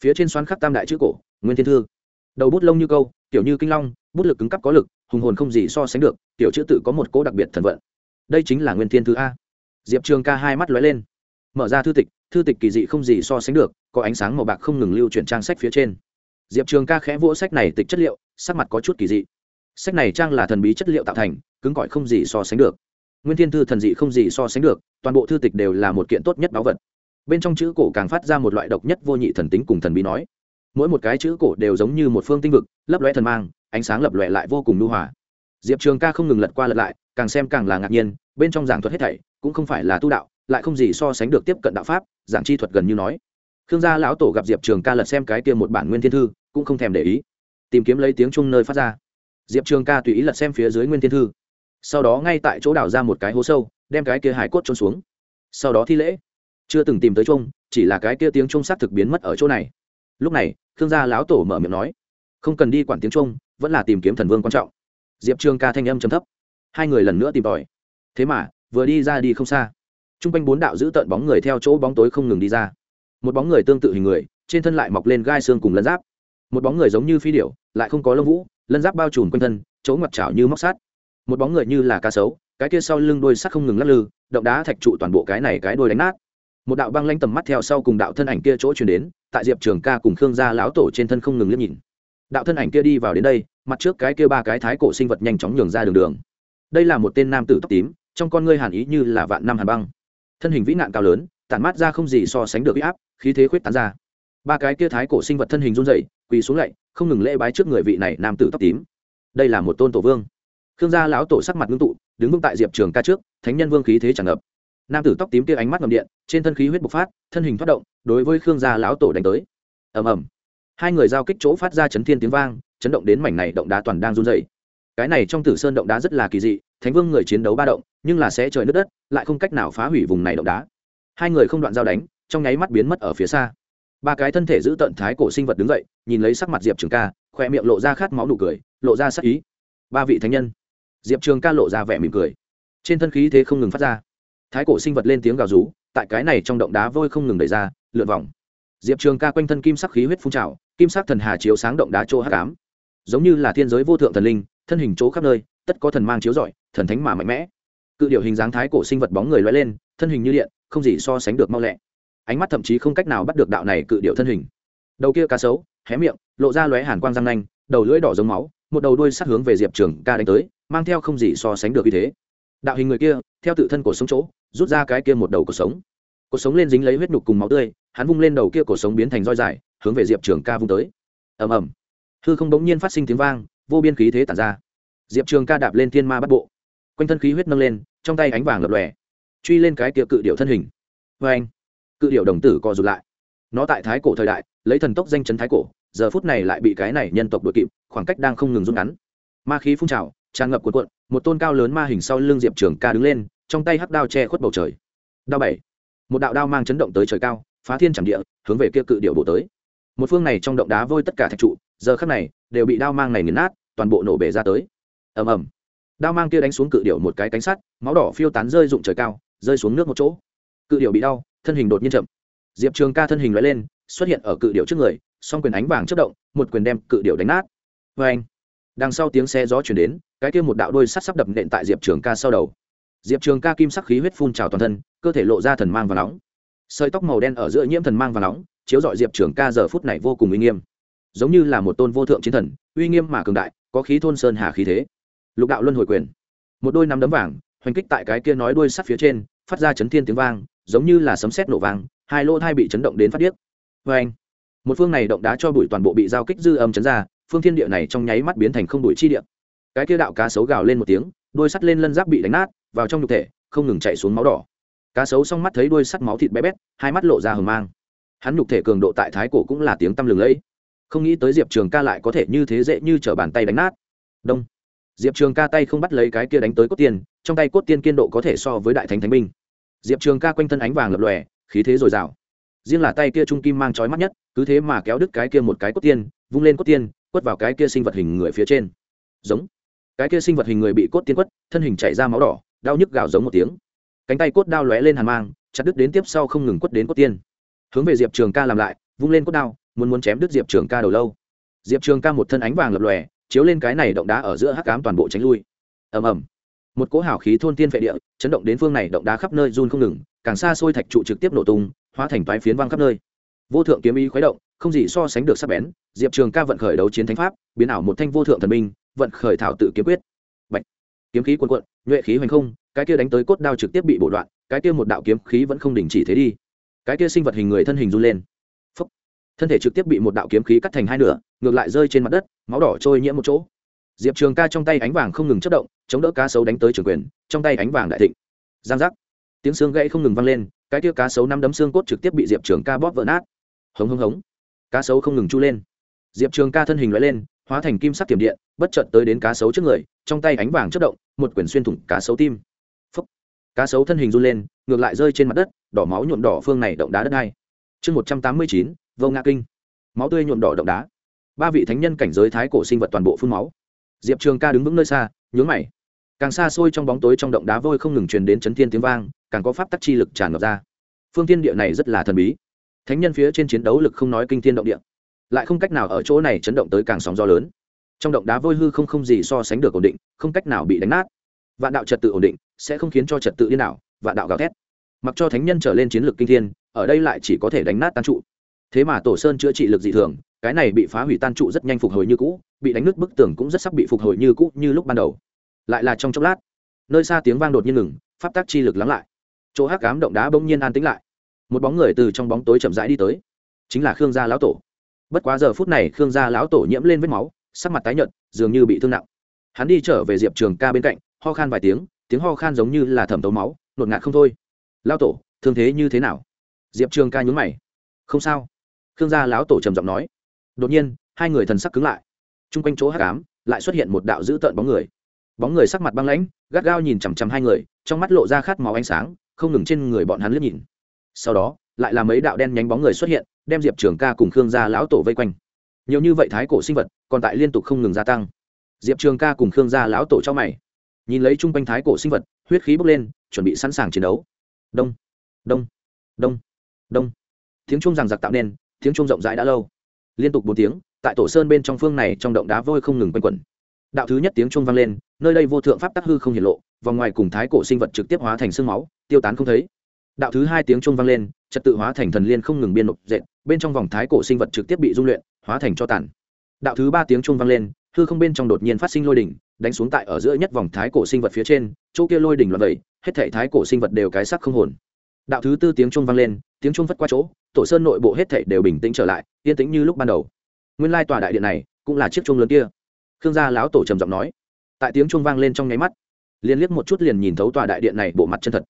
phía trên xoắn khắc tam đại chữ cổ nguyên thiên thư đầu bút lông như câu kiểu như kinh long bút lực cứng cắp có lực hùng hồn không gì so sánh được tiểu chữ tự có một cỗ đặc biệt thần vận đây chính là nguyên thiên thư a diệp trường ca hai mắt lóe lên mở ra thư tịch thư tịch kỳ dị không gì so sánh được có ánh sáng màu bạc không ngừng lưu chuyển trang sách phía trên diệp trường ca khẽ vỗ sách này tịch chất liệu sắc mặt có chút kỳ dị sách này trang là thần bí chất liệu tạo thành cứng cỏi không gì so sánh được nguyên thiên thư thần dị không gì so sánh được, toàn bộ thư tịch đều là một kiện tốt nhất báu vật. Bên trong chữ cổ càng phát ra một loại độc nhất vô nhị thần tính cùng thần bí nói. Mỗi một cái chữ cổ đều giống như một phương tinh vực, lấp lóe thần mang, ánh sáng lập lòe lại vô cùng lưu hòa. Diệp trường ca không ngừng lật qua lật lại, càng xem càng là ngạc nhiên, bên trong giảng thuật hết thảy cũng không phải là tu đạo, lại không gì so sánh được tiếp cận đạo pháp, giảng chi thuật gần như nói. Khương gia lão tổ gặp diệp trường ca lật xem cái kia một bản nguyên thiên thư, cũng không thèm để ý. Tìm kiếm lấy tiếng chung nơi phát ra. Diệp trường ca tùy ý lật xem phía dưới nguyên thiên thư sau đó ngay tại chỗ đào ra một cái hố sâu, đem cái kia hải cốt trôn xuống. Sau đó thi lễ. Chưa từng tìm tới chung chỉ là cái kia tiếng chung sát thực biến mất ở chỗ này. Lúc này thương gia lão tổ mở miệng nói, không cần đi quản tiếng chung vẫn là tìm kiếm thần vương quan trọng. Diệp trương ca thanh âm chấm thấp. Hai người lần nữa tìm tòi. Thế mà, vừa đi ra đi không xa. T r u n g quanh bốn đạo giữ tợn bóng người theo chỗ bóng tối không ngừng đi ra. Một bóng người tương tự hình người, trên thân lại mọc lên gai xương cùng lân giáp. Một bóng người giống như phi điểu, lại không có lông vũ, lân giáp bao trùm quanh thân, chỗ ngoặt trảo như móc sát một bóng người như là cá sấu, cái kia sau lưng đôi sắt không ngừng lắc lư, động đá thạch trụ toàn bộ cái này cái đôi đánh nát. Một đạo băng lanh tầm mắt theo sau cùng đạo thân ảnh kia chỗ chuyển đến, tại diệp trường ca cùng khương gia lão tổ trên thân không ngừng liếc nhìn. Đạo thân ảnh kia đi vào đến đây, mặt trước cái kia ba cái thái cổ sinh vật nhanh chóng nhường ra đường đường. Đây là một tên nam tử tóc tím, trong con ngươi hàn ý như là vạn năm hàn băng. Thân hình vĩ nạn cao lớn, tản mát ra không gì so sánh được huy áp, khí thế khuyết tán ra. Ba cái kia thái cổ sinh vật thân hình run dậy quỳ xuống lạy không ngừng lễ bái trước người vị này nam tử tóc tím. Đây là một tôn tổ vương khương gia lão tổ sắc mặt ngưng tụ, đứng vững tại diệp trường ca trước, thánh nhân vương khí thế tràn ngập. Nam tử tóc tím kia ánh mắt ngầm điện, trên thân khí huyết bộc phát, thân hình thoát động, đối với khương gia lão tổ đánh tới. Ầm ầm. Hai người giao kích chỗ phát ra chấn thiên tiếng vang, chấn động đến mảnh này động đá toàn đang run rẩy. cái này trong tử sơn động đá rất là kỳ dị, thánh vương người chiến đấu ba động, nhưng là sẽ trời nước đất, lại không cách nào phá hủy vùng này động đá. Hai người không đoạn giao đánh, trong nháy mắt biến mất ở phía xa. Ba cái thân thể giữ tận thái cổ sinh vật đứng dậy, nhìn lấy sắc mặt diệp trường ca khoe miệng lộ ra khát máu nụ cười, lộ ra sắc ý. Ba vị thánh nhân diệp trường ca lộ ra vẻ mỉm cười trên thân khí thế không ngừng phát ra thái cổ sinh vật lên tiếng gào rú tại cái này trong động đá vôi không ngừng đẩy ra lượn vòng diệp trường ca quanh thân kim sắc khí huyết phun trào kim sắc thần hà chiếu sáng động đá chỗ hát cám giống như là thiên giới vô thượng thần linh thân hình chỗ khắp nơi tất có thần mang chiếu rọi thần thánh mà mạnh mẽ cự điệu hình dáng thái cổ sinh vật bóng người loay lên thân hình như điện không gì so sánh được mau lẹ ánh mắt thậm chí không cách nào bắt được đạo này cự điệu thân hình đầu kia cá sấu hé miệng lộ ra lóe hàn quang răng nanh đầu lưỡi đỏ giống máu một đầu đuôi sát hướng về diệp trường ca đánh tới mang theo không gì so sánh được như thế. Đạo hình người kia, theo tự thân cổ sống chỗ, rút ra cái kia một đầu cổ sống. Cổ sống lên dính lấy huyết nhục cùng máu tươi, hắn vung lên đầu kia cổ sống biến thành roi dài, hướng về diệp trường ca vung tới. Ầm ầm. Hư không bỗng nhiên phát sinh tiếng vang, vô biên khí thế tản ra. Diệp trường ca đạp lên thiên ma bắt bộ. Quanh thân khí huyết nâng lên, trong tay ánh vàng lập lòe, truy lên cái kia cự điệu thân hình. Vê anh, cự điệu đồng tử co rụt lại. Nó tại thái cổ thời đại, lấy thần tốc danh chấn thái cổ, giờ phút này lại bị cái này nhân tộc đội kịp, khoảng cách đang không ngừng rút ngắn. Ma khí phun trào tràn ngập cuộn cuộn, một tôn cao lớn ma hình sau lưng diệp trường ca đứng lên, trong tay hắc đao che khuất bầu trời. Đao bảy. Một đạo đao mang chấn động tới trời cao, phá thiên chẳng địa, hướng về kia cự điệu bổ tới. Một phương này trong động đá vôi tất cả thạch trụ, giờ khắc này, đều bị đao mang này nghiền nát, toàn bộ nổ bể ra tới. Ầm ầm. Đao mang kia đánh xuống cự điệu một cái cánh sắt, máu đỏ phiêu tán rơi rụng trời cao, rơi xuống nước một chỗ. Cự điệu bị đau, thân hình đột nhiên chậm. Diệp trường ca thân hình loại lên, xuất hiện ở cự điệu trước người, song quyền ánh vàng chất động, một quyền đem cự điệu đánh nát. Vê anh đằng sau tiếng xe gió chuyển đến cái kia một đạo đôi sắt sắp đập nện tại diệp trường ca sau đầu. Diệp trường ca kim sắc khí huyết phun trào toàn thân, cơ thể lộ ra thần mang và nóng. Sợi tóc màu đen ở giữa nhiễm thần mang và nóng, chiếu dọi diệp trường ca giờ phút này vô cùng uy nghiêm. Giống như là một tôn vô thượng chiến thần, uy nghiêm mà cường đại, có khí thôn sơn hà khí thế. Lục đạo luân hồi quyền. Một đôi nắm đấm vàng, hoành kích tại cái kia nói đuôi sắt phía trên, phát ra chấn thiên tiếng vang, giống như là sấm sét nổ vang, hai lỗ thai bị chấn động đến phát điếc. Vê anh một phương này động đá cho bụi toàn bộ bị giao kích dư âm chấn ra, phương thiên địa này trong nháy mắt biến thành không bụi chi địa cái kia đạo cá sấu gào lên một tiếng đôi sắt lên lân giáp bị đánh nát, vào trong nhục thể, không ngừng chạy xuống máu đỏ. Cá sấu xong mắt thấy đôi sắt máu thịt bé bét, hai mắt lộ ra hờ mang. Hắn nhục thể cường độ tại thái cổ cũng là tiếng tăm lừng lẫy. Không nghĩ tới diệp trường ca lại có thể như thế dễ như t r ở bàn tay đánh nát. Đông. Diệp trường ca tay không bắt lấy cái kia đánh tới cốt tiên, trong tay cốt tiên kiên độ có thể so với đại thánh thánh binh. Diệp trường ca quanh thân ánh vàng lập lòe, khí thế dồi dào. Riêng là tay kia trung kim mang trói mắt nhất, cứ thế mà kéo đứt cái kia một cái cốt tiên, vung lên cốt tiên, quất vào cái kia sinh vật hình người phía trên. Giống cái kia sinh vật hình người bị cốt tiên quất, thân hình chảy ra máu đỏ, đau nhức gào giống một tiếng. Cánh tay cốt đao lóe lên hàn mang, chặt đứt đến tiếp sau không ngừng quất đến cốt tiên. Hướng về diệp trường ca làm lại, vung lên cốt đao, muốn muốn chém đứt diệp trường ca đầu lâu. Diệp trường ca một thân ánh vàng lập lòe, chiếu lên cái này động đá ở giữa hắc cám toàn bộ tránh lui. Ầm ầm. Một cỗ hào khí thôn tiên vệ địa, chấn động đến phương này động đá khắp nơi run không ngừng, càng xa xôi thạch trụ trực tiếp nổ tung, hóa thành toái phiến văng khắp nơi. Vô thượng kiếm ý khuấy động, không gì so sánh được sắc bén, diệp trường ca vận khởi đấu chiến thánh pháp, biến ảo một thanh vô thượng thần minh vận khởi thảo tự kiếm quyết. Bạch. kiếm khí quần cuộn, nhuệ khí hoành không, cái kia đánh tới cốt đao trực tiếp bị bổ đoạn, cái kia một đạo kiếm khí vẫn không đình chỉ thế đi. Cái kia sinh vật hình người thân hình run lên. Phúc. thân thể trực tiếp bị một đạo kiếm khí cắt thành hai nửa, ngược lại rơi trên mặt đất, máu đỏ trôi nhiễm một chỗ. Diệp trường ca trong tay ánh vàng không ngừng chất động, chống đỡ cá sấu đánh tới trường quyền, trong tay ánh vàng đại thịnh. Giang giác. Tiếng xương gãy không ngừng vang lên, cái kia cá sấu năm đấm xương cốt trực tiếp bị diệp trường ca bóp vỡ nát. Hống hống hống. Cá sấu không ngừng chu lên. Diệp trường ca thân hình loại lên hóa thành kim sắc tiềm điện, bất chợt tới đến cá sấu trước người, trong tay ánh vàng chất động, một quyển xuyên thủng cá sấu tim. Phúc. cá sấu thân hình run lên, ngược lại rơi trên mặt đất, đỏ máu nhuộm đỏ phương này động đá đất hai. Chương một trăm tám mươi chín, vô ngã kinh. Máu tươi nhuộm đỏ động đá. Ba vị thánh nhân cảnh giới thái cổ sinh vật toàn bộ phun máu. Diệp trường ca đứng vững nơi xa, nhướng mày. Càng xa xôi trong bóng tối trong động đá vôi không ngừng truyền đến chấn thiên tiếng vang, càng có pháp tắc chi lực tràn ngập ra. Phương tiên địa này rất là thần bí. Thánh nhân phía trên chiến đấu lực không nói kinh thiên động địa lại không cách nào ở chỗ này chấn động tới càng sóng gió lớn. Trong động đá vôi hư không không gì so sánh được ổn định, không cách nào bị đánh nát. Vạn đạo trật tự ổn định, sẽ không khiến cho trật tự điên đảo, vạn đạo gào thét. Mặc cho thánh nhân trở lên chiến lược kinh thiên, ở đây lại chỉ có thể đánh nát tan trụ. Thế mà tổ sơn chữa trị lực dị thường, cái này bị phá hủy tan trụ rất nhanh phục hồi như cũ, bị đánh nứt bức tường cũng rất sắp bị phục hồi như cũ như lúc ban đầu. Lại là trong chốc lát, nơi xa tiếng vang đột nhiên ngừng, pháp tác chi lực lắng lại. Chỗ hắc cám động đá bỗng nhiên an tĩnh lại. Một bóng người từ trong bóng tối chậm rãi đi tới, chính là khương gia lão tổ bất quá giờ phút này khương gia lão tổ nhiễm lên vết máu, sắc mặt tái nhợt, dường như bị thương nặng. Hắn đi trở về diệp trường ca bên cạnh, ho khan vài tiếng tiếng ho khan giống như là thẩm tấu máu nột ngạt không thôi. Lão tổ, thương thế như thế nào? Diệp trường ca nhún mày. Không sao. Khương gia lão tổ trầm giọng nói. Đột nhiên, hai người thần sắc cứng lại. T r u n g quanh chỗ hát cám lại xuất hiện một đạo dữ tợn bóng người. Bóng người sắc mặt băng lãnh, gắt gao nhìn chằm chằm hai người, trong mắt lộ ra khát máu ánh sáng, không ngừng trên người bọn hắn lướt nhìn. Sau đó, lại là mấy đạo đen nhánh bóng người xuất hiện đem diệp trường ca cùng khương gia lão tổ vây quanh. Nhiều như vậy thái cổ sinh vật, còn tại liên tục không ngừng gia tăng. Diệp trường ca cùng khương gia lão tổ cho mày. Nhìn lấy chung quanh thái cổ sinh vật, huyết khí bốc lên, chuẩn bị sẵn sàng chiến đấu. Đông đông đông đông. Tiếng chuông rằng giặc tạo nên, tiếng chuông rộng rãi đã lâu. Liên tục bốn tiếng, tại tổ sơn bên trong phương này trong động đá vôi không ngừng quanh quẩn. Đạo thứ nhất tiếng chuông vang lên, nơi đây vô thượng pháp tắc hư không hiển lộ, vòng ngoài cùng thái cổ sinh vật trực tiếp hóa thành sương máu, tiêu tán không thấy. Đạo thứ hai tiếng chuông vang lên, trật tự hóa thành thần liên không ngừng biên nộp dệt bên trong vòng thái cổ sinh vật trực tiếp bị dung luyện, hóa thành cho tàn. Đạo thứ ba tiếng trung vang lên, hư không bên trong đột nhiên phát sinh lôi đỉnh, đánh xuống tại ở giữa nhất vòng thái cổ sinh vật phía trên, chỗ kia lôi đỉnh loạn vẩy hết thể thái cổ sinh vật đều cái sắc không hồn. Đạo thứ tư tiếng trung vang lên, tiếng trung vất qua chỗ, tổ sơn nội bộ hết thể đều bình tĩnh trở lại, yên tĩnh như lúc ban đầu. Nguyên lai tòa đại điện này cũng là chiếc chuông lớn kia. Khương gia lão tổ trầm giọng nói. Tại tiếng chuông vang lên trong nháy mắt liên liếc một chút liền nhìn thấu tòa đại điện này bộ mặt chân thật.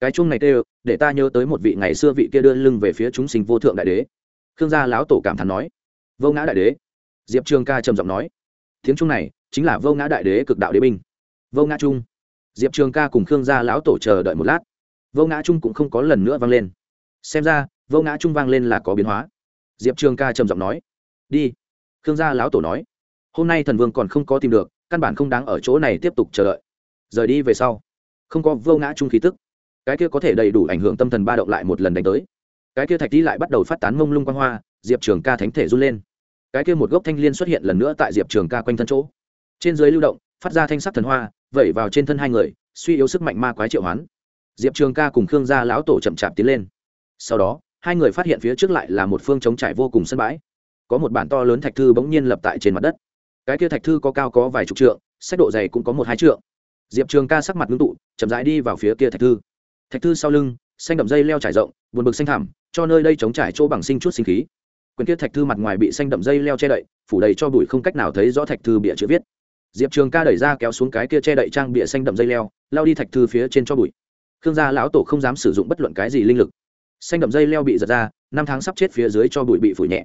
Cái chuông này kêu, để ta nhớ tới một vị ngày xưa vị kia đưa lưng về phía chúng sinh vô thượng đại đế khương gia lão tổ cảm thán nói. Vô ngã đại đế. Diệp trường ca trầm giọng nói. Tiếng trung này chính là vô ngã đại đế cực đạo đế binh. Vô ngã trung. Diệp trường ca cùng khương gia lão tổ chờ đợi một lát. Vô ngã trung cũng không có lần nữa vang lên. Xem ra, vô ngã trung vang lên là có biến hóa. Diệp trường ca trầm giọng nói. Đi. Khương gia lão tổ nói. Hôm nay thần vương còn không có tìm được, căn bản không đáng ở chỗ này tiếp tục chờ đợi. Rời đi về sau. Không có vô ngã trung khí tức. Cái kia có thể đầy đủ ảnh hưởng tâm thần ba động lại một lần đánh tới cái kia thạch đi lại bắt đầu phát tán mông lung quang hoa, diệp trường ca thánh thể run lên. Cái kia một gốc thanh liên xuất hiện lần nữa tại diệp trường ca quanh thân chỗ. Trên dưới lưu động, phát ra thanh sắc thần hoa, vẩy vào trên thân hai người, suy yếu sức mạnh ma quái triệu hoán. Diệp trường ca cùng khương gia lão tổ chậm chạp tiến lên. Sau đó, hai người phát hiện phía trước lại là một phương chống trải vô cùng sân bãi. Có một bản to lớn thạch thư bỗng nhiên lập tại trên mặt đất. Cái kia thạch thư có cao có vài chục trượng, sách độ dày cũng có một hai trượng. Diệp trường ca sắc mặt ngưng tụ, chậm rãi đi vào phía kia thạch thư. Thạch thư sau lưng, xanh đậm dây leo trải rộng, buồn bực xanh thảm cho nơi đây chống trải chỗ bằng sinh chút sinh khí. Quyển kia thạch thư mặt ngoài bị xanh đậm dây leo che đậy, phủ đầy cho bụi không cách nào thấy rõ thạch thư bịa chữ viết. Diệp trường ca đẩy ra kéo xuống cái kia che đậy trang bịa xanh đậm dây leo, lao đi thạch thư phía trên cho bụi. Khương gia lão tổ không dám sử dụng bất luận cái gì linh lực. Xanh đậm dây leo bị giật ra, năm tháng sắp chết phía dưới cho bụi bị phủ nhẹ.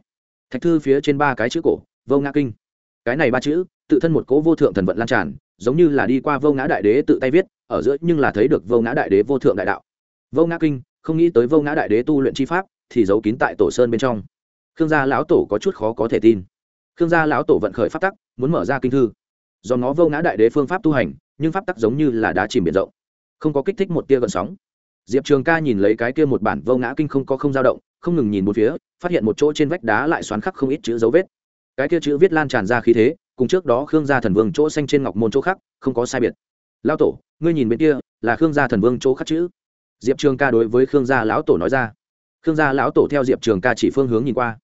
Thạch thư phía trên ba cái chữ cổ, vô ngã kinh. Cái này ba chữ, tự thân một cố vô thượng thần vận lan tràn, giống như là đi qua vô ngã đại đế tự tay viết, ở giữa nhưng là thấy được vô ngã đại đế vô thượng đại đạo. Vô ngã kinh không nghĩ tới vô ngã đại đế tu luyện chi pháp thì giấu kín tại tổ sơn bên trong. Khương gia lão tổ có chút khó có thể tin. Khương gia lão tổ vận khởi pháp tắc, muốn mở ra kinh thư. Do nó vô ngã đại đế phương pháp tu hành, nhưng pháp tắc giống như là đá chìm biển rộng. Không có kích thích một tia gợn sóng. Diệp trường ca nhìn lấy cái kia một bản vô ngã kinh không có không dao động, không ngừng nhìn một phía, phát hiện một chỗ trên vách đá lại xoắn khắc không ít chữ dấu vết. Cái kia chữ viết lan tràn ra khí thế, cùng trước đó khương gia thần vương chỗ xanh trên ngọc môn chỗ khác, không có sai biệt. Lao tổ, ngươi nhìn bên kia, là khương gia thần vương chỗ khắc chữ diệp trường ca đối với khương gia lão tổ nói ra. Khương gia lão tổ theo diệp trường ca chỉ phương hướng nhìn qua.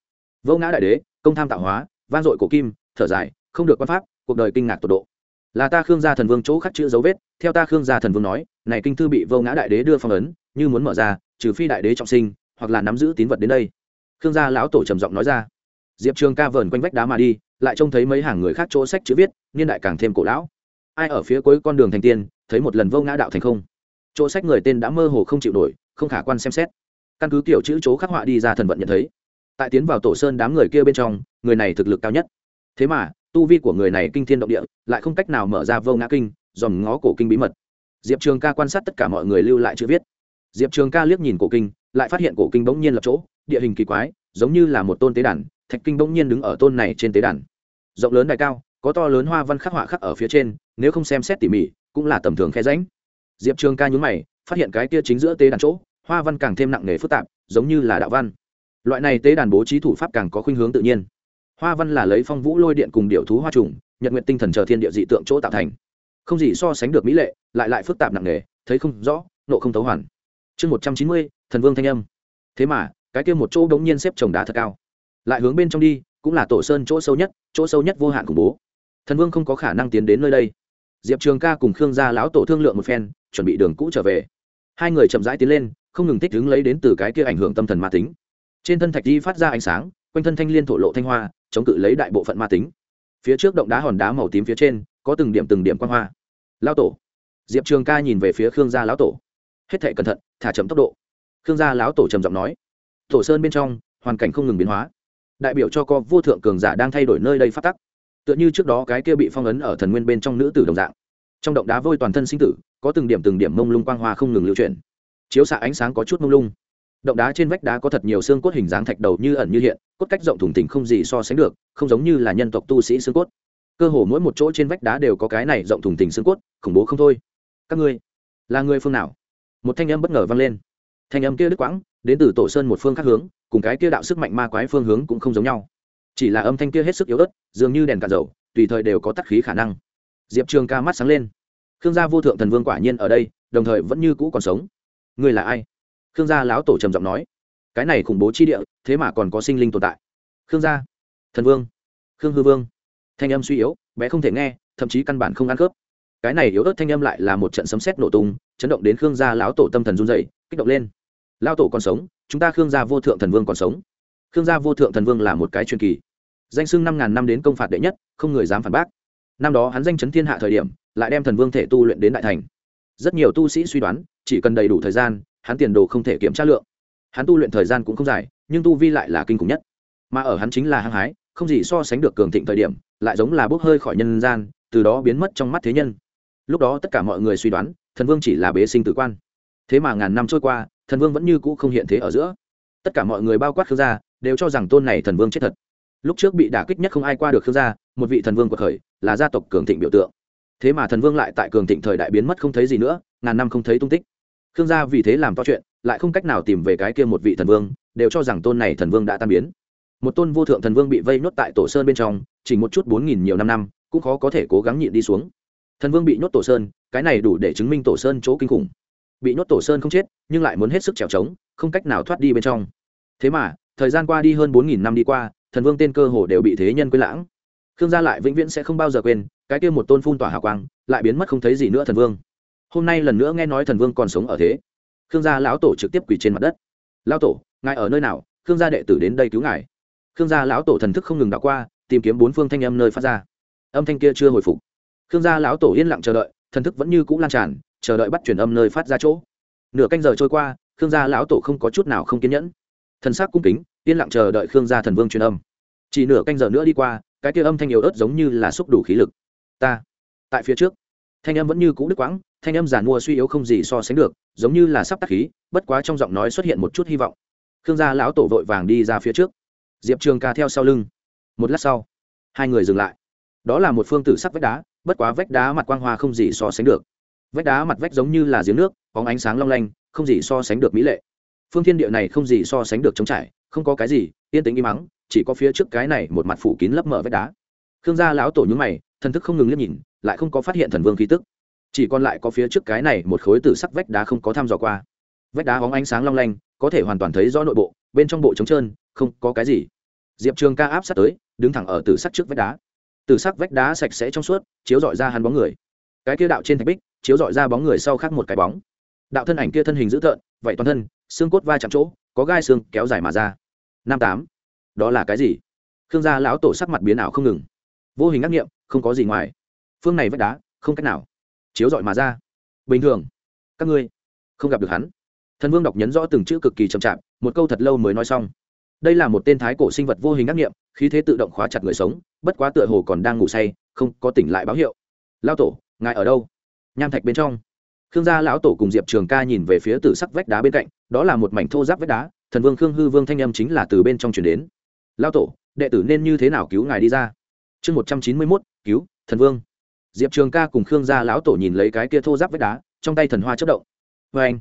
Vô ngã đại đế, công tham tạo hóa van dội cổ kim, thở dài, không được quan pháp, cuộc đời kinh ngạc tột độ. Là ta khương gia thần vương chỗ khắc chữ dấu vết, theo ta khương gia thần vương nói, này kinh thư bị vô ngã đại đế đưa phong ấn, như muốn mở ra, trừ phi đại đế trọng sinh, hoặc là nắm giữ tín vật đến đây. Khương gia lão tổ trầm giọng nói ra. Diệp trường ca vờn quanh vách đá mà đi, lại trông thấy mấy hàng người khác chỗ sách chữ viết, niên đại càng thêm cổ lão. Ai ở phía cuối con đường thành tiên, thấy một lần vô ngã đạo thành không? Chỗ sách người tên đã mơ hồ không chịu nổi, không khả quan xem xét. Căn cứ kiểu chữ chỗ khắc họa đi ra thần vận nhận thấy. Tại tiến vào tổ sơn đám người kia bên trong, người này thực lực cao nhất. Thế mà, tu vi của người này kinh thiên động địa, lại không cách nào mở ra vô ngã kinh, dòm ngó cổ kinh bí mật. Diệp trường ca quan sát tất cả mọi người lưu lại chữ viết. Diệp trường ca liếc nhìn cổ kinh, lại phát hiện cổ kinh bỗng nhiên lập chỗ, địa hình kỳ quái, giống như là một tôn tế đàn, thạch kinh bỗng nhiên đứng ở tôn này trên tế đàn. Rộng lớn đài cao, có to lớn hoa văn khắc họa khắc ở phía trên, nếu không xem xét tỉ mỉ, cũng là tầm thường khe ránh diệp trường ca nhún mày, phát hiện cái kia chính giữa tế đàn chỗ, hoa văn càng thêm nặng nề phức tạp, giống như là đạo văn. Loại này tế đàn bố trí thủ pháp càng có khuynh hướng tự nhiên. Hoa văn là lấy phong vũ lôi điện cùng điệu thú hoa trùng, nhật nguyện tinh thần chờ thiên địa dị tượng chỗ tạo thành. Không gì so sánh được mỹ lệ, lại lại phức tạp nặng nề, thấy không rõ, nộ không thấu hoàn. Chương một trăm chín mươi, thần vương thanh âm. Thế mà, cái kia một chỗ đống nhiên xếp trồng đá thật cao. Lại hướng bên trong đi, cũng là tổ sơn chỗ sâu nhất, chỗ sâu nhất vô hạn khủng bố. Thần vương không có khả năng tiến đến nơi đây. Diệp trường ca cùng khương gia lão tổ thương lượng một phen chuẩn bị đường cũ trở về. Hai người chậm rãi tiến lên, không ngừng thích đứng lấy đến từ cái kia ảnh hưởng tâm thần ma tính. Trên thân thạch di phát ra ánh sáng, quanh thân thanh liên thổ lộ thanh hoa, chống cự lấy đại bộ phận ma tính. Phía trước động đá hòn đá màu tím phía trên, có từng điểm từng điểm quan hoa. Lao tổ. Diệp trường ca nhìn về phía khương gia lão tổ. Hết thể cẩn thận, thả chậm tốc độ. Khương gia lão tổ trầm giọng nói. Tổ sơn bên trong, hoàn cảnh không ngừng biến hóa. Đại biểu cho co vô thượng cường giả đang thay đổi nơi đây phát tắc. Tựa như trước đó cái kia bị phong ấn ở thần nguyên bên trong nữ tử đồng dạng. Trong động đá vôi toàn thân sinh tử có từng điểm từng điểm mông lung quang hoa không ngừng lưu chuyển. Chiếu xạ ánh sáng có chút mông lung. Động đá trên vách đá có thật nhiều xương cốt hình dáng thạch đầu như ẩn như hiện, cốt cách rộng thủng tỉnh không gì so sánh được, không giống như là nhân tộc tu sĩ xương cốt. Cơ hồ mỗi một chỗ trên vách đá đều có cái này rộng thủng tỉnh xương cốt, khủng bố không thôi. Các ngươi, là người phương nào? Một thanh âm bất ngờ vang lên. Thanh âm kia đứt quãng, đến từ tổ sơn một phương khác hướng, cùng cái kia đạo sức mạnh ma quái phương hướng cũng không giống nhau. Chỉ là âm thanh kia hết sức yếu ớt, dường như đèn cạn dầu, tùy thời đều có tắt khí khả năng. Diệp trường ca mắt sáng lên khương gia vô thượng thần vương quả nhiên ở đây, đồng thời vẫn như cũ còn sống. Ngươi là ai? Khương gia lão tổ trầm giọng nói. Cái này khủng bố chi địa, thế mà còn có sinh linh tồn tại. Khương gia, thần vương, khương hư vương. Thanh âm suy yếu, bé không thể nghe, thậm chí căn bản không ăn khớp. Cái này yếu ớt thanh âm lại là một trận sấm sét nổ tung, chấn động đến khương gia lão tổ tâm thần run dậy kích động lên. Lão tổ còn sống, chúng ta khương gia vô thượng thần vương còn sống. Khương gia vô thượng thần vương là một cái truyền kỳ. Danh sưng năm ngàn năm đến công phạt đệ nhất, không người dám phản bác năm đó hắn danh chấn thiên hạ thời điểm, lại đem thần vương thể tu luyện đến đại thành. Rất nhiều tu sĩ suy đoán, chỉ cần đầy đủ thời gian, hắn tiền đồ không thể kiểm tra lượng. Hắn tu luyện thời gian cũng không dài, nhưng tu vi lại là kinh khủng nhất. Mà ở hắn chính là hăng hái, không gì so sánh được cường thịnh thời điểm, lại giống là bốc hơi khỏi nhân gian, từ đó biến mất trong mắt thế nhân. Lúc đó tất cả mọi người suy đoán, thần vương chỉ là bế sinh tử quan. Thế mà ngàn năm trôi qua, thần vương vẫn như cũ không hiện thế ở giữa. Tất cả mọi người bao quát khương gia, đều cho rằng tôn này thần vương chết thật lúc trước bị đả kích nhất không ai qua được khương gia, một vị thần vương quật khởi, là gia tộc cường thịnh biểu tượng. Thế mà thần vương lại tại cường thịnh thời đại biến mất không thấy gì nữa, ngàn năm không thấy tung tích. Khương gia vì thế làm to chuyện, lại không cách nào tìm về cái kia một vị thần vương, đều cho rằng tôn này thần vương đã tan biến. Một tôn vô thượng thần vương bị vây nhốt tại tổ sơn bên trong, chỉ một chút bốn nghìn nhiều năm năm, cũng khó có thể cố gắng nhịn đi xuống. Thần vương bị nhốt tổ sơn, cái này đủ để chứng minh tổ sơn chỗ kinh khủng. Bị nhốt tổ sơn không chết, nhưng lại muốn hết sức trèo trống, không cách nào thoát đi bên trong. Thế mà, thời gian qua đi hơn bốn nghìn năm đi qua thần vương tên cơ hồ đều bị thế nhân quên lãng. Khương gia lại vĩnh viễn sẽ không bao giờ quên, cái kia một tôn phun tỏa hào quang, lại biến mất không thấy gì nữa thần vương. Hôm nay lần nữa nghe nói thần vương còn sống ở thế. Khương gia lão tổ trực tiếp quỳ trên mặt đất. Lão tổ, ngài ở nơi nào? Khương gia đệ tử đến đây cứu ngài. Khương gia lão tổ thần thức không ngừng đảo qua, tìm kiếm bốn phương thanh âm nơi phát ra. Âm thanh kia chưa hồi phục. Khương gia lão tổ yên lặng chờ đợi, thần thức vẫn như cũ lan tràn, chờ đợi bắt chuyển âm nơi phát ra chỗ. Nửa canh giờ trôi qua, khương gia lão tổ không có chút nào không kiên nhẫn. Thần sắc cung kính yên lặng chờ đợi khương gia thần vương truyền âm. Chỉ nửa canh giờ nữa đi qua, cái kia âm thanh yếu ớt giống như là xúc đủ khí lực. Ta, tại phía trước. Thanh âm vẫn như cũ đứt quãng, thanh âm giản mua suy yếu không gì so sánh được, giống như là sắp tắt khí, bất quá trong giọng nói xuất hiện một chút hy vọng. Khương gia lão tổ vội vàng đi ra phía trước. Diệp trường ca theo sau lưng. Một lát sau, hai người dừng lại. Đó là một phương tử sắc vách đá, bất quá vách đá mặt quang hoa không gì so sánh được. Vách đá mặt vách giống như là giếng nước có ánh sáng long lanh, không gì so sánh được mỹ lệ. Phương thiên địa này không gì so sánh được trống trải không có cái gì, yên tĩnh im mắng, chỉ có phía trước cái này một mặt phủ kín lấp mở vách đá. Khương gia lão tổ nhúng mày, thần thức không ngừng liếc nhìn, lại không có phát hiện thần vương khí tức. Chỉ còn lại có phía trước cái này một khối tử sắc vách đá không có thăm dò qua. Vách đá hóng ánh sáng long lanh, có thể hoàn toàn thấy rõ nội bộ, bên trong bộ trống trơn, không có cái gì. Diệp trường ca áp sát tới, đứng thẳng ở tử sắc trước vách đá. Tử sắc vách đá sạch sẽ trong suốt, chiếu dọi ra hắn bóng người. Cái kia đạo trên thạch bích, chiếu dọi ra bóng người sau khác một cái bóng. Đạo thân ảnh kia thân hình dữ tợn, vậy toàn thân, xương cốt va chạm chỗ có gai xương kéo dài mà ra. Năm tám, đó là cái gì? Khương gia lão tổ sắc mặt biến ảo không ngừng. Vô hình ác nghiệm, không có gì ngoài. Phương này vách đá, không cách nào. Chiếu dọi mà ra. Bình thường. Các ngươi, không gặp được hắn. Thần vương đọc nhấn rõ từng chữ cực kỳ chậm chạp, một câu thật lâu mới nói xong. Đây là một tên thái cổ sinh vật vô hình ác nghiệm, khí thế tự động khóa chặt người sống, bất quá tựa hồ còn đang ngủ say, không có tỉnh lại báo hiệu. Lao tổ, ngài ở đâu? Nham thạch bên trong khương gia lão tổ cùng diệp trường ca nhìn về phía tử sắc vách đá bên cạnh, đó là một mảnh thô giáp vách đá, thần vương khương hư vương thanh âm chính là từ bên trong chuyển đến. Lão tổ, đệ tử nên như thế nào cứu ngài đi ra? Chương một trăm chín mươi mốt, cứu, thần vương. Diệp trường ca cùng khương gia lão tổ nhìn lấy cái kia thô giáp vách đá, trong tay thần hoa chất động. Vê anh.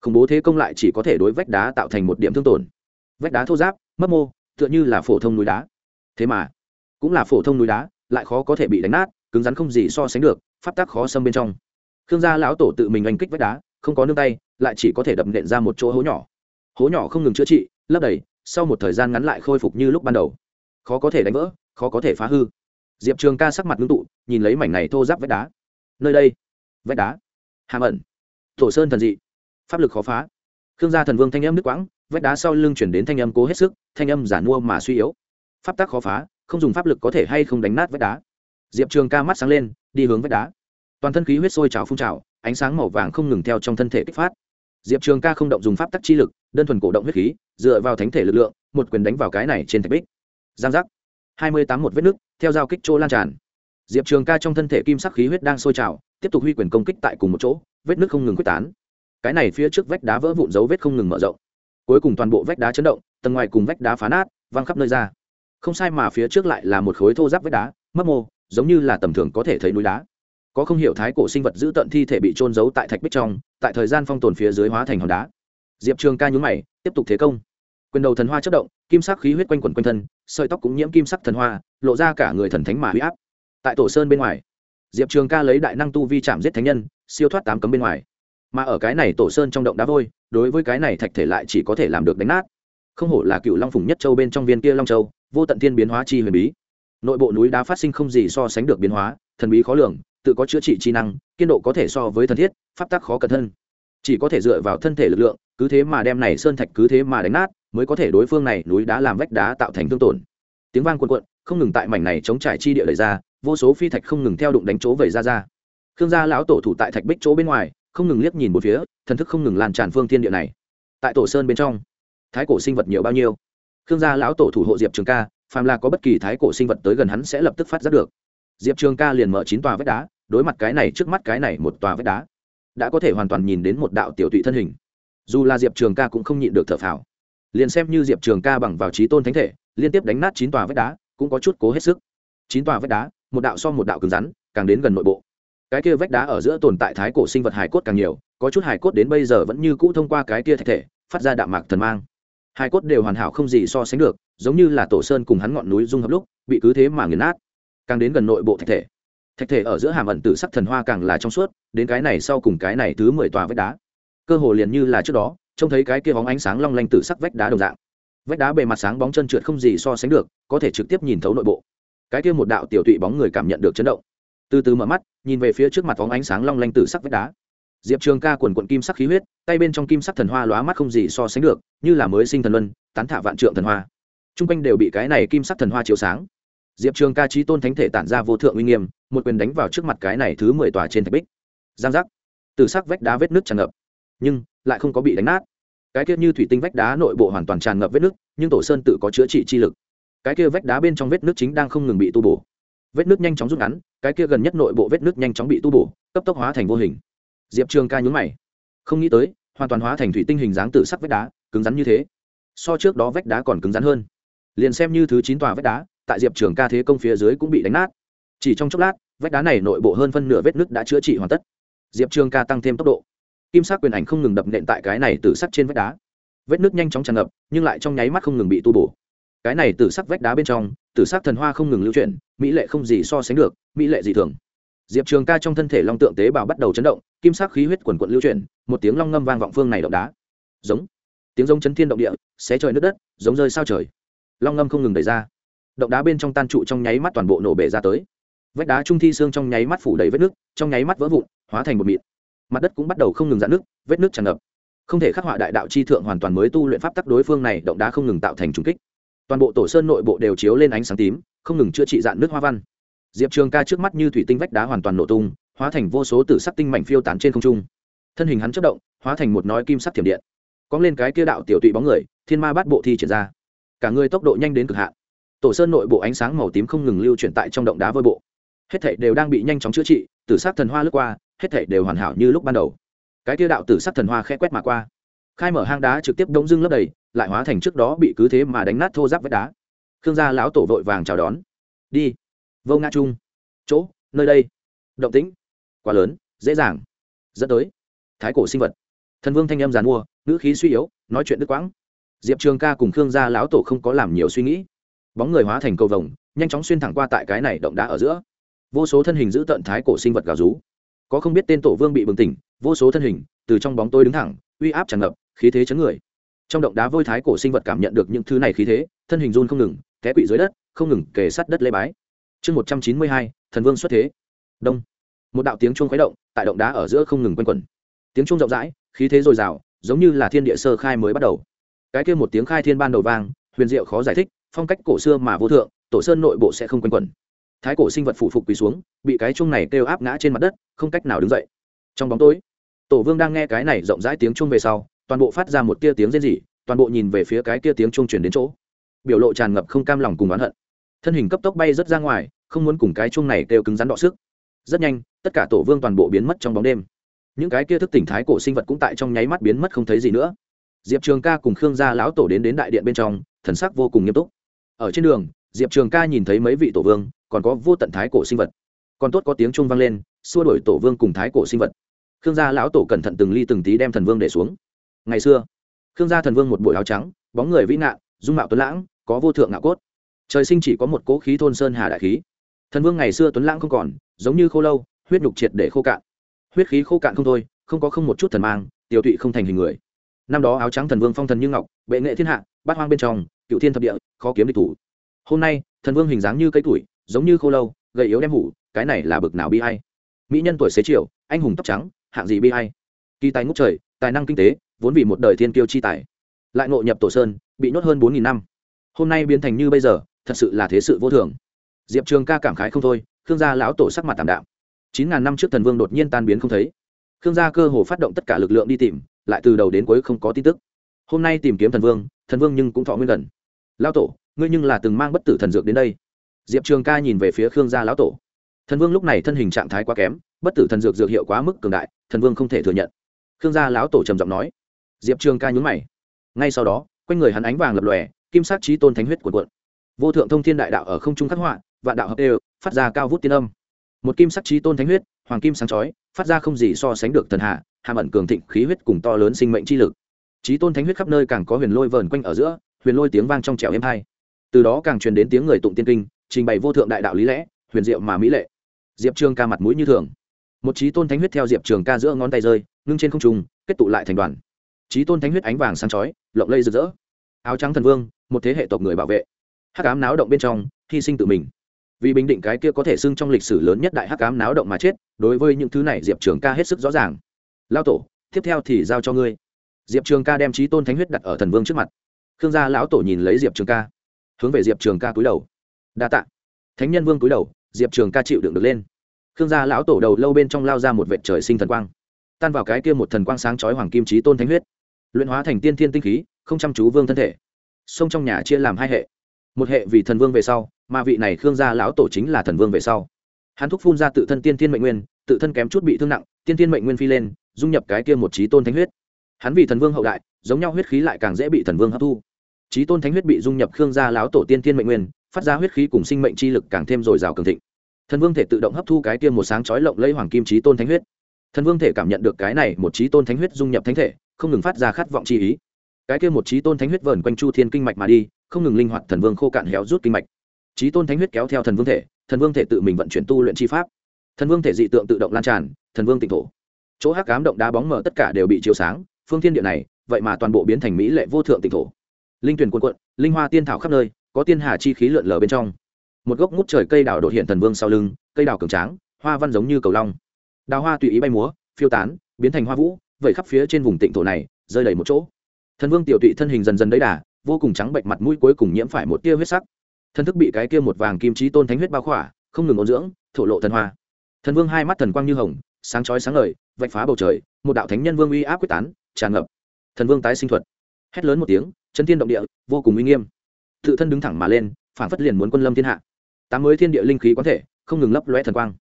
Khủng bố thế công lại chỉ có thể đối vách đá tạo thành một điểm thương tổn. Vách đá thô giáp mất mô, tựa như là phổ thông núi đá. Thế mà, cũng là phổ thông núi đá, lại khó có thể bị đánh nát, cứng rắn không gì so sánh được, pháp tắc khó xâm bên trong khương gia lão tổ tự mình oanh kích vách đá, không có nương tay, lại chỉ có thể đập nện ra một chỗ hố nhỏ. Hố nhỏ không ngừng chữa trị, lấp đầy, sau một thời gian ngắn lại khôi phục như lúc ban đầu. Khó có thể đánh vỡ, khó có thể phá hư. Diệp trường ca sắc mặt ngưng tụ, nhìn lấy mảnh này thô giáp vách đá. Nơi đây, vách đá. Hàm ẩn. Thổ sơn thần dị. Pháp lực khó phá. Khương gia thần vương thanh âm nước quãng, vách đá sau lưng chuyển đến thanh âm cố hết sức, thanh âm giả mua mà suy yếu. Pháp tắc khó phá, không dùng pháp lực có thể hay không đánh nát vách đá. Diệp trường ca mắt sáng lên, đi hướng vách đá toàn thân khí huyết sôi trào phun trào, ánh sáng màu vàng không ngừng theo trong thân thể kích phát. Diệp trường ca không động dùng pháp tắc chi lực, đơn thuần cổ động huyết khí, dựa vào thánh thể lực lượng, một quyền đánh vào cái này trên thạch bích. Giang giác. Hai mươi tám một vết nứt, theo dao kích chỗ lan tràn. Diệp trường ca trong thân thể kim sắc khí huyết đang sôi trào, tiếp tục huy quyền công kích tại cùng một chỗ, vết nứt không ngừng quyết tán. Cái này phía trước vách đá vỡ vụn dấu vết không ngừng mở rộng. Cuối cùng toàn bộ vách đá chấn động, tầng ngoài cùng vách đá phá nát, văng khắp nơi ra. Không sai mà phía trước lại là một khối thô giáp vách đá, mấp mô, giống như là tầm thường có thể thấy núi đá có không hiểu thái cổ sinh vật giữ tận thi thể bị trôn giấu tại thạch bích trong, tại thời gian phong tồn phía dưới hóa thành hòn đá. Diệp trường ca nhún mày, tiếp tục thế công. Quyền đầu thần hoa chất động, kim sắc khí huyết quanh quẩn quanh thân, sợi tóc cũng nhiễm kim sắc thần hoa, lộ ra cả người thần thánh mà huy áp. Tại tổ sơn bên ngoài, diệp trường ca lấy đại năng tu vi chạm giết thánh nhân, siêu thoát tám cấm bên ngoài. Mà ở cái này tổ sơn trong động đá vôi, đối với cái này thạch thể lại chỉ có thể làm được đánh nát. Không hổ là cựu long phùng nhất châu bên trong viên kia long châu, vô tận thiên biến hóa chi huyền bí. Nội bộ núi đá phát sinh không gì so sánh được biến hóa, thần bí khó lường tự có chữa trị chi năng, kiên độ có thể so với thân thiết, pháp tắc khó cẩn thân chỉ có thể dựa vào thân thể lực lượng, cứ thế mà đem này sơn thạch cứ thế mà đánh nát, mới có thể đối phương này núi đá làm vách đá tạo thành thương tổn. Tiếng vang cuộn cuộn, không ngừng tại mảnh này chống trải chi địa lời ra, vô số phi thạch không ngừng theo đụng đánh chỗ vẩy ra ra. Khương gia lão tổ thủ tại thạch bích chỗ bên ngoài, không ngừng liếc nhìn một phía, thần thức không ngừng lan tràn phương thiên địa này. Tại tổ sơn bên trong, thái cổ sinh vật nhiều bao nhiêu? Khương gia lão tổ thủ hộ diệp trường ca, phàm là có bất kỳ thái cổ sinh vật tới gần hắn sẽ lập tức phát giác được. Diệp trường ca liền mở chín tòa vách đá đối mặt cái này trước mắt cái này một tòa vách đá, đã có thể hoàn toàn nhìn đến một đạo tiểu tụy thân hình. Dù là diệp trường ca cũng không nhịn được thở phào. Liền xem như diệp trường ca bằng vào trí tôn thánh thể, liên tiếp đánh nát chín tòa vách đá, cũng có chút cố hết sức. Chín tòa vách đá, một đạo so một đạo cứng rắn, càng đến gần nội bộ. Cái kia vách đá ở giữa tồn tại thái cổ sinh vật hải cốt càng nhiều, có chút hải cốt đến bây giờ vẫn như cũ thông qua cái kia thạch thể, phát ra đạm mạc thần mang. Hải cốt đều hoàn hảo không gì so sánh được, giống như là tổ sơn cùng hắn ngọn núi dung hợp lúc, bị cứ thế mà nghiền nát. Càng đến gần nội bộ thạch thể thạch thể ở giữa hàm ẩn tử sắc thần hoa càng là trong suốt, đến cái này sau cùng cái này thứ mười tòa vách đá. Cơ hồ liền như là trước đó, trông thấy cái kia bóng ánh sáng long lanh tử sắc vách đá đồng dạng. Vách đá bề mặt sáng bóng chân trượt không gì so sánh được, có thể trực tiếp nhìn thấu nội bộ. Cái kia một đạo tiểu tụy bóng người cảm nhận được chấn động. Từ từ mở mắt, nhìn về phía trước mặt bóng ánh sáng long lanh tử sắc vách đá. Diệp trường ca quần quận kim sắc khí huyết, tay bên trong kim sắc thần hoa lóa mắt không gì so sánh được, như là mới sinh thần luân, tán thả vạn trượng thần hoa. T r u n g quanh đều bị cái này kim sắc thần hoa chiếu sáng. Diệp trường ca trí tôn thánh thể tản ra vô thượng uy nghiêm một quyền đánh vào trước mặt cái này thứ mười tòa trên thạch bích. Giang giác. Từ sắc vách đá vết nước tràn ngập, nhưng lại không có bị đánh nát. Cái kia như thủy tinh vách đá nội bộ hoàn toàn tràn ngập vết nước, nhưng tổ sơn tự có chữa trị chi lực. Cái kia vách đá bên trong vết nước chính đang không ngừng bị tu bổ. Vết nước nhanh chóng rút ngắn, cái kia gần nhất nội bộ vết nước nhanh chóng bị tu bổ, cấp tốc hóa thành vô hình. Diệp trường ca nhún mày. Không nghĩ tới, hoàn toàn hóa thành thủy tinh hình dáng từ sắc vách đá, cứng rắn như thế. So trước đó vách đá còn cứng rắn hơn. Liền xem như thứ chín tòa vách đá, tại diệp trường ca thế công phía dưới cũng bị đánh nát chỉ trong chốc lát, vách đá này nội bộ hơn phân nửa vết nứt đã chữa trị hoàn tất. Diệp trường ca tăng thêm tốc độ. Kim sắc quyền ảnh không ngừng đập nện tại cái này từ sắc trên vách đá. Vết nứt nhanh chóng tràn ngập, nhưng lại trong nháy mắt không ngừng bị tu bổ. Cái này từ sắc vách đá bên trong từ sắc thần hoa không ngừng lưu chuyển, mỹ lệ không gì so sánh được, mỹ lệ gì thường. Diệp trường ca trong thân thể long tượng tế bào bắt đầu chấn động, kim sắc khí huyết quần quận lưu chuyển, một tiếng long ngâm vang vọng phương này động đá. Giống. Tiếng giống chấn thiên động địa, xé trời nước đất, giống rơi sao trời. Long ngâm không ngừng đẩy ra. Động đá bên trong tan trụ trong nháy mắt toàn bộ nổ bể ra tới vách đá trung thi xương trong nháy mắt phủ đầy vết nước, trong nháy mắt vỡ vụn, hóa thành một mịn. Mặt đất cũng bắt đầu không ngừng dạn nước vết nước tràn ngập. Không thể khắc họa đại đạo chi thượng hoàn toàn mới tu luyện pháp tắc đối phương này động đá không ngừng tạo thành trùng kích. Toàn bộ tổ sơn nội bộ đều chiếu lên ánh sáng tím, không ngừng chữa trị dạn nước hoa văn. Diệp trường ca trước mắt như thủy tinh vách đá hoàn toàn nổ tung, hóa thành vô số tử sắc tinh mảnh phiêu tán trên không trung. Thân hình hắn chất động, hóa thành một nói kim sắc thiểm điện. Cóng lên cái kia đạo tiểu tụy bóng người, thiên ma bát bộ thi triển ra. Cả người tốc độ nhanh đến cực hạn. Tổ sơn nội bộ ánh sáng màu tím không ngừng lưu chuyển tại trong động đá vôi bộ hết thảy đều đang bị nhanh chóng chữa trị, tử sắc thần hoa lướt qua, hết thảy đều hoàn hảo như lúc ban đầu. Cái kia đạo tử sắc thần hoa khẽ quét mà qua. Khai mở hang đá trực tiếp đống dưng lấp đầy, lại hóa thành trước đó bị cứ thế mà đánh nát thô giáp vách đá. Khương gia lão tổ vội vàng chào đón. Đi. Vô ngã trung. Chỗ, nơi đây. Động tĩnh. Quá lớn, dễ dàng. Dẫn tới. Thái cổ sinh vật. Thần vương thanh âm giàn mua, ngữ khí suy yếu, nói chuyện đứt quãng. Diệp trường ca cùng khương gia lão tổ không có làm nhiều suy nghĩ. Bóng người hóa thành cầu vồng, nhanh chóng xuyên thẳng qua tại cái này động đá ở giữa vô số thân hình giữ tận thái cổ sinh vật gào rú. Có không biết tên tổ vương bị bừng tỉnh, vô số thân hình từ trong bóng tôi đứng thẳng, uy áp tràn ngập, khí thế chấn người. Trong động đá vôi thái cổ sinh vật cảm nhận được những thứ này khí thế, thân hình run không ngừng, té quỵ dưới đất, không ngừng kề sát đất lê bái. Chương một trăm chín mươi hai, thần vương xuất thế. Đông. Một đạo tiếng chuông khuấy động, tại động đá ở giữa không ngừng quanh quẩn. Tiếng chuông rộng rãi, khí thế dồi dào, giống như là thiên địa sơ khai mới bắt đầu. Cái kia một tiếng khai thiên ban đầu vang, huyền diệu khó giải thích, phong cách cổ xưa mà vô thượng, tổ sơn nội bộ sẽ không quanh quẩn thái cổ sinh vật phụ phục quỳ xuống, bị cái chuông này kêu áp ngã trên mặt đất, không cách nào đứng dậy. Trong bóng tối, tổ vương đang nghe cái này rộng rãi tiếng chuông về sau, toàn bộ phát ra một tia tiếng rên rỉ, toàn bộ nhìn về phía cái kia tiếng chuông truyền đến chỗ. Biểu lộ tràn ngập không cam lòng cùng oán hận. Thân hình cấp tốc bay rất ra ngoài, không muốn cùng cái chuông này kêu cứng rắn đọ sức. Rất nhanh, tất cả tổ vương toàn bộ biến mất trong bóng đêm. Những cái kia thức tỉnh thái cổ sinh vật cũng tại trong nháy mắt biến mất không thấy gì nữa. Diệp trường ca cùng khương gia lão tổ đến đến đại điện bên trong, thần sắc vô cùng nghiêm túc. Ở trên đường diệp trường ca nhìn thấy mấy vị tổ vương, còn có vô tận thái cổ sinh vật. Còn tốt có tiếng trung vang lên, xua đổi tổ vương cùng thái cổ sinh vật. Khương gia lão tổ cẩn thận từng ly từng tí đem thần vương để xuống. Ngày xưa, khương gia thần vương một buổi áo trắng, bóng người vĩ ngạn, dung mạo tuấn lãng, có vô thượng ngạo cốt. Trời sinh chỉ có một cỗ khí thôn sơn hà đại khí. Thần vương ngày xưa tuấn lãng không còn, giống như khô lâu, huyết nhục triệt để khô cạn. Huyết khí khô cạn không thôi, không có không một chút thần mang tiêu tụy không thành hình người. Năm đó áo trắng thần vương phong thần như ngọc, bệ nghệ thiên hạ, bát hoang bên trong, cựu thiên thập địa, khó kiếm địch thủ hôm nay, thần vương hình dáng như cây tuổi giống như khô lâu, gầy yếu đem hủ, cái này là bực nào bi hay mỹ nhân tuổi xế chiều, anh hùng tóc trắng, hạng gì bi hay kỳ tài ngút trời, tài năng kinh tế, vốn vì một đời thiên kiêu chi tài. Lại ngộ nhập tổ sơn, bị nhốt hơn bốn nghìn năm. Hôm nay biến thành như bây giờ, thật sự là thế sự vô thường. Diệp trường ca cảm khái không thôi, khương gia lão tổ sắc mặt tảm đạm. Chín ngàn năm trước thần vương đột nhiên tan biến không thấy. Khương gia cơ hồ phát động tất cả lực lượng đi tìm, lại từ đầu đến cuối không có tin tức. Hôm nay tìm kiếm thần vương thần vương nhưng cũng thọ nguyên gần. Lão tổ ngươi nhưng là từng mang bất tử thần dược đến đây. Diệp trường ca nhìn về phía khương gia lão tổ. Thần vương lúc này thân hình trạng thái quá kém, bất tử thần dược dược hiệu quá mức cường đại, thần vương không thể thừa nhận. Khương gia lão tổ trầm giọng nói. Diệp trường ca nhún mày. Ngay sau đó, quanh người hắn ánh vàng lập lòe, kim sắc trí tôn thánh huyết cuộn cuộn. Vô thượng thông thiên đại đạo ở không trung khắc họa, vạn đạo hợp đều, phát ra cao vút tiên âm. Một kim sắc trí tôn thánh huyết, hoàng kim sáng chói, phát ra không gì so sánh được thần hạ, hàm ẩn cường thịnh khí huyết cùng to lớn sinh mệnh chi lực. Trí tôn thánh huyết khắp nơi càng có huyền lôi vờn quanh ở giữa, huyền lôi tiếng vang trong trẻo êm hai từ đó càng truyền đến tiếng người tụng tiên kinh, trình bày vô thượng đại đạo lý lẽ, huyền diệu mà mỹ lệ. Diệp trường ca mặt mũi như thường. Một trí tôn thánh huyết theo diệp trường ca giữa ngón tay rơi, ngưng trên không trung, kết tụ lại thành đoàn. Trí tôn thánh huyết ánh vàng sáng chói, lộng lây rực rỡ. Áo trắng thần vương, một thế hệ tộc người bảo vệ. Hắc ám náo động bên trong, hy sinh tự mình. Vì bình định cái kia có thể xưng trong lịch sử lớn nhất đại hắc ám náo động mà chết, đối với những thứ này diệp trường ca hết sức rõ ràng. Lao tổ, tiếp theo thì giao cho ngươi. Diệp trường ca đem trí tôn thánh huyết đặt ở thần vương trước mặt. Khương gia lão tổ nhìn lấy diệp trường ca hướng về diệp trường ca cúi đầu. Đa t ạ thánh nhân vương cúi đầu, diệp trường ca chịu đựng được lên. Khương gia lão tổ đầu lâu bên trong lao ra một vệt trời sinh thần quang. Tan vào cái kia một thần quang sáng chói hoàng kim trí tôn thánh huyết. Luyện hóa thành tiên thiên tinh khí, không chăm chú vương thân thể. Sông trong nhà chia làm hai hệ. Một hệ vì thần vương về sau, mà vị này khương gia lão tổ chính là thần vương về sau. Hắn thúc phun ra tự thân tiên thiên mệnh nguyên, tự thân kém chút bị thương nặng, tiên thiên mệnh nguyên phi lên, dung nhập cái kia một trí tôn thánh huyết. Hắn vì thần vương hậu đại, giống nhau huyết khí lại càng dễ bị thần vương hấp thu trí tôn thánh huyết bị dung nhập khương gia lão tổ tiên thiên mệnh nguyên, phát ra huyết khí cùng sinh mệnh chi lực càng thêm dồi dào cường thịnh. Thần vương thể tự động hấp thu cái kia một sáng chói lộng lấy hoàng kim trí tôn thánh huyết. Thần vương thể cảm nhận được cái này một trí tôn thánh huyết dung nhập thánh thể, không ngừng phát ra khát vọng chi ý. Cái kia một trí tôn thánh huyết vờn quanh chu thiên kinh mạch mà đi, không ngừng linh hoạt thần vương khô cạn héo rút kinh mạch. Trí tôn thánh huyết kéo theo thần vương thể, thần vương thể tự mình vận chuyển tu luyện chi pháp. Thần vương thể dị tượng tự động lan tràn, thần vương tịnh thổ. Chỗ hắc cám động đá bóng mở tất cả đều bị chiếu sáng, phương thiên địa này, vậy mà toàn bộ biến thành mỹ lệ vô thượng tịnh thổ linh tuyển quần quận linh hoa tiên thảo khắp nơi, có tiên hà chi khí lượn lờ bên trong. Một gốc ngút trời cây đào đột hiện thần vương sau lưng, cây đào cường tráng, hoa văn giống như cầu long. Đào hoa tùy ý bay múa, phiêu tán, biến thành hoa vũ, vẩy khắp phía trên vùng tịnh thổ này, rơi đầy một chỗ. Thần vương tiểu tụy thân hình dần dần đấy đà, vô cùng trắng bệnh mặt mũi cuối cùng nhiễm phải một tia huyết sắc. Thân thức bị cái kia một vàng kim trí tôn thánh huyết bao khỏa, không ngừng ôn dưỡng, thổ lộ thần hoa. Thần vương hai mắt thần quang như hồng, sáng chói sáng ngời, vạch phá bầu trời, một đạo thánh nhân vương uy áp quyết tán, tràn ngập. Thần vương tái sinh thuật. Hét lớn một tiếng chân thiên động địa, vô cùng uy nghiêm. Tự thân đứng thẳng mà lên phản phất liền muốn quân lâm thiên hạ. Tám mới thiên địa linh khí quán thể, không ngừng lấp lóe thần quang.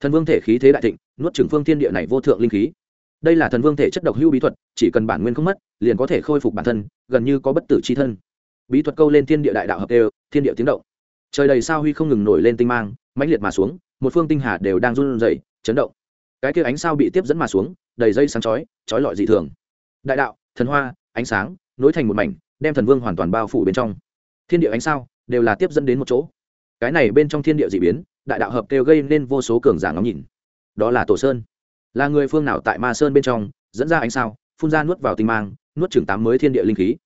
Thần vương thể khí thế đại thịnh, nuốt trừng phương thiên địa này vô thượng linh khí. Đây là thần vương thể chất độc hữu bí thuật, chỉ cần bản nguyên không mất, liền có thể khôi phục bản thân, gần như có bất tử c thân. Bí thuật câu lên thiên địa đại đạo hợp đều, thiên địa tiếng động. Trời đầy sao huy không ngừng nổi lên tinh mang, mãnh liệt mà xuống, một phương tinh hà đều đang run rẩy, chấn động. Cái kia ánh sao bị tiếp dẫn mà xuống, đầy dây sáng chói chói lọi dị thường. Đại đạo, thần hoa, ánh sáng, nối thành một mảnh đem thần vương hoàn toàn bao phủ bên trong. Thiên địa ánh sao đều là tiếp dẫn đến một chỗ. Cái này bên trong thiên địa d ị biến, đại đạo hợp kêu gây nên vô số cường giả ngóng nhìn. Đó là tổ sơn. Là người phương nào tại ma sơn bên trong, dẫn ra ánh sao, phun ra nuốt vào tinh mang, nuốt chừng tám mới thiên địa linh khí.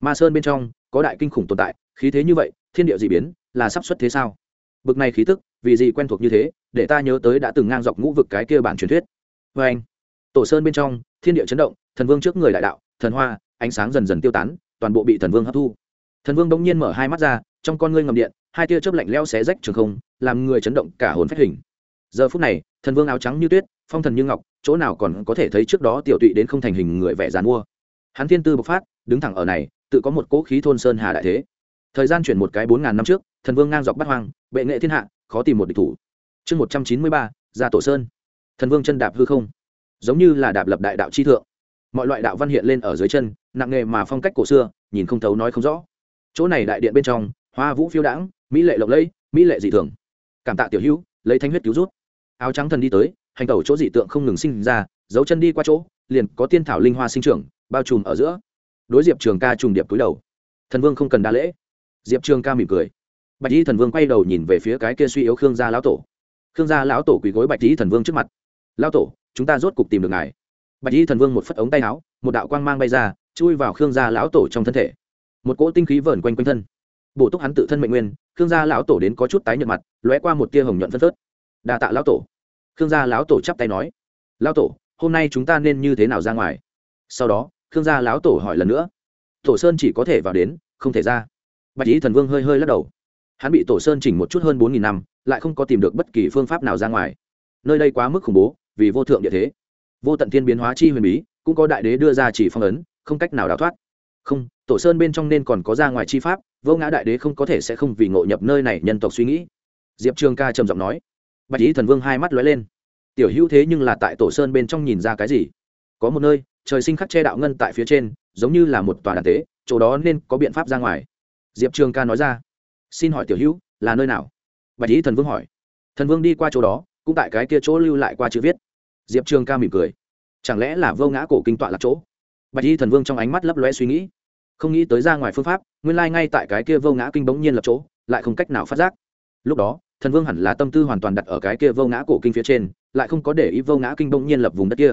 Ma sơn bên trong có đại kinh khủng tồn tại, khí thế như vậy, thiên địa d ị biến là sắp xuất thế sao? Bực này khí tức, vì gì quen thuộc như thế, để ta nhớ tới đã từng ngang dọc ngũ vực cái kia bản truyền thuyết. Vê anh tổ sơn bên trong, thiên địa chấn động, thần vương trước người đại đạo, thần hoa, ánh sáng dần dần tiêu tán toàn bộ bị thần vương hấp thu. Thần vương bỗng nhiên mở hai mắt ra, trong con ngươi ngầm điện, hai tia chớp lạnh leo xé rách trường không, làm người chấn động cả hồn phách hình. Giờ phút này, thần vương áo trắng như tuyết, phong thần như ngọc, chỗ nào còn có thể thấy trước đó tiểu tụy đến không thành hình người vẻ dàn mua. Hắn thiên tư bộc phát, đứng thẳng ở này, tự có một cỗ khí thôn sơn hà đại thế. Thời gian chuyển một cái bốn ngàn năm trước, thần vương ngang dọc bắt hoang, bệ nghệ thiên hạ, khó tìm một địch thủ. Chương một trăm chín mươi ba ra tổ sơn. Thần vương chân đạp hư không. Giống như là đạp lập đại đạo chi thượng mọi loại đạo văn hiện lên ở dưới chân, nặng nghề mà phong cách cổ xưa, nhìn không thấu nói không rõ. Chỗ này đại điện bên trong, hoa vũ phiêu đãng, mỹ lệ lộng lẫy, mỹ lệ dị thường. Cảm tạ tiểu hữu, lấy thanh huyết cứu rút áo trắng thần đi tới, hành tẩu chỗ dị tượng không ngừng sinh ra, dấu chân đi qua chỗ, liền có tiên thảo linh hoa sinh trưởng, bao trùm ở giữa. Đối diệp trường ca trùng điệp túi đầu. Thần vương không cần đa lễ. Diệp trường ca mỉm cười. Bạch y thần vương quay đầu nhìn về phía cái kia suy yếu khương gia lão tổ. Khương gia lão tổ quỳ gối bạch y thần vương trước mặt. Lão tổ, chúng ta rốt cục tìm được ngài bạch y thần vương một phất ống tay áo, một đạo quang mang bay ra, chui vào khương gia lão tổ trong thân thể. Một cỗ tinh khí vờn quanh quanh thân. Bổ túc hắn tự thân mệnh nguyên, khương gia lão tổ đến có chút tái nhợt mặt, lóe qua một tia hồng nhuận phân phớt. Đa tạ lão tổ. Khương gia lão tổ chắp tay nói. Lão tổ, hôm nay chúng ta nên như thế nào ra ngoài? Sau đó, khương gia lão tổ hỏi lần nữa. Tổ sơn chỉ có thể vào đến, không thể ra. Bạch lý thần vương hơi hơi lắc đầu. Hắn bị tổ sơn chỉnh một chút hơn bốn nghìn năm, lại không có tìm được bất kỳ phương pháp nào ra ngoài. Nơi đây quá mức khủng bố, vì vô thượng địa thế vô tận thiên biến hóa chi huyền bí, cũng có đại đế đưa ra chỉ phong ấn, không cách nào đào thoát. Không, tổ sơn bên trong nên còn có ra ngoài chi pháp, vô ngã đại đế không có thể sẽ không vì ngộ nhập nơi này nhân tộc suy nghĩ. Diệp trường ca trầm giọng nói. Bạch lý thần vương hai mắt lóe lên. Tiểu hữu thế nhưng là tại tổ sơn bên trong nhìn ra cái gì? Có một nơi, trời sinh khắc che đạo ngân tại phía trên, giống như là một tòa đàn tế, chỗ đó nên có biện pháp ra ngoài. Diệp trường ca nói ra. Xin hỏi tiểu hữu, là nơi nào? Bạch lý thần vương hỏi. Thần vương đi qua chỗ đó, cũng tại cái kia chỗ lưu lại qua chữ viết diệp trường ca mỉm cười. Chẳng lẽ là vô ngã cổ kinh tọa là chỗ? Bạch y thần vương trong ánh mắt lấp loe suy nghĩ. Không nghĩ tới ra ngoài phương pháp, nguyên lai ngay tại cái kia vô ngã kinh bỗng nhiên lập chỗ, lại không cách nào phát giác. Lúc đó, thần vương hẳn là tâm tư hoàn toàn đặt ở cái kia vô ngã cổ kinh phía trên, lại không có để ý vô ngã kinh bỗng nhiên lập vùng đất kia.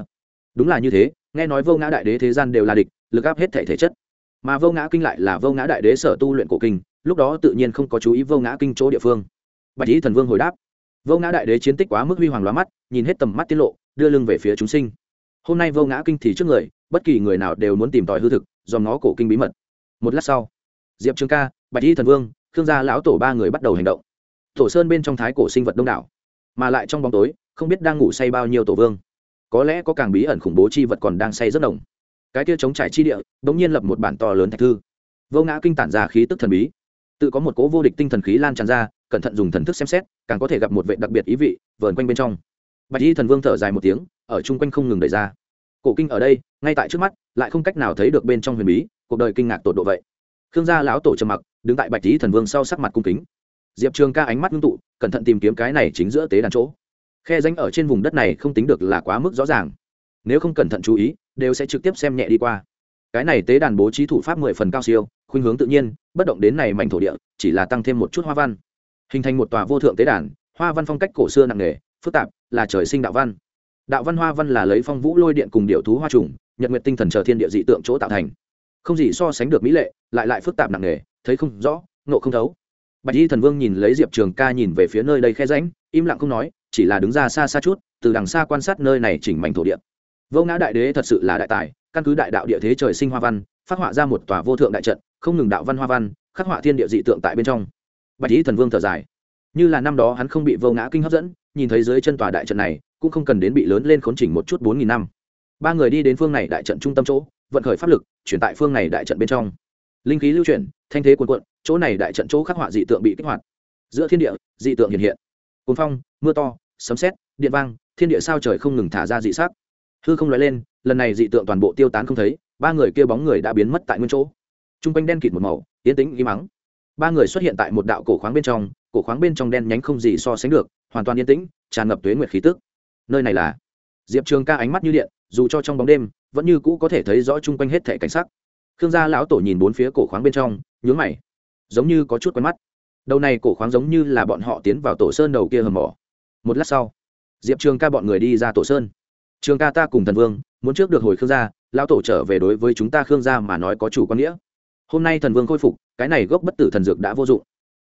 Đúng là như thế, nghe nói vô ngã đại đế thế gian đều là địch, lực áp hết thể thể chất. Mà vô ngã kinh lại là vô ngã đại đế sở tu luyện cổ kinh, lúc đó tự nhiên không có chú ý vô ngã kinh chỗ địa phương. Bạch Y thần vương hồi đáp. Vô ngã đại đế chiến tích quá mức huy hoàng lóa mắt, nhìn hết tầm mắt tiết lộ đưa lưng về phía chúng sinh. Hôm nay vô ngã kinh thì trước người, bất kỳ người nào đều muốn tìm tòi hư thực, dòm ngó cổ kinh bí mật. Một lát sau, diệp trường ca, bạch y thần vương, khương gia lão tổ ba người bắt đầu hành động. Tổ sơn bên trong thái cổ sinh vật đông đảo, mà lại trong bóng tối, không biết đang ngủ say bao nhiêu tổ vương. Có lẽ có càng bí ẩn khủng bố chi vật còn đang say rất đồng cái kia chống trải chi địa, bỗng nhiên lập một bản to lớn thạch thư. Vô ngã kinh tản ra khí tức thần bí. Tự có một cố vô địch tinh thần khí lan tràn ra, cẩn thận dùng thần thức xem xét, càng có thể gặp một vệ đặc biệt ý vị, vờn quanh bên trong bạch y thần vương thở dài một tiếng, ở chung quanh không ngừng đẩy ra. Cổ kinh ở đây, ngay tại trước mắt, lại không cách nào thấy được bên trong huyền bí, cuộc đời kinh ngạc tột độ vậy. Khương gia lão tổ trầm mặc, đứng tại bạch y thần vương sau sắc mặt cung kính. Diệp trường ca ánh mắt ngưng tụ, cẩn thận tìm kiếm cái này chính giữa tế đàn chỗ. Khe danh ở trên vùng đất này không tính được là quá mức rõ ràng. Nếu không cẩn thận chú ý, đều sẽ trực tiếp xem nhẹ đi qua. Cái này tế đàn bố trí thủ pháp mười phần cao siêu, khuynh hướng tự nhiên, bất động đến này mảnh thổ địa, chỉ là tăng thêm một chút hoa văn. Hình thành một tòa vô thượng tế đàn, hoa văn phong cách cổ xưa nặng nề phức tạp, là trời sinh đạo văn. Đạo văn hoa văn là lấy phong vũ lôi điện cùng điệu thú hoa trùng, nhật nguyện tinh thần chờ thiên địa dị tượng chỗ tạo thành. Không gì so sánh được mỹ lệ, lại lại phức tạp nặng nề, thấy không rõ nộ không thấu. Bạch y thần vương nhìn lấy diệp trường ca nhìn về phía nơi đây khe ránh im lặng không nói, chỉ là đứng ra xa xa chút, từ đằng xa quan sát nơi này chỉnh mảnh thổ địa. Vô ngã đại đế thật sự là đại tài, căn cứ đại đạo địa thế trời sinh hoa văn, phát họa ra một tòa vô thượng đại trận, không ngừng đạo văn hoa văn, khắc họa thiên địa dị tượng tại bên trong. Bạch y thần vương thở dài. Như là năm đó hắn không bị vô ngã kinh hấp dẫn nhìn thấy dưới chân tòa đại trận này, cũng không cần đến bị lớn lên khốn chỉnh một chút bốn nghìn năm. Ba người đi đến phương này đại trận trung tâm chỗ, vận khởi pháp lực, chuyển tại phương này đại trận bên trong. Linh khí lưu chuyển, thanh thế cuồn cuộn, chỗ này đại trận chỗ khắc họa dị tượng bị kích hoạt. Giữa thiên địa, dị tượng hiện hiện. Cuốn phong, mưa to, sấm sét, điện vang, thiên địa sao trời không ngừng thả ra dị sắc. Hư không nói lên, lần này dị tượng toàn bộ tiêu tán không thấy, ba người kia bóng người đã biến mất tại nguyên chỗ. T r u n g quanh đen kịt một màu, yên tính y mắng ba người xuất hiện tại một đạo cổ khoáng bên trong cổ khoáng bên trong đen nhánh không gì so sánh được, hoàn toàn yên tĩnh, tràn ngập tuế nguyệt khí tức. Nơi này là? Diệp trường ca ánh mắt như điện, dù cho trong bóng đêm, vẫn như cũ có thể thấy rõ chung quanh hết thẻ cảnh sắc. Khương gia lão tổ nhìn bốn phía cổ khoáng bên trong, nhướng mày. Giống như có chút quen mắt. Đầu này cổ khoáng giống như là bọn họ tiến vào tổ sơn đầu kia hầm mỏ. Một lát sau, diệp trường ca bọn người đi ra tổ sơn. Trường ca ta cùng thần vương, muốn trước được hồi khương gia, lão tổ trở về đối với chúng ta khương gia mà nói có chủ quan nghĩa. Hôm nay thần vương khôi phục, cái này gốc bất tử thần dược đã vô dụng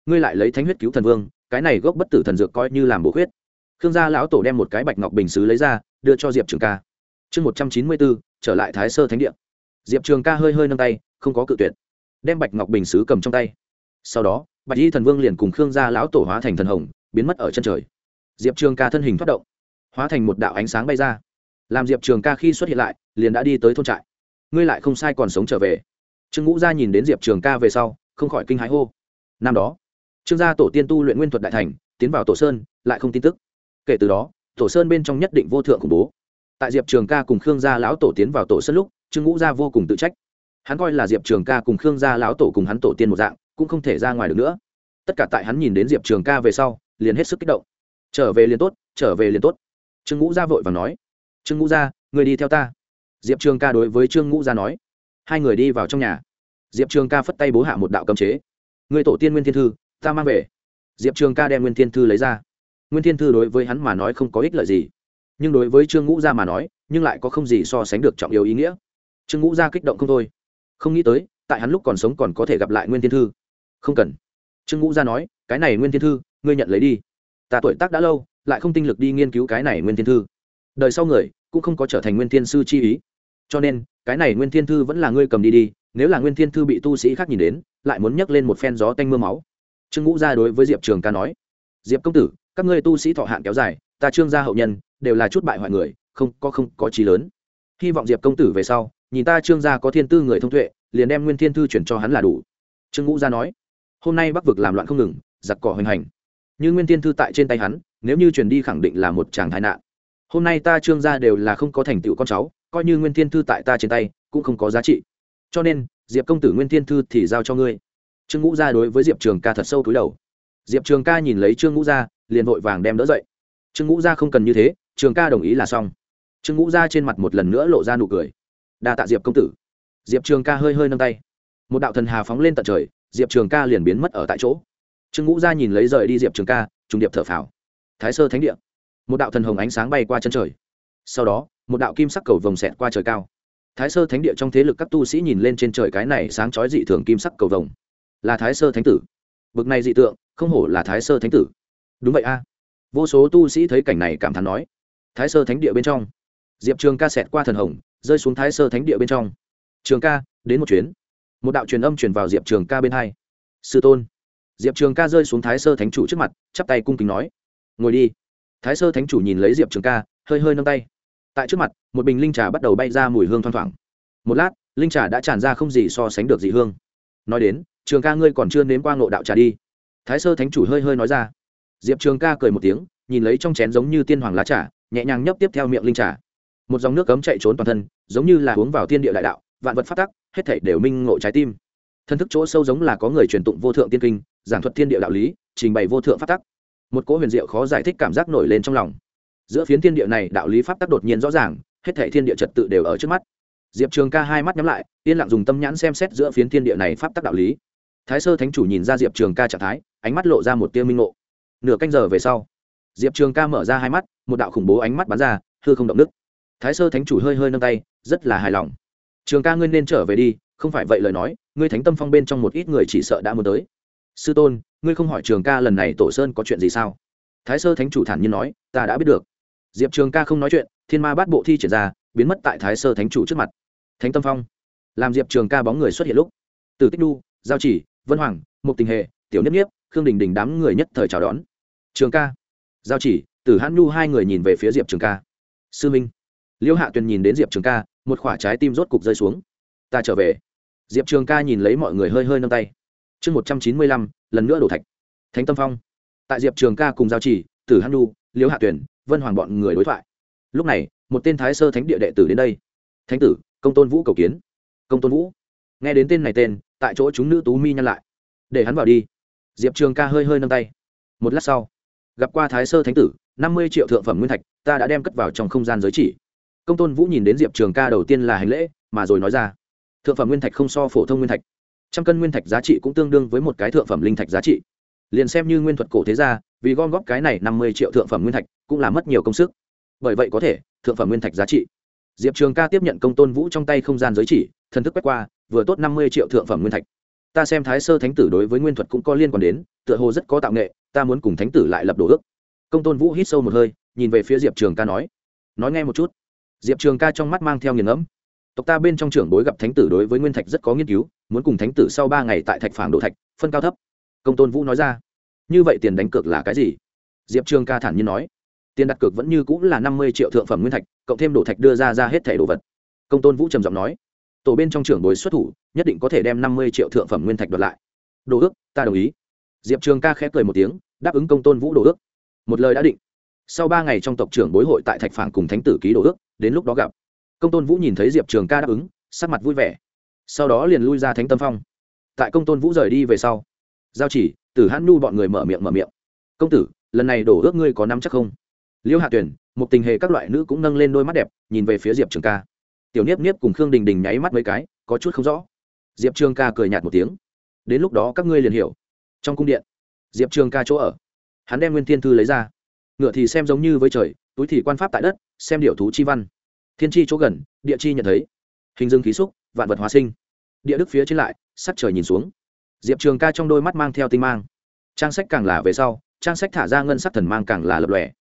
ngươi lại lấy thánh huyết cứu thần vương, cái này gốc bất tử thần dược coi như làm bổ huyết khương gia lão tổ đem một cái bạch ngọc bình xứ lấy ra, đưa cho diệp trường ca. Chương một trăm chín mươi bốn, trở lại thái sơ thánh địa. Diệp trường ca hơi hơi nâng tay, không có cự tuyệt. Đem bạch ngọc bình xứ cầm trong tay. Sau đó, bạch y thần vương liền cùng khương gia lão tổ hóa thành thần hồng, biến mất ở chân trời. Diệp trường ca thân hình thoát động, hóa thành một đạo ánh sáng bay ra. Làm diệp trường ca khi xuất hiện lại, liền đã đi tới thôn trại. Ngươi lại không sai còn sống trở về. Trương ngũ gia nhìn đến diệp trường ca về sau, không khỏi kinh hãi hô. Năm đó trương gia tổ tiên tu luyện nguyên thuật đại thành, tiến vào tổ sơn, lại không tin tức. Kể từ đó, tổ sơn bên trong nhất định vô thượng khủng bố. Tại diệp trường ca cùng khương gia lão tổ tiến vào tổ sơn lúc, trương ngũ gia vô cùng tự trách. Hắn coi là diệp trường ca cùng khương gia lão tổ cùng hắn tổ tiên một dạng, cũng không thể ra ngoài được nữa. Tất cả tại hắn nhìn đến diệp trường ca về sau, liền hết sức kích động. Trở về liền tốt, trở về liền tốt. Trương ngũ gia vội và nói. Trương ngũ gia, người đi theo ta. Diệp trường ca đối với trương ngũ gia nói. Hai người đi vào trong nhà. Diệp trường ca phất tay bố hạ một đạo cấm chế. Người tổ tiên nguyên thiên thư ta mang về. Diệp trường ca đem nguyên thiên thư lấy ra. Nguyên thiên thư đối với hắn mà nói không có ích lợi gì. Nhưng đối với trương ngũ gia mà nói, nhưng lại có không gì so sánh được trọng yếu ý nghĩa. Trương ngũ gia kích động không thôi. Không nghĩ tới, tại hắn lúc còn sống còn có thể gặp lại nguyên thiên thư. Không cần. Trương ngũ gia nói, cái này nguyên thiên thư, ngươi nhận lấy đi. Ta tuổi tác đã lâu, lại không tinh lực đi nghiên cứu cái này nguyên thiên thư. Đời sau người, cũng không có trở thành nguyên thiên sư chi ý. Cho nên, cái này nguyên thiên thư vẫn là ngươi cầm đi đi, nếu là nguyên thiên thư bị tu sĩ khác nhìn đến, lại muốn nhấc lên một phen gió tanh m ư a máu trương ngũ gia đối với diệp trường ca nói, diệp công tử, các ngươi tu sĩ thọ hạn kéo dài, ta trương gia hậu nhân, đều là chút bại hoại người, không, có không, có trí lớn. Hy vọng diệp công tử về sau, nhìn ta trương gia có thiên tư người thông tuệ, liền đem nguyên thiên thư chuyển cho hắn là đủ. Trương ngũ gia nói, hôm nay bắc vực làm loạn không ngừng, giặc cỏ hoành hành. Như nguyên thiên thư tại trên tay hắn, nếu như chuyển đi khẳng định là một chàng thái nạn. Hôm nay ta trương gia đều là không có thành tựu con cháu, coi như nguyên thiên thư tại ta trên tay, cũng không có giá trị. Cho nên, diệp công tử nguyên thiên thư thì giao cho ngươi trương ngũ gia đối với diệp trường ca thật sâu túi đầu. Diệp trường ca nhìn lấy trương ngũ gia, liền vội vàng đem đỡ dậy. Trương ngũ gia không cần như thế, trường ca đồng ý là xong. Trương ngũ gia trên mặt một lần nữa lộ ra nụ cười. Đa tạ diệp công tử. Diệp trường ca hơi hơi nâng tay. Một đạo thần hà phóng lên tận trời, diệp trường ca liền biến mất ở tại chỗ. Trương ngũ gia nhìn lấy rời đi diệp trường ca, trùng điệp thở phào. Thái sơ thánh địa. Một đạo thần hồng ánh sáng bay qua chân trời. Sau đó, một đạo kim sắc cầu vồng xẹt qua trời cao. Thái sơ thánh địa trong thế lực các tu sĩ nhìn lên trên trời cái này sáng chói dị thường kim sắc cầu vồng là thái sơ thánh tử. Bực này dị tượng, không hổ là thái sơ thánh tử. Đúng vậy a. Vô số tu sĩ thấy cảnh này cảm thán nói. Thái sơ thánh địa bên trong. Diệp trường ca xẹt qua thần hồng, rơi xuống thái sơ thánh địa bên trong. Trường ca, đến một chuyến. Một đạo truyền âm truyền vào diệp trường ca bên hai. Sư tôn. Diệp trường ca rơi xuống thái sơ thánh chủ trước mặt, chắp tay cung kính nói. Ngồi đi. Thái sơ thánh chủ nhìn lấy diệp trường ca, hơi hơi nâng tay. Tại trước mặt, một bình linh trà bắt đầu bay ra mùi hương thoang thoảng. Một lát, linh trà đã tràn ra không gì so sánh được dị hương. Nói đến trường ca ngươi còn chưa nếm qua ngộ đạo trà đi. Thái sơ thánh chủ hơi hơi nói ra. Diệp trường ca cười một tiếng, nhìn lấy trong chén giống như tiên hoàng lá trà, nhẹ nhàng nhấp tiếp theo miệng linh trà. Một dòng nước cấm chạy trốn toàn thân, giống như là uống vào thiên địa đại đạo, vạn vật phát tắc, hết thể đều minh ngộ trái tim. Thân thức chỗ sâu giống là có người truyền tụng vô thượng tiên kinh, giảng thuật thiên địa đạo lý, trình bày vô thượng phát tắc. Một cỗ huyền diệu khó giải thích cảm giác nổi lên trong lòng. Giữa phiến thiên địa này, đạo lý pháp tắc đột nhiên rõ ràng, hết thể thiên địa trật tự đều ở trước mắt. Diệp trường ca hai mắt nhắm lại, yên lặng dùng tâm nhãn xem xét giữa phiến thiên địa này pháp tắc đạo lý thái sơ thánh chủ nhìn ra diệp trường ca trạng thái, ánh mắt lộ ra một tia minh ngộ. Nửa canh giờ về sau, diệp trường ca mở ra hai mắt, một đạo khủng bố ánh mắt bắn ra, hư không động đức thái sơ thánh chủ hơi hơi nâng tay, rất là hài lòng. Trường ca ngươi nên trở về đi, không phải vậy lời nói, ngươi thánh tâm phong bên trong một ít người chỉ sợ đã muốn tới. Sư tôn, ngươi không hỏi trường ca lần này tổ sơn có chuyện gì sao? Thái sơ thánh chủ thản nhiên nói, ta đã biết được. Diệp trường ca không nói chuyện, thiên ma bát bộ thi triển ra, biến mất tại thái sơ thánh chủ trước mặt. Thánh tâm phong. Làm diệp trường ca bóng người xuất hiện lúc. Từ tích đu, giao chỉ vân hoàng, mục tình hệ tiểu nhất nhiếp, khương đình đình đám người nhất thời chào đón. Trường ca. Giao chỉ, tử hãn nhu hai người nhìn về phía diệp trường ca. Sư minh. Liễu hạ tuyền nhìn đến diệp trường ca, một khoả trái tim rốt cục rơi xuống. Ta trở về. Diệp trường ca nhìn lấy mọi người hơi hơi nâng tay. Chương một trăm chín mươi lăm, lần nữa đổ thạch. Thánh tâm phong. Tại diệp trường ca cùng giao chỉ, tử hãn nhu Liễu hạ tuyền, vân hoàng bọn người đối thoại. Lúc này, một tên thái sơ thánh địa đệ tử đến đây. Thánh tử, công tôn vũ cầu kiến. Công tôn vũ? Nghe đến tên này tên, tại chỗ chúng nữ tú mi nhăn lại. Để hắn vào đi. Diệp trường ca hơi hơi nâng tay. Một lát sau, gặp qua thái sơ thánh tử, năm mươi triệu thượng phẩm nguyên thạch, ta đã đem cất vào trong không gian giới chỉ. Công tôn vũ nhìn đến diệp trường ca đầu tiên là hành lễ, mà rồi nói ra, thượng phẩm nguyên thạch không so phổ thông nguyên thạch. Trăm cân nguyên thạch giá trị cũng tương đương với một cái thượng phẩm linh thạch giá trị. Liền xem như nguyên thuật cổ thế gia, vì gom góp cái này năm mươi triệu thượng phẩm nguyên thạch cũng là mất nhiều công sức. Bởi vậy có thể, thượng phẩm nguyên thạch giá trị diệp trường ca tiếp nhận công tôn vũ trong tay không gian giới chỉ, thần thức quét qua, vừa tốt năm mươi triệu thượng phẩm nguyên thạch. Ta xem thái sơ thánh tử đối với nguyên thuật cũng có liên quan đến, tựa hồ rất có tạo nghệ, ta muốn cùng thánh tử lại lập đồ ước. Công tôn vũ hít sâu một hơi, nhìn về phía diệp trường ca nói nói nghe một chút. Diệp trường ca trong mắt mang theo nghiền ngẫm. Tộc ta bên trong trưởng bối gặp thánh tử đối với nguyên thạch rất có nghiên cứu, muốn cùng thánh tử sau ba ngày tại thạch phản đồ thạch, phân cao thấp. Công tôn vũ nói ra. Như vậy tiền đánh cược là cái gì? Diệp trường ca thản nhiên nói tiền đặt cược vẫn như cũng là năm mươi triệu thượng phẩm nguyên thạch, cộng thêm đồ thạch đưa ra ra hết thẻ đồ vật. Công tôn vũ trầm giọng nói, tổ bên trong trưởng bối xuất thủ, nhất định có thể đem năm mươi triệu thượng phẩm nguyên thạch đoạt lại. Đồ ước, ta đồng ý. Diệp trường ca khẽ cười một tiếng, đáp ứng công tôn vũ đồ ước. Một lời đã định. Sau ba ngày trong tộc trưởng bối hội tại thạch phản cùng thánh tử ký đồ ước, đến lúc đó gặp. Công tôn vũ nhìn thấy diệp trường ca đáp ứng, sắc mặt vui vẻ. Sau đó liền lui ra thánh tâm phong. Tại công tôn vũ rời đi về sau, giao chỉ, tử hãn nhu bọn người mở miệng mở miệng. Công tử, lần này đổ ước ngươi có nắm chắc không? Liễu hạ tuyển một tình hề các loại nữ cũng nâng lên đôi mắt đẹp, nhìn về phía diệp trường ca. Tiểu niếp niếp cùng khương đình đình nháy mắt mấy cái, có chút không rõ. Diệp trường ca cười nhạt một tiếng. Đến lúc đó các ngươi liền hiểu. Trong cung điện, diệp trường ca chỗ ở, hắn đem nguyên thiên thư lấy ra. Ngựa thì xem giống như với trời, túi thì quan pháp tại đất, xem điệu thú chi văn. Thiên chi chỗ gần, địa chi nhận thấy. Hình dương khí xúc, vạn vật hóa sinh. Địa đức phía trên lại, sắc trời nhìn xuống. Diệp trường ca trong đôi mắt mang theo tinh mang. Trang sách càng là về sau, trang sách thả ra ngân sắc thần mang càng là lập lòe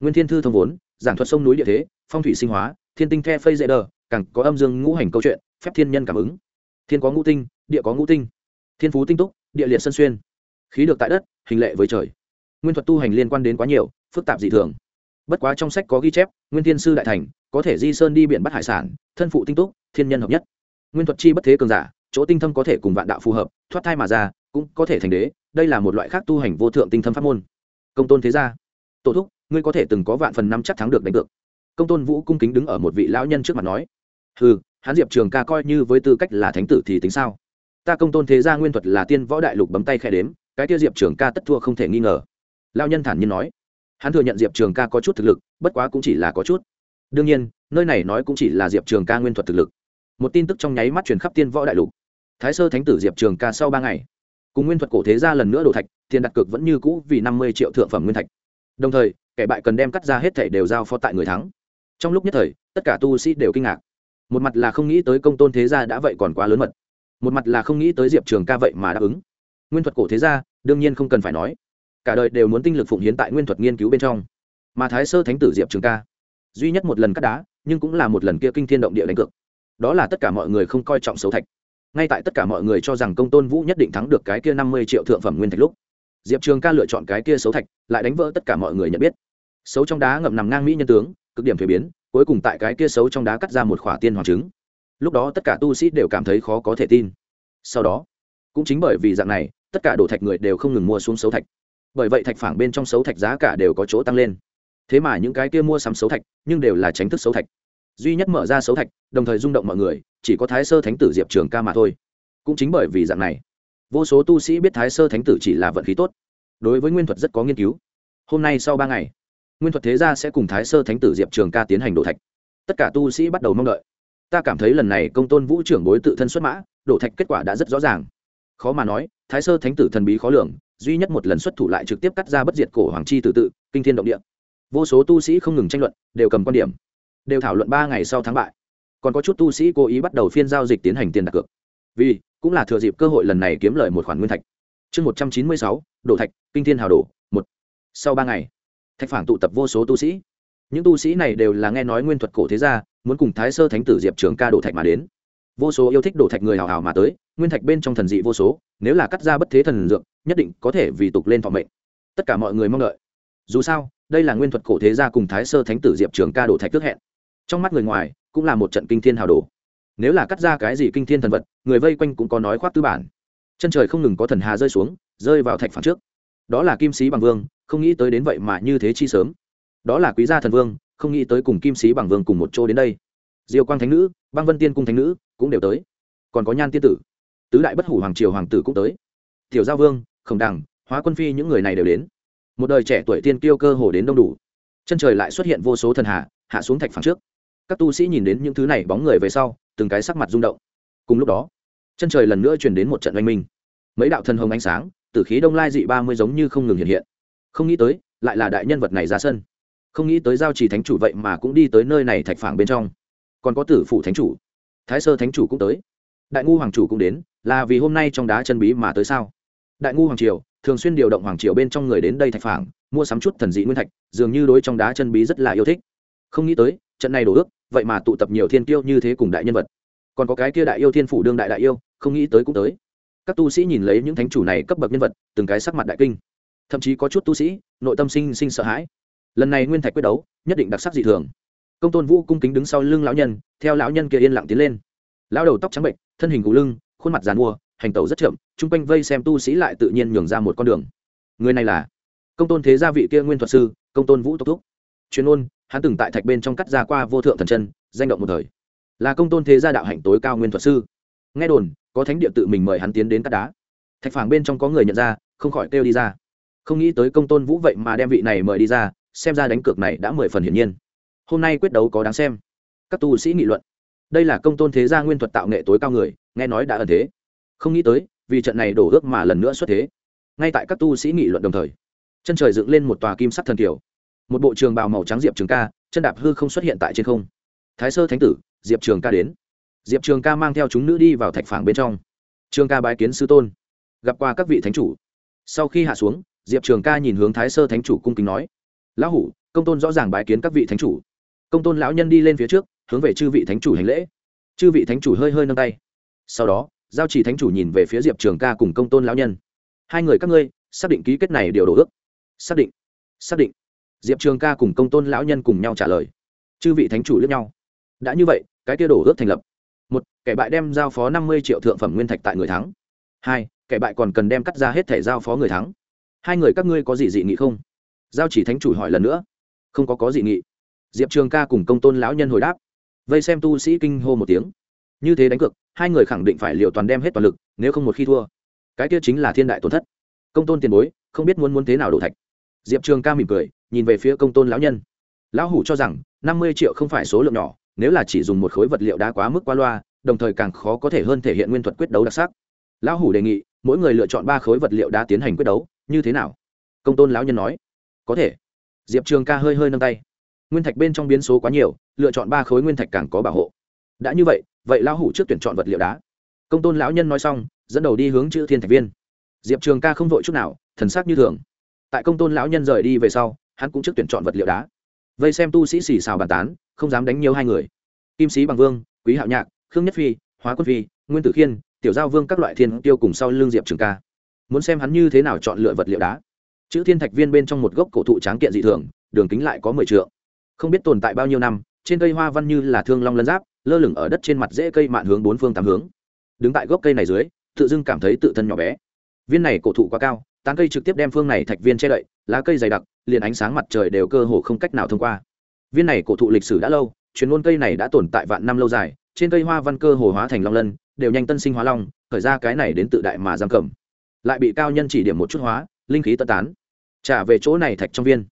nguyên thiên thư thông vốn, giảng thuật sông núi địa thế, phong thủy sinh hóa, thiên tinh the phây dễ đờ, càng có âm dương ngũ hành câu chuyện, phép thiên nhân cảm ứng. Thiên có ngũ tinh, địa có ngũ tinh. Thiên phú tinh túc, địa liệt sân xuyên. Khí được tại đất, hình lệ với trời. Nguyên thuật tu hành liên quan đến quá nhiều, phức tạp dị thường. Bất quá trong sách có ghi chép, nguyên thiên sư đại thành, có thể di sơn đi biển bắt hải sản, thân phụ tinh túc, thiên nhân hợp nhất. Nguyên thuật chi bất thế cường giả, chỗ tinh thâm có thể cùng vạn đạo phù hợp, thoát thai mà ra, cũng có thể thành đế, đây là một loại khác tu hành vô thượng tinh thâm pháp môn. Công tôn thế gia. Tổ thúc ngươi có thể từng có vạn phần năm chắc thắng được đánh cược. Công tôn vũ cung kính đứng ở một vị lão nhân trước mặt nói ừ hắn diệp trường ca coi như với tư cách là thánh tử thì tính sao? Ta công tôn thế gia nguyên thuật là tiên võ đại lục bấm tay khe đếm, cái tiêu diệp trường ca tất thua không thể nghi ngờ. Lao nhân thản nhiên nói, hắn thừa nhận diệp trường ca có chút thực lực, bất quá cũng chỉ là có chút. Đương nhiên, nơi này nói cũng chỉ là diệp trường ca nguyên thuật thực lực. Một tin tức trong nháy mắt truyền khắp tiên võ đại lục. Thái sơ thánh tử diệp trường ca sau ba ngày, cùng nguyên thuật cổ thế gia lần nữa đổ thạch, tiền đặt cược vẫn như cũ vì năm mươi triệu thượng phẩm nguyên thạch. Đồng thời kẻ bại cần đem cắt ra hết thể đều giao phó tại người thắng. Trong lúc nhất thời, tất cả tu sĩ đều kinh ngạc. Một mặt là không nghĩ tới công tôn thế gia đã vậy còn quá lớn mật. Một mặt là không nghĩ tới diệp trường ca vậy mà đáp ứng. Nguyên thuật cổ thế gia, đương nhiên không cần phải nói. Cả đời đều muốn tinh lực phụng hiến tại nguyên thuật nghiên cứu bên trong. Mà thái sơ thánh tử diệp trường ca, duy nhất một lần cắt đá, nhưng cũng là một lần kia kinh thiên động địa đánh cược. Đó là tất cả mọi người không coi trọng xấu thạch. Ngay tại tất cả mọi người cho rằng công tôn vũ nhất định thắng được cái kia năm mươi triệu thượng phẩm nguyên thạch lúc, diệp trường ca lựa chọn cái kia xấu thạch, lại đánh vỡ tất cả mọi người nhận biết xấu trong đá ngậm nằm ngang mỹ nhân tướng, cực điểm thuế biến, cuối cùng tại cái kia xấu trong đá cắt ra một khỏa tiên hoàng trứng. Lúc đó tất cả tu sĩ đều cảm thấy khó có thể tin. Sau đó, cũng chính bởi vì dạng này, tất cả đồ thạch người đều không ngừng mua xuống xấu thạch. Bởi vậy thạch phảng bên trong xấu thạch giá cả đều có chỗ tăng lên. Thế mà những cái kia mua sắm xấu thạch, nhưng đều là tránh thức xấu thạch. Duy nhất mở ra xấu thạch, đồng thời rung động mọi người, chỉ có thái sơ thánh tử diệp trường ca mà thôi. Cũng chính bởi vì dạng này, vô số tu sĩ biết thái sơ thánh tử chỉ là vận khí tốt. Đối với nguyên thuật rất có nghiên cứu. Hôm nay sau ba ngày nguyên thuật thế gia sẽ cùng thái sơ thánh tử diệp trường ca tiến hành đổ thạch. Tất cả tu sĩ bắt đầu mong đợi. Ta cảm thấy lần này công tôn vũ trưởng bối tự thân xuất mã, đổ thạch kết quả đã rất rõ ràng. Khó mà nói, thái sơ thánh tử thần bí khó lường, duy nhất một lần xuất thủ lại trực tiếp cắt ra bất diệt cổ hoàng chi tự tự, kinh thiên động địa. Vô số tu sĩ không ngừng tranh luận, đều cầm quan điểm, đều thảo luận ba ngày sau thắng bại. Còn có chút tu sĩ cố ý bắt đầu phiên giao dịch tiến hành tiền đặt cược. Vì, cũng là thừa dịp cơ hội lần này kiếm lời một khoản nguyên thạch. Chương một trăm chín mươi sáu, đổ thạch, kinh thiên hào đổ, một. Sau ba ngày thạch phản tụ tập vô số tu sĩ. Những tu sĩ này đều là nghe nói nguyên thuật cổ thế gia, muốn cùng thái sơ thánh tử diệp trường ca đổ thạch mà đến. Vô số yêu thích đổ thạch người hào hào mà tới, nguyên thạch bên trong thần dị vô số, nếu là cắt ra bất thế thần dược, nhất định có thể vì tục lên phòng mệnh. Tất cả mọi người mong đợi. Dù sao, đây là nguyên thuật cổ thế gia cùng thái sơ thánh tử diệp trường ca đổ thạch tước hẹn. Trong mắt người ngoài, cũng là một trận kinh thiên hào đồ nếu là cắt ra cái gì kinh thiên thần vật, người vây quanh cũng có nói khoác tư bản. Chân trời không ngừng có thần hà rơi xuống, rơi vào thạch phản trước. Đó là kim sĩ bằng vương không nghĩ tới đến vậy mà như thế chi sớm. Đó là quý gia thần vương, không nghĩ tới cùng kim sĩ bằng vương cùng một chỗ đến đây. Diêu quang thánh nữ, băng vân tiên cung thánh nữ, cũng đều tới. Còn có nhan tiên tử, tứ đại bất hủ hoàng triều hoàng tử cũng tới. Tiểu giao vương, khổng đằng, hóa quân phi những người này đều đến. Một đời trẻ tuổi tiên kiêu cơ hồ đến đông đủ. Chân trời lại xuất hiện vô số thần hạ hạ xuống thạch phẳng trước. Các tu sĩ nhìn đến những thứ này bóng người về sau, từng cái sắc mặt rung động. Cùng lúc đó, chân trời lần nữa chuyển đến một trận oanh minh. Mấy đạo thần hồng ánh sáng, tử khí đông lai dị ba mươi giống như không ngừng hiện hiện không nghĩ tới, lại là đại nhân vật này ra sân. Không nghĩ tới giao trì thánh chủ vậy mà cũng đi tới nơi này thạch phảng bên trong. Còn có tử phủ thánh chủ. Thái sơ thánh chủ cũng tới. Đại ngu hoàng chủ cũng đến, là vì hôm nay trong đá chân bí mà tới sao? Đại ngu hoàng triều, thường xuyên điều động hoàng triều bên trong người đến đây thạch phảng, mua sắm chút thần dị nguyên thạch, dường như đối trong đá chân bí rất là yêu thích. Không nghĩ tới, trận này đổ ước, vậy mà tụ tập nhiều thiên tiêu như thế cùng đại nhân vật. Còn có cái kia đại yêu thiên phủ đương đại đại yêu, không nghĩ tới cũng tới. Các tu sĩ nhìn lấy những thánh chủ này cấp bậc nhân vật, từng cái sắc mặt đại kinh thậm chí có chút tu sĩ, nội tâm sinh sinh sợ hãi. Lần này nguyên thạch quyết đấu, nhất định đặc sắc dị thường. Công tôn vũ cung kính đứng sau lưng lão nhân, theo lão nhân kia yên lặng tiến lên. Lão đầu tóc trắng bệnh thân hình gù lưng, khuôn mặt dàn mua, hành tẩu rất chậm, chung quanh vây xem tu sĩ lại tự nhiên nhường ra một con đường. Người này là công tôn thế gia vị kia nguyên thuật sư, công tôn vũ tốc thúc. Chuyên ôn hắn từng tại thạch bên trong cắt ra qua vô thượng thần chân, danh động một thời. Là công tôn thế gia đạo hạnh tối cao nguyên thuật sư. Nghe đồn, có thánh địa tự mình mời hắn tiến đến cắt đá. Thạch phảng bên trong có người nhận ra, không khỏi kêu đi ra không nghĩ tới công tôn vũ vậy mà đem vị này mời đi ra, xem ra đánh cược này đã mười phần hiển nhiên. Hôm nay quyết đấu có đáng xem. Các tu sĩ nghị luận. Đây là công tôn thế gia nguyên thuật tạo nghệ tối cao người, nghe nói đã ẩn thế. Không nghĩ tới, vì trận này đổ ước mà lần nữa xuất thế. Ngay tại các tu sĩ nghị luận đồng thời, chân trời dựng lên một tòa kim sắc thần kiều. Một bộ trường bào màu trắng diệp trường ca, chân đạp hư không xuất hiện tại trên không. Thái sơ thánh tử, diệp trường ca đến. Diệp trường ca mang theo chúng nữ đi vào thạch phảng bên trong. Trường ca bái kiến sư tôn. Gặp qua các vị thánh chủ. Sau khi hạ xuống diệp trường ca nhìn hướng thái sơ thánh chủ cung kính nói, lão hủ, công tôn rõ ràng bái kiến các vị thánh chủ. Công tôn lão nhân đi lên phía trước, hướng về chư vị thánh chủ hành lễ. Chư vị thánh chủ hơi hơi nâng tay. Sau đó, giao chỉ thánh chủ nhìn về phía diệp trường ca cùng công tôn lão nhân. Hai người các ngươi, xác định ký kết này điều đổ ước. Xác định xác định. Diệp trường ca cùng công tôn lão nhân cùng nhau trả lời. Chư vị thánh chủ lẫn nhau. Đã như vậy, cái kia đổ ước thành lập. Một, kẻ bại đem giao phó năm mươi triệu thượng phẩm nguyên thạch tại người thắng. Hai, kẻ bại còn cần đem cắt ra hết thẻ giao phó người thắng hai người các ngươi có gì dị nghị không? Giao chỉ thánh chủ hỏi lần nữa. Không có có dị nghị. Diệp trường ca cùng công tôn lão nhân hồi đáp. Vây xem tu sĩ kinh hô một tiếng. Như thế đánh cược, hai người khẳng định phải liệu toàn đem hết toàn lực, nếu không một khi thua, cái kia chính là thiên đại tổn thất. Công tôn tiền bối, không biết muốn muốn thế nào đổ thạch. Diệp trường ca mỉm cười, nhìn về phía công tôn lão nhân. Lão hủ cho rằng, năm mươi triệu không phải số lượng nhỏ, nếu là chỉ dùng một khối vật liệu đá quá mức qua loa, đồng thời càng khó có thể hơn thể hiện nguyên thuật quyết đấu đặc sắc. Lão hủ đề nghị, mỗi người lựa chọn ba khối vật liệu đá tiến hành quyết đấu như thế nào? Công tôn lão nhân nói. Có thể. Diệp trường ca hơi hơi nâng tay. Nguyên thạch bên trong biến số quá nhiều, lựa chọn ba khối nguyên thạch càng có bảo hộ. Đã như vậy vậy lão hủ trước tuyển chọn vật liệu đá. Công tôn lão nhân nói xong, dẫn đầu đi hướng chữ thiên thạch viên. Diệp trường ca không vội chút nào, thần sắc như thường. Tại công tôn lão nhân rời đi về sau, hắn cũng trước tuyển chọn vật liệu đá. Vây xem tu sĩ xì xào bàn tán, không dám đánh nhiều hai người. Kim sĩ bằng vương, quý hạo nhạc, khương nhất phi, hóa quân phi, nguyên tử khiên, tiểu giao vương các loại thiên tiêu cùng sau l ư n g diệp trường ca muốn xem hắn như thế nào chọn lựa vật liệu đá. Chữ thiên thạch viên bên trong một gốc cổ thụ tráng kiện dị thường, đường kính lại có mười t không biết tồn tại bao nhiêu năm, trên cây hoa văn như là thương long lân giáp, lơ lửng ở đất trên mặt dễ cây mạn hướng bốn phương tám hướng. Đứng tại gốc cây này dưới, tự dưng cảm thấy tự thân nhỏ bé. Viên này cổ thụ quá cao, tán cây trực tiếp đem phương này thạch viên che đậy, lá cây dày đặc, liền ánh sáng mặt trời đều cơ hồ không cách nào thông qua. Viên này cổ thụ lịch sử đã lâu, chuyên môn cây này đã tồn tại vạn năm lâu dài, trên cây hoa văn cơ hồ hóa thành long lân, đều nhanh tân sinh hóa long, khởi ra cái này đến tự đại mà giam cầm lại bị cao nhân chỉ điểm một chút hóa, linh khí tân tán. Trả về chỗ này thạch trong viên.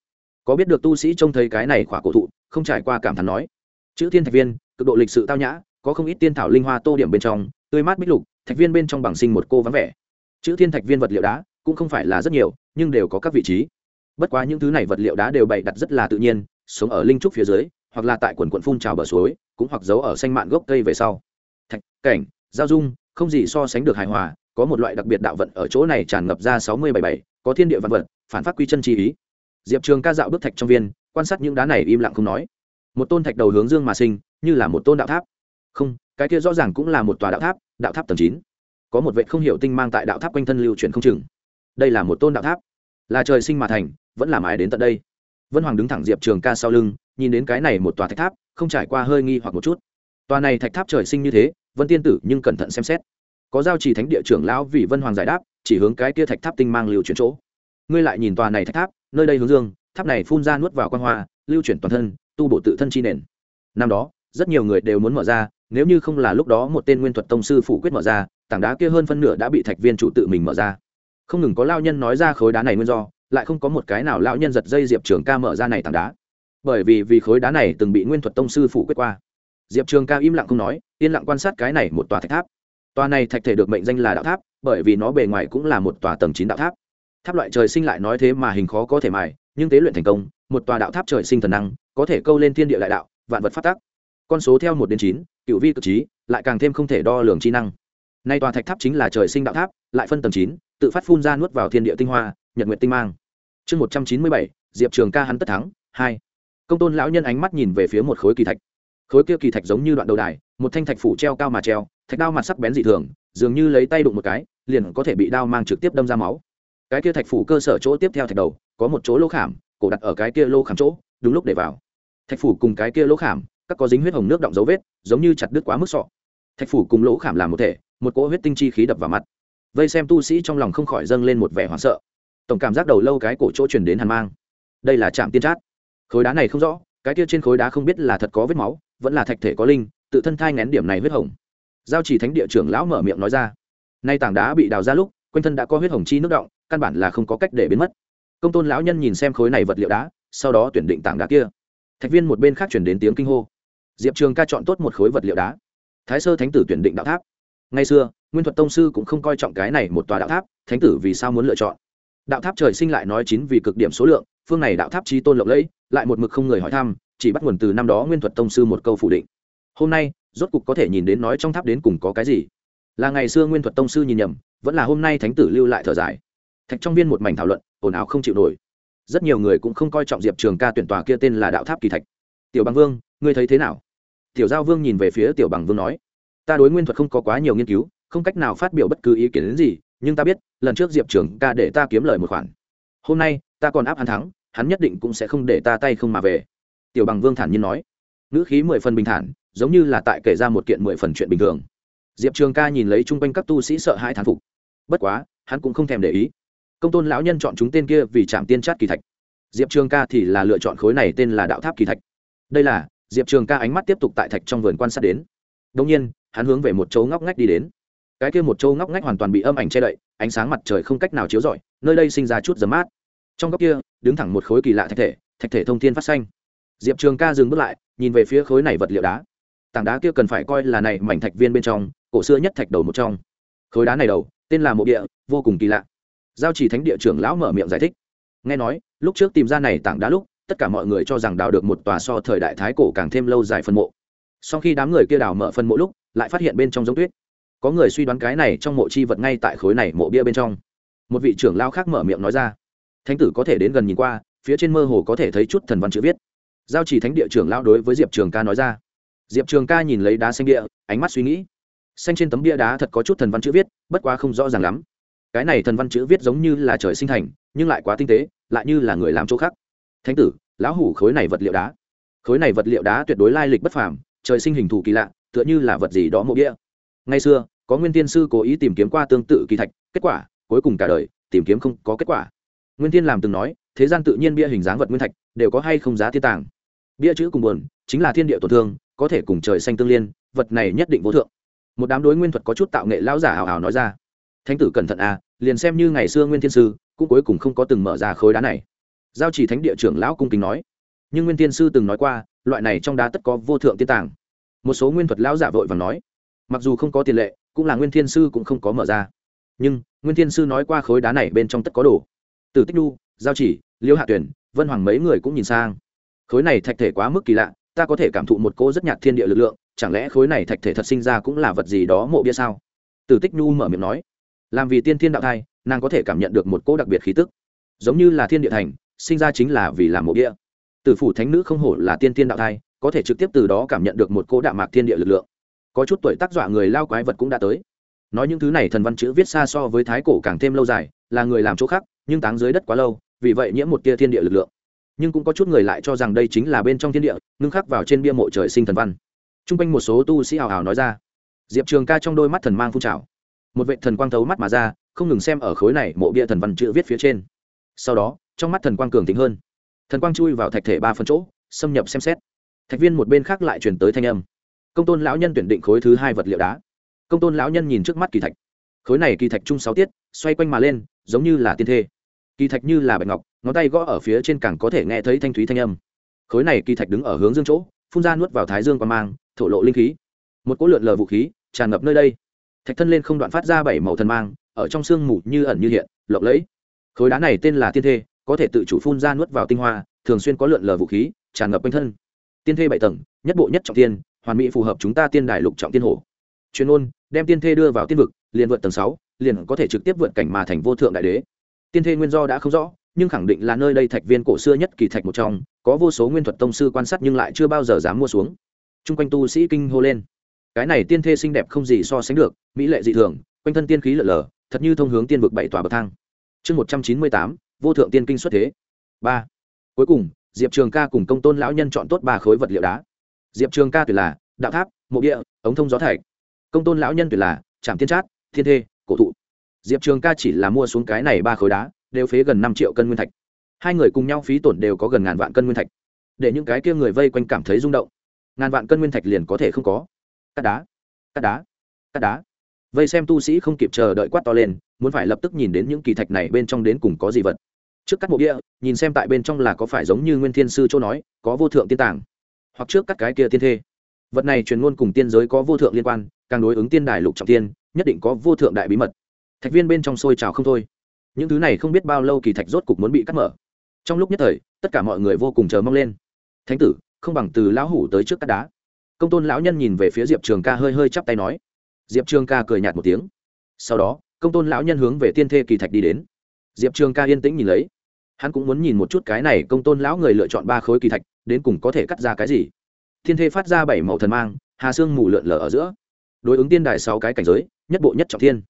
Có biết được tu sĩ trông thấy cái này khỏa cổ thụ, không trải qua cảm thán nói. Chữ thiên thạch viên, cực độ lịch sự tao nhã, có không ít tiên thảo linh hoa tô điểm bên trong, tươi mát bích lục, thạch viên bên trong bằng sinh một cô vắng vẻ. Chữ thiên thạch viên vật liệu đá, cũng không phải là rất nhiều, nhưng đều có các vị trí. Bất quá những thứ này vật liệu đá đều bày đặt rất là tự nhiên, sống ở linh trúc phía dưới, hoặc là tại quần quận phun trào bờ suối, cũng hoặc giấu ở xanh mạn gốc cây về sau. Thạch, cảnh, giao dung, không gì so sánh được hài hòa có một loại đặc biệt đạo vận ở chỗ này tràn ngập ra sáu mươi bảy bảy, có thiên địa văn vật, phản phát quy chân chi ý. Diệp trường ca dạo bước thạch trong viên, quan sát những đá này im lặng không nói. Một tôn thạch đầu hướng dương mà sinh, như là một tôn đạo tháp. Không, cái kia rõ ràng cũng là một tòa đạo tháp đạo tháp tầng chín. Có một vệ không hiểu tinh mang tại đạo tháp quanh thân lưu chuyển không chừng. Đây là một tôn đạo tháp. Là trời sinh mà thành, vẫn làm ai đến tận đây. Vân hoàng đứng thẳng diệp trường ca sau lưng, nhìn đến cái này một tòa thạch tháp, không trải qua hơi nghi hoặc một chút. Tòa này thạch tháp trời sinh như thế, vân tiên tử nhưng cẩn thận xem xét có giao trì thánh địa trưởng lão vì vân hoàng giải đáp, chỉ hướng cái kia thạch tháp tinh mang lưu chuyển chỗ. Ngươi lại nhìn tòa này thạch tháp, nơi đây hướng dương, tháp này phun ra nuốt vào quan hoa, lưu chuyển toàn thân, tu bổ tự thân chi nền. Năm đó, rất nhiều người đều muốn mở ra, nếu như không là lúc đó một tên nguyên thuật tông sư phủ quyết mở ra, tảng đá kia hơn phân nửa đã bị thạch viên chủ tự mình mở ra. Không ngừng có lao nhân nói ra khối đá này nguyên do, lại không có một cái nào lão nhân giật dây diệp trường ca mở ra này tảng đá. Bởi vì vì khối đá này từng bị nguyên thuật tông sư phủ quyết qua. Diệp trường ca im lặng không nói, yên lặng quan sát cái này một tòa thạch tháp tòa này thạch thể được mệnh danh là đạo tháp, bởi vì nó bề ngoài cũng là một tòa tầng chín đạo tháp. Tháp loại trời sinh lại nói thế mà hình khó có thể mài, nhưng tế luyện thành công, một tòa đạo tháp trời sinh thần năng, có thể câu lên thiên địa đại đạo, vạn vật phát tác. Con số theo một đến chín cựu vi cực trí, lại càng thêm không thể đo lường chi năng. Nay tòa thạch tháp chính là trời sinh đạo tháp, lại phân tầng chín, tự phát phun ra nuốt vào thiên địa tinh hoa, nhật nguyện tinh mang. Chương một trăm chín mươi bảy, diệp trường ca hắn tất thắng, hai. Công tôn lão nhân ánh mắt nhìn về phía một khối kỳ thạch. Khối kia kỳ thạch giống như đoạn đầu đài một thanh thạch phủ treo cao mà treo, thạch đao mặt sắc bén dị thường, dường như lấy tay đụng một cái, liền có thể bị đao mang trực tiếp đâm ra máu. Cái kia thạch phủ cơ sở chỗ tiếp theo thạch đầu, có một chỗ lỗ khảm, cổ đặt ở cái kia lỗ khảm chỗ, đúng lúc để vào. Thạch phủ cùng cái kia lỗ khảm, các có dính huyết hồng nước động dấu vết, giống như chặt đứt quá mức sọ. Thạch phủ cùng lỗ khảm làm một thể, một cỗ huyết tinh chi khí đập vào mặt. Vây xem tu sĩ trong lòng không khỏi dâng lên một vẻ hoảng sợ. Tổng cảm giác đầu lâu cái cổ chỗ truyền đến hàn mang. Đây là trạm tiên trát khối đá này không rõ, cái kia trên khối đá không biết là thật có vết máu, vẫn là thạch thể có linh tự thân thai ngén điểm này huyết hồng. Giao chỉ thánh địa trưởng lão mở miệng nói ra. Nay tảng đá bị đào ra lúc, quanh thân đã có huyết hồng chi nước động, căn bản là không có cách để biến mất. Công tôn lão nhân nhìn xem khối này vật liệu đá, sau đó tuyển định tảng đá kia. Thạch viên một bên khác chuyển đến tiếng kinh hô. Diệp trường ca chọn tốt một khối vật liệu đá. Thái sơ thánh tử tuyển định đạo tháp. Ngay xưa, nguyên thuật tông sư cũng không coi trọng cái này một tòa đạo tháp, thánh tử vì sao muốn lựa chọn? Đạo tháp trời sinh lại nói chín vì cực điểm số lượng, phương này đạo tháp chi tôn lộng lẫy, lại một mực không người hỏi thăm, chỉ bắt nguồn từ năm đó nguyên thuật tông sư một câu phủ định hôm nay rốt cục có thể nhìn đến nói trong tháp đến cùng có cái gì là ngày xưa nguyên thuật tông sư nhìn nhầm vẫn là hôm nay thánh tử lưu lại thở dài thạch trong viên một mảnh thảo luận ồn ào không chịu nổi rất nhiều người cũng không coi trọng diệp trường ca tuyển tòa kia tên là đạo tháp kỳ thạch tiểu bằng vương ngươi thấy thế nào tiểu giao vương nhìn về phía tiểu bằng vương nói ta đối nguyên thuật không có quá nhiều nghiên cứu không cách nào phát biểu bất cứ ý kiến đến gì nhưng ta biết lần trước diệp trường ca để ta kiếm lời một khoản hôm nay ta còn áp hắn thắng hắn nhất định cũng sẽ không để ta tay không mà về tiểu bằng vương thản nhiên nói ngữ khí mười phần bình thản giống như là tại kể ra một kiện mười phần chuyện bình thường. Diệp trường ca nhìn lấy chung quanh các tu sĩ sợ hãi thán phục. Bất quá, hắn cũng không thèm để ý. Công tôn lão nhân chọn chúng tên kia vì chạm tiên chát kỳ thạch. Diệp trường ca thì là lựa chọn khối này tên là đạo tháp kỳ thạch. Đây là, diệp trường ca ánh mắt tiếp tục tại thạch trong vườn quan sát đến. Đông nhiên, hắn hướng về một chỗ ngóc ngách đi đến. Cái kia một chỗ ngóc ngách hoàn toàn bị âm ảnh che đậy, ánh sáng mặt trời không cách nào chiếu rọi, nơi đây sinh ra chút giấm mát. Trong góc kia, đứng thẳng một khối kỳ lạ thạch thể thạch thể thông thiên phát xanh. Diệp trường ca dừng bước lại, nhìn về phía khối này vật liệu đá tảng đá kia cần phải coi là này mảnh thạch viên bên trong, cổ xưa nhất thạch đầu một trong. Khối đá này đầu, tên là mộ địa, vô cùng kỳ lạ. Giao chỉ thánh địa trưởng lão mở miệng giải thích. Nghe nói, lúc trước tìm ra này tảng đá lúc, tất cả mọi người cho rằng đào được một tòa so thời đại thái cổ càng thêm lâu dài phân mộ. Sau khi đám người kia đào mở phân mộ lúc, lại phát hiện bên trong giống tuyết. Có người suy đoán cái này trong mộ chi vật ngay tại khối này mộ bia bên trong. Một vị trưởng lao khác mở miệng nói ra. Thánh tử có thể đến gần nhìn qua, phía trên mơ hồ có thể thấy chút thần văn chữ viết. Giao chỉ thánh địa trưởng lao đối với diệp trường ca nói ra diệp trường ca nhìn lấy đá xanh địa ánh mắt suy nghĩ. Xanh trên tấm bia đá thật có chút thần văn chữ viết, bất quá không rõ ràng lắm. Cái này thần văn chữ viết giống như là trời sinh thành, nhưng lại quá tinh tế, lại như là người làm chỗ khác. Thánh tử, lão hủ khối này vật liệu đá. Khối này vật liệu đá tuyệt đối lai lịch bất phàm, trời sinh hình thù kỳ lạ, tựa như là vật gì đó mộ bia. Ngày xưa, có nguyên tiên sư cố ý tìm kiếm qua tương tự kỳ thạch, kết quả, cuối cùng cả đời, tìm kiếm không có kết quả. Nguyên tiên làm từng nói, thế gian tự nhiên bia hình dáng vật nguyên thạch, đều có hay không giá thiên tàng. Bia chữ cùng buồn, chính là thiên địa tổn thương có thể cùng trời xanh tương liên, vật này nhất định vô thượng. Một đám đối nguyên thuật có chút tạo nghệ lão giả hào hào nói ra. Thánh tử cẩn thận à liền xem như ngày xưa nguyên thiên sư, cũng cuối cùng không có từng mở ra khối đá này. Giao chỉ thánh địa trưởng lão cung kính nói. Nhưng nguyên thiên sư từng nói qua, loại này trong đá tất có vô thượng tiên tàng. Một số nguyên thuật lão giả vội và nói. Mặc dù không có tiền lệ, cũng là nguyên thiên sư cũng không có mở ra. Nhưng, nguyên thiên sư nói qua khối đá này bên trong tất có đồ. Từ tích đu giao chỉ, liêu hạ tuyển, vân hoàng mấy người cũng nhìn sang. Khối này thạch thể quá mức kỳ lạ ta có thể cảm thụ một cô rất nhạt thiên địa lực lượng, chẳng lẽ khối này thạch thể thật sinh ra cũng là vật gì đó mộ bia sao? Tử tích nhu mở miệng nói. Làm vì tiên thiên đạo thai, nàng có thể cảm nhận được một cô đặc biệt khí tức. Giống như là thiên địa thành, sinh ra chính là vì làm mộ bia. Tử phủ thánh nữ không hổ là tiên thiên đạo thai, có thể trực tiếp từ đó cảm nhận được một cô đạo mạc thiên địa lực lượng. Có chút tuổi tác dọa người lao quái vật cũng đã tới. Nói những thứ này thần văn chữ viết xa so với thái cổ càng thêm lâu dài, là người làm chỗ khác, nhưng táng dưới đất quá lâu, vì vậy nhiễm một tia thiên địa lực lượng nhưng cũng có chút người lại cho rằng đây chính là bên trong thiên địa, ngưng khắc vào trên bia mộ trời sinh thần văn. T r u n g quanh một số tu sĩ hào hào nói ra. Diệp trường ca trong đôi mắt thần mang phun trào. Một vệ thần quang thấu mắt mà ra, không ngừng xem ở khối này mộ bia thần văn chữ viết phía trên. Sau đó, trong mắt thần quang cường tính hơn. Thần quang chui vào thạch thể ba phần chỗ, xâm nhập xem xét. Thạch viên một bên khác lại chuyển tới thanh âm. Công tôn lão nhân tuyển định khối thứ hai vật liệu đá. Công tôn lão nhân nhìn trước mắt kỳ thạch. Khối này kỳ thạch chung sáu tiết, xoay quanh mà lên, giống như là tiên thê kỳ thạch như là bạch ngọc, ngón tay gõ ở phía trên càng có thể nghe thấy thanh thúy thanh âm. Khối này kỳ thạch đứng ở hướng dương chỗ, phun ra nuốt vào thái dương qua mang, thổ lộ linh khí. Một cỗ lượn lờ vũ khí tràn ngập nơi đây. Thạch thân lên không đoạn phát ra bảy màu thần mang, ở trong sương mù như ẩn như hiện, lộng lẫy. Khối đá này tên là tiên thê, có thể tự chủ phun ra nuốt vào tinh hoa, thường xuyên có lượn lờ vũ khí tràn ngập quanh thân. Tiên thê bảy tầng, nhất bộ nhất trọng tiên, hoàn mỹ phù hợp chúng ta tiên đài lục trọng tiên hổ. Chuyên ôn đem tiên thê đưa vào tiên vực, liền vượt tầng sáu, liền có thể trực tiếp vượt cảnh mà thành vô thượng đại đế tiên thê nguyên do đã không rõ nhưng khẳng định là nơi đây thạch viên cổ xưa nhất kỳ thạch một trong có vô số nguyên thuật tông sư quan sát nhưng lại chưa bao giờ dám mua xuống. T r u n g quanh tu sĩ kinh hô lên. Cái này tiên thê xinh đẹp không gì so sánh được mỹ lệ dị thường quanh thân tiên khí lở lờ, thật như thông hướng tiên vực bảy tòa bậc thang. Chương một trăm chín mươi tám vô thượng tiên kinh xuất thế. Ba. Cuối cùng diệp trường ca cùng công tôn lão nhân chọn tốt ba khối vật liệu đá. Diệp trường ca tuyệt là đạo tháp mộ địa ống thông gió thạch. Công tôn lão nhân tuyệt là trạm tiên trát thiên thê cổ thụ diệp trường ca chỉ là mua xuống cái này ba khối đá, đều phế gần năm triệu cân nguyên thạch. Hai người cùng nhau phí tổn đều có gần ngàn vạn cân nguyên thạch. Để những cái kia người vây quanh cảm thấy rung động. Ngàn vạn cân nguyên thạch liền có thể không có. Cắt đá cắt đá cắt đá. Vây xem tu sĩ không kịp chờ đợi quát to lên, muốn phải lập tức nhìn đến những kỳ thạch này bên trong đến cùng có gì vật. Trước cắt mộ bia, nhìn xem tại bên trong là có phải giống như nguyên thiên sư châu nói, có vô thượng tiên tàng, hoặc trước cắt cái kia tiên thê. Vật này truyền ngôn cùng tiên giới có vô thượng liên quan, càng đối ứng tiên đài lục trọng tiên, nhất định có vô thượng đại bí mật thạch viên bên trong sôi trào không thôi. Những thứ này không biết bao lâu kỳ thạch rốt cục muốn bị cắt mở. Trong lúc nhất thời, tất cả mọi người vô cùng chờ mong lên. Thánh tử, không bằng từ lão hủ tới trước cắt đá. Công tôn lão nhân nhìn về phía diệp trường ca hơi hơi chắp tay nói. Diệp trường ca cười nhạt một tiếng. Sau đó, công tôn lão nhân hướng về tiên thê kỳ thạch đi đến. Diệp trường ca yên tĩnh nhìn lấy. Hắn cũng muốn nhìn một chút cái này, công tôn lão người lựa chọn ba khối kỳ thạch, đến cùng có thể cắt ra cái gì. Thiên thê phát ra bảy màu thần mang, hà sương mù lượn lở ở giữa. Đối ứng tiên đài sáu cái cảnh giới, nhất bộ nhất trọng thiên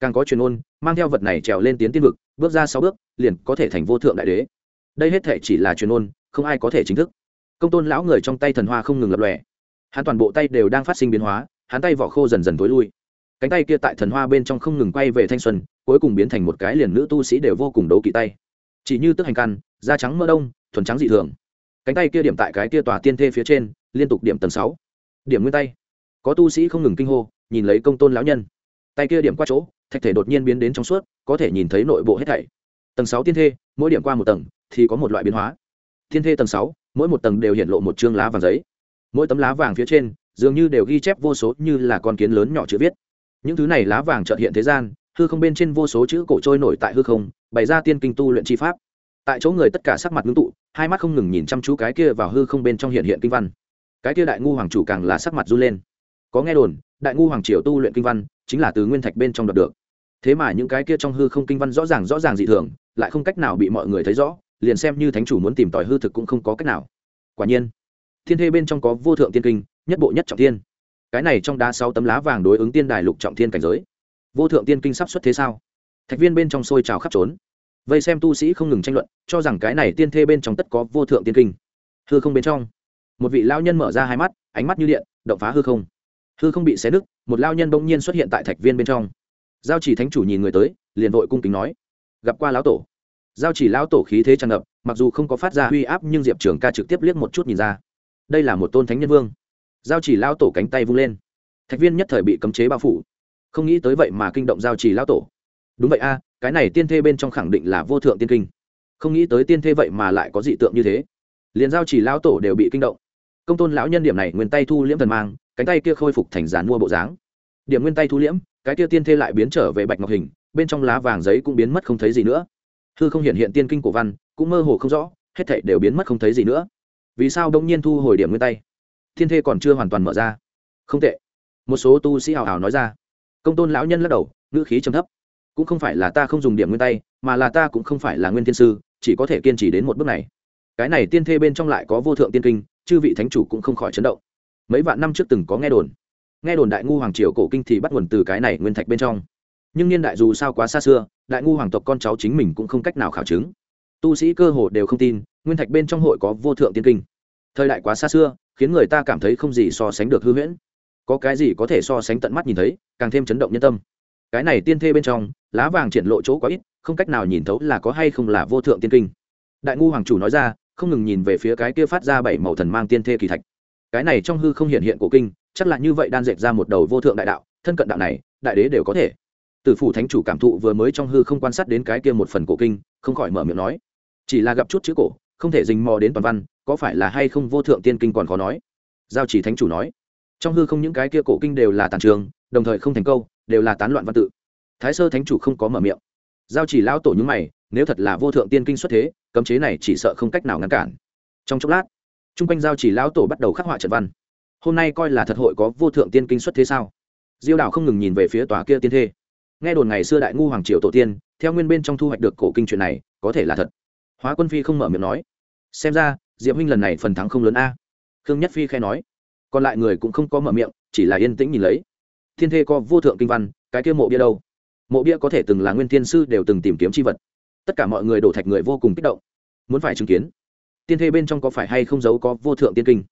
càng có truyền ôn, mang theo vật này trèo lên tiến tiên vực, bước ra sáu bước, liền có thể thành vô thượng đại đế. Đây hết thể chỉ là truyền ôn, không ai có thể chính thức. Công tôn lão người trong tay thần hoa không ngừng lập lòe. Hắn toàn bộ tay đều đang phát sinh biến hóa, hắn tay vỏ khô dần dần tối lui. Cánh tay kia tại thần hoa bên trong không ngừng quay về thanh xuân, cuối cùng biến thành một cái liền nữ tu sĩ đều vô cùng đấu kỵ tay. Chỉ như tức hành căn da trắng mơ đông, thuần trắng dị thường. Cánh tay kia điểm tại cái kia tòa tiên thê phía trên, liên tục điểm tầng sáu. Điểm nguyên tay. Có tu sĩ không ngừng kinh hô, nhìn lấy công tôn lão nhân. Tay kia điểm qua chỗ thạch thể đột nhiên biến đến trong suốt, có thể nhìn thấy nội bộ hết thảy. Tầng sáu tiên thê, mỗi điểm qua một tầng thì có một loại biến hóa. Tiên thê tầng sáu, mỗi một tầng đều hiện lộ một chương lá vàng giấy. Mỗi tấm lá vàng phía trên, dường như đều ghi chép vô số như là con kiến lớn nhỏ chữ viết. Những thứ này lá vàng trợt hiện thế gian, hư không bên trên vô số chữ cổ trôi nổi tại hư không, bày ra tiên kinh tu luyện chi pháp. Tại chỗ người tất cả sắc mặt ngưng tụ, hai mắt không ngừng nhìn chăm chú cái kia vào hư không bên trong hiện hiện kinh văn. Cái kia đại ngu hoàng chủ càng là sắc mặt run lên. Có nghe đồn, đại ngu hoàng triều tu luyện kinh văn chính là từ nguyên thạch bên trong đọc được thế mà những cái kia trong hư không kinh văn rõ ràng rõ ràng dị thường, lại không cách nào bị mọi người thấy rõ, liền xem như thánh chủ muốn tìm tòi hư thực cũng không có cách nào. Quả nhiên, thiên thê bên trong có vô thượng tiên kinh, nhất bộ nhất trọng tiên cái này trong đá sáu tấm lá vàng đối ứng tiên đài lục trọng thiên cảnh giới. Vô thượng tiên kinh sắp xuất thế sao? Thạch viên bên trong sôi trào khắp trốn. Vây xem tu sĩ không ngừng tranh luận, cho rằng cái này tiên thê bên trong tất có vô thượng tiên kinh. Hư không bên trong, một vị lao nhân mở ra hai mắt, ánh mắt như điện, động phá hư không. Hư không bị xé nứt, một lao nhân bỗng nhiên xuất hiện tại thạch viên bên trong giao chỉ thánh chủ nhìn người tới, liền vội cung kính nói, gặp qua lão tổ. Giao chỉ lão tổ khí thế tràn ngập, mặc dù không có phát ra uy áp nhưng diệp trường ca trực tiếp liếc một chút nhìn ra. Đây là một tôn thánh nhân vương. Giao chỉ lão tổ cánh tay vung lên. Thạch viên nhất thời bị cấm chế bao phủ. Không nghĩ tới vậy mà kinh động giao chỉ lão tổ. Đúng vậy a, cái này tiên thê bên trong khẳng định là vô thượng tiên kinh. Không nghĩ tới tiên thê vậy mà lại có dị tượng như thế. Liền giao chỉ lão tổ đều bị kinh động. Công tôn lão nhân điểm này nguyên tay thu liễm thần mang, cánh tay kia khôi phục thành giàn mua bộ dáng. Điểm nguyên tay thu liễm cái kia tiên thê lại biến trở về bạch ngọc hình, bên trong lá vàng giấy cũng biến mất không thấy gì nữa. Hư không hiện hiện tiên kinh cổ văn, cũng mơ hồ không rõ, hết thảy đều biến mất không thấy gì nữa. Vì sao đông nhiên thu hồi điểm nguyên tay? Thiên thê còn chưa hoàn toàn mở ra. Không tệ. Một số tu sĩ hào hào nói ra. Công tôn lão nhân lắc đầu, ngữ khí trầm thấp. Cũng không phải là ta không dùng điểm nguyên tay, mà là ta cũng không phải là nguyên thiên sư, chỉ có thể kiên trì đến một bước này. Cái này tiên thê bên trong lại có vô thượng tiên kinh, chư vị thánh chủ cũng không khỏi chấn động. Mấy vạn năm trước từng có nghe đồn nghe đồn đại ngu hoàng triều cổ kinh thì bắt nguồn từ cái này nguyên thạch bên trong. Nhưng niên đại dù sao quá xa xưa, đại ngu hoàng tộc con cháu chính mình cũng không cách nào khảo chứng. Tu sĩ cơ hồ đều không tin, nguyên thạch bên trong hội có vô thượng tiên kinh. Thời đại quá xa xưa, khiến người ta cảm thấy không gì so sánh được hư huyễn. Có cái gì có thể so sánh tận mắt nhìn thấy, càng thêm chấn động nhân tâm. Cái này tiên thê bên trong, lá vàng triển lộ chỗ quá ít, không cách nào nhìn thấu là có hay không là vô thượng tiên kinh. Đại ngu hoàng chủ nói ra, không ngừng nhìn về phía cái kia phát ra bảy màu thần mang tiên thê kỳ thạch. Cái này trong hư không hiện hiện cổ kinh chắc là như vậy đan dệt ra một đầu vô thượng đại đạo, thân cận đạo này, đại đế đều có thể. Tử phủ thánh chủ cảm thụ vừa mới trong hư không quan sát đến cái kia một phần cổ kinh, không khỏi mở miệng nói. Chỉ là gặp chút chữ cổ, không thể dình mò đến toàn văn, có phải là hay không vô thượng tiên kinh còn khó nói? Giao chỉ thánh chủ nói. Trong hư không những cái kia cổ kinh đều là tàn trường, đồng thời không thành câu, đều là tán loạn văn tự. Thái sơ thánh chủ không có mở miệng. Giao chỉ lão tổ những mày, nếu thật là vô thượng tiên kinh xuất thế, cấm chế này chỉ sợ không cách nào ngăn cản. Trong chốc lát, trung quanh giao chỉ lão tổ bắt đầu khắc họa trận văn hôm nay coi là thật hội có vô thượng tiên kinh xuất thế sao? Diêu đảo không ngừng nhìn về phía tòa kia tiên thê. Nghe đồn ngày xưa đại ngu hoàng triều tổ tiên, theo nguyên bên trong thu hoạch được cổ kinh chuyện này, có thể là thật. Hóa quân phi không mở miệng nói. Xem ra, diệp huynh lần này phần thắng không lớn a. Khương nhất phi khai nói. Còn lại người cũng không có mở miệng, chỉ là yên tĩnh nhìn lấy. Thiên thê có vô thượng kinh văn, cái kia mộ bia đâu? Mộ bia có thể từng là nguyên thiên sư đều từng tìm kiếm c h i vật. Tất cả mọi người đổ thạch người vô cùng kích động. Muốn phải chứng kiến, tiên thê bên trong có phải hay không giấu có vô thượng tiên kinh?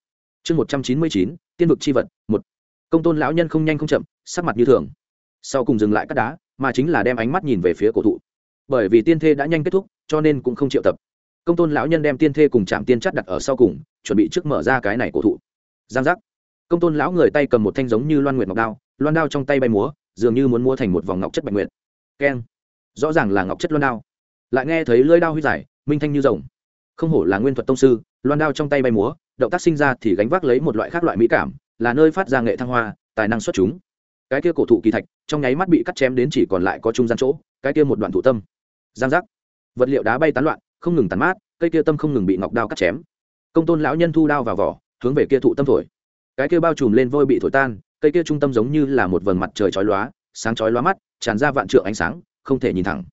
Chương một trăm chín mươi chín, tiên vực c h i vật, một. Công tôn lão nhân không nhanh không chậm, sắc mặt như thường. Sau cùng dừng lại cắt đá, mà chính là đem ánh mắt nhìn về phía cổ thụ. Bởi vì tiên thê đã nhanh kết thúc, cho nên cũng không triệu tập. Công tôn lão nhân đem tiên thê cùng chạm tiên chắt đặt ở sau cùng, chuẩn bị trước mở ra cái này cổ thụ. Giang giác. Công tôn lão người tay cầm một thanh giống như loan nguyệt ngọc đao, loan đao trong tay bay múa, dường như muốn mua thành một vòng ngọc chất bạch nguyệt. Keng. Rõ ràng là ngọc chất loan đao. Lại nghe thấy lưỡi đao huy giải, minh thanh như rồng không hổ là nguyên thuật tông sư, loan đao trong tay bay múa, động tác sinh ra thì gánh vác lấy một loại khác loại mỹ cảm, là nơi phát ra nghệ thăng hoa, tài năng xuất chúng. Cái kia cổ thụ kỳ thạch, trong nháy mắt bị cắt chém đến chỉ còn lại có trung gian chỗ, cái kia một đoạn thụ tâm. Giang giác. Vật liệu đá bay tán loạn, không ngừng tàn mát, cây kia tâm không ngừng bị ngọc đao cắt chém. Công tôn lão nhân thu đao vào vỏ, hướng về kia thụ tâm thổi. Cái kia bao trùm lên vôi bị thổi tan, cây kia trung tâm giống như là một vầng mặt trời chói lóa, sáng chói lóa mắt, tràn ra vạn trượng ánh sáng, không thể nhìn thẳng.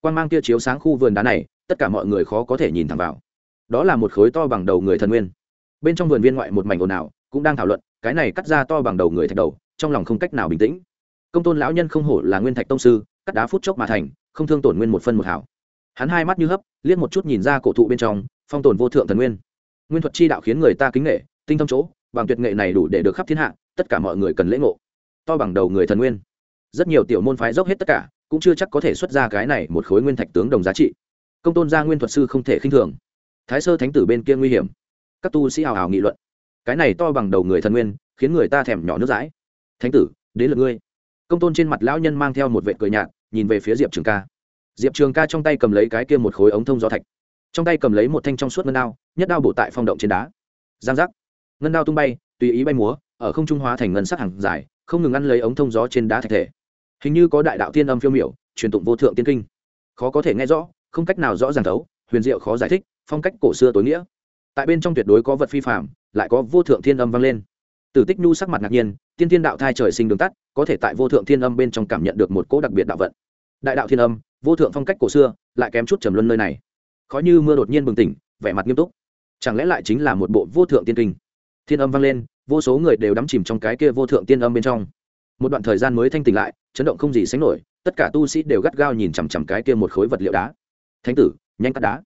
Quan mang kia chiếu sáng khu vườn đá này, tất cả mọi người khó có thể nhìn thẳng vào đó là một khối to bằng đầu người thần nguyên. Bên trong vườn viên ngoại một mảnh ồn ào, cũng đang thảo luận, cái này cắt ra to bằng đầu người thạch đầu, trong lòng không cách nào bình tĩnh. Công tôn lão nhân không hổ là nguyên thạch tông sư, cắt đá phút chốc mà thành, không thương tổn nguyên một phân một hảo. Hắn hai mắt như hấp, liếc một chút nhìn ra cổ thụ bên trong, phong tồn vô thượng thần nguyên. Nguyên thuật chi đạo khiến người ta kính nghệ, tinh thông chỗ, bằng tuyệt nghệ này đủ để được khắp thiên hạ, tất cả mọi người cần lễ ngộ. To bằng đầu người thần nguyên. Rất nhiều tiểu môn phái dốc hết tất cả, cũng chưa chắc có thể xuất ra cái này một khối nguyên thạch tướng đồng giá trị. Công tôn gia nguyên thuật sư không thể khinh thường thái sơ thánh tử bên kia nguy hiểm. Các tu sĩ hào hào nghị luận. Cái này to bằng đầu người thần nguyên, khiến người ta thèm nhỏ nước dãi. Thánh tử, đến lượt ngươi. Công tôn trên mặt lão nhân mang theo một vệ cười nhạt, nhìn về phía diệp trường ca. Diệp trường ca trong tay cầm lấy cái kia một khối ống thông gió thạch. Trong tay cầm lấy một thanh trong suốt ngân đao, nhất đao bổ tại phong động trên đá. Giang giác. Ngân đao tung bay, tùy ý bay múa, ở không trung hóa thành ngân sắc hàng dài, không ngừng ăn lấy ống thông gió trên đá thạch thể. Hình như có đại đạo tiên âm phiêu miểu, truyền tụng vô thượng tiên kinh. Khó có thể nghe rõ, không cách nào rõ ràng thấu, huyền diệu khó giải thích phong cách cổ xưa tối nghĩa. Tại bên trong tuyệt đối có vật phi phạm lại có vô thượng thiên âm vang lên. Tử tích nhu sắc mặt ngạc nhiên, tiên tiên đạo thai trời sinh đường tắt, có thể tại vô thượng thiên âm bên trong cảm nhận được một cỗ đặc biệt đạo vận. Đại đạo thiên âm, vô thượng phong cách cổ xưa, lại kém chút trầm luân nơi này. Khói như mưa đột nhiên bừng tỉnh, vẻ mặt nghiêm túc. Chẳng lẽ lại chính là một bộ vô thượng tiên kinh? Thiên âm vang lên, vô số người đều đắm chìm trong cái kia vô thượng tiên âm bên trong. Một đoạn thời gian mới thanh tỉnh lại, chấn động không gì sánh nổi, tất cả tu sĩ đều gắt gao nhìn chằm chằm cái kia một khối vật liệu đá. Thánh tử, nhanh cắt đá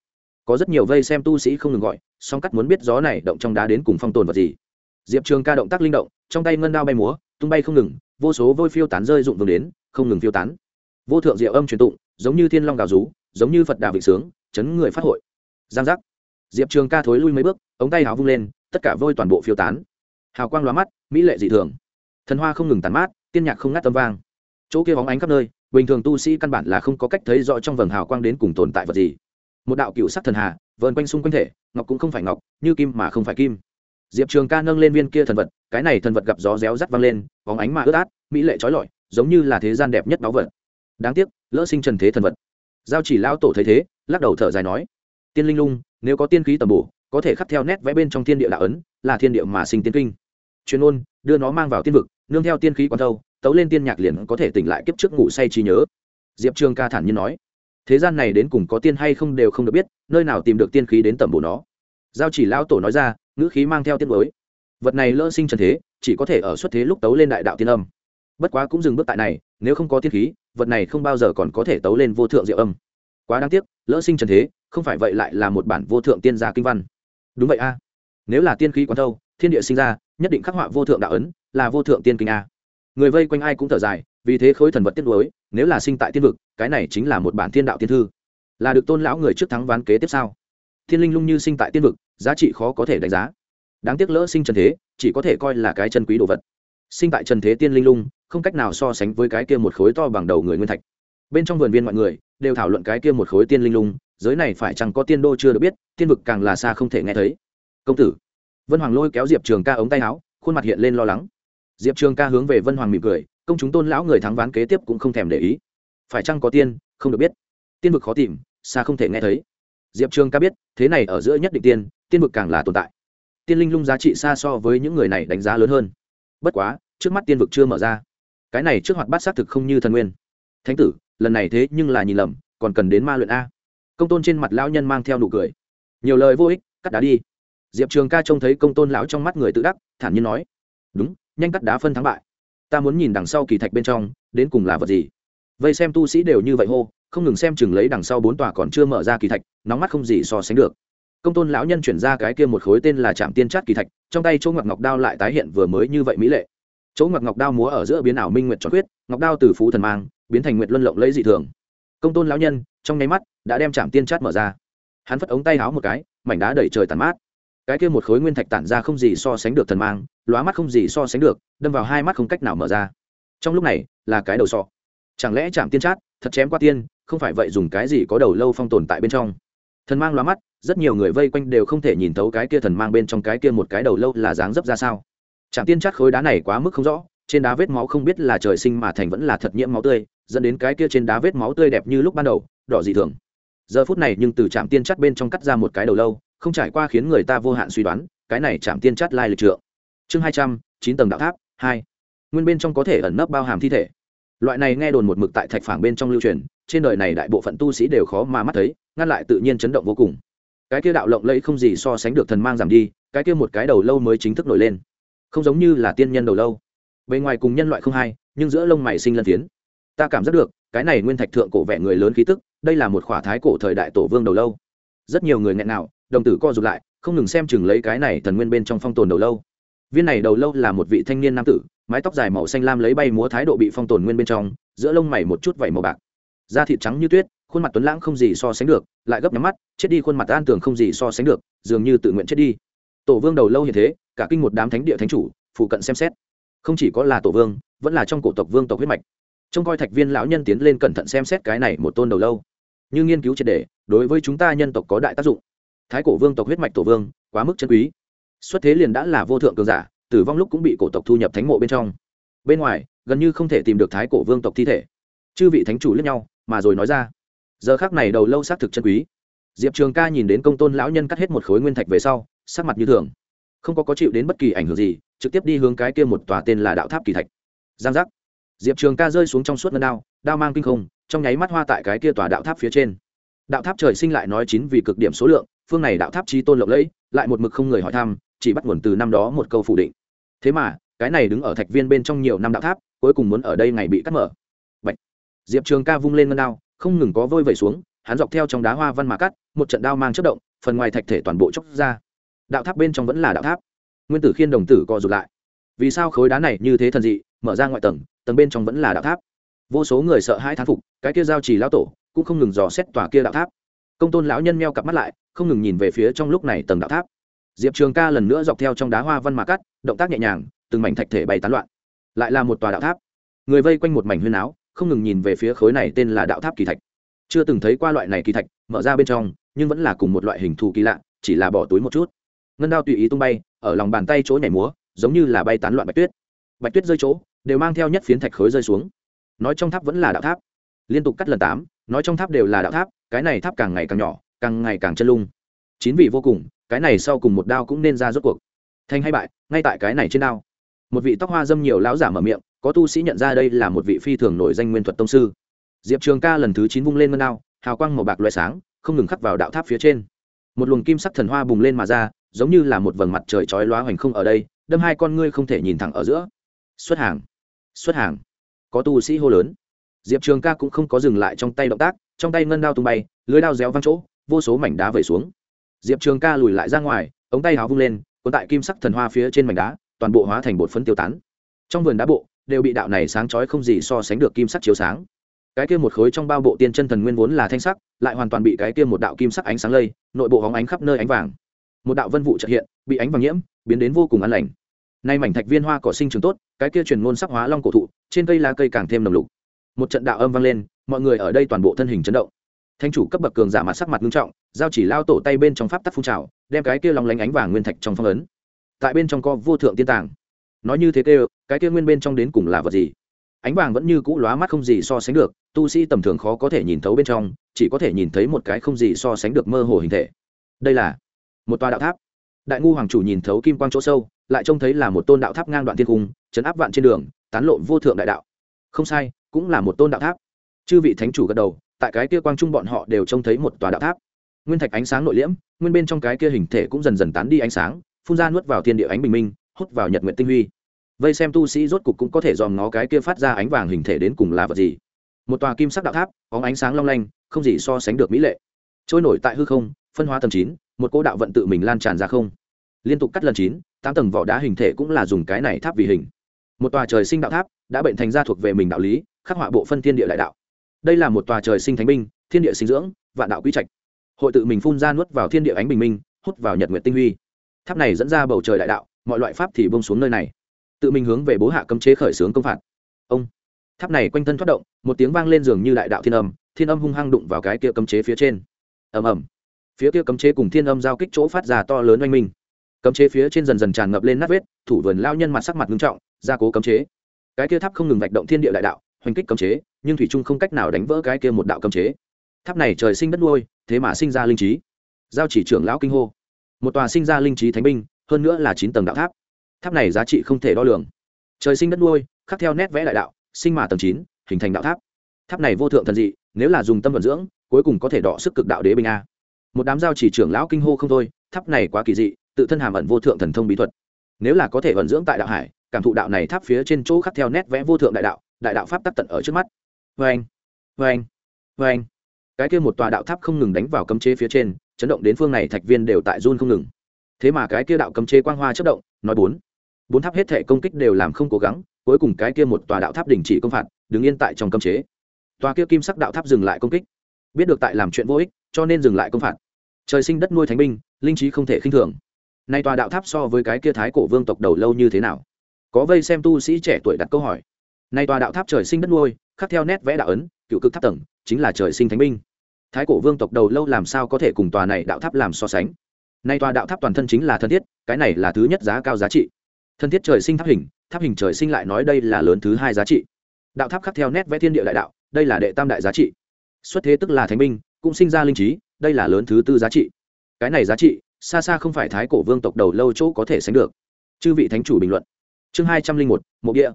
có rất nhiều vây xem tu sĩ không ngừng gọi, song cắt muốn biết gió này động trong đá đến cùng phong tồn vật gì. Diệp trường ca động tác linh động, trong tay ngân đao bay múa, tung bay không ngừng, vô số vôi phiêu tán rơi rụng vương đến, không ngừng phiêu tán. Vô thượng diệu âm truyền tụng, giống như thiên long gào rú, giống như phật đà vịnh sướng, chấn người phát hội. Giang giác. Diệp trường ca thối lui mấy bước, ống tay hào vung lên, tất cả vôi toàn bộ phiêu tán. Hào quang lóa mắt, mỹ lệ dị thường. Thần hoa không ngừng tàn mát, tiên nhạc không ngắt tâm vang. Chỗ kia bóng ánh khắp nơi, bình thường tu sĩ căn bản là không có cách thấy rõ trong vầng hào quang đến cùng tồn tại vật gì một đạo cựu sắc thần hà, vờn quanh xung quanh thể, ngọc cũng không phải ngọc, như kim mà không phải kim. Diệp trường ca nâng lên viên kia thần vật, cái này thần vật gặp gió réo rắt văng lên, bóng ánh mà ướt át, mỹ lệ trói lọi, giống như là thế gian đẹp nhất báu vật. Đáng tiếc, lỡ sinh trần thế thần vật. Giao chỉ lao tổ thấy thế, lắc đầu thở dài nói, tiên linh lung, nếu có tiên khí tầm bổ, có thể khắc theo nét vẽ bên trong thiên địa đạo ấn, là thiên địa mà sinh tiên kinh. Chuyên ôn đưa nó mang vào tiên vực, nương theo tiên khí quán thâu, tấu lên tiên nhạc liền có thể tỉnh lại kiếp trước ngủ say trí nhớ. Diệp trường ca thản nhiên nói thế gian này đến cùng có tiên hay không đều không được biết, nơi nào tìm được tiên khí đến tẩm bổ nó. Giao chỉ lão tổ nói ra, ngữ khí mang theo tiên mới vật này lỡ sinh trần thế, chỉ có thể ở xuất thế lúc tấu lên đại đạo tiên âm. Bất quá cũng dừng bước tại này, nếu không có tiên khí, vật này không bao giờ còn có thể tấu lên vô thượng diệu âm. Quá đáng tiếc, lỡ sinh trần thế, không phải vậy lại là một bản vô thượng tiên gia kinh văn. Đúng vậy a. Nếu là tiên khí quán thâu, thiên địa sinh ra, nhất định khắc họa vô thượng đạo ấn, là vô thượng tiên kinh a người vây quanh ai cũng thở dài, vì thế khối thần vật tiết đối nếu là sinh tại tiên vực, cái này chính là một bản thiên đạo tiên thư. Là được tôn lão người trước thắng ván kế tiếp sau thiên linh lung như sinh tại tiên vực, giá trị khó có thể đánh giá. Đáng tiếc lỡ sinh trần thế, chỉ có thể coi là cái chân quý đồ vật. Sinh tại trần thế tiên linh lung, không cách nào so sánh với cái kia một khối to bằng đầu người nguyên thạch. Bên trong vườn viên mọi người đều thảo luận cái kia một khối tiên linh lung, giới này phải chẳng có tiên đô chưa được biết, tiên vực càng là xa không thể nghe thấy. Công tử, vân hoàng lôi kéo diệp trường ca ống tay áo, khuôn mặt hiện lên lo lắng diệp trường ca hướng về vân hoàng mỉm cười, công chúng tôn lão người thắng ván kế tiếp cũng không thèm để ý. Phải chăng có tiên, không được biết. Tiên vực khó tìm, xa không thể nghe thấy. Diệp trường ca biết, thế này ở giữa nhất định tiên tiên vực càng là tồn tại. Tiên linh lung giá trị xa so với những người này đánh giá lớn hơn. Bất quá, trước mắt tiên vực chưa mở ra. Cái này trước hoạt bát xác thực không như thần nguyên. Thánh tử, lần này thế nhưng là nhìn lầm, còn cần đến ma luyện a. Công tôn trên mặt lão nhân mang theo nụ cười. Nhiều lời vô ích, cắt đá đi. Diệp trường ca trông thấy công tôn lão trong mắt người tự đắc, thản nhiên nói. Đúng nhanh cắt đá phân thắng bại. Ta muốn nhìn đằng sau kỳ thạch bên trong đến cùng là vật gì? Vây xem tu sĩ đều như vậy hô không ngừng xem chừng lấy đằng sau bốn tòa còn chưa mở ra kỳ thạch nóng mắt không gì so sánh được. Công tôn lão nhân chuyển ra cái kia một khối tên là trạm tiên trát kỳ thạch trong tay chỗ ngọc ngọc đao lại tái hiện vừa mới như vậy mỹ lệ. Chỗ ngọc ngọc đao múa ở giữa biến ảo minh nguyệt tròn huyết, ngọc đao từ phú thần mang biến thành nguyệt luân lộng lấy dị thường. Công tôn lão nhân trong nháy mắt đã đem trạm tiên trát mở ra. Hắn phất ống tay háo một cái mảnh đá đẩy trời tàn mát cái kia một khối nguyên thạch tản ra không gì so sánh được thần mang, lóa mắt không gì so sánh được, đâm vào hai mắt không cách nào mở ra. Trong lúc này, là cái đầu sọ. Chẳng lẽ chạm tiên chát, thật chém qua tiên, không phải vậy dùng cái gì có đầu lâu phong tồn tại bên trong. Thần mang lóa mắt, rất nhiều người vây quanh đều không thể nhìn thấu cái kia thần mang bên trong cái kia một cái đầu lâu là dáng dấp ra sao. Chạm tiên chát khối đá này quá mức không rõ, trên đá vết máu không biết là trời sinh mà thành vẫn là thật nhiễm máu tươi, dẫn đến cái kia trên đá vết máu tươi đẹp như lúc ban đầu, đỏ dị thường. Giờ phút này nhưng từ trạm tiên chắt bên trong cắt ra một cái đầu lâu không trải qua khiến người ta vô hạn suy đoán, cái này chạm tiên chát lai lịch trượng. Chương hai trăm, chín tầng đạo tháp, hai. Nguyên bên trong có thể ẩn nấp bao hàm thi thể. Loại này nghe đồn một mực tại thạch phảng bên trong lưu truyền, trên đời này đại bộ phận tu sĩ đều khó mà mắt thấy, ngăn lại tự nhiên chấn động vô cùng. Cái kia đạo lộng lẫy không gì so sánh được thần mang giảm đi, cái kia một cái đầu lâu mới chính thức nổi lên. Không giống như là tiên nhân đầu lâu. Bề ngoài cùng nhân loại không hay nhưng giữa lông mày sinh lân tiến ta cảm giác được, cái này nguyên thạch thượng cổ vẻ người lớn khí tức, đây là một khỏa thái cổ thời đại tổ vương đầu lâu rất nhiều người nghẹn nào, đồng tử co rụt lại, không ngừng xem chừng lấy cái này thần nguyên bên trong phong tồn đầu lâu. Viên này đầu lâu là một vị thanh niên nam tử, mái tóc dài màu xanh lam lấy bay múa thái độ bị phong tồn nguyên bên trong, giữa lông mày một chút vảy màu bạc. Da thịt trắng như tuyết, khuôn mặt tuấn lãng không gì so sánh được, lại gấp nhắm mắt, chết đi khuôn mặt an tường không gì so sánh được, dường như tự nguyện chết đi. Tổ vương đầu lâu như thế, cả kinh một đám thánh địa thánh chủ, phụ cận xem xét. Không chỉ có là tổ vương, vẫn là trong cổ tộc vương tộc huyết mạch. Trông coi thạch viên lão nhân tiến lên cẩn thận xem xét cái này một tôn đầu lâu như nghiên cứu triệt đề đối với chúng ta nhân tộc có đại tác dụng. Thái cổ vương tộc huyết mạch tổ vương, quá mức chân quý. Xuất thế liền đã là vô thượng cường giả, tử vong lúc cũng bị cổ tộc thu nhập thánh mộ bên trong. Bên ngoài, gần như không thể tìm được thái cổ vương tộc thi thể. Chư vị thánh chủ lẫn nhau, mà rồi nói ra. Giờ khác này đầu lâu xác thực chân quý. Diệp trường ca nhìn đến công tôn lão nhân cắt hết một khối nguyên thạch về sau, sắc mặt như thường. Không có có chịu đến bất kỳ ảnh hưởng gì, trực tiếp đi hướng cái kia một tòa tên là đạo tháp kỳ thạch. Giang giác. Diệp trường ca rơi xuống trong suốt ngân đao đao mang kinh không trong nháy mắt hoa tại cái kia tòa đạo tháp phía trên. Đạo tháp trời sinh lại nói chín vì cực điểm số lượng, phương này đạo tháp trí tôn lộng lẫy, lại một mực không người hỏi thăm, chỉ bắt nguồn từ năm đó một câu phủ định. Thế mà, cái này đứng ở thạch viên bên trong nhiều năm đạo tháp, cuối cùng muốn ở đây ngày bị cắt mở. Bạch. diệp trường ca vung lên ngân đao, không ngừng có vôi vẩy xuống, hắn dọc theo trong đá hoa văn mà cắt, một trận đao mang chất động, phần ngoài thạch thể toàn bộ chóc ra. Đạo tháp bên trong vẫn là đạo tháp. Nguyên tử khiên đồng tử co rụt lại. Vì sao khối đá này như thế thần dị, mở ra ngoại tầng tầng bên trong vẫn là đạo tháp? Vô số người sợ hãi thán phục, cái kia giao trì lão tổ cũng không ngừng dò xét tòa kia đạo tháp. Công tôn lão nhân meo cặp mắt lại, không ngừng nhìn về phía trong lúc này tầng đạo tháp. Diệp trường ca lần nữa dọc theo trong đá hoa văn mà cắt, động tác nhẹ nhàng, từng mảnh thạch thể bay tán loạn. Lại là một tòa đạo tháp. Người vây quanh một mảnh huyên áo, không ngừng nhìn về phía khối này tên là đạo tháp kỳ thạch. Chưa từng thấy qua loại này kỳ thạch, mở ra bên trong, nhưng vẫn là cùng một loại hình thù kỳ lạ, chỉ là bỏ túi một chút. Ngân đao tùy ý tung bay, ở lòng bàn tay chỗ nhảy múa, giống như là bay tán loạn bạch tuyết. Bạch tuyết rơi chỗ, đều mang theo nhất phiến thạch khối rơi xuống nói trong tháp vẫn là đạo tháp. Liên tục cắt lần tám, nói trong tháp đều là đạo tháp, cái này tháp càng ngày càng nhỏ, càng ngày càng chân lung. Chín vị vô cùng, cái này sau cùng một đao cũng nên ra rốt cuộc. Thành hay bại, ngay tại cái này trên đao. Một vị tóc hoa dâm nhiều lão giả mở miệng, có tu sĩ nhận ra đây là một vị phi thường nổi danh nguyên thuật tông sư. Diệp trường ca lần thứ chín vung lên ngân đao, hào quang màu bạc loại sáng, không ngừng khắc vào đạo tháp phía trên. Một luồng kim sắc thần hoa bùng lên mà ra, giống như là một vầng mặt trời trói lóa hoành không ở đây, đâm hai con ngươi không thể nhìn thẳng ở giữa. Xuất hàng xuất hàng có tu sĩ hô lớn. Diệp trường ca cũng không có dừng lại trong tay động tác, trong tay ngân đao tung bay, lưới đao réo văng chỗ, vô số mảnh đá vẩy xuống. Diệp trường ca lùi lại ra ngoài, ống tay háo vung lên, cuốn tại kim sắc thần hoa phía trên mảnh đá, toàn bộ hóa thành bột phấn tiêu tán. Trong vườn đá bộ, đều bị đạo này sáng chói không gì so sánh được kim sắc chiếu sáng. Cái kia một khối trong bao bộ tiên chân thần nguyên vốn là thanh sắc, lại hoàn toàn bị cái kia một đạo kim sắc ánh sáng lây, nội bộ hóng ánh khắp nơi ánh vàng. Một đạo vân vụ trợ hiện, bị ánh vàng nhiễm, biến đến vô cùng an lành. Nay mảnh thạch viên hoa cỏ sinh trường tốt, cái kia truyền ngôn sắc hóa long cổ thụ trên cây lá cây càng thêm nồng lục. Một trận đạo âm vang lên, mọi người ở đây toàn bộ thân hình chấn động. Thanh chủ cấp bậc cường giả mặt sắc mặt nghiêm trọng, giao chỉ lao tổ tay bên trong pháp tắc phun trào, đem cái kia lóng lánh ánh vàng nguyên thạch trong phong ấn. Tại bên trong có vô thượng tiên tàng. Nói như thế kêu, cái kia nguyên bên trong đến cùng là vật gì? Ánh vàng vẫn như cũ lóa mắt không gì so sánh được, tu sĩ tầm thường khó có thể nhìn thấu bên trong, chỉ có thể nhìn thấy một cái không gì so sánh được mơ hồ hình thể. Đây là một tòa đạo tháp. Đại ngu hoàng chủ nhìn thấu kim quang chỗ sâu lại trông thấy là một tôn đạo tháp ngang đoạn thiên cung chấn áp vạn trên đường, tán lộ vô thượng đại đạo. Không sai, cũng là một tôn đạo tháp. Chư vị thánh chủ gật đầu, tại cái kia quang trung bọn họ đều trông thấy một tòa đạo tháp. Nguyên thạch ánh sáng nội liễm, nguyên bên trong cái kia hình thể cũng dần dần tán đi ánh sáng, phun ra nuốt vào thiên địa ánh bình minh, hút vào nhật nguyện tinh huy. Vây xem tu sĩ rốt cục cũng có thể dòm ngó cái kia phát ra ánh vàng hình thể đến cùng là vật gì. Một tòa kim sắc đạo tháp, có ánh sáng long lanh, không gì so sánh được mỹ lệ. Trôi nổi tại hư không, phân hóa tầm chín, một cỗ đạo vận tự mình lan tràn ra không. Liên tục cắt lần chín tám tầng vỏ đá hình thể cũng là dùng cái này tháp vì hình. Một tòa trời sinh đạo tháp đã bệnh thành ra thuộc về mình đạo lý, khắc họa bộ phân thiên địa đại đạo. Đây là một tòa trời sinh thánh binh, thiên địa sinh dưỡng, vạn đạo quy trạch. Hội tự mình phun ra nuốt vào thiên địa ánh bình minh, hút vào nhật nguyệt tinh huy. Tháp này dẫn ra bầu trời đại đạo, mọi loại pháp thì bông xuống nơi này. Tự mình hướng về bố hạ cấm chế khởi xướng công phạt. Ông. Tháp này quanh thân thoát động, một tiếng vang lên giường như đại đạo thiên âm thiên âm hung hăng đụng vào cái kia cấm chế phía trên. Ầm ầm. Phía kia cấm chế cùng thiên âm giao kích chỗ phát ra to lớn oanh minh cấm chế phía trên dần dần tràn ngập lên nát vết, thủ vườn lao nhân mặt sắc mặt nghiêm trọng, gia cố cấm chế. Cái kia tháp không ngừng vạch động thiên địa đại đạo, hoành kích cấm chế, nhưng thủy trung không cách nào đánh vỡ cái kia một đạo cấm chế. Tháp này trời sinh đất nuôi, thế mà sinh ra linh trí. Giao chỉ trưởng lão kinh hô. Một tòa sinh ra linh trí thánh binh, hơn nữa là chín tầng đạo tháp. Tháp này giá trị không thể đo lường. Trời sinh đất nuôi, khắc theo nét vẽ đại đạo, sinh mà tầng chín, hình thành đạo tháp. Tháp này vô thượng thần dị, nếu là dùng tâm vận dưỡng, cuối cùng có thể đọ sức cực đạo đế binh a. Một đám giao chỉ trưởng lão kinh hô không thôi, tháp này quá kỳ dị tự thân hàm ẩn vô thượng thần thông bí thuật. Nếu là có thể vận dưỡng tại đạo hải, cảm thụ đạo này tháp phía trên chỗ khắc theo nét vẽ vô thượng đại đạo đại đạo pháp tắc tận ở trước mắt. Vê anh vê anh vê anh cái kia một tòa đạo tháp không ngừng đánh vào cấm chế phía trên, chấn động đến phương này thạch viên đều tại run không ngừng. Thế mà cái kia đạo cấm chế quang hoa chất động, nói bốn. Bốn tháp hết thể công kích đều làm không cố gắng, cuối cùng cái kia một tòa đạo tháp đình chỉ công phạt, đứng yên tại trong cấm chế. Tòa kia kim sắc đạo tháp dừng lại công kích. Biết được tại làm chuyện vô ích, cho nên dừng lại công phạt. Trời sinh đất nuôi thánh binh, linh trí không thể khinh thường nay tòa đạo tháp so với cái kia thái cổ vương tộc đầu lâu như thế nào? Có vây xem tu sĩ trẻ tuổi đặt câu hỏi. Nay tòa đạo tháp trời sinh đất nuôi, khắc theo nét vẽ đạo ấn, cựu cực tháp tầng, chính là trời sinh thánh binh. Thái cổ vương tộc đầu lâu làm sao có thể cùng tòa này đạo tháp làm so sánh? Nay tòa đạo tháp toàn thân chính là thân thiết, cái này là thứ nhất giá cao giá trị. Thân thiết trời sinh tháp hình tháp hình trời sinh lại nói đây là lớn thứ hai giá trị. Đạo tháp khắc theo nét vẽ thiên địa đại đạo, đây là đệ tam đại giá trị. Xuất thế tức là thánh binh, cũng sinh ra linh trí, đây là lớn thứ tư giá trị. Cái này giá trị xa xa không phải thái cổ vương tộc đầu lâu chỗ có thể sánh được. Chư vị thánh chủ bình luận. Chương hai trăm linh một, mộ địa.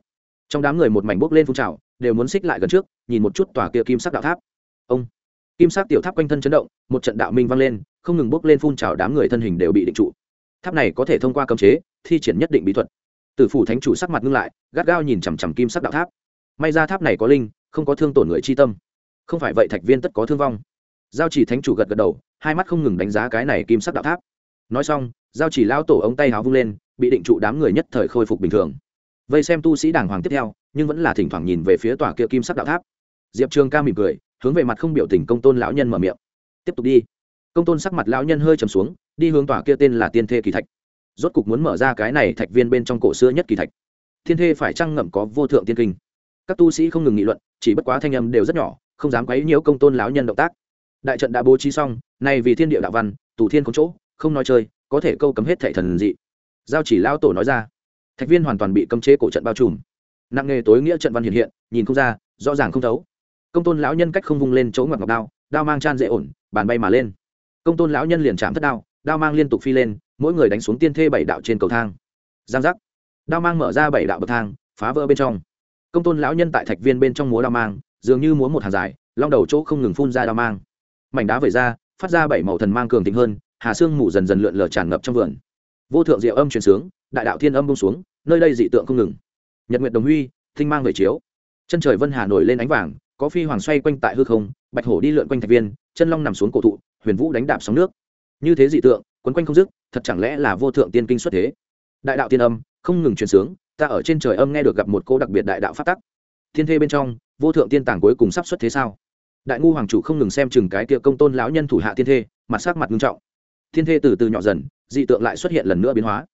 Trong đám người một mảnh bốc lên phun trào, đều muốn xích lại gần trước, nhìn một chút tòa kia kim sắc đạo tháp. Ông. Kim sắc tiểu tháp quanh thân chấn động, một trận đạo minh vang lên, không ngừng bốc lên phun trào đám người thân hình đều bị định trụ. Tháp này có thể thông qua cấm chế, thi triển nhất định bí thuật. Tử phủ thánh chủ sắc mặt ngưng lại, gắt gao nhìn chằm chằm kim sắc đạo tháp. May ra tháp này có linh, không có thương tổn người chi tâm. Không phải vậy thạch viên tất có thương vong. Giao chỉ thánh chủ gật gật đầu, hai mắt không ngừng đánh giá cái này kim sắc đạo tháp nói xong, giao chỉ lao tổ ống tay háo vung lên, bị định trụ đám người nhất thời khôi phục bình thường. Vây xem tu sĩ đàng hoàng tiếp theo, nhưng vẫn là thỉnh thoảng nhìn về phía tòa kia kim sắc đạo tháp. Diệp trường ca mỉm cười, hướng về mặt không biểu tình công tôn lão nhân mở miệng. Tiếp tục đi. Công tôn sắc mặt lão nhân hơi trầm xuống, đi hướng tòa kia tên là tiên thê kỳ thạch. Rốt cục muốn mở ra cái này thạch viên bên trong cổ xưa nhất kỳ thạch. Thiên thê phải trăng ngậm có vô thượng tiên kinh? Các tu sĩ không ngừng nghị luận, chỉ bất quá thanh âm đều rất nhỏ, không dám quấy nhiễu công tôn lão nhân động tác. Đại trận đã bố trí xong, nay vì thiên địa đạo văn, tù thiên có chỗ không nói chơi, có thể câu cấm hết thệ thần dị. Giao chỉ lao tổ nói ra. Thạch viên hoàn toàn bị cấm chế cổ trận bao trùm. Nặng nghề tối nghĩa trận văn hiện hiện, nhìn không ra, rõ ràng không thấu. Công tôn lão nhân cách không vung lên chỗ ngọc ngọc đao đao mang chan dễ ổn, bàn bay mà lên. Công tôn lão nhân liền chạm thất đao đao mang liên tục phi lên, mỗi người đánh xuống tiên thê bảy đạo trên cầu thang. Giang giác. Đao mang mở ra bảy đạo bậc thang, phá vỡ bên trong. Công tôn lão nhân tại thạch viên bên trong múa đao mang, dường như múa một hàng dài, long đầu chỗ không ngừng phun ra đao mang. Mảnh đá vẩy ra, phát ra bảy màu thần mang cường tính hơn hà sương mù dần dần lượn lờ tràn ngập trong vườn. Vô thượng diệu âm truyền sướng, đại đạo thiên âm bông xuống, nơi đây dị tượng không ngừng. Nhật nguyệt đồng huy thinh mang về chiếu. Chân trời vân hà nổi lên ánh vàng, có phi hoàng xoay quanh tại hư không, bạch hổ đi lượn quanh thạch viên, chân long nằm xuống cổ thụ, huyền vũ đánh đạp sóng nước. Như thế dị tượng, quấn quanh không dứt, thật chẳng lẽ là vô thượng tiên kinh xuất thế? Đại đạo tiên âm, không ngừng truyền sướng, ta ở trên trời âm nghe được gặp một cô đặc biệt đại đạo phát tắc. Thiên thê bên trong, vô thượng tiên tàng cuối cùng sắp xuất thế sao? Đại ngu hoàng chủ không ngừng xem chừng cái kia công tôn lão nhân thủ hạ thiên thê, mặt sắc mặt nghiêm trọng thiên thê từ từ nhỏ dần, dị tượng lại xuất hiện lần nữa biến hóa.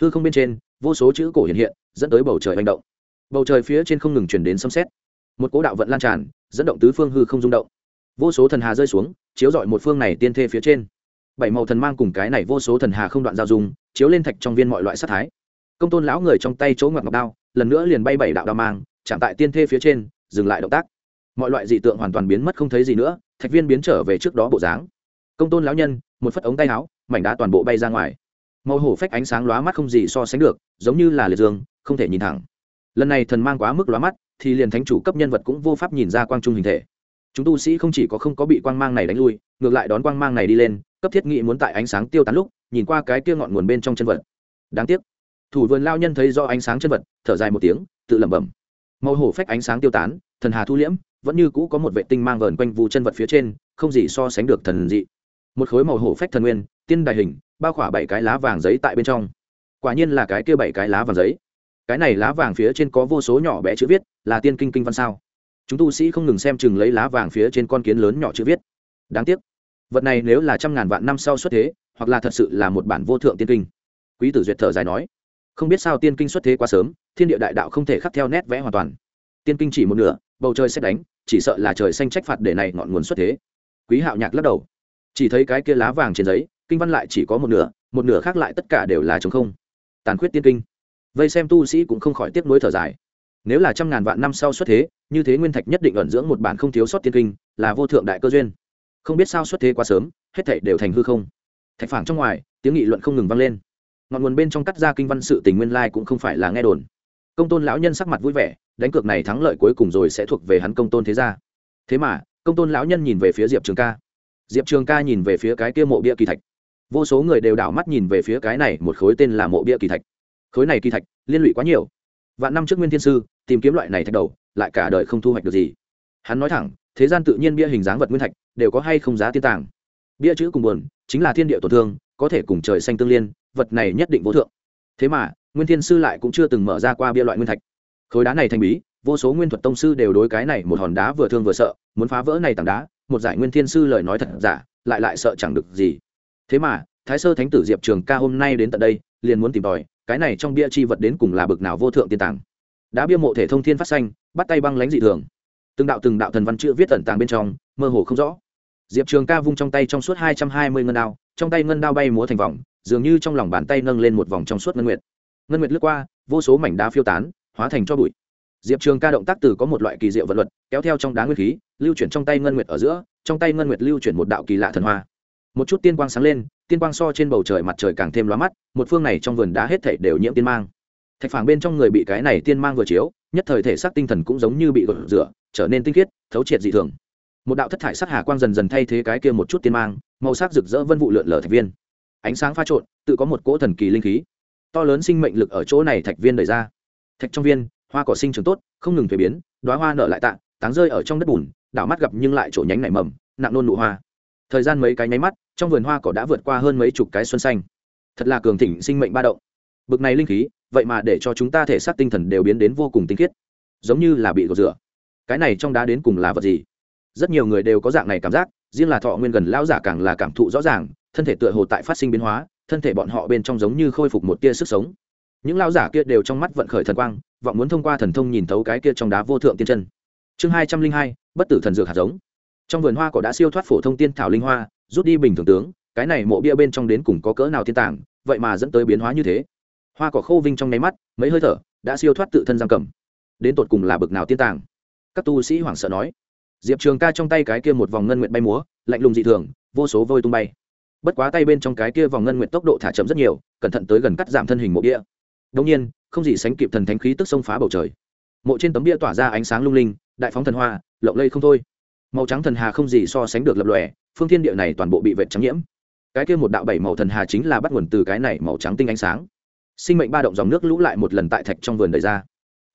Hư không bên trên, vô số chữ cổ hiện hiện, dẫn tới bầu trời hành động. Bầu trời phía trên không ngừng chuyển đến sấm xét một cỗ đạo vận lan tràn, dẫn động tứ phương hư không rung động. Vô số thần hà rơi xuống, chiếu dọi một phương này tiên thê phía trên. Bảy màu thần mang cùng cái này vô số thần hà không đoạn giao dung, chiếu lên thạch trong viên mọi loại sát thái. Công tôn lão người trong tay chỗ ngoặt ngọc đao, lần nữa liền bay bảy đạo đao mang, chạm tại tiên thê phía trên, dừng lại động tác. Mọi loại dị tượng hoàn toàn biến mất không thấy gì nữa, thạch viên biến trở về trước đó bộ dáng. Công tôn lão nhân một phất ống tay áo, mảnh đá toàn bộ bay ra ngoài. Màu hổ phách ánh sáng lóa mắt không gì so sánh được, giống như là liệt dương, không thể nhìn thẳng. Lần này thần mang quá mức lóa mắt, thì liền thánh chủ cấp nhân vật cũng vô pháp nhìn ra quang trung hình thể. Chúng tu sĩ không chỉ có không có bị quang mang này đánh lui, ngược lại đón quang mang này đi lên, cấp thiết nghị muốn tại ánh sáng tiêu tán lúc, nhìn qua cái kia ngọn nguồn bên trong chân vật. Đáng tiếc, thủ vườn lao nhân thấy do ánh sáng chân vật, thở dài một tiếng, tự lẩm bẩm. Màu hổ phách ánh sáng tiêu tán, thần hà thu liễm, vẫn như cũ có một vệ tinh mang vờn quanh vụ chân vật phía trên, không gì so sánh được thần dị một khối màu hổ phách thần nguyên, tiên đài hình, bao khỏa bảy cái lá vàng giấy tại bên trong. Quả nhiên là cái kia bảy cái lá vàng giấy. Cái này lá vàng phía trên có vô số nhỏ bé chữ viết, là tiên kinh kinh văn sao? Chúng tu sĩ không ngừng xem chừng lấy lá vàng phía trên con kiến lớn nhỏ chữ viết. Đáng tiếc, vật này nếu là trăm ngàn vạn năm sau xuất thế, hoặc là thật sự là một bản vô thượng tiên kinh. Quý tử duyệt thở dài nói, không biết sao tiên kinh xuất thế quá sớm, thiên địa đại đạo không thể khắc theo nét vẽ hoàn toàn. Tiên kinh chỉ một nửa, bầu trời sẽ đánh, chỉ sợ là trời xanh trách phạt để này ngọn nguồn xuất thế. Quý hạo nhạc lắc đầu chỉ thấy cái kia lá vàng trên giấy, kinh văn lại chỉ có một nửa một nửa khác lại tất cả đều là trống không. Tàn khuyết tiên kinh. Vây xem tu sĩ cũng không khỏi tiếp nối thở dài. Nếu là trăm ngàn vạn năm sau xuất thế, như thế nguyên thạch nhất định ẩn dưỡng một bản không thiếu sót tiên kinh, là vô thượng đại cơ duyên. Không biết sao xuất thế quá sớm, hết thảy đều thành hư không. Thạch phản trong ngoài, tiếng nghị luận không ngừng vang lên. Ngọn nguồn bên trong cắt ra kinh văn sự tình nguyên lai cũng không phải là nghe đồn. Công tôn lão nhân sắc mặt vui vẻ, đánh cược này thắng lợi cuối cùng rồi sẽ thuộc về hắn công tôn thế gia. Thế mà, công tôn lão nhân nhìn về phía diệp trường ca diệp trường ca nhìn về phía cái kia mộ bia kỳ thạch. Vô số người đều đảo mắt nhìn về phía cái này một khối tên là mộ bia kỳ thạch. Khối này kỳ thạch liên lụy quá nhiều. Vạn năm trước nguyên thiên sư tìm kiếm loại này thạch đầu, lại cả đời không thu hoạch được gì. Hắn nói thẳng, thế gian tự nhiên bia hình dáng vật nguyên thạch đều có hay không giá tiên tàng. Bia chữ cùng buồn chính là thiên địa tổn thương, có thể cùng trời xanh tương liên, vật này nhất định vô thượng. Thế mà, nguyên thiên sư lại cũng chưa từng mở ra qua bia loại nguyên thạch. Khối đá này thành bí, vô số nguyên thuật tông sư đều đối cái này một hòn đá vừa thương vừa sợ, muốn phá vỡ này tảng đá một giải nguyên thiên sư lời nói thật giả, lại lại sợ chẳng được gì. Thế mà, thái sơ thánh tử diệp trường ca hôm nay đến tận đây, liền muốn tìm tòi, cái này trong bia chi vật đến cùng là bực nào vô thượng tiên tàng. Đã bia mộ thể thông thiên phát xanh, bắt tay băng lánh dị thường. Từng đạo từng đạo thần văn chữ viết tẩn tàng bên trong, mơ hồ không rõ. Diệp trường ca vung trong tay trong suốt hai trăm hai mươi ngân đao, trong tay ngân đao bay múa thành vòng, dường như trong lòng bàn tay nâng lên một vòng trong suốt ngân nguyệt. Ngân nguyệt lướt qua, vô số mảnh đá phiêu tán, hóa thành cho bụi diệp trường ca động tác từ có một loại kỳ diệu vật luật, kéo theo trong đá nguyên khí, lưu chuyển trong tay ngân nguyệt ở giữa, trong tay ngân nguyệt lưu chuyển một đạo kỳ lạ thần hoa. Một chút tiên quang sáng lên, tiên quang so trên bầu trời mặt trời càng thêm lóa mắt, một phương này trong vườn đá hết thể đều nhiễm tiên mang. Thạch phảng bên trong người bị cái này tiên mang vừa chiếu, nhất thời thể xác tinh thần cũng giống như bị gột rửa, trở nên tinh khiết, thấu triệt dị thường. Một đạo thất thải sắc hà quang dần dần thay thế cái kia một chút tiên mang, màu sắc rực rỡ vân vụ lượn lờ thạch viên. Ánh sáng pha trộn, tự có một cỗ thần kỳ linh khí. To lớn sinh mệnh lực ở chỗ này thạch viên đầy ra. Thạch trong viên hoa cỏ sinh trưởng tốt, không ngừng thuế biến đoá hoa nở lại tạ, táng rơi ở trong đất bùn, đảo mắt gặp nhưng lại chỗ nhánh nảy mầm, nặng nôn nụ hoa. Thời gian mấy cái nháy mắt, trong vườn hoa cỏ đã vượt qua hơn mấy chục cái xuân xanh. Thật là cường thịnh sinh mệnh ba động. Bực này linh khí, vậy mà để cho chúng ta thể xác tinh thần đều biến đến vô cùng tinh khiết. Giống như là bị gột rửa. Cái này trong đá đến cùng là vật gì? Rất nhiều người đều có dạng này cảm giác, riêng là thọ nguyên gần lão giả càng là cảm thụ rõ ràng, thân thể tựa hồ tại phát sinh biến hóa, thân thể bọn họ bên trong giống như khôi phục một tia sức sống. Những lão giả kia đều trong mắt vận khởi thần quang vọng muốn thông qua thần thông nhìn thấu cái kia trong đá vô thượng tiên chân. Chương hai trăm linh hai, bất tử thần dược hạt giống. Trong vườn hoa cỏ đã siêu thoát phổ thông tiên thảo linh hoa, rút đi bình thường tướng, cái này mộ bia bên trong đến cùng có cỡ nào thiên tàng, vậy mà dẫn tới biến hóa như thế. Hoa cỏ khô vinh trong nháy mắt, mấy hơi thở, đã siêu thoát tự thân giam cầm. Đến tột cùng là bực nào tiên tàng? Các tu sĩ hoảng sợ nói. Diệp trường ca trong tay cái kia một vòng ngân nguyện bay múa, lạnh lùng dị thường, vô số vôi tung bay. Bất quá tay bên trong cái kia vòng ngân nguyện tốc độ thả chậm rất nhiều, cẩn thận tới gần cắt giảm thân hình mộ bia. Đông nhiên không gì sánh kịp thần thánh khí tức xông phá bầu trời. Mộ trên tấm bia tỏa ra ánh sáng lung linh, đại phóng thần hoa, lộng lây không thôi. Màu trắng thần hà không gì so sánh được lập lòe, phương thiên địa này toàn bộ bị vệt trắng nhiễm. Cái kia một đạo bảy màu thần hà chính là bắt nguồn từ cái này màu trắng tinh ánh sáng. Sinh mệnh ba động dòng nước lũ lại một lần tại thạch trong vườn đầy ra.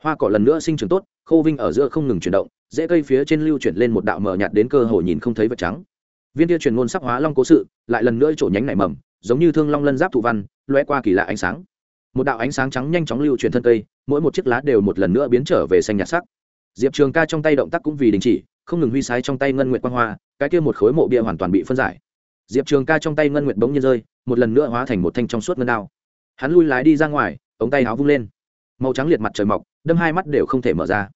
Hoa cỏ lần nữa sinh trưởng tốt, khô vinh ở giữa không ngừng chuyển động dễ cây phía trên lưu chuyển lên một đạo mờ nhạt đến cơ hồ nhìn không thấy vật trắng. Viên tia truyền ngôn sắc hóa long cố sự, lại lần nữa trổ nhánh nảy mầm, giống như thương long lân giáp thụ văn loe qua kỳ lạ ánh sáng một đạo ánh sáng trắng nhanh chóng lưu chuyển thân cây, mỗi một chiếc lá đều một lần nữa biến trở về xanh nhạt sắc. Diệp trường ca trong tay động tác cũng vì đình chỉ, không ngừng huy sái trong tay ngân nguyệt quang hoa, cái kia một khối mộ bia hoàn toàn bị phân giải. Diệp trường ca trong tay ngân nguyệt bỗng nhiên rơi, một lần nữa hóa thành một thanh trong suốt ngân đao. Hắn lui lái đi ra ngoài, ống tay áo vung lên. Màu trắng liệt mặt trời mọc, đâm hai mắt đều không thể mở ra.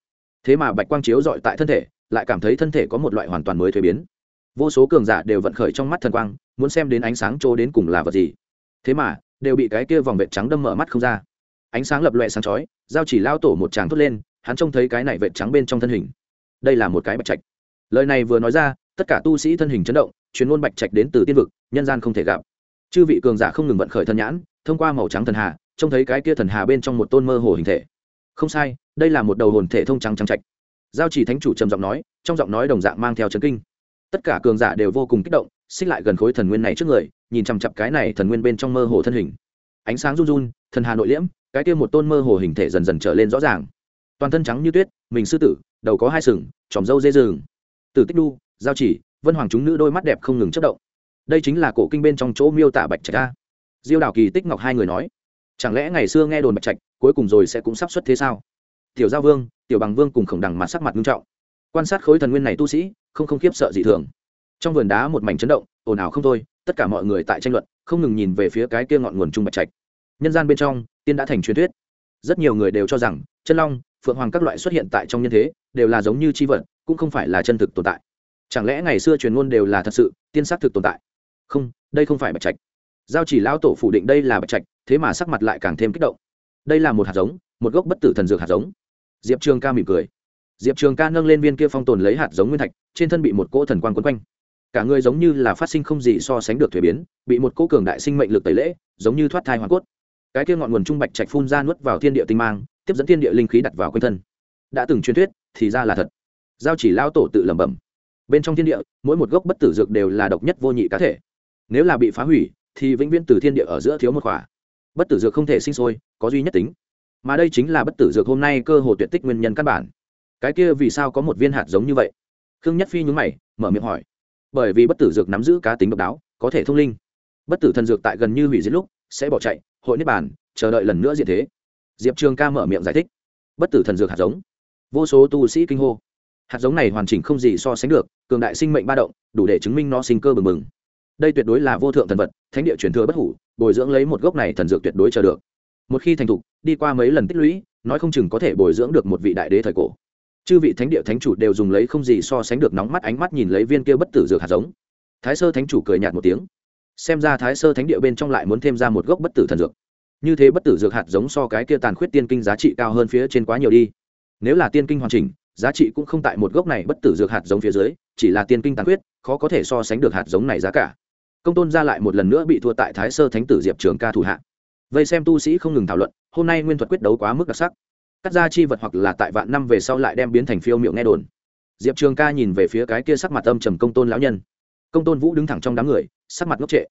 Thế mà bạch quang chiếu dọi tại thân thể, lại cảm thấy thân thể có một loại hoàn toàn mới thuế biến. Vô số cường giả đều vận khởi trong mắt thần quang, muốn xem đến ánh sáng trô đến cùng là vật gì. Thế mà đều bị cái kia vòng vệt trắng đâm mở mắt không ra. Ánh sáng lập loẹ sáng chói, giao chỉ lao tổ một tràng thốt lên, hắn trông thấy cái này vệt trắng bên trong thân hình. Đây là một cái bạch trạch. Lời này vừa nói ra, tất cả tu sĩ thân hình chấn động chuyên môn bạch trạch đến từ tiên vực, nhân gian không thể gặp. Chư vị cường giả không ngừng vận khởi thân nhãn, thông qua màu trắng thần hà, trông thấy cái kia thần hà bên trong một tôn mơ hồ hình thể. Không sai, đây là một đầu hồn thể thông trắng trắng trạch. Giao chỉ thánh chủ trầm giọng nói, trong giọng nói đồng dạng mang theo trấn kinh. Tất cả cường giả đều vô cùng kích động, xích lại gần khối thần nguyên này trước người nhìn chằm chặp cái này thần nguyên bên trong mơ hồ thân hình. Ánh sáng run run, thần hà nội liễm, cái kia một tôn mơ hồ hình thể dần dần trở lên rõ ràng. Toàn thân trắng như tuyết, mình sư tử, đầu có hai sừng, tròm râu dê rừng. Tử tích đu, giao chỉ, vân hoàng chúng nữ đôi mắt đẹp không ngừng chất động. Đây chính là cổ kinh bên trong chỗ miêu tả bạch trạch a. Diêu đảo kỳ tích ngọc hai người nói, chẳng lẽ ngày xưa nghe đồn bạch trạch, cuối cùng rồi sẽ cũng sắp xuất thế sao? Tiểu giao vương, tiểu bằng vương cùng khổng đằng mặt sắc mặt nghiêm trọng. Quan sát khối thần nguyên này tu sĩ, không không khiếp sợ dị thường trong vườn đá một mảnh chấn động, ồn ào không thôi, tất cả mọi người tại tranh luận, không ngừng nhìn về phía cái kia ngọn nguồn trung bạch trạch. Nhân gian bên trong, tiên đã thành truyền thuyết. Rất nhiều người đều cho rằng, chân long, phượng hoàng các loại xuất hiện tại trong nhân thế, đều là giống như c h i vật, cũng không phải là chân thực tồn tại. Chẳng lẽ ngày xưa truyền ngôn đều là thật sự, tiên xác thực tồn tại? Không, đây không phải bạch trạch. Giao chỉ lão tổ phủ định đây là bạch trạch, thế mà sắc mặt lại càng thêm kích động. Đây là một hạt giống, một gốc bất tử thần dược hạt giống. Diệp trường ca mỉm cười. Diệp trường ca nâng lên viên kia phong tồn lấy hạt giống nguyên thạch, trên thân bị một cỗ thần quan quấn quanh cả người giống như là phát sinh không gì so sánh được thuế biến, bị một cỗ cường đại sinh mệnh lực tẩy lễ, giống như thoát thai hoàn cốt. Cái kia ngọn nguồn trung bạch trạch phun ra nuốt vào thiên địa tinh mang, tiếp dẫn thiên địa linh khí đặt vào quanh thân. Đã từng truyền thuyết, thì ra là thật. Giao chỉ lao tổ tự lẩm bẩm. Bên trong thiên địa, mỗi một gốc bất tử dược đều là độc nhất vô nhị cá thể. Nếu là bị phá hủy, thì vĩnh viễn từ thiên địa ở giữa thiếu một khỏa. Bất tử dược không thể sinh sôi, có duy nhất tính. Mà đây chính là bất tử dược hôm nay cơ hồ tuyệt tích nguyên nhân căn bản. Cái kia vì sao có một viên hạt giống như vậy? Khương nhất phi nhúng mày, mở miệng hỏi bởi vì bất tử dược nắm giữ cá tính độc đáo, có thể thông linh. Bất tử thần dược tại gần như hủy diệt lúc, sẽ bỏ chạy, hội niết bàn, chờ đợi lần nữa diện thế. Diệp trường ca mở miệng giải thích. Bất tử thần dược hạt giống. Vô số tu sĩ kinh hô. Hạt giống này hoàn chỉnh không gì so sánh được, cường đại sinh mệnh ba động, đủ để chứng minh nó sinh cơ bừng bừng. Đây tuyệt đối là vô thượng thần vật, thánh địa truyền thừa bất hủ, bồi dưỡng lấy một gốc này thần dược tuyệt đối chờ được. Một khi thành thục, đi qua mấy lần tích lũy, nói không chừng có thể bồi dưỡng được một vị đại đế thời cổ chư vị thánh địa thánh chủ đều dùng lấy không gì so sánh được nóng mắt ánh mắt nhìn lấy viên kia bất tử dược hạt giống. Thái sơ thánh chủ cười nhạt một tiếng. Xem ra thái sơ thánh địa bên trong lại muốn thêm ra một gốc bất tử thần dược. Như thế bất tử dược hạt giống so cái kia tàn khuyết tiên kinh giá trị cao hơn phía trên quá nhiều đi. Nếu là tiên kinh hoàn chỉnh, giá trị cũng không tại một gốc này bất tử dược hạt giống phía dưới, chỉ là tiên kinh tàn khuyết, khó có thể so sánh được hạt giống này giá cả. Công tôn ra lại một lần nữa bị thua tại thái sơ thánh tử diệp trường ca thủ hạ. Vậy xem tu sĩ không ngừng thảo luận, hôm nay nguyên thuật quyết đấu quá mức đặc sắc cắt ra chi vật hoặc là tại vạn năm về sau lại đem biến thành phiêu miệng nghe đồn. Diệp trường ca nhìn về phía cái kia sắc mặt âm trầm công tôn lão nhân. Công tôn vũ đứng thẳng trong đám người, sắc mặt ngốc trệ.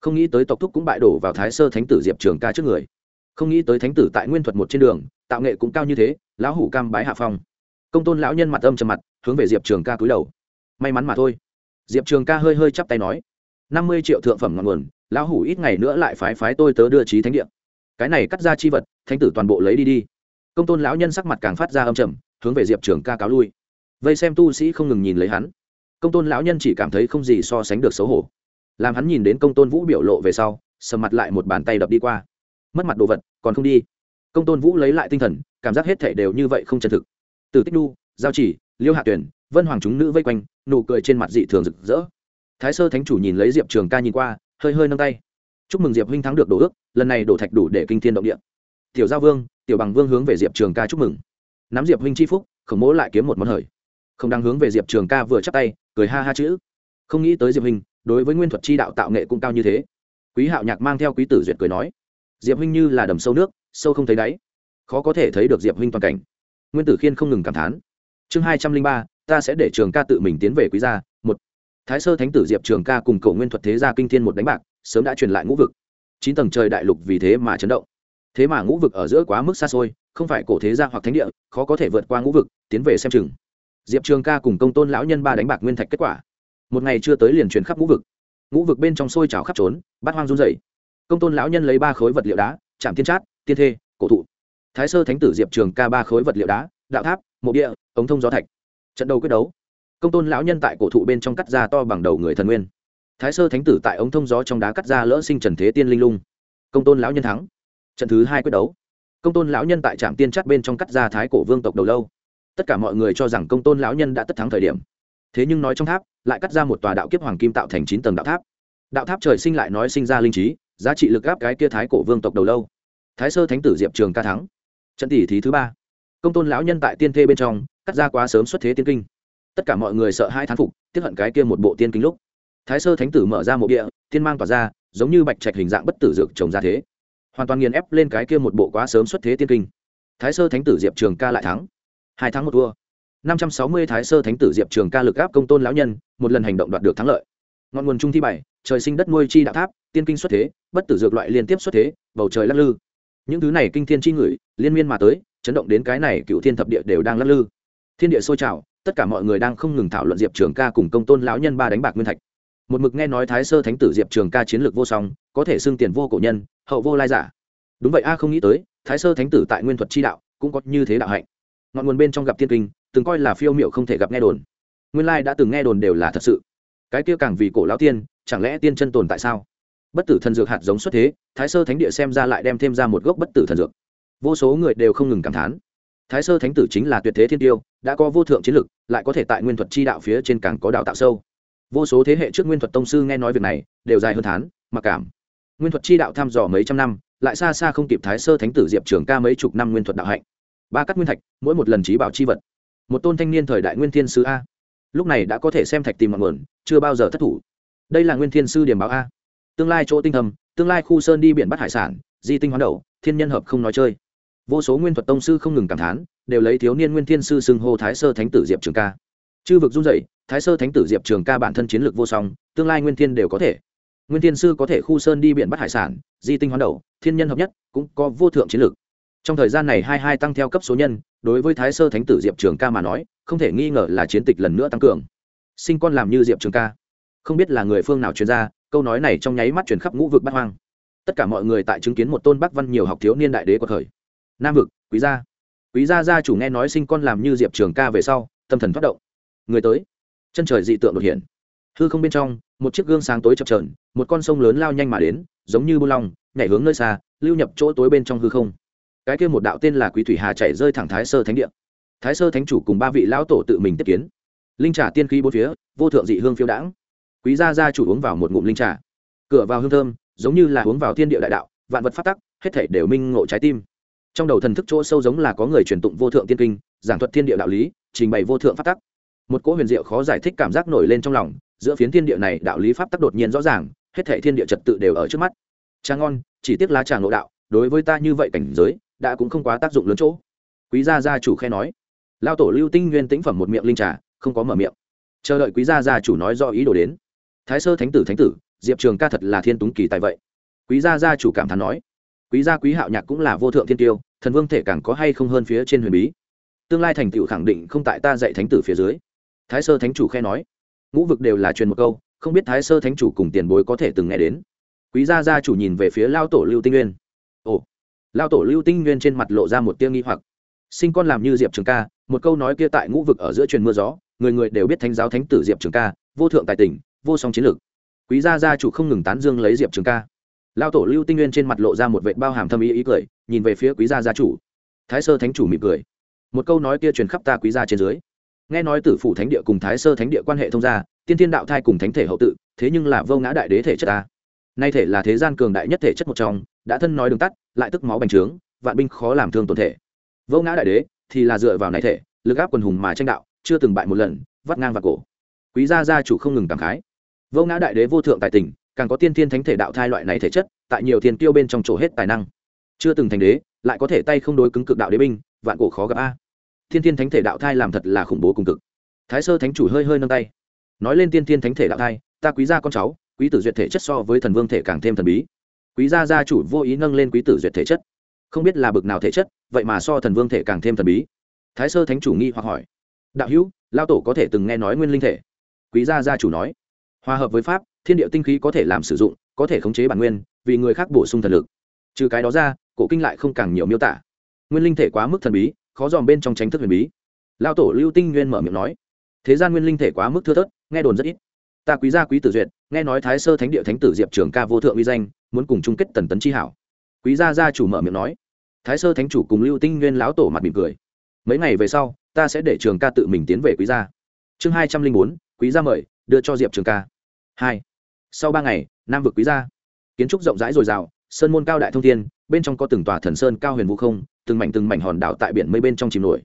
Không nghĩ tới tộc thúc cũng bại đổ vào thái sơ thánh tử diệp trường ca trước người. Không nghĩ tới thánh tử tại nguyên thuật một trên đường, tạo nghệ cũng cao như thế, lão hủ cam bái hạ phong. Công tôn lão nhân mặt âm trầm mặt, hướng về diệp trường ca cúi đầu. May mắn mà thôi. Diệp trường ca hơi hơi chắp tay nói, năm mươi triệu thượng phẩm ngọn nguồn, lão hủ ít ngày nữa lại phái phái tôi tớ đưa trí thánh địa. Cái này cắt ra chi vật, thánh tử toàn bộ lấy đi đi công tôn lão nhân sắc mặt càng phát ra âm trầm, hướng về diệp trường ca cáo lui. Vây xem tu sĩ không ngừng nhìn lấy hắn. Công tôn lão nhân chỉ cảm thấy không gì so sánh được xấu hổ. Làm hắn nhìn đến công tôn vũ biểu lộ về sau, sầm mặt lại một bàn tay đập đi qua. Mất mặt đồ vật, còn không đi. Công tôn vũ lấy lại tinh thần, cảm giác hết thể đều như vậy không chân thực. Từ tích đu, giao chỉ, liêu hạ tuyển, vân hoàng chúng nữ vây quanh, nụ cười trên mặt dị thường rực rỡ. Thái sơ thánh chủ nhìn lấy diệp trường ca nhìn qua, hơi hơi nâng tay. Chúc mừng diệp huynh thắng được đổ ước, lần này đổ thạch đủ để kinh thiên động địa. Tiểu giao vương tiểu bằng vương hướng về diệp trường ca chúc mừng. Nắm diệp huynh c h i phúc, khổng mỗ lại kiếm một món hời. Không đang hướng về diệp trường ca vừa chắp tay, cười ha ha chữ. Không nghĩ tới diệp huynh, đối với nguyên thuật chi đạo tạo nghệ cũng cao như thế. Quý hạo nhạc mang theo quý tử duyệt cười nói, diệp huynh như là đầm sâu nước, sâu không thấy đáy. Khó có thể thấy được diệp huynh toàn cảnh. Nguyên tử khiên không ngừng cảm thán, chương hai trăm linh ba, ta sẽ để trường ca tự mình tiến về quý gia, một. Thái sơ thánh tử diệp trường ca cùng cầu nguyên thuật thế gia kinh thiên một đánh bạc, sớm đã truyền lại ngũ vực. Chín tầng trời đại lục vì thế mà chấn động thế mà ngũ vực ở giữa quá mức xa xôi, không phải cổ thế gia hoặc thánh địa, khó có thể vượt qua ngũ vực, tiến về xem chừng. Diệp trường ca cùng công tôn lão nhân ba đánh bạc nguyên thạch kết quả. Một ngày chưa tới liền truyền khắp ngũ vực. Ngũ vực bên trong sôi trào khắp trốn, bát hoang run dày công tôn lão nhân lấy ba khối vật liệu đá, chạm tiên trát tiên thê, cổ thụ. Thái sơ thánh tử diệp trường ca ba khối vật liệu đá, đạo tháp, mộ địa, ống thông gió thạch. Trận đầu quyết đấu. Công tôn lão nhân tại cổ thụ bên trong cắt ra to bằng đầu người thần nguyên. Thái sơ thánh tử tại ống thông gió trong đá cắt ra lỡ sinh trần thế tiên linh lung. Công tôn lão nhân thắng trận thứ hai quyết đấu. Công tôn lão nhân tại trạm tiên chắt bên trong cắt ra thái cổ vương tộc đầu lâu. Tất cả mọi người cho rằng công tôn lão nhân đã tất thắng thời điểm. Thế nhưng nói trong tháp, lại cắt ra một tòa đạo kiếp hoàng kim tạo thành chín tầng đạo tháp. Đạo tháp trời sinh lại nói sinh ra linh trí, giá trị lực gáp cái kia thái cổ vương tộc đầu lâu. Thái sơ thánh tử diệp trường ca thắng. Trận tỷ thí thứ ba. Công tôn lão nhân tại tiên thê bên trong, cắt ra quá sớm xuất thế tiên kinh. Tất cả mọi người sợ hai thán phục, tiếp hận cái kia một bộ tiên kinh lúc. Thái sơ thánh tử mở ra mộ địa, tiên mang tỏa ra, giống như bạch trạch hình dạng bất tử dược trồng ra thế hoàn toàn nghiền ép lên cái kia một bộ quá sớm xuất thế tiên kinh. Thái sơ thánh tử diệp trường ca lại thắng. Hai tháng một thua. năm trăm sáu mươi thái sơ thánh tử diệp trường ca lực áp công tôn lão nhân, một lần hành động đoạt được thắng lợi. Ngọn nguồn trung thi bảy trời sinh đất nuôi chi đạo tháp, tiên kinh xuất thế, bất tử dược loại liên tiếp xuất thế, bầu trời lắc lư. Những thứ này kinh thiên chi ngửi, liên miên mà tới, chấn động đến cái này cựu thiên thập địa đều đang lắc lư. Thiên địa sôi trào, tất cả mọi người đang không ngừng thảo luận diệp trường ca cùng công tôn lão nhân ba đánh bạc nguyên thạch một mực nghe nói thái sơ thánh tử diệp trường ca chiến lược vô song, có thể xưng tiền vô cổ nhân, hậu vô lai giả. Đúng vậy a, không nghĩ tới, thái sơ thánh tử tại nguyên thuật chi đạo cũng có như thế đạo hạnh. Ngọn nguồn bên trong gặp tiên kinh, từng coi là phiêu miệu không thể gặp nghe đồn. Nguyên lai đã từng nghe đồn đều là thật sự. Cái kia càng vì cổ lão tiên, chẳng lẽ tiên chân tồn tại sao? Bất tử thần dược hạt giống xuất thế, thái sơ thánh địa xem ra lại đem thêm ra một gốc bất tử thần dược. Vô số người đều không ngừng cảm thán. Thái sơ thánh tử chính là tuyệt thế thiên tiêu, đã có vô thượng chiến lực, lại có thể tại nguyên thuật chi đạo phía trên càng có đạo tạo sâu vô số thế hệ trước nguyên thuật tông sư nghe nói việc này, đều dài hơn thán, mặc cảm. Nguyên thuật chi đạo thăm dò mấy trăm năm, lại xa xa không kịp thái sơ thánh tử diệp trường ca mấy chục năm nguyên thuật đạo hạnh. Ba cắt nguyên thạch, mỗi một lần trí bảo chi vật. Một tôn thanh niên thời đại nguyên thiên sư a. Lúc này đã có thể xem thạch tìm ngọn nguồn, chưa bao giờ thất thủ. Đây là nguyên thiên sư điểm báo a. Tương lai chỗ tinh thầm, tương lai khu sơn đi biển bắt hải sản, di tinh hoán đầu, thiên nhân hợp không nói chơi. Vô số nguyên thuật tông sư không ngừng cảm thán, đều lấy thiếu niên nguyên thiên sư xưng hô thái sơ thánh tử diệp trường ca. Chư vực run dậy thái sơ thánh tử diệp trường ca bản thân chiến lược vô song, tương lai nguyên thiên đều có thể. Nguyên thiên sư có thể khu sơn đi biển bắt hải sản, di tinh hoán đầu, thiên nhân hợp nhất, cũng có vô thượng chiến lược. Trong thời gian này hai hai tăng theo cấp số nhân, đối với thái sơ thánh tử diệp trường ca mà nói, không thể nghi ngờ là chiến tịch lần nữa tăng cường. Sinh con làm như diệp trường ca. Không biết là người phương nào chuyên gia câu nói này trong nháy mắt chuyển khắp ngũ vực bát hoang. Tất cả mọi người tại chứng kiến một tôn bắc văn nhiều học thiếu niên đại đế của thời nam vực, quý gia. Quý gia gia chủ nghe nói sinh con làm như diệp trường ca về sau, tâm thần thoát động. Người tới chân trời dị tượng đột hiện. Hư không bên trong, một chiếc gương sáng tối chập trờn một con sông lớn lao nhanh mà đến, giống như bu long, nhảy hướng nơi xa, lưu nhập chỗ tối bên trong hư không. Cái kia một đạo tên là quý thủy hà chạy rơi thẳng thái sơ thánh địa. Thái sơ thánh chủ cùng ba vị lão tổ tự mình tiếp kiến. Linh trà tiên khí bốn phía, vô thượng dị hương phiêu đãng. Quý gia gia chủ uống vào một ngụm linh trà. Cửa vào hương thơm, giống như là uống vào thiên địa đại đạo, vạn vật phát tắc, hết thể đều minh ngộ trái tim. Trong đầu thần thức chỗ sâu giống là có người truyền tụng vô thượng tiên kinh, giảng thuật thiên địa đạo lý, trình bày vô thượng phát tắc một cỗ huyền diệu khó giải thích cảm giác nổi lên trong lòng, giữa phiến thiên địa này đạo lý pháp tắc đột nhiên rõ ràng, hết thể thiên địa trật tự đều ở trước mắt. Trà ngon, chỉ tiếc lá trà ngộ đạo, đối với ta như vậy cảnh giới, đã cũng không quá tác dụng lớn chỗ. Quý gia gia chủ khe nói. Lao tổ lưu tinh nguyên tĩnh phẩm một miệng linh trà, không có mở miệng. Chờ đợi quý gia gia chủ nói do ý đồ đến. Thái sơ thánh tử thánh tử, diệp trường ca thật là thiên túng kỳ tại vậy. Quý gia gia chủ cảm thán nói. Quý gia quý hạo nhạc cũng là vô thượng thiên tiêu, thần vương thể càng có hay không hơn phía trên huyền bí. Tương lai thành tựu khẳng định không tại ta dạy thánh tử phía dưới thái sơ thánh chủ khe nói, ngũ vực đều là truyền một câu, không biết thái sơ thánh chủ cùng tiền bối có thể từng nghe đến. Quý gia gia chủ nhìn về phía lao tổ lưu tinh nguyên. Ồ. Lao tổ lưu tinh nguyên trên mặt lộ ra một tiêu nghi hoặc. Sinh con làm như diệp trường ca, một câu nói kia tại ngũ vực ở giữa truyền mưa gió, người người đều biết thánh giáo thánh tử diệp trường ca, vô thượng tài tình, vô song chiến lược. Quý gia gia chủ không ngừng tán dương lấy diệp trường ca. Lao tổ lưu tinh nguyên trên mặt lộ ra một vệ bao hàm thâm ý ý cười, nhìn về phía quý gia gia chủ. Thái sơ thánh chủ mỉm cười. Một câu nói kia truyền khắp ta quý gia trên dưới nghe nói tử phủ thánh địa cùng thái sơ thánh địa quan hệ thông gia, tiên thiên đạo thai cùng thánh thể hậu tự, thế nhưng là vô ngã đại đế thể chất ta. Nay thể là thế gian cường đại nhất thể chất một trong, đã thân nói đường tắt, lại tức máu bành trướng, vạn binh khó làm thương tổn thể. Vô ngã đại đế thì là dựa vào này thể, lực áp quần hùng mà tranh đạo, chưa từng bại một lần, vắt ngang vào cổ. Quý gia gia chủ không ngừng cảm khái. Vô ngã đại đế vô thượng tài tình, càng có tiên thiên thánh thể đạo thai loại này thể chất, tại nhiều thiên tiêu bên trong chỗ hết tài năng. Chưa từng thành đế, lại có thể tay không đối cứng cực đạo đế binh, vạn cổ khó gặp a thiên thiên thánh thể đạo thai làm thật là khủng bố cùng cực. Thái sơ thánh chủ hơi hơi nâng tay. Nói lên tiên thiên thánh thể đạo thai, ta quý gia con cháu, quý tử duyệt thể chất so với thần vương thể càng thêm thần bí. Quý gia gia chủ vô ý nâng lên quý tử duyệt thể chất. Không biết là bực nào thể chất, vậy mà so thần vương thể càng thêm thần bí. Thái sơ thánh chủ nghi hoặc hỏi. Đạo hữu, lao tổ có thể từng nghe nói nguyên linh thể? Quý gia gia chủ nói. Hòa hợp với pháp, thiên địa tinh khí có thể làm sử dụng, có thể khống chế bản nguyên, vì người khác bổ sung thần lực. Trừ cái đó ra, cổ kinh lại không càng nhiều miêu tả. Nguyên linh thể quá mức thần bí khó dòm bên trong tránh thức huyền bí. Lao tổ lưu tinh nguyên mở miệng nói, thế gian nguyên linh thể quá mức thưa thớt, nghe đồn rất ít. Ta quý gia quý tử duyệt, nghe nói thái sơ thánh địa thánh tử diệp trường ca vô thượng uy danh, muốn cùng chung kết tần tấn chi hảo. Quý gia gia chủ mở miệng nói. Thái sơ thánh chủ cùng lưu tinh nguyên lão tổ mặt mỉm cười. Mấy ngày về sau, ta sẽ để trường ca tự mình tiến về quý gia. Chương hai trăm linh bốn, quý gia mời, đưa cho diệp trường ca. Hai. Sau ba ngày, nam vực quý gia. Kiến trúc rộng rãi dồi dào sơn môn cao đại thông thiên bên trong có từng tòa thần sơn cao huyền vũ không từng mảnh từng mảnh hòn đảo tại biển mây bên trong chìm nổi.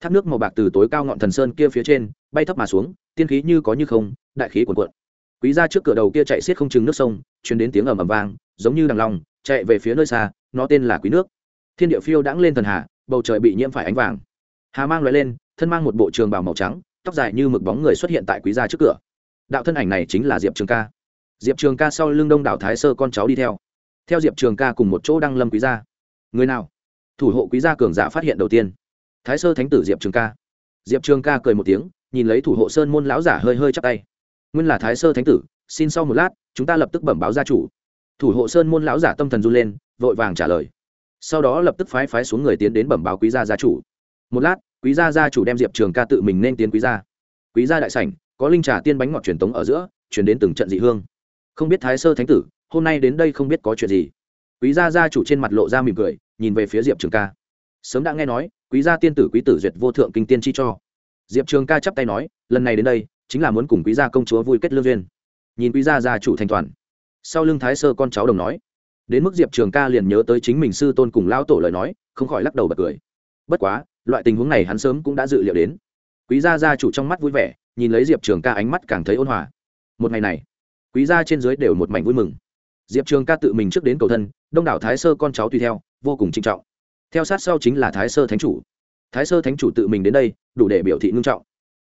Thác nước màu bạc từ tối cao ngọn thần sơn kia phía trên bay thấp mà xuống tiên khí như có như không đại khí cuồn cuộn. Quý gia trước cửa đầu kia chạy xiết không chừng nước sông chuyển đến tiếng ầm ầm vang giống như đằng lòng, chạy về phía nơi xa nó tên là quý nước. Thiên địa phiêu đãng lên thần hà bầu trời bị nhiễm phải ánh vàng. Hà mang loại lên thân mang một bộ trường bào màu trắng tóc dài như mực bóng người xuất hiện tại quý gia trước cửa. Đạo thân ảnh này chính là diệp trường ca. Diệp trường ca sau lưng đông đảo thái sơ con cháu đi theo theo diệp trường ca cùng một chỗ đăng lâm quý gia. Người nào? Thủ hộ quý gia cường giả phát hiện đầu tiên. Thái sơ thánh tử diệp trường ca. Diệp trường ca cười một tiếng, nhìn lấy thủ hộ sơn môn lão giả hơi hơi chắp tay. Nguyên là thái sơ thánh tử, xin sau một lát, chúng ta lập tức bẩm báo gia chủ. Thủ hộ sơn môn lão giả tâm thần run lên, vội vàng trả lời. Sau đó lập tức phái phái xuống người tiến đến bẩm báo quý gia gia chủ. Một lát, quý gia gia chủ đem diệp trường ca tự mình nên tiến quý gia. Quý gia đại sảnh, có linh trà tiên bánh ngọt truyền tống ở giữa chuyển đến từng trận dị hương. Không biết thái sơ thánh tử hôm nay đến đây không biết có chuyện gì. Quý gia gia chủ trên mặt lộ ra mỉm cười, nhìn về phía diệp trường ca. Sớm đã nghe nói, quý gia tiên tử quý tử duyệt vô thượng kinh tiên chi cho. Diệp trường ca chắp tay nói, lần này đến đây, chính là muốn cùng quý gia công chúa vui kết lương duyên. Nhìn quý gia gia chủ thành toàn. Sau lưng thái sơ con cháu đồng nói. Đến mức diệp trường ca liền nhớ tới chính mình sư tôn cùng lao tổ lời nói, không khỏi lắc đầu bật cười. Bất quá, loại tình huống này hắn sớm cũng đã dự liệu đến. Quý gia gia chủ trong mắt vui vẻ, nhìn lấy diệp trường ca ánh mắt càng thấy ôn hòa. Một ngày này, quý gia trên dưới đều một mảnh vui mừng diệp trường ca tự mình trước đến cầu thân, đông đảo thái sơ con cháu tùy theo, vô cùng trinh trọng. Theo sát sau chính là thái sơ thánh chủ. Thái sơ thánh chủ tự mình đến đây, đủ để biểu thị ngưng trọng.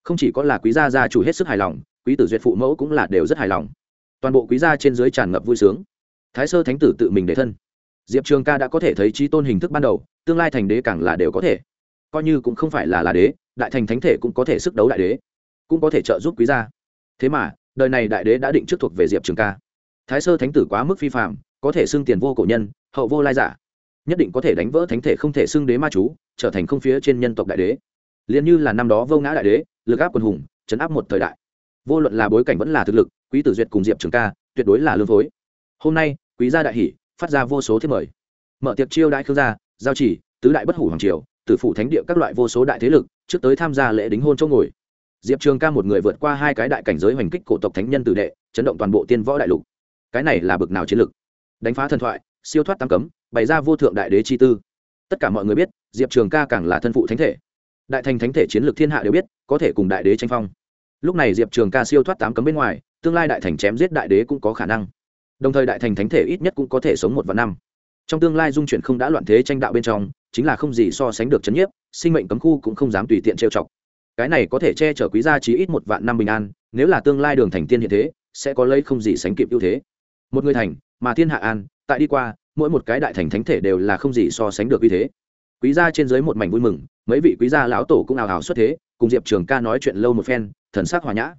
Không chỉ có là quý gia gia chủ hết sức hài lòng, quý tử duyệt phụ mẫu cũng là đều rất hài lòng. Toàn bộ quý gia trên dưới tràn ngập vui sướng. Thái sơ thánh tử tự mình để thân. Diệp trường ca đã có thể thấy trí tôn hình thức ban đầu, tương lai thành đế càng là đều có thể. Coi như cũng không phải là là đế, đại thành thánh thể cũng có thể sức đấu đại đế, cũng có thể trợ giúp quý gia. Thế mà, đời này đại đế đã định trước thuộc về diệp trường ca thái sơ thánh tử quá mức phi phạm có thể xưng tiền vô cổ nhân, hậu vô lai giả. Nhất định có thể đánh vỡ thánh thể không thể xưng đế ma chú, trở thành không phía trên nhân tộc đại đế. Liền như là năm đó vô ngã đại đế, lực áp quân hùng, chấn áp một thời đại. Vô luận là bối cảnh vẫn là thực lực, quý tử duyệt cùng diệp trường ca, tuyệt đối là lương phối. Hôm nay, quý gia đại hỷ, phát ra vô số thiết mời. Mở tiệc chiêu đại khương gia, giao chỉ, tứ đại bất hủ hoàng triều, tử phủ thánh địa các loại vô số đại thế lực, trước tới tham gia lễ đính hôn chỗ ngồi. Diệp trường ca một người vượt qua hai cái đại cảnh giới hoành kích cổ tộc thánh nhân tử đệ, chấn động toàn bộ tiên võ đại lục cái này là bực nào chiến lực đánh phá thần thoại, siêu thoát tam cấm, bày ra vô thượng đại đế chi tư. Tất cả mọi người biết, diệp trường ca càng là thân phụ thánh thể. Đại thành thánh thể chiến lược thiên hạ đều biết, có thể cùng đại đế tranh phong. Lúc này diệp trường ca siêu thoát tám cấm bên ngoài, tương lai đại thành chém giết đại đế cũng có khả năng. Đồng thời đại thành thánh thể ít nhất cũng có thể sống một vạn năm. Trong tương lai dung chuyển không đã loạn thế tranh đạo bên trong, chính là không gì so sánh được c h ấ n nhiếp, sinh mệnh cấm khu cũng không dám tùy tiện trêu chọc. Cái này có thể che chở quý gia chí ít một vạn năm bình an, nếu là tương lai đường thành tiên hiện thế, sẽ có lấy không gì sánh kịp ưu thế một người thành, mà thiên hạ an, tại đi qua, mỗi một cái đại thành thánh thể đều là không gì so sánh được uy thế. Quý gia trên dưới một mảnh vui mừng, mấy vị quý gia lão tổ cũng ào ào xuất thế, cùng diệp trường ca nói chuyện lâu một phen, thần sắc hòa nhã.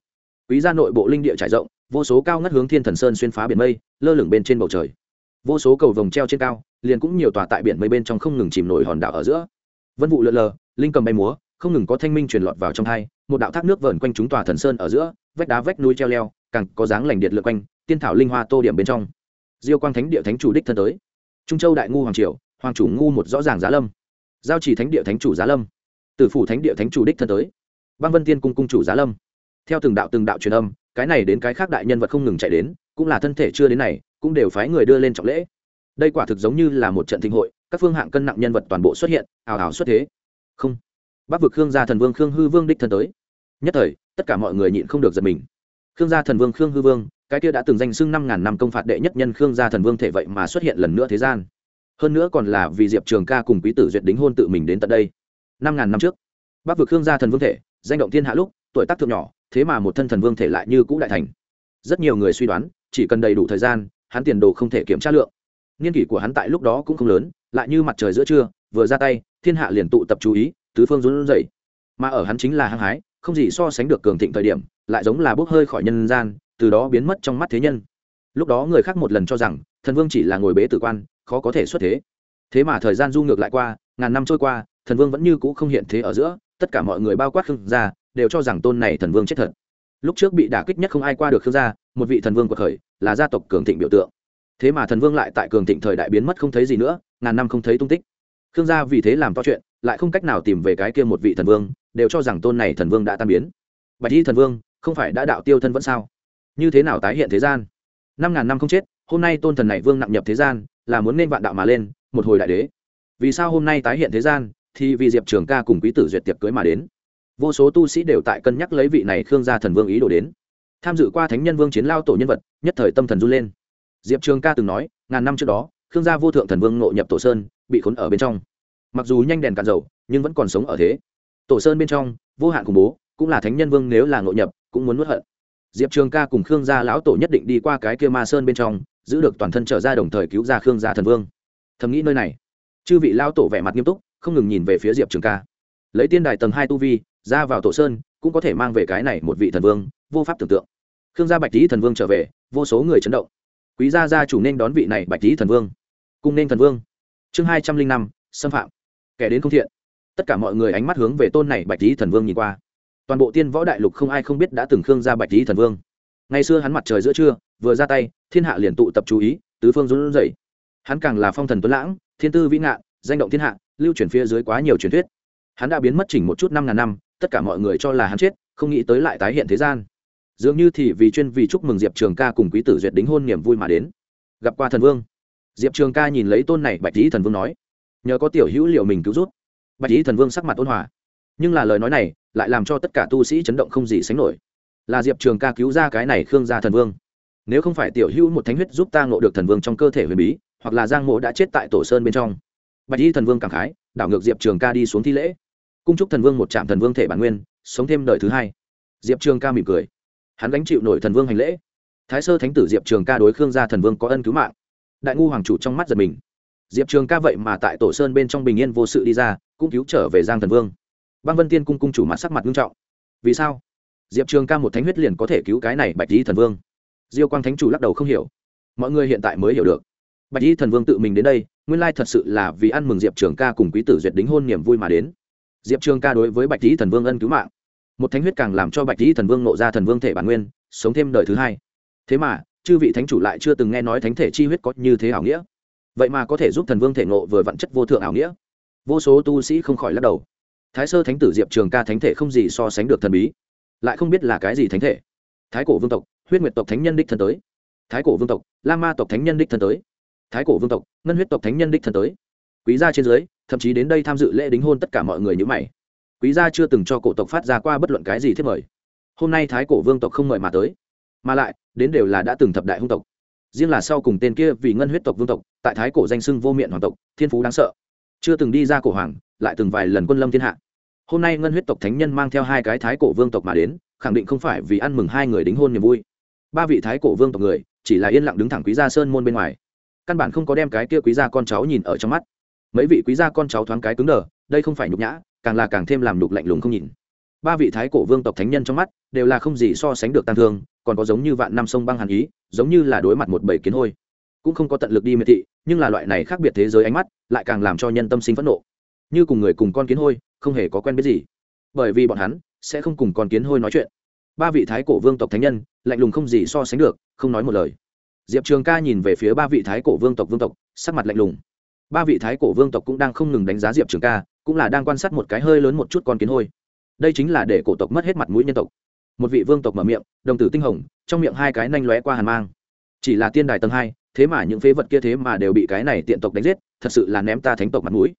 Quý gia nội bộ linh địa trải rộng, vô số cao ngất hướng thiên thần sơn xuyên phá biển mây, lơ lửng bên trên bầu trời. Vô số cầu vồng treo trên cao, liền cũng nhiều tòa tại biển mây bên trong không ngừng chìm nổi hòn đảo ở giữa. Vân vụ lượn lờ, linh cầm bay múa, không ngừng có thanh minh truyền lọt vào trong hai, một đạo thác nước vờn quanh chúng tòa thần sơn ở giữa, vách đá vách núi treo leo, càng có dáng lành điện lượn quanh tiên thảo linh hoa tô điểm bên trong. Diêu quang thánh địa thánh chủ đích thân tới. Trung châu đại ngu hoàng triều, hoàng chủ ngu một rõ ràng giá lâm. Giao chỉ thánh địa thánh chủ giá lâm. Tử phủ thánh địa thánh chủ đích thân tới. Băng vân tiên cung cung chủ giá lâm. Theo từng đạo từng đạo truyền âm, cái này đến cái khác đại nhân vật không ngừng chạy đến, cũng là thân thể chưa đến này, cũng đều phái người đưa lên trọng lễ. Đây quả thực giống như là một trận thịnh hội, các phương hạng cân nặng nhân vật toàn bộ xuất hiện, ào ào xuất thế. Không. Bắc vực khương gia thần vương khương hư vương đích thân tới. Nhất thời, tất cả mọi người nhịn không được giật mình. Khương gia thần vương khương hư vương cái kia đã từng danh xưng năm ngàn năm công phạt đệ nhất nhân khương gia thần vương thể vậy mà xuất hiện lần nữa thế gian. Hơn nữa còn là vì diệp trường ca cùng quý tử duyệt đính hôn tự mình đến tận đây. Năm ngàn năm trước, bắc vực khương gia thần vương thể, danh động thiên hạ lúc, tuổi tác thượng nhỏ, thế mà một thân thần vương thể lại như cũ đại thành. Rất nhiều người suy đoán, chỉ cần đầy đủ thời gian, hắn tiền đồ không thể kiểm tra lượng. Niên kỷ của hắn tại lúc đó cũng không lớn, lại như mặt trời giữa trưa, vừa ra tay, thiên hạ liền tụ tập chú ý, tứ phương run rẩy. Mà ở hắn chính là hăng hái, không gì so sánh được cường thịnh thời điểm, lại giống là bốc hơi khỏi nhân gian từ đó biến mất trong mắt thế nhân. Lúc đó người khác một lần cho rằng, thần vương chỉ là ngồi bế tử quan, khó có thể xuất thế. Thế mà thời gian du ngược lại qua, ngàn năm trôi qua, thần vương vẫn như cũ không hiện thế ở giữa, tất cả mọi người bao quát khương gia, đều cho rằng tôn này thần vương chết thật. Lúc trước bị đả kích nhất không ai qua được khương gia, một vị thần vương cuộc khởi, là gia tộc cường thịnh biểu tượng. Thế mà thần vương lại tại cường thịnh thời đại biến mất không thấy gì nữa, ngàn năm không thấy tung tích. Khương gia vì thế làm to chuyện, lại không cách nào tìm về cái kia một vị thần vương, đều cho rằng tôn này thần vương đã tan biến. Bạch y thần vương, không phải đã đạo tiêu thân vẫn sao? Như thế nào tái hiện thế gian? Năm ngàn năm không chết, hôm nay tôn thần này vương nặng nhập thế gian, là muốn nên vạn đạo mà lên, một hồi đại đế. Vì sao hôm nay tái hiện thế gian, thì vì diệp trường ca cùng quý tử duyệt tiệc cưới mà đến. Vô số tu sĩ đều tại cân nhắc lấy vị này khương gia thần vương ý đồ đến. Tham dự qua thánh nhân vương chiến lao tổ nhân vật, nhất thời tâm thần run lên. Diệp trường ca từng nói, ngàn năm trước đó, khương gia vô thượng thần vương nội nhập tổ sơn, bị khốn ở bên trong. Mặc dù nhanh đèn cạn dầu, nhưng vẫn còn sống ở thế. Tổ sơn bên trong, vô hạn khủng bố, cũng là thánh nhân vương nếu là nội nhập, cũng muốn nuốt hận diệp trường ca cùng khương gia lão tổ nhất định đi qua cái kia ma sơn bên trong, giữ được toàn thân trở ra đồng thời cứu ra khương gia thần vương. Thầm nghĩ nơi này. Chư vị lão tổ vẻ mặt nghiêm túc, không ngừng nhìn về phía diệp trường ca. Lấy tiên đài tầng hai tu vi, ra vào tổ sơn, cũng có thể mang về cái này một vị thần vương, vô pháp tưởng tượng. Khương gia bạch tý thần vương trở về, vô số người chấn động. Quý gia gia chủ nên đón vị này bạch tý thần vương. Cùng nên thần vương. Chương hai trăm linh năm, xâm phạm. Kẻ đến không thiện. Tất cả mọi người ánh mắt hướng về tôn này bạch tý thần vương nhìn qua toàn bộ tiên võ đại lục không ai không biết đã từng khương gia bạch lý thần vương. Ngày xưa hắn mặt trời giữa trưa, vừa ra tay, thiên hạ liền tụ tập chú ý, tứ phương run rẩy. Hắn càng là phong thần tuấn lãng, thiên tư vĩ ngạn, danh động thiên hạ, lưu truyền phía dưới quá nhiều truyền thuyết. Hắn đã biến mất chỉnh một chút năm ngàn năm, tất cả mọi người cho là hắn chết, không nghĩ tới lại tái hiện thế gian. Dường như thì vì chuyên vì chúc mừng diệp trường ca cùng quý tử duyệt đính hôn niềm vui mà đến. Gặp qua thần vương. Diệp trường ca nhìn lấy tôn này bạch lý thần vương nói, nhờ có tiểu hữu liệu mình cứu rút bạch lý thần vương sắc mặt ôn hòa nhưng là lời nói này lại làm cho tất cả tu sĩ chấn động không gì sánh nổi. Là diệp trường ca cứu ra cái này khương gia thần vương. Nếu không phải tiểu hữu một thánh huyết giúp ta ngộ được thần vương trong cơ thể huyền bí, hoặc là giang mộ đã chết tại tổ sơn bên trong. Bạch y thần vương cảm khái, đảo ngược diệp trường ca đi xuống thi lễ. Cung chúc thần vương một trạm thần vương thể bản nguyên, sống thêm đời thứ hai. Diệp trường ca mỉm cười. Hắn gánh chịu nổi thần vương hành lễ. Thái sơ thánh tử diệp trường ca đối khương gia thần vương có ân cứu mạng. Đại ngu hoàng chủ trong mắt giật mình. Diệp trường ca vậy mà tại tổ sơn bên trong bình yên vô sự đi ra, cũng cứu trở về giang thần vương băng vân tiên cung cung chủ mặt sắc mặt nghiêm trọng. Vì sao? Diệp trường ca một thánh huyết liền có thể cứu cái này bạch di thần vương. Diêu quang thánh chủ lắc đầu không hiểu. Mọi người hiện tại mới hiểu được. Bạch di thần vương tự mình đến đây, nguyên lai thật sự là vì ăn mừng diệp trường ca cùng quý tử duyệt đính hôn niềm vui mà đến. Diệp trường ca đối với bạch di thần vương ân cứu mạng. Một thánh huyết càng làm cho bạch di thần vương nộ ra thần vương thể bản nguyên, sống thêm đời thứ hai. Thế mà, chư vị thánh chủ lại chưa từng nghe nói thánh thể chi huyết có như thế ảo nghĩa. Vậy mà có thể giúp thần vương thể nộ vừa vặn chất vô thượng ảo nghĩa. Vô số tu sĩ không khỏi lắc đầu thái sơ thánh tử diệp trường ca thánh thể không gì so sánh được thần bí. Lại không biết là cái gì thánh thể. Thái cổ vương tộc, huyết nguyệt tộc thánh nhân đích thân tới. Thái cổ vương tộc, la ma tộc thánh nhân đích thân tới. Thái cổ vương tộc, ngân huyết tộc thánh nhân đích thân tới. Quý gia trên dưới, thậm chí đến đây tham dự lễ đính hôn tất cả mọi người như mày. Quý gia chưa từng cho cổ tộc phát ra qua bất luận cái gì thiết mời. Hôm nay thái cổ vương tộc không mời mà tới, mà lại, đến đều là đã từng thập đại hung tộc. Riêng là sau cùng tên kia vì ngân huyết tộc vương tộc, tại thái cổ danh sưng vô miệng hoàng tộc, thiên phú đáng sợ. Chưa từng đi ra cổ hoàng, lại từng vài lần quân lâm thiên hạ hôm nay ngân huyết tộc thánh nhân mang theo hai cái thái cổ vương tộc mà đến, khẳng định không phải vì ăn mừng hai người đính hôn niềm vui. Ba vị thái cổ vương tộc người, chỉ là yên lặng đứng thẳng quý gia sơn môn bên ngoài. Căn bản không có đem cái kia quý gia con cháu nhìn ở trong mắt. Mấy vị quý gia con cháu thoáng cái cứng đờ, đây không phải nhục nhã, càng là càng thêm làm nhục lạnh lùng không nhìn. Ba vị thái cổ vương tộc thánh nhân trong mắt, đều là không gì so sánh được tăng thương, còn có giống như vạn năm sông băng hàn ý, giống như là đối mặt một bầy kiến hôi. Cũng không có tận lực đi miệt thị, nhưng là loại này khác biệt thế giới ánh mắt, lại càng làm cho nhân tâm sinh phẫn nộ như cùng người cùng con kiến hôi, không hề có quen biết gì. Bởi vì bọn hắn sẽ không cùng con kiến hôi nói chuyện. Ba vị thái cổ vương tộc thánh nhân, lạnh lùng không gì so sánh được, không nói một lời. Diệp trường ca nhìn về phía ba vị thái cổ vương tộc vương tộc, sắc mặt lạnh lùng. Ba vị thái cổ vương tộc cũng đang không ngừng đánh giá diệp trường ca, cũng là đang quan sát một cái hơi lớn một chút con kiến hôi. Đây chính là để cổ tộc mất hết mặt mũi nhân tộc. Một vị vương tộc mở miệng, đồng tử tinh hồng, trong miệng hai cái nanh lóe qua hàn mang. Chỉ là tiên đài tầng hai, thế mà những phế vật kia thế mà đều bị cái này tiện tộc đánh giết, thật sự là ném ta thánh tộc mặt mũi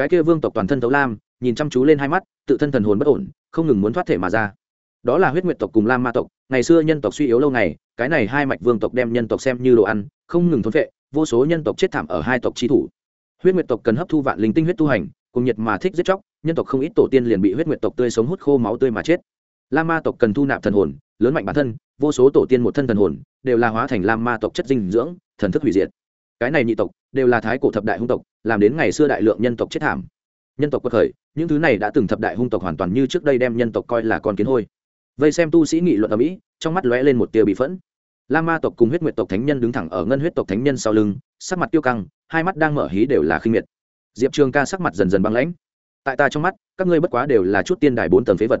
cái kia vương tộc toàn thân thấu lam, nhìn chăm chú lên hai mắt, tự thân thần hồn bất ổn, không ngừng muốn thoát thể mà ra. Đó là huyết nguyệt tộc cùng lam ma tộc, ngày xưa nhân tộc suy yếu lâu ngày, cái này hai mạch vương tộc đem nhân tộc xem như đồ ăn, không ngừng thốn vệ vô số nhân tộc chết thảm ở hai tộc chi thủ. Huyết nguyệt tộc cần hấp thu vạn linh tinh huyết tu hành, cùng nhiệt mà thích giết chóc, nhân tộc không ít tổ tiên liền bị huyết nguyệt tộc tươi sống hút khô máu tươi mà chết. Lam ma tộc cần thu nạp thần hồn, lớn mạnh bản thân, vô số tổ tiên một thân thần hồn, đều là hóa thành lam ma tộc chất dinh dưỡng, thần thức hủy diệt. Cái này nhị tộc, đều là thái cổ thập đại hung tộc làm đến ngày xưa đại lượng nhân tộc chết thảm. Nhân tộc quật khởi, những thứ này đã từng thập đại hung tộc hoàn toàn như trước đây đem nhân tộc coi là con kiến hôi. Vây xem tu sĩ nghị luận ở mỹ, trong mắt lóe lên một tia bị phẫn. La ma tộc cùng huyết nguyệt tộc thánh nhân đứng thẳng ở ngân huyết tộc thánh nhân sau lưng, sắc mặt tiêu căng, hai mắt đang mở hí đều là khinh miệt. Diệp trường ca sắc mặt dần dần băng lãnh. Tại ta trong mắt, các ngươi bất quá đều là chút tiên đài bốn tầng phế vật.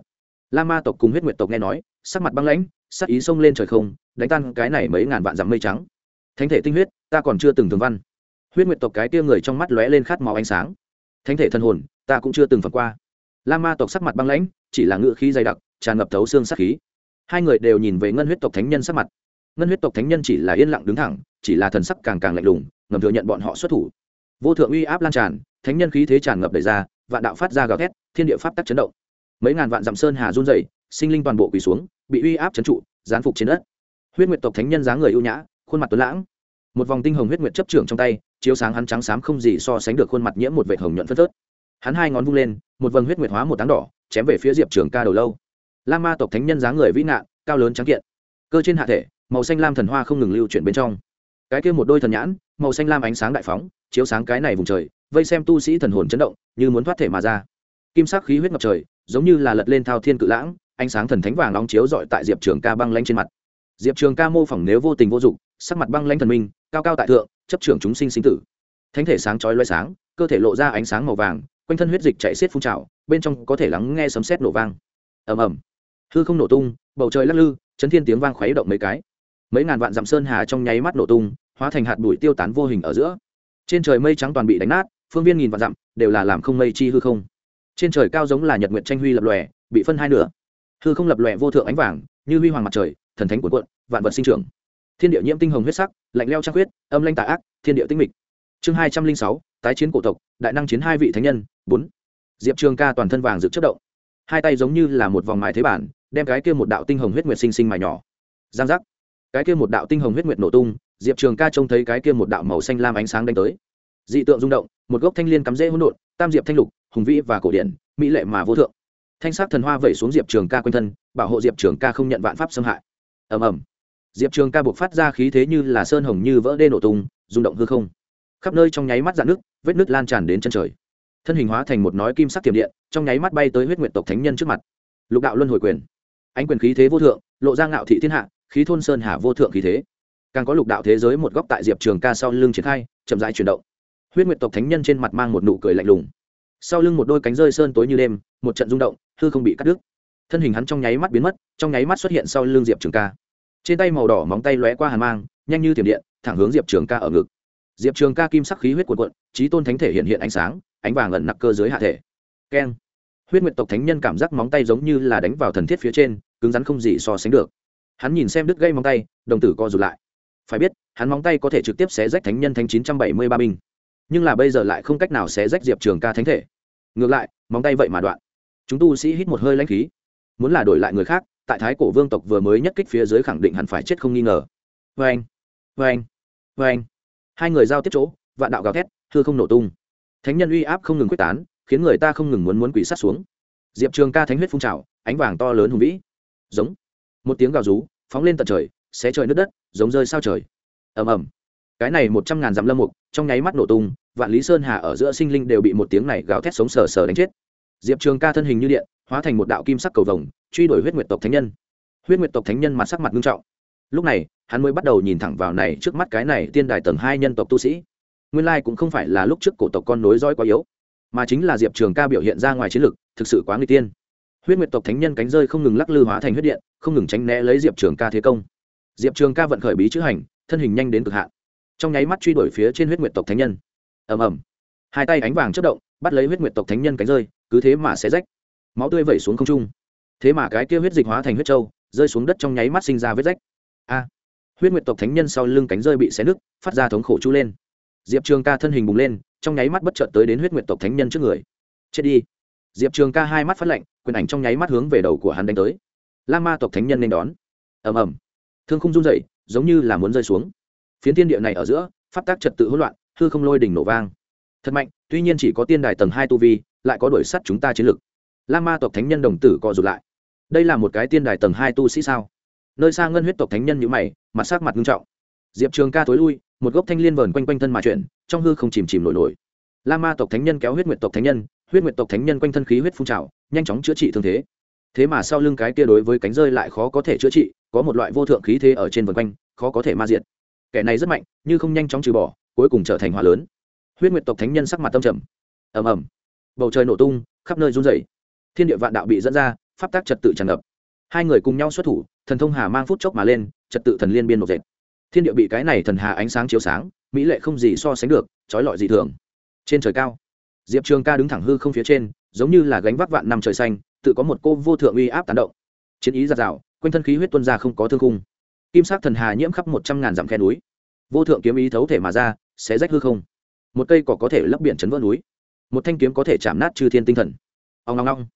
La ma tộc cùng huyết nguyệt tộc nghe nói, sắc mặt băng lãnh, sắc ý xông lên trời không, đánh tan cái này mấy ngàn vạn dặm mây trắng. Thánh thể tinh huyết, ta còn chưa từng thường văn huyết nguyệt tộc cái kia người trong mắt lóe lên khát máu ánh sáng. Thánh thể thân hồn, ta cũng chưa từng phần qua. La ma tộc sắc mặt băng lãnh, chỉ là ngự khí dày đặc, tràn ngập thấu xương sắc khí. Hai người đều nhìn về ngân huyết tộc thánh nhân sắc mặt. Ngân huyết tộc thánh nhân chỉ là yên lặng đứng thẳng, chỉ là thần sắc càng càng lạnh lùng, ngầm thừa nhận bọn họ xuất thủ. Vô thượng uy áp lan tràn, thánh nhân khí thế tràn ngập đầy ra, vạn đạo phát ra gào thét, thiên địa pháp tắc chấn động. Mấy ngàn vạn dặm sơn hà run dày sinh linh toàn bộ quỳ xuống, bị uy áp chấn trụ gián phục trên đất. Huyết nguyệt tộc thánh nhân dáng người ưu nhã, khuôn mặt tuấn lãng. Một vòng tinh hồng huyết nguyệt chấp trưởng trong tay chiếu sáng hắn trắng xám không gì so sánh được khuôn mặt nhiễm một vệt hồng nhuận phất phớt. Hắn hai ngón vung lên, một vầng huyết nguyệt hóa một táng đỏ, chém về phía diệp trường ca đầu lâu. La ma tộc thánh nhân dáng người vĩ nạn cao lớn trắng kiện. Cơ trên hạ thể, màu xanh lam thần hoa không ngừng lưu chuyển bên trong. Cái kia một đôi thần nhãn, màu xanh lam ánh sáng đại phóng, chiếu sáng cái này vùng trời, vây xem tu sĩ thần hồn chấn động, như muốn thoát thể mà ra. Kim sắc khí huyết ngập trời, giống như là lật lên thao thiên cự lãng, ánh sáng thần thánh vàng nóng chiếu dọi tại diệp trường ca băng lanh trên mặt. Diệp trường ca mô phỏng nếu vô tình vô dụng, sắc mặt băng lanh thần minh, cao cao tại thượng chấp trưởng chúng sinh sinh tử. Thánh thể sáng chói loay sáng, cơ thể lộ ra ánh sáng màu vàng, quanh thân huyết dịch chạy xiết phun trào, bên trong có thể lắng nghe sấm sét nổ vang. Ầm ầm. Hư không nổ tung, bầu trời lắc lư, chấn thiên tiếng vang khuấy động mấy cái. Mấy ngàn vạn dặm sơn hà trong nháy mắt nổ tung, hóa thành hạt bụi tiêu tán vô hình ở giữa. Trên trời mây trắng toàn bị đánh nát, phương viên nghìn vạn dặm đều là làm không mây chi hư không. Trên trời cao giống là nhật nguyện tranh huy lập lòe, bị phân hai nửa. Hư không lập lòe vô thượng ánh vàng, như huy hoàng mặt trời, thần thánh cuộn cuộn, vạn vật sinh trưởng thiên địa nhiễm tinh hồng huyết sắc, lạnh leo trăng huyết âm lanh tà ác, thiên địa tinh mịch. Chương hai trăm linh sáu, tái chiến cổ tộc, đại năng chiến hai vị thánh nhân, bốn. Diệp trường ca toàn thân vàng rực chất động. Hai tay giống như là một vòng mài thế bản, đem cái kia một đạo tinh hồng huyết nguyệt sinh sinh mài nhỏ. Giang giác. Cái kia một đạo tinh hồng huyết nguyệt nổ tung, diệp trường ca trông thấy cái kia một đạo màu xanh lam ánh sáng đánh tới. Dị tượng rung động, một gốc thanh l i ê n cắm rễ hỗn độn, tam diệp thanh lục, hùng vĩ và cổ điển, mỹ lệ mà vô thượng. Thanh sắc thần hoa vẩy xuống diệp trường ca quanh thân, bảo hộ diệp trường ca không nhận vạn pháp xâm hại. Ầm ầm diệp trường ca buộc phát ra khí thế như là sơn hồng như vỡ đê nổ tung, rung động hư không. Khắp nơi trong nháy mắt dạn nước vết nước lan tràn đến chân trời. Thân hình hóa thành một nói kim sắc tiềm điện, trong nháy mắt bay tới huyết nguyện tộc thánh nhân trước mặt. Lục đạo luân hồi quyền. Ánh quyền khí thế vô thượng, lộ ra ngạo thị thiên hạ, khí thôn sơn hà vô thượng khí thế. Càng có lục đạo thế giới một góc tại diệp trường ca sau lưng triển khai, chậm rãi chuyển động. Huyết nguyệt tộc thánh nhân trên mặt mang một nụ cười lạnh lùng. Sau lưng một đôi cánh rơi sơn tối như đêm, một trận rung động, hư không bị cắt đứt. Thân hình hắn trong nháy mắt biến mất, trong nháy mắt xuất hiện sau lưng diệp trường ca trên tay màu đỏ móng tay lóe qua hàn mang, nhanh như tiềm điện, thẳng hướng diệp trường ca ở ngực. Diệp trường ca kim sắc khí huyết cuộn cuộn trí tôn thánh thể hiện hiện ánh sáng, ánh vàng ẩn nặc cơ dưới hạ thể. Keng. Huyết nguyệt tộc thánh nhân cảm giác móng tay giống như là đánh vào thần thiết phía trên, cứng rắn không gì so sánh được. Hắn nhìn xem đứt gây móng tay, đồng tử co rụt lại. Phải biết, hắn móng tay có thể trực tiếp xé rách thánh nhân thánh chín trăm bảy mươi ba binh. Nhưng là bây giờ lại không cách nào xé rách diệp trường ca thánh thể. Ngược lại, móng tay vậy mà đoạn. Chúng tu sĩ hít một hơi lãnh khí. Muốn là đổi lại người khác tại thái cổ vương tộc vừa mới nhất kích phía dưới khẳng định hẳn phải chết không nghi ngờ. Vê anh vê anh vê anh hai người giao tiếp chỗ, vạn đạo gào thét thưa không nổ tung. Thánh nhân uy áp không ngừng quyết tán, khiến người ta không ngừng muốn muốn quỷ sát xuống. Diệp trường ca thánh huyết phun trào, ánh vàng to lớn hùng vĩ. Giống. Một tiếng gào rú, phóng lên tận trời, xé trời nước đất, giống rơi sao trời. Ầm ầm. Cái này một trăm ngàn dặm lâm mục, trong nháy mắt nổ tung, vạn lý sơn hà ở giữa sinh linh đều bị một tiếng này gào thét sống sờ sờ đánh chết. Diệp trường ca thân hình như điện hóa thành một đạo kim sắc cầu vồng, truy đuổi huyết nguyệt tộc thánh nhân. Huyết nguyệt tộc thánh nhân mặt sắc mặt nghiêm trọng. Lúc này, hắn mới bắt đầu nhìn thẳng vào này trước mắt cái này tiên đài tầng hai nhân tộc tu sĩ. Nguyên lai cũng không phải là lúc trước cổ tộc con nối dõi quá yếu, mà chính là diệp trường ca biểu hiện ra ngoài chiến lực, thực sự quá nguy tiên. Huyết nguyệt tộc thánh nhân cánh rơi không ngừng lắc lư hóa thành huyết điện, không ngừng tránh né lấy diệp trường ca thế công. Diệp trường ca vận khởi bí chữ hành, thân hình nhanh đến cực hạn. Trong nháy mắt truy đuổi phía trên huyết nguyệt tộc thánh nhân. Ầm ầm. Hai tay ánh vàng chất động, bắt lấy huyết nguyệt tộc thánh nhân cánh rơi, cứ thế mà sẽ rách máu tươi vẩy xuống không trung. Thế mà cái kia huyết dịch hóa thành huyết trâu, rơi xuống đất trong nháy mắt sinh ra vết rách. A! Huyết nguyệt tộc thánh nhân sau lưng cánh rơi bị xé nứt, phát ra thống khổ chu lên. Diệp trường ca thân hình bùng lên, trong nháy mắt bất chợt tới đến huyết nguyệt tộc thánh nhân trước người. Chết đi! Diệp trường ca hai mắt phát lạnh, quyền ảnh trong nháy mắt hướng về đầu của hắn đánh tới. La ma tộc thánh nhân nên đón. Ầm ầm. Thương không run dậy giống như là muốn rơi xuống. Phiến thiên địa này ở giữa, pháp tác trật tự hỗn loạn, hư không lôi đỉnh nổ vang. Thật mạnh, tuy nhiên chỉ có tiên đài tầng hai tu vi, lại có đuổi sắt chúng ta chiến lực la ma tộc thánh nhân đồng tử co rụt lại. Đây là một cái tiên đài tầng hai tu sĩ sao? Nơi xa ngân huyết tộc thánh nhân nhữ mày, mặt sắc mặt nghiêm trọng. Diệp trường ca thối lui, một gốc thanh liên vờn quanh quanh thân mà chuyển, trong hư không chìm chìm nổi nổi. La ma tộc thánh nhân kéo huyết nguyệt tộc thánh nhân, huyết nguyệt tộc thánh nhân quanh thân khí huyết phun trào, nhanh chóng chữa trị thương thế. Thế mà sau lưng cái kia đối với cánh rơi lại khó có thể chữa trị, có một loại vô thượng khí thế ở trên vần quanh, khó có thể ma diệt. Kẻ này rất mạnh nhưng không nhanh chóng trừ bỏ, cuối cùng trở thành hòa lớn. Huyết nguyệt tộc thánh nhân sắc mặt tâm trầm. Ầm ầm. Bầu trời nổ tung, khắp nơi run rẩy thiên địa vạn đạo bị dẫn ra, pháp tác trật tự tràn ngập. Hai người cùng nhau xuất thủ, thần thông hà mang phút chốc mà lên, trật tự thần liên biên nộp dệt. Thiên địa bị cái này thần hà ánh sáng chiếu sáng, mỹ lệ không gì so sánh được, trói lọi dị thường. Trên trời cao, diệp trường ca đứng thẳng hư không phía trên, giống như là gánh vác vạn năm trời xanh, tự có một cô vô thượng uy áp tán động. Chiến ý giạt rào, quanh thân khí huyết tuân ra không có thương khung. Kim sắc thần hà nhiễm khắp một trăm ngàn dặm khe núi. Vô thượng kiếm ý thấu thể mà ra sẽ rách hư không. Một cây cỏ có thể lấp biển chấn vỡ núi. Một thanh kiếm có thể chạm nát chư thiên tinh thần. Ông long long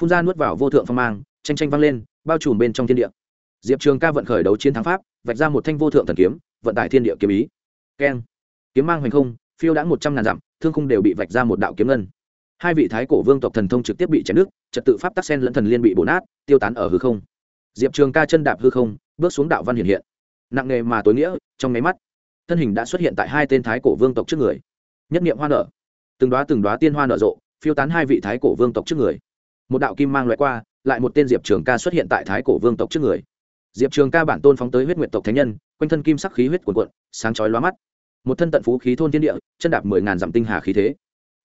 phun ra nuốt vào vô thượng phong mang tranh tranh vang lên, bao trùm bên trong thiên địa. Diệp trường ca vận khởi đấu chiến thắng pháp, vạch ra một thanh vô thượng thần kiếm, vận tải thiên địa kiếm ý. Keng. Kiếm mang hoành không, phiêu đã một trăm ngàn dặm, thương khung đều bị vạch ra một đạo kiếm ngân. Hai vị thái cổ vương tộc thần thông trực tiếp bị chém nước trật tự pháp tắc sen lẫn thần liên bị bổ nát, tiêu tán ở hư không. Diệp trường ca chân đạp hư không, bước xuống đạo văn hiện hiện. Nặng nề mà tối nghĩa, trong nháy mắt, thân hình đã xuất hiện tại hai tên thái cổ vương tộc trước người. Nhất niệm hoa nở. Từng đoá từng đoá tiên hoa nở rộ, phiêu tán hai vị thái cổ vương tộc trước người một đạo kim mang loại qua, lại một tên diệp trường ca xuất hiện tại thái cổ vương tộc trước người. Diệp trường ca bản tôn phóng tới huyết nguyệt tộc thánh nhân, quanh thân kim sắc khí huyết cuồn cuộn, sáng chói lóa mắt. Một thân tận phú khí thôn thiên địa, chân đạp mười ngàn dặm tinh hà khí thế.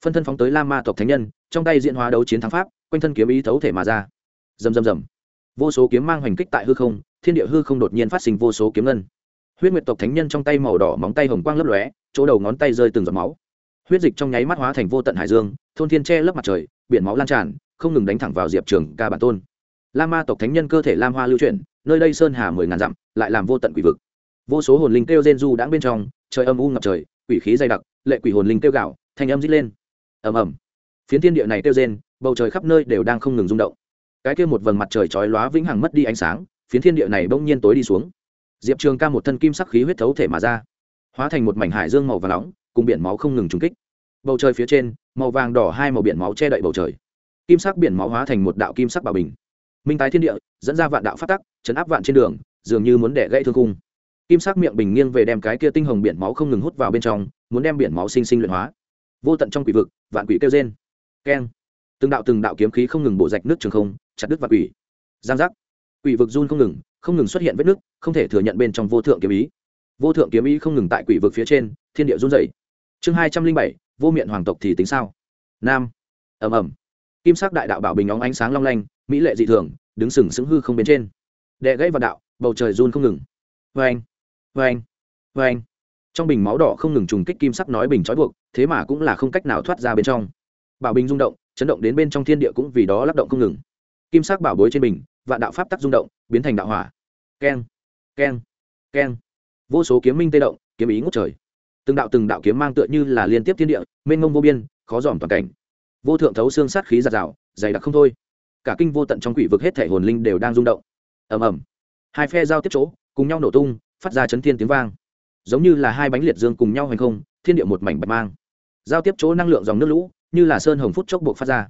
Phân thân phóng tới la ma tộc thánh nhân, trong tay diễn hóa đấu chiến thắng pháp, quanh thân kiếm ý thấu thể mà ra. Rầm rầm rầm. Vô số kiếm mang hoành kích tại hư không, thiên địa hư không đột nhiên phát sinh vô số kiếm ngân. Huyết nguyệt tộc thánh nhân trong tay màu đỏ móng tay hồng quang lấp lóe, chỗ đầu ngón tay rơi từng giọt máu. Huyết dịch trong nháy mắt hóa thành vô tận hải dương, thôn thiên che lấp mặt trời, biển máu lan tràn không ngừng đánh thẳng vào diệp trường ca bản tôn. La ma tộc thánh nhân cơ thể lam hoa lưu chuyển, nơi đây sơn hà mười ngàn dặm, lại làm vô tận quỷ vực. Vô số hồn linh kêu gen du đãng bên trong, trời âm u ngập trời, quỷ khí dày đặc, lệ quỷ hồn linh kêu gạo thành âm rít lên. Ầm ầm. Phiến thiên địa này kêu gen bầu trời khắp nơi đều đang không ngừng rung động. Cái kia một vầng mặt trời chói lóa vĩnh hằng mất đi ánh sáng, phiến thiên địa này bỗng nhiên tối đi xuống. Diệp trường ca một thân kim sắc khí huyết thấu thể mà ra, hóa thành một mảnh hải dương màu vàng nóng, cùng biển máu không ngừng trúng kích. Bầu trời phía trên, màu vàng đỏ hai màu biển máu che đậy bầu trời kim sắc biển máu hóa thành một đạo kim sắc bảo bình. Minh tái thiên địa, dẫn ra vạn đạo phát tắc, chấn áp vạn trên đường, dường như muốn đẻ gãy thương cung kim sắc miệng bình nghiêng về đem cái kia tinh hồng biển máu không ngừng hút vào bên trong, muốn đem biển máu sinh sinh luyện hóa. Vô tận trong quỷ vực, vạn quỷ kêu trên keng. Từng đạo từng đạo kiếm khí không ngừng bổ rạch nước trường không, chặt đứt vạn quỷ. Giang giác. Quỷ vực run không ngừng không ngừng xuất hiện vết nước, không thể thừa nhận bên trong vô thượng kiếm ý. Vô thượng kiếm ý không ngừng tại quỷ vực phía trên, thiên địa run dày chương hai trăm linh bảy, vô miệng hoàng tộc thì tính sao? Nam. Ầm ầm kim sắc đại đạo bảo bình óng ánh sáng long lanh, mỹ lệ dị thường, đứng sừng sững hư không bên trên. Đệ gãy vào đạo, bầu trời run không ngừng. Vê anh vê anh vê anh trong bình máu đỏ không ngừng trùng kích kim sắc nói bình trói buộc, thế mà cũng là không cách nào thoát ra bên trong. Bảo bình rung động, chấn động đến bên trong thiên địa cũng vì đó lắc động không ngừng. Kim sắc bảo bối trên bình, vạn đạo pháp tắc rung động, biến thành đạo hỏa. Keng keng keng. Vô số kiếm minh tê động, kiếm ý ngút trời. Từng đạo từng đạo kiếm mang tựa như là liên tiếp thiên địa, mênh mông vô biên, khó dòm toàn cảnh vô thượng thấu xương sát khí giạt rào, dày đặc không thôi. Cả kinh vô tận trong quỷ vực hết thể hồn linh đều đang rung động. Ầm ầm. Hai phe giao tiếp chỗ, cùng nhau nổ tung, phát ra chấn thiên tiếng vang. Giống như là hai bánh liệt dương cùng nhau hành không, thiên địa một mảnh bạch mang. Giao tiếp chỗ năng lượng dòng nước lũ, như là sơn hồng phút chốc buộc phát ra.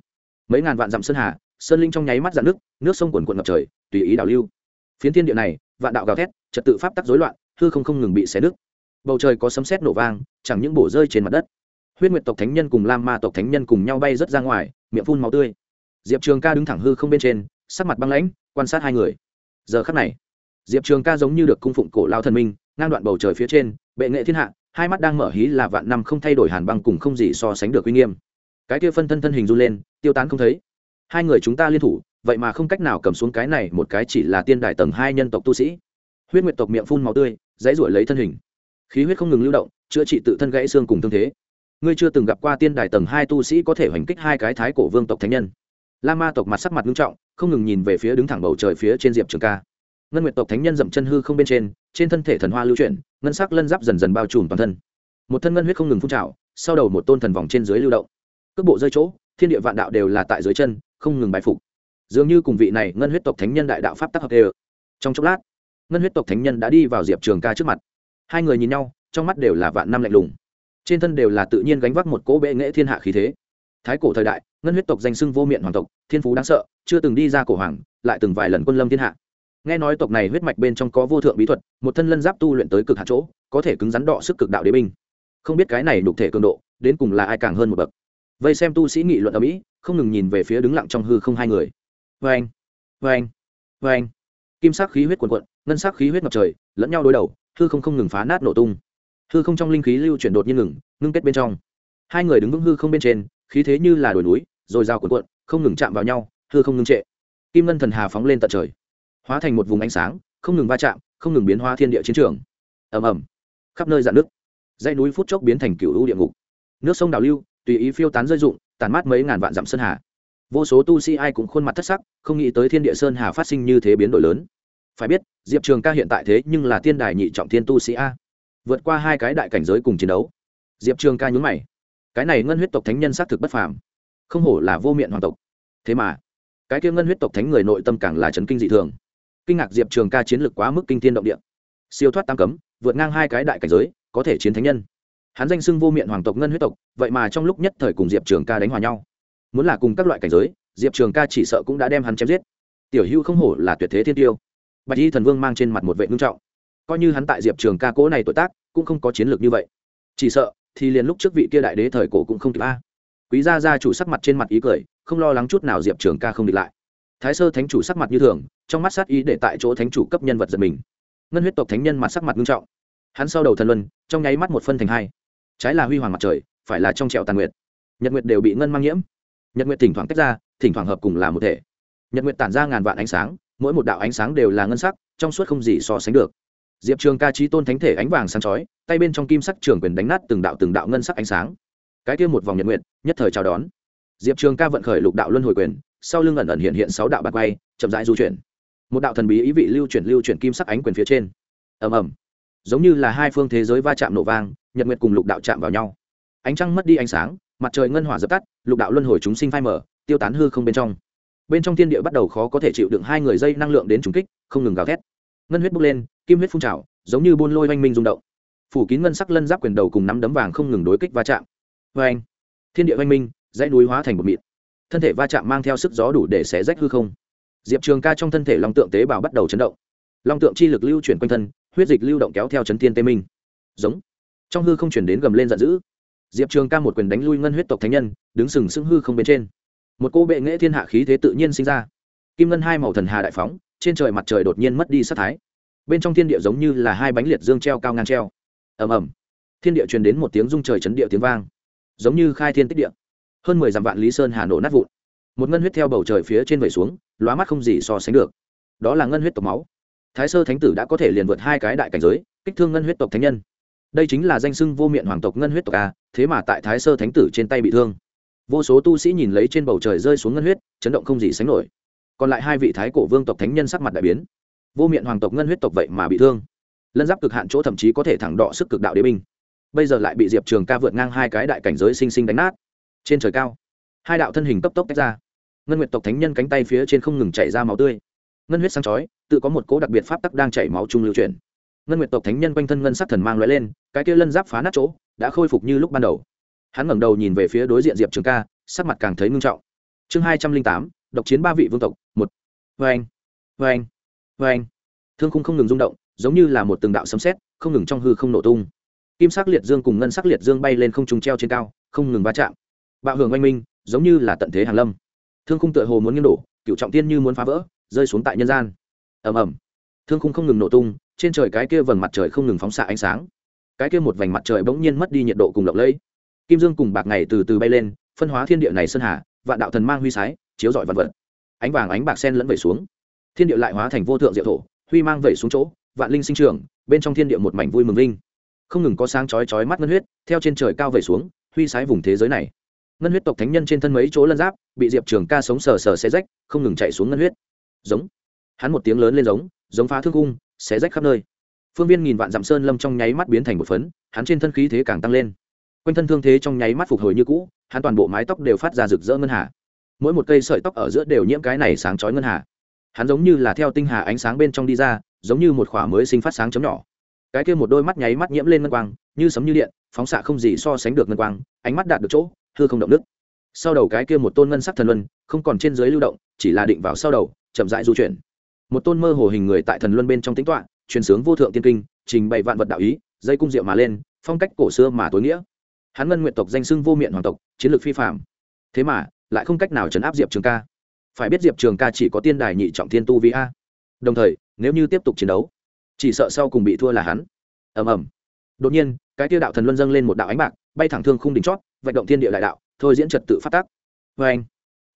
Mấy ngàn vạn dặm sơn hà, sơn linh trong nháy mắt dạn nước nước sông quần quận ngập trời, tùy ý đảo lưu. Phiến thiên địa này, vạn đạo gào thét, trật tự pháp tắc rối loạn, hư không không ngừng bị xé nước. bầu trời có sấm sét nổ vang, chẳng những bổ rơi trên mặt đất huyết nguyệt tộc thánh nhân cùng lam ma tộc thánh nhân cùng nhau bay rớt ra ngoài, miệng phun máu tươi. Diệp trường ca đứng thẳng hư không bên trên, sắc mặt băng lãnh, quan sát hai người. Giờ khắc này, diệp trường ca giống như được cung phụng cổ lao thần minh, ngang đoạn bầu trời phía trên, bệ nghệ thiên hạ, hai mắt đang mở hí là vạn năm không thay đổi hàn băng cùng không gì so sánh được uy nghiêm. Cái kia phân thân thân hình run lên, tiêu tán không thấy. Hai người chúng ta liên thủ, vậy mà không cách nào cầm xuống cái này một cái chỉ là tiên đài tầng hai nhân tộc tu sĩ. Huyết nguyệt tộc miệng phun máu tươi, dãy ruổi lấy thân hình. Khí huyết không ngừng lưu động, chữa trị tự thân gãy xương cùng thương thế ngươi chưa từng gặp qua tiên đài tầng hai tu sĩ có thể hoành kích hai cái thái cổ vương tộc thánh nhân. La ma tộc mặt sắc mặt nghiêm trọng, không ngừng nhìn về phía đứng thẳng bầu trời phía trên diệp trường ca. Ngân nguyệt tộc thánh nhân dậm chân hư không bên trên trên thân thể thần hoa lưu chuyển, ngân sắc lân giáp dần dần bao trùm toàn thân. Một thân ngân huyết không ngừng phun trào, sau đầu một tôn thần vòng trên dưới lưu động. Cước bộ rơi chỗ, thiên địa vạn đạo đều là tại dưới chân, không ngừng bài phục. Dường như cùng vị này ngân huyết tộc thánh nhân đại đạo pháp tắc hợp đều. Trong chốc lát, ngân huyết tộc thánh nhân đã đi vào diệp trường ca trước mặt. Hai người nhìn nhau, trong mắt đều là vạn năm lạnh lùng trên thân đều là tự nhiên gánh vác một cỗ bệ nghệ thiên hạ khí thế. Thái cổ thời đại, ngân huyết tộc danh xưng vô miệng hoàng tộc, thiên phú đáng sợ, chưa từng đi ra cổ hoàng, lại từng vài lần quân lâm thiên hạ. Nghe nói tộc này huyết mạch bên trong có vô thượng bí thuật, một thân lân giáp tu luyện tới cực hạ chỗ, có thể cứng rắn đọ sức cực đạo đế binh. Không biết cái này đục thể cường độ, đến cùng là ai càng hơn một bậc. Vây xem tu sĩ nghị luận ở mỹ, không ngừng nhìn về phía đứng lặng trong hư không hai người. Vê anh vê anh vê anh kim sắc khí huyết quần quận ngân sắc khí huyết ngập trời, lẫn nhau đối đầu, hư không không ngừng phá nát nổ tung hư không trong linh khí lưu chuyển đột nhiên ngừng, ngưng kết bên trong. Hai người đứng vững hư không bên trên, khí thế như là đồi núi, rồi rào cuộn cuộn, không ngừng chạm vào nhau, hư không ngưng trệ. Kim ngân thần hà phóng lên tận trời, hóa thành một vùng ánh sáng, không ngừng va chạm, không ngừng biến hóa thiên địa chiến trường. Ầm ầm. Khắp nơi dạn nước dãy núi phút chốc biến thành cựu u địa ngục. Nước sông đào lưu, tùy ý phiêu tán rơi rụng tàn mát mấy ngàn vạn dặm sơn hà. Vô số tu sĩ ai cũng khuôn mặt thất sắc, không nghĩ tới thiên địa sơn hà phát sinh như thế biến đổi lớn. Phải biết, diệp trường ca hiện tại thế nhưng là tiên đài nhị trọng thiên tu sĩ a vượt qua hai cái đại cảnh giới cùng chiến đấu. Diệp trường ca nhún mày. Cái này ngân huyết tộc thánh nhân xác thực bất phàm. Không hổ là vô miệng hoàng tộc. Thế mà, cái kia ngân huyết tộc thánh người nội tâm càng là chấn kinh dị thường. Kinh ngạc diệp trường ca chiến lược quá mức kinh thiên động địa. Siêu thoát tam cấm, vượt ngang hai cái đại cảnh giới, có thể chiến thánh nhân. Hắn danh xưng vô miệng hoàng tộc ngân huyết tộc, vậy mà trong lúc nhất thời cùng diệp trường ca đánh hòa nhau. Muốn là cùng các loại cảnh giới, diệp trường ca chỉ sợ cũng đã đem hắn chém giết. Tiểu hưu không hổ là tuyệt thế thiên tiêu. Bạch y thần vương mang trên mặt một vệ ngưng trọng coi như hắn tại diệp trường ca cố này tuổi tác, cũng không có chiến lược như vậy. Chỉ sợ, thì liền lúc trước vị kia đại đế thời cổ cũng không kịp a. Quý gia gia chủ sắc mặt trên mặt ý cười, không lo lắng chút nào diệp trường ca không địch lại. Thái sơ thánh chủ sắc mặt như thường, trong mắt sát ý để tại chỗ thánh chủ cấp nhân vật giật mình. Ngân huyết tộc thánh nhân mặt sắc mặt nghiêm trọng. Hắn sau đầu thần luân, trong nháy mắt một phân thành hai. Trái là huy hoàng mặt trời, phải là trong trẹo tàn nguyệt. Nhật nguyệt đều bị ngân mang nhiễm. Nhật nguyệt thỉnh thoảng tách ra, thỉnh thoảng hợp cùng là một thể. Nhật nguyệt tản ra ngàn vạn ánh sáng, mỗi một đạo ánh sáng đều là ngân sắc, trong suốt không gì so sánh được diệp trường ca trí tôn thánh thể ánh vàng sáng chói, tay bên trong kim sắc trường quyền đánh nát từng đạo từng đạo ngân sắc ánh sáng. Cái kia một vòng nhật nguyện nhất thời chào đón. Diệp trường ca vận khởi lục đạo luân hồi quyền, sau lưng ẩn ẩn hiện hiện sáu đạo bạc quay, chậm rãi du chuyển. Một đạo thần bí ý vị lưu chuyển lưu chuyển kim sắc ánh quyền phía trên. Ầm ầm. Giống như là hai phương thế giới va chạm nổ vang, nhật nguyệt cùng lục đạo chạm vào nhau. Ánh trăng mất đi ánh sáng, mặt trời ngân hỏa dập tắt, lục đạo luân hồi chúng sinh phai mở tiêu tán hư không bên trong. Bên trong thiên địa bắt đầu khó có thể chịu đựng hai người dây năng lượng đến trùng kích, không ngừng gào thét. Ngân huyết bốc lên kim huyết phun trào, giống như buôn lôi oanh minh rung động. Phủ kín ngân sắc lân giáp quyền đầu cùng nắm đấm vàng không ngừng đối kích va chạm. Vê anh thiên địa oanh minh, dãy núi hóa thành một mịn thân thể va chạm mang theo sức gió đủ để xé rách hư không. Diệp trường ca trong thân thể long tượng tế bào bắt đầu chấn động. Long tượng chi lực lưu chuyển quanh thân, huyết dịch lưu động kéo theo chấn thiên tê minh. Giống! Trong hư không chuyển đến gầm lên giận dữ. Diệp trường ca một quyền đánh lui ngân huyết tộc thánh nhân, đứng sừng sững hư không bên trên. Một cô bệ nghệ thiên hạ khí thế tự nhiên sinh ra. Kim ngân hai màu thần hà đại phóng, trên trời mặt trời đột nhiên mất đi sát thái bên trong thiên địa giống như là hai bánh liệt dương treo cao ngang treo. Ầm ầm. Thiên địa truyền đến một tiếng rung trời chấn địa tiếng vang. Giống như khai thiên tích địa. Hơn mười dặm vạn lý sơn hà nổ nát vụn. Một ngân huyết theo bầu trời phía trên vẩy xuống, lóa mắt không gì so sánh được. Đó là ngân huyết tộc máu. Thái sơ thánh tử đã có thể liền vượt hai cái đại cảnh giới, kích thương ngân huyết tộc thánh nhân. Đây chính là danh sưng vô miệng hoàng tộc ngân huyết tộc a, thế mà tại thái sơ thánh tử trên tay bị thương. Vô số tu sĩ nhìn lấy trên bầu trời rơi xuống ngân huyết, chấn động không gì sánh nổi. Còn lại hai vị thái cổ vương tộc thánh nhân sắc mặt đại biến vô miệng hoàng tộc ngân huyết tộc vậy mà bị thương. Lân giáp cực hạn chỗ thậm chí có thể thẳng đọ sức cực đạo đế binh. Bây giờ lại bị diệp trường ca vượt ngang hai cái đại cảnh giới sinh sinh đánh nát. Trên trời cao, hai đạo thân hình cấp tốc tách ra. Ngân nguyệt tộc thánh nhân cánh tay phía trên không ngừng chảy ra máu tươi. Ngân huyết sáng chói, tự có một cố đặc biệt pháp tắc đang chảy máu trung lưu truyền ngân nguyệt tộc thánh nhân quanh thân ngân sắc thần mang loại lên, cái kia lân giáp phá nát chỗ, đã khôi phục như lúc ban đầu. Hắn ngẩng đầu nhìn về phía đối diện diệp trường ca, sắc mặt càng thấy ngưng trọng. Chương hai trăm linh tám, độc chiến ba vị vương tộc, một. Vê anh vê anh vê anh. Thương khung không ngừng rung động, giống như là một từng đạo sấm sét, không ngừng trong hư không nổ tung. Kim sắc liệt dương cùng ngân sắc liệt dương bay lên không trùng treo trên cao, không ngừng va chạm. Bạo hưởng oanh minh, giống như là tận thế hàn lâm. Thương khung tựa hồ muốn nghiêng đổ cựu trọng tiên như muốn phá vỡ, rơi xuống tại nhân gian. Ầm ầm. Thương khung không ngừng nổ tung, trên trời cái kia vầng mặt trời không ngừng phóng xạ ánh sáng. Cái kia một vành mặt trời bỗng nhiên mất đi nhiệt độ cùng lộng lẫy. Kim dương cùng bạc ngày từ từ bay lên, phân hóa thiên địa này sơn hà, vạn đạo thần mang huy sái, chiếu rọi vạn vật. Ánh vàng ánh bạc sen lẫn vẩy xuống thiên địa lại hóa thành vô thượng diệu thổ, huy mang vẩy xuống chỗ, vạn linh sinh trưởng, bên trong thiên địa một mảnh vui mừng linh không ngừng có sáng chói chói mắt ngân huyết, theo trên trời cao vẩy xuống, huy sái vùng thế giới này. Ngân huyết tộc thánh nhân trên thân mấy chỗ lân giáp, bị diệp trường ca sống sờ sờ xé rách, không ngừng chạy xuống ngân huyết. Giống. Hắn một tiếng lớn lên giống giống phá thương cung, xé rách khắp nơi. Phương viên nghìn vạn dặm sơn lâm trong nháy mắt biến thành một phấn, hắn trên thân khí thế càng tăng lên. Quanh thân thương thế trong nháy mắt phục hồi như cũ, hắn toàn bộ mái tóc đều phát ra rực rỡ ngân hà. Mỗi một cây sợi tóc ở giữa đều nhiễm cái này sáng chói ngân hà hắn giống như là theo tinh hà ánh sáng bên trong đi ra, giống như một khỏa mới sinh phát sáng chấm nhỏ. Cái kia một đôi mắt nháy mắt nhiễm lên ngân quang, như sấm như điện, phóng xạ không gì so sánh được ngân quang, ánh mắt đạt được chỗ, hư không động đức sau đầu cái kia một tôn ngân sắc thần luân, không còn trên dưới lưu động, chỉ là định vào sau đầu, chậm rãi du chuyển. Một tôn mơ hồ hình người tại thần luân bên trong tính toạ truyền sướng vô thượng tiên kinh, trình bày vạn vật đạo ý, dây cung diệu mà lên, phong cách cổ xưa mà tối nghĩa. Hắn ngân nguyện tộc danh xưng vô miệng hoàng tộc, chiến lược phi phạm thế mà, lại không cách nào chấn áp diệp trường ca phải biết diệp trường ca chỉ có tiên đài nhị trọng thiên tu vi a. Đồng thời, nếu như tiếp tục chiến đấu, chỉ sợ sau cùng bị thua là hắn. Ầm ầm. Đột nhiên, cái tiêu đạo thần luân dâng lên một đạo ánh bạc, bay thẳng thương khung đỉnh chót vận động thiên địa đại đạo, thôi diễn trật tự phát tác. Vê anh,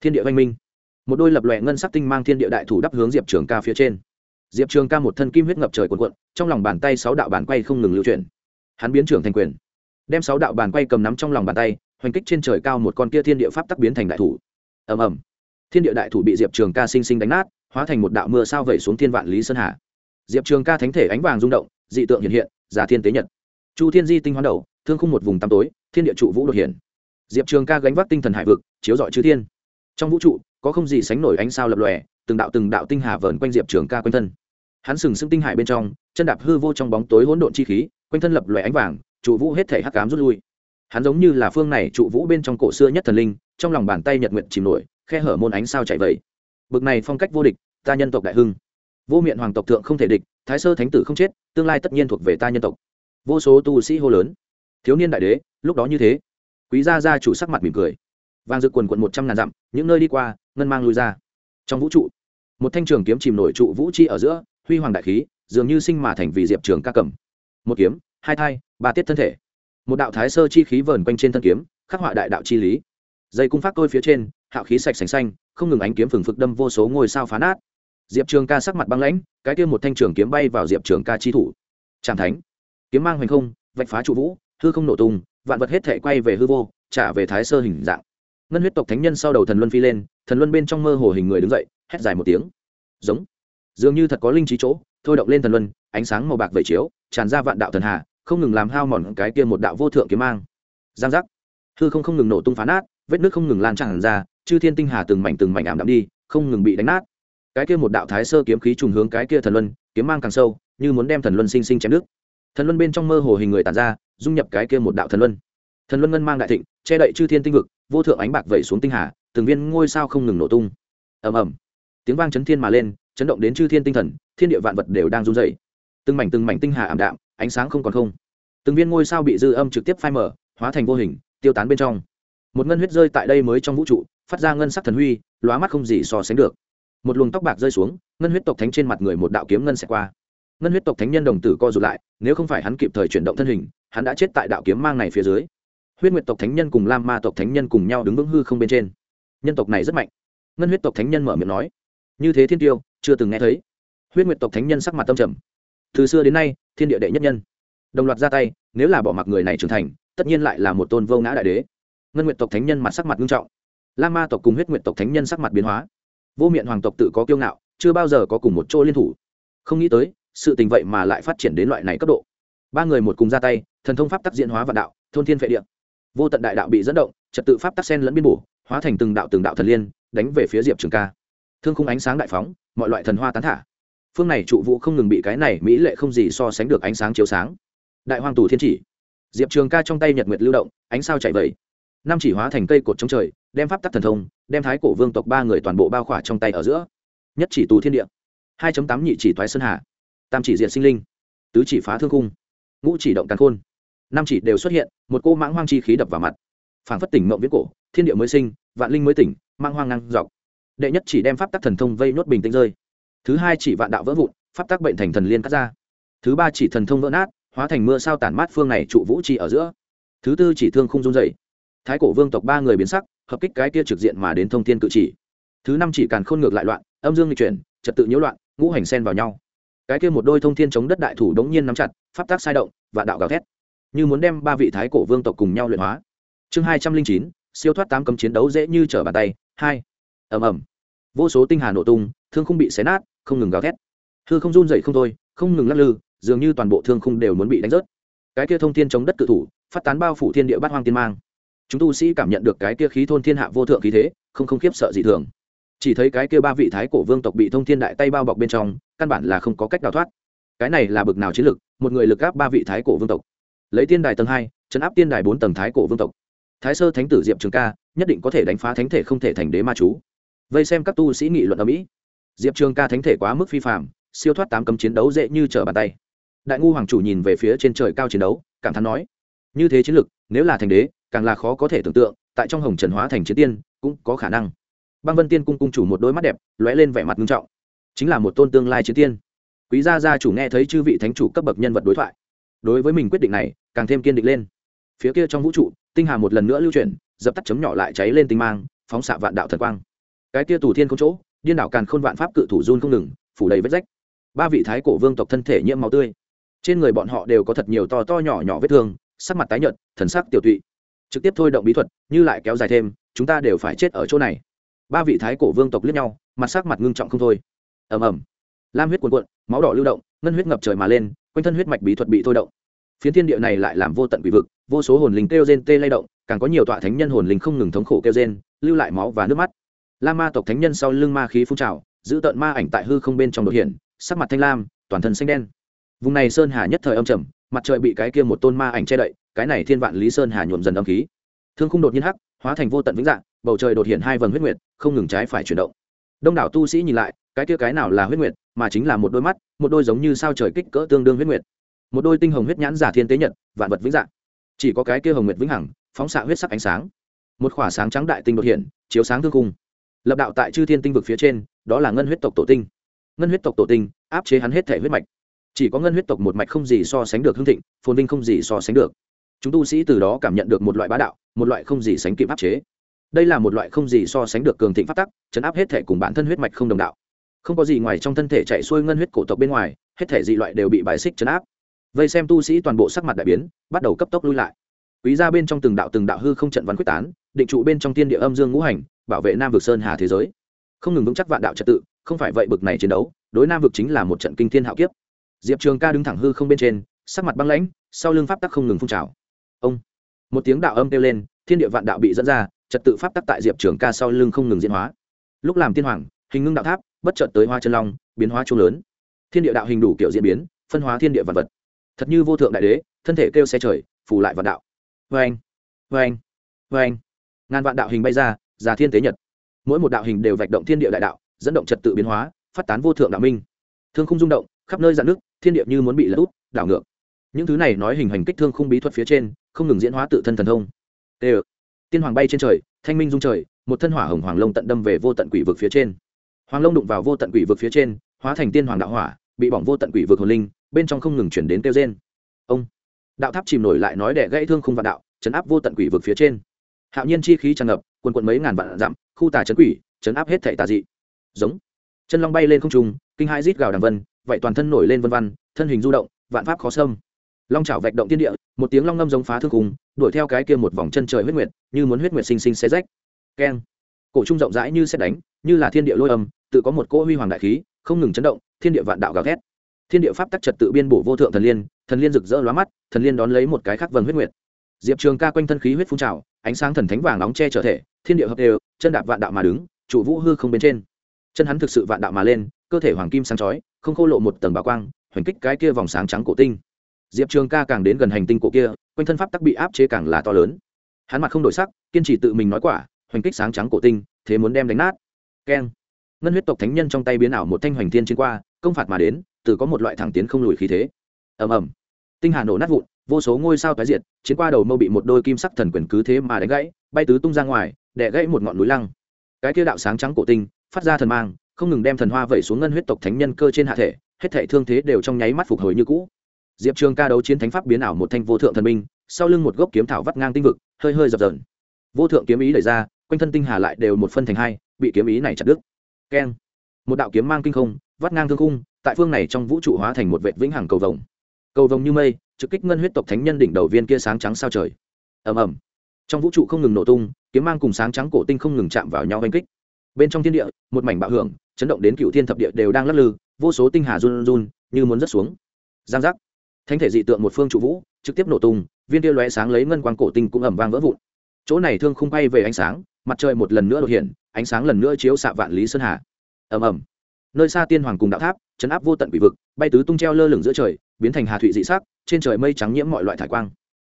thiên địa oanh minh. Một đôi lập lòe ngân sắc tinh mang thiên địa đại thủ đắp hướng diệp trường ca phía trên. Diệp trường ca một thân kim huyết ngập trời cuộn cuộn, trong lòng bàn tay sáu đạo bàn quay không ngừng lưu chuyển. Hắn biến trưởng thành quyền, đem sáu đạo bàn quay cầm nắm trong lòng bàn tay, hoành kích trên trời cao một con kia thiên địa pháp tắc biến thành đại thủ. Ầm ầm thiên địa đại thủ bị diệp trường ca sinh sinh đánh nát, hóa thành một đạo mưa sao vẩy xuống thiên vạn lý sơn hà. Diệp trường ca thánh thể ánh vàng rung động, dị tượng hiện hiện, giả thiên tế nhật. Chu thiên di tinh hoán đầu, thương khung một vùng tăm tối, thiên địa trụ vũ đột hiện. Diệp trường ca gánh vác tinh thần hải vực, chiếu dọi chư thiên. Trong vũ trụ, có không gì sánh nổi ánh sao lập lòe, từng đạo từng đạo tinh hà vờn quanh diệp trường ca quanh thân. Hắn sừng sững tinh hải bên trong, chân đạp hư vô trong bóng tối hỗn độn chi khí, quanh thân lập lòe ánh vàng, trụ vũ hết thể hắc cám rút lui. Hắn giống như là phương này trụ vũ bên trong cổ xưa nhất thần linh, trong lòng bàn tay nhật nguyện chìm nổi khe hở môn ánh sao chạy vậy bực này phong cách vô địch, ta nhân tộc đại hưng. Vô miệng hoàng tộc thượng không thể địch, thái sơ thánh tử không chết, tương lai tất nhiên thuộc về ta nhân tộc. Vô số tu sĩ hô lớn. Thiếu niên đại đế, lúc đó như thế. Quý gia gia chủ sắc mặt mỉm cười. Vàng dự quần quận một trăm ngàn dặm, những nơi đi qua, ngân mang lui ra. Trong vũ trụ, một thanh trường kiếm chìm nổi trụ vũ chi ở giữa, huy hoàng đại khí, dường như sinh mà thành vì diệp trường ca cầm. Một kiếm, hai thai, ba tiết thân thể. Một đạo thái sơ chi khí vờn quanh trên thân kiếm, khắc họa đại đạo chi lý. Dây cung phát tôi phía trên hạo khí sạch sành xanh, không ngừng ánh kiếm phừng phực đâm vô số ngôi sao phá nát. Diệp trường ca sắc mặt băng lãnh, cái kia một thanh trường kiếm bay vào diệp trường ca chi thủ. Tràng thánh. Kiếm mang hoành không, vạch phá trụ vũ, hư không nổ tung, vạn vật hết thể quay về hư vô, trả về thái sơ hình dạng. Ngân huyết tộc thánh nhân sau đầu thần luân phi lên, thần luân bên trong mơ hồ hình người đứng dậy, hét dài một tiếng. Giống. Dường như thật có linh trí chỗ, thôi động lên thần luân, ánh sáng màu bạc vẩy chiếu, tràn ra vạn đạo thần hà, không ngừng làm hao mòn cái kia một đạo vô thượng kiếm mang. Giang giác. Hư không không ngừng nổ tung phá nát, vết nước không ngừng lan tràn ra chư thiên tinh hà từng mảnh từng mảnh ảm đạm đi, không ngừng bị đánh nát. Cái kia một đạo thái sơ kiếm khí trùng hướng cái kia thần luân, kiếm mang càng sâu, như muốn đem thần luân sinh sinh chém nước thần luân bên trong mơ hồ hình người tàn ra, dung nhập cái kia một đạo thần luân. Thần luân ngân mang đại thịnh, che đậy chư thiên tinh vực, vô thượng ánh bạc vẩy xuống tinh hà, từng viên ngôi sao không ngừng nổ tung. Ầm ầm. Tiếng vang chấn thiên mà lên, chấn động đến chư thiên tinh thần, thiên địa vạn vật đều đang run rẩy. từng mảnh từng mảnh tinh hà ảm đạm, ánh sáng không còn không. Từng viên ngôi sao bị dư âm trực tiếp phai mở hóa thành vô hình, tiêu tán bên trong. Một ngân huyết rơi tại đây mới trong vũ trụ phát ra ngân sắc thần huy, lóa mắt không gì so sánh được. Một luồng tóc bạc rơi xuống, ngân huyết tộc thánh trên mặt người một đạo kiếm ngân sẽ qua. Ngân huyết tộc thánh nhân đồng tử co rụt lại, nếu không phải hắn kịp thời chuyển động thân hình, hắn đã chết tại đạo kiếm mang này phía dưới. Huyết nguyệt tộc thánh nhân cùng lam ma tộc thánh nhân cùng nhau đứng vững hư không bên trên. Nhân tộc này rất mạnh. Ngân huyết tộc thánh nhân mở miệng nói, như thế thiên tiêu, chưa từng nghe thấy. Huyết nguyệt tộc thánh nhân sắc mặt tâm trầm. Từ xưa đến nay, thiên địa đệ nhất nhân. Đồng loạt ra tay, nếu là bỏ mặc người này trưởng thành, tất nhiên lại là một tôn vô ngã đại đế. Ngân nguyệt tộc thánh nhân mặt sắc mặt nghiêm trọng lam ma tộc cùng huyết nguyệt tộc thánh nhân sắc mặt biến hóa. Vô miệng hoàng tộc tự có kiêu ngạo, chưa bao giờ có cùng một chỗ liên thủ. Không nghĩ tới, sự tình vậy mà lại phát triển đến loại này cấp độ. Ba người một cùng ra tay, thần thông pháp tắc diễn hóa vạn đạo, thôn thiên vệ địa. Vô tận đại đạo bị dẫn động, trật tự pháp tắc sen lẫn biên bổ, hóa thành từng đạo từng đạo thần liên, đánh về phía diệp trường ca. Thương khung ánh sáng đại phóng, mọi loại thần hoa tán thả. Phương này trụ vũ không ngừng bị cái này mỹ lệ không gì so sánh được ánh sáng chiếu sáng. Đại hoàng tù thiên chỉ. Diệp trường ca trong tay nhật nguyệt lưu động, ánh sao chạy vẩy năm chỉ hóa thành cây cột trong trời đem pháp tắc thần thông, đem thái cổ vương tộc ba người toàn bộ bao khỏa trong tay ở giữa. Nhất chỉ tù thiên địa, hai tám nhị chỉ thoái sơn hà, tam chỉ diện sinh linh, tứ chỉ phá thương cung, ngũ chỉ động càn khôn. Năm chỉ đều xuất hiện, một cô mãng hoang chi khí đập vào mặt. Phảng phất tỉnh mộng viết cổ, thiên địa mới sinh, vạn linh mới tỉnh mang hoang ngang dọc. Đệ nhất chỉ đem pháp tắc thần thông vây nốt bình tĩnh rơi. Thứ hai chỉ vạn đạo vỡ vụn, pháp tắc bệnh thành thần liên cắt ra. Thứ ba chỉ thần thông vỡ nát, hóa thành mưa sao tản mát phương này trụ vũ trì ở giữa. Thứ tư chỉ thương không run dày thái cổ vương tộc ba người biến sắc hợp kích cái kia trực diện mà đến thông thiên cự chỉ. Thứ năm chỉ càn khôn ngược lại loạn, âm dương nghịch chuyển, trật tự nhiễu loạn, ngũ hành sen vào nhau. Cái kia một đôi thông thiên chống đất đại thủ đống nhiên nắm chặt, pháp tác sai động và đạo gào thét. Như muốn đem ba vị thái cổ vương tộc cùng nhau luyện hóa. Chương hai trăm linh chín, siêu thoát tám cấm chiến đấu dễ như trở bàn tay, hai. Ầm ầm. Vô số tinh hà nổ tung, thương không bị xé nát, không ngừng gào thét. Hư không run dậy không thôi, không ngừng lắc lư, dường như toàn bộ thương khung đều muốn bị đánh rớt. Cái kia thông thiên chống đất cự thủ, phát tán bao phủ thiên địa bát hoang tiên mang chúng tu sĩ cảm nhận được cái kia khí thôn thiên hạ vô thượng khí thế, không không khiếp sợ gì thường. Chỉ thấy cái kia ba vị thái cổ vương tộc bị thông thiên đại tay bao bọc bên trong, căn bản là không có cách đào thoát. Cái này là bực nào chiến lực, một người lực áp ba vị thái cổ vương tộc. Lấy tiên đài tầng hai, chấn áp tiên đài bốn tầng thái cổ vương tộc. Thái sơ thánh tử diệp trường ca, nhất định có thể đánh phá thánh thể không thể thành đế ma chú. Vây xem các tu sĩ nghị luận ở mỹ. Diệp trường ca thánh thể quá mức phi phạm siêu thoát tám cấm chiến đấu dễ như trở bàn tay. Đại ngu hoàng chủ nhìn về phía trên trời cao chiến đấu, cảm thán nói, như thế chiến lực, nếu là thành đế càng là khó có thể tưởng tượng, tại trong hồng trần hóa thành chiến tiên, cũng có khả năng. Băng vân tiên cung cung chủ một đôi mắt đẹp, lóe lên vẻ mặt nghiêm trọng. Chính là một tôn tương lai chiến tiên. Quý gia gia chủ nghe thấy chư vị thánh chủ cấp bậc nhân vật đối thoại. Đối với mình quyết định này, càng thêm kiên định lên. Phía kia trong vũ trụ, tinh hà một lần nữa lưu chuyển, dập tắt chấm nhỏ lại cháy lên tinh mang, phóng xạ vạn đạo thần quang. Cái kia tù thiên không chỗ, điên đảo càn khôn vạn pháp cự thủ run không ngừng, phủ đầy vết rách. Ba vị thái cổ vương tộc thân thể nhiễm máu tươi. Trên người bọn họ đều có thật nhiều to to nhỏ nhỏ vết thương, sắc mặt tái nhợt, thần sắc tiểu tụy trực tiếp thôi động bí thuật, như lại kéo dài thêm, chúng ta đều phải chết ở chỗ này. Ba vị thái cổ vương tộc liếc nhau, mặt sắc mặt ngưng trọng không thôi. Ầm ầm. Lam huyết cuồn cuộn, máu đỏ lưu động, ngân huyết ngập trời mà lên, quanh thân huyết mạch bí thuật bị thôi động. Phiến thiên địa này lại làm vô tận quỷ vực, vô số hồn linh kêu gen tê lay động, càng có nhiều tọa thánh nhân hồn linh không ngừng thống khổ kêu gen lưu lại máu và nước mắt. La ma tộc thánh nhân sau lưng ma khí phun trào, giữ tận ma ảnh tại hư không bên trong đột hiện, sắc mặt thanh lam, toàn thân xanh đen. Vùng này sơn hà nhất thời âm trầm, mặt trời bị cái kia một tôn ma ảnh che đậy cái này thiên vạn lý sơn hà nhuộm dần âm khí. Thương khung đột nhiên hắc, hóa thành vô tận vĩnh dạng, bầu trời đột hiện hai vầng huyết nguyệt, không ngừng trái phải chuyển động. Đông đảo tu sĩ nhìn lại, cái kia cái nào là huyết nguyệt, mà chính là một đôi mắt, một đôi giống như sao trời kích cỡ tương đương huyết nguyệt. Một đôi tinh hồng huyết nhãn giả thiên tế nhật, vạn vật vĩnh dạng. Chỉ có cái kia hồng nguyệt vĩnh hằng, phóng xạ huyết sắc ánh sáng. Một khỏa sáng trắng đại tinh đột hiện, chiếu sáng thương cung lập đạo tại chư thiên tinh vực phía trên, đó là ngân huyết tộc tổ tinh. Ngân huyết tộc tổ tinh, áp chế hắn hết thể huyết mạch. Chỉ có ngân huyết tộc một mạch không gì so sánh được hương thịnh, phồn vinh không gì so sánh được chúng tu sĩ từ đó cảm nhận được một loại bá đạo, một loại không gì sánh kịp áp chế. Đây là một loại không gì so sánh được cường thịnh phát tắc, chấn áp hết thể cùng bản thân huyết mạch không đồng đạo. Không có gì ngoài trong thân thể chạy xuôi ngân huyết cổ tộc bên ngoài, hết thể dị loại đều bị bài xích chấn áp. Vây xem tu sĩ toàn bộ sắc mặt đại biến, bắt đầu cấp tốc lui lại. Quý ra bên trong từng đạo từng đạo hư không trận văn quyết tán, định trụ bên trong tiên địa âm dương ngũ hành, bảo vệ nam vực sơn hà thế giới. Không ngừng vững chắc vạn đạo trật tự, không phải vậy bực này chiến đấu, đối nam vực chính là một trận kinh thiên hạo kiếp. Diệp trường ca đứng thẳng hư không bên trên, sắc mặt băng lãnh, sau lưng pháp tắc không ngừng phun trào ông. Một tiếng đạo âm kêu lên, thiên địa vạn đạo bị dẫn ra, trật tự pháp tắc tại diệp trường ca sau lưng không ngừng diễn hóa. Lúc làm tiên hoàng, hình ngưng đạo tháp, bất chợt tới hoa chân long, biến hóa chung lớn. Thiên địa đạo hình đủ kiểu diễn biến, phân hóa thiên địa vạn vật. Thật như vô thượng đại đế, thân thể kêu xe trời phủ lại vạn đạo. Vê anh vê anh vê anh ngàn vạn đạo hình bay ra, già thiên tế nhật. Mỗi một đạo hình đều vạch động thiên địa đại đạo, dẫn động trật tự biến hóa, phát tán vô thượng đạo minh. Thương không rung động, khắp nơi dạn nước, thiên địa như muốn bị lật út đảo ngược. Những thứ này nói hình hành kích thương không bí thuật phía trên không ngừng diễn hóa tự thân thần thông. Tê tiên hoàng bay trên trời, thanh minh dung trời, một thân hỏa hồng hoàng lông tận đâm về vô tận quỷ vực phía trên. Hoàng lông đụng vào vô tận quỷ vực phía trên, hóa thành tiên hoàng đạo hỏa, bị bỏng vô tận quỷ vực hồn linh, bên trong không ngừng chuyển đến kêu trên ông. Đạo tháp chìm nổi lại nói đẻ gãy thương không vạn đạo, chấn áp vô tận quỷ vực phía trên. Hạo nhiên chi khí tràn ngập quần quận mấy ngàn vạn dặm, khu tà chấn quỷ, chấn áp hết thảy tà dị. Giống. Chân long bay lên không trung, kinh hai rít gào đằng vân, vậy toàn thân nổi lên vân văn, thân hình du động, vạn pháp khó xâm long chảo vạch động thiên địa, một tiếng long ngâm giống phá thương cùng, đuổi theo cái kia một vòng chân trời huyết nguyệt, như muốn huyết nguyệt sinh sinh xé rách. Keng. Cổ trung rộng rãi như xét đánh, như là thiên địa lôi âm, tự có một cỗ huy hoàng đại khí, không ngừng chấn động, thiên địa vạn đạo gào thét. Thiên địa pháp tắc trật tự biên bổ vô thượng thần liên thần liên rực rỡ lóa mắt, thần liên đón lấy một cái khắc vần huyết nguyệt. Diệp trường ca quanh thân khí huyết phun trào, ánh sáng thần thánh vàng nóng che trở thể, thiên địa hợp đều, chân đạp vạn đạo mà đứng, trụ vũ hư không bên trên. Chân hắn thực sự vạn đạo mà lên, cơ thể hoàng kim sáng chói, không khô lộ một tầng bà quang, hoành kích cái kia vòng sáng trắng cổ tinh diệp trường ca càng đến gần hành tinh cổ kia, quanh thân pháp tắc bị áp chế càng là to lớn. Hắn mặt không đổi sắc, kiên trì tự mình nói quả, hoành kích sáng trắng cổ tinh, thế muốn đem đánh nát. Keng. Ngân huyết tộc thánh nhân trong tay biến ảo một thanh hoành thiên chiến qua, công phạt mà đến, từ có một loại thẳng tiến không lùi khí thế. Ầm ầm. Tinh hà nổ nát vụn, vô số ngôi sao tái diệt, chiến qua đầu mâu bị một đôi kim sắc thần quyền cứ thế mà đánh gãy, bay tứ tung ra ngoài đẻ gãy một ngọn núi lăng. Cái kia đạo sáng trắng cổ tinh, phát ra thần mang, không ngừng đem thần hoa vẩy xuống ngân huyết tộc thánh nhân cơ trên hạ thể, hết thể thương thế đều trong nháy mắt phục hồi như cũ diệp trường ca đấu chiến thánh pháp biến ảo một thanh vô thượng thần minh sau lưng một gốc kiếm thảo vắt ngang tinh vực, hơi hơi dập dờn. Vô thượng kiếm ý đẩy ra, quanh thân tinh hà lại đều một phân thành hai, bị kiếm ý này chặt đứt. Keng. Một đạo kiếm mang kinh không, vắt ngang thương khung, tại phương này trong vũ trụ hóa thành một vệ vĩnh hằng cầu vồng. Cầu vồng như mây, trực kích ngân huyết tộc thánh nhân đỉnh đầu viên kia sáng trắng sao trời. Ầm ầm. Trong vũ trụ không ngừng nổ tung, kiếm mang cùng sáng trắng cổ tinh không ngừng chạm vào nhau oanh kích. Bên trong thiên địa, một mảnh bạo hưởng, chấn động đến cựu thiên thập địa đều đang lắc lư, vô số tinh hà run run, như muốn rớt xuống. Giang giác thánh thể dị tượng một phương trụ vũ, trực tiếp nổ tung, viên tia lóe sáng lấy ngân quang cổ tinh cũng ẩm vang vỡ vụn. Chỗ này thương không bay về ánh sáng, mặt trời một lần nữa đột hiện, ánh sáng lần nữa chiếu xạ vạn lý sơn hà. Ầm ầm. Nơi xa tiên hoàng cùng đạo tháp, chấn áp vô tận quỷ vực, bay tứ tung treo lơ lửng giữa trời, biến thành hà thụy dị sắc, trên trời mây trắng nhiễm mọi loại thải quang.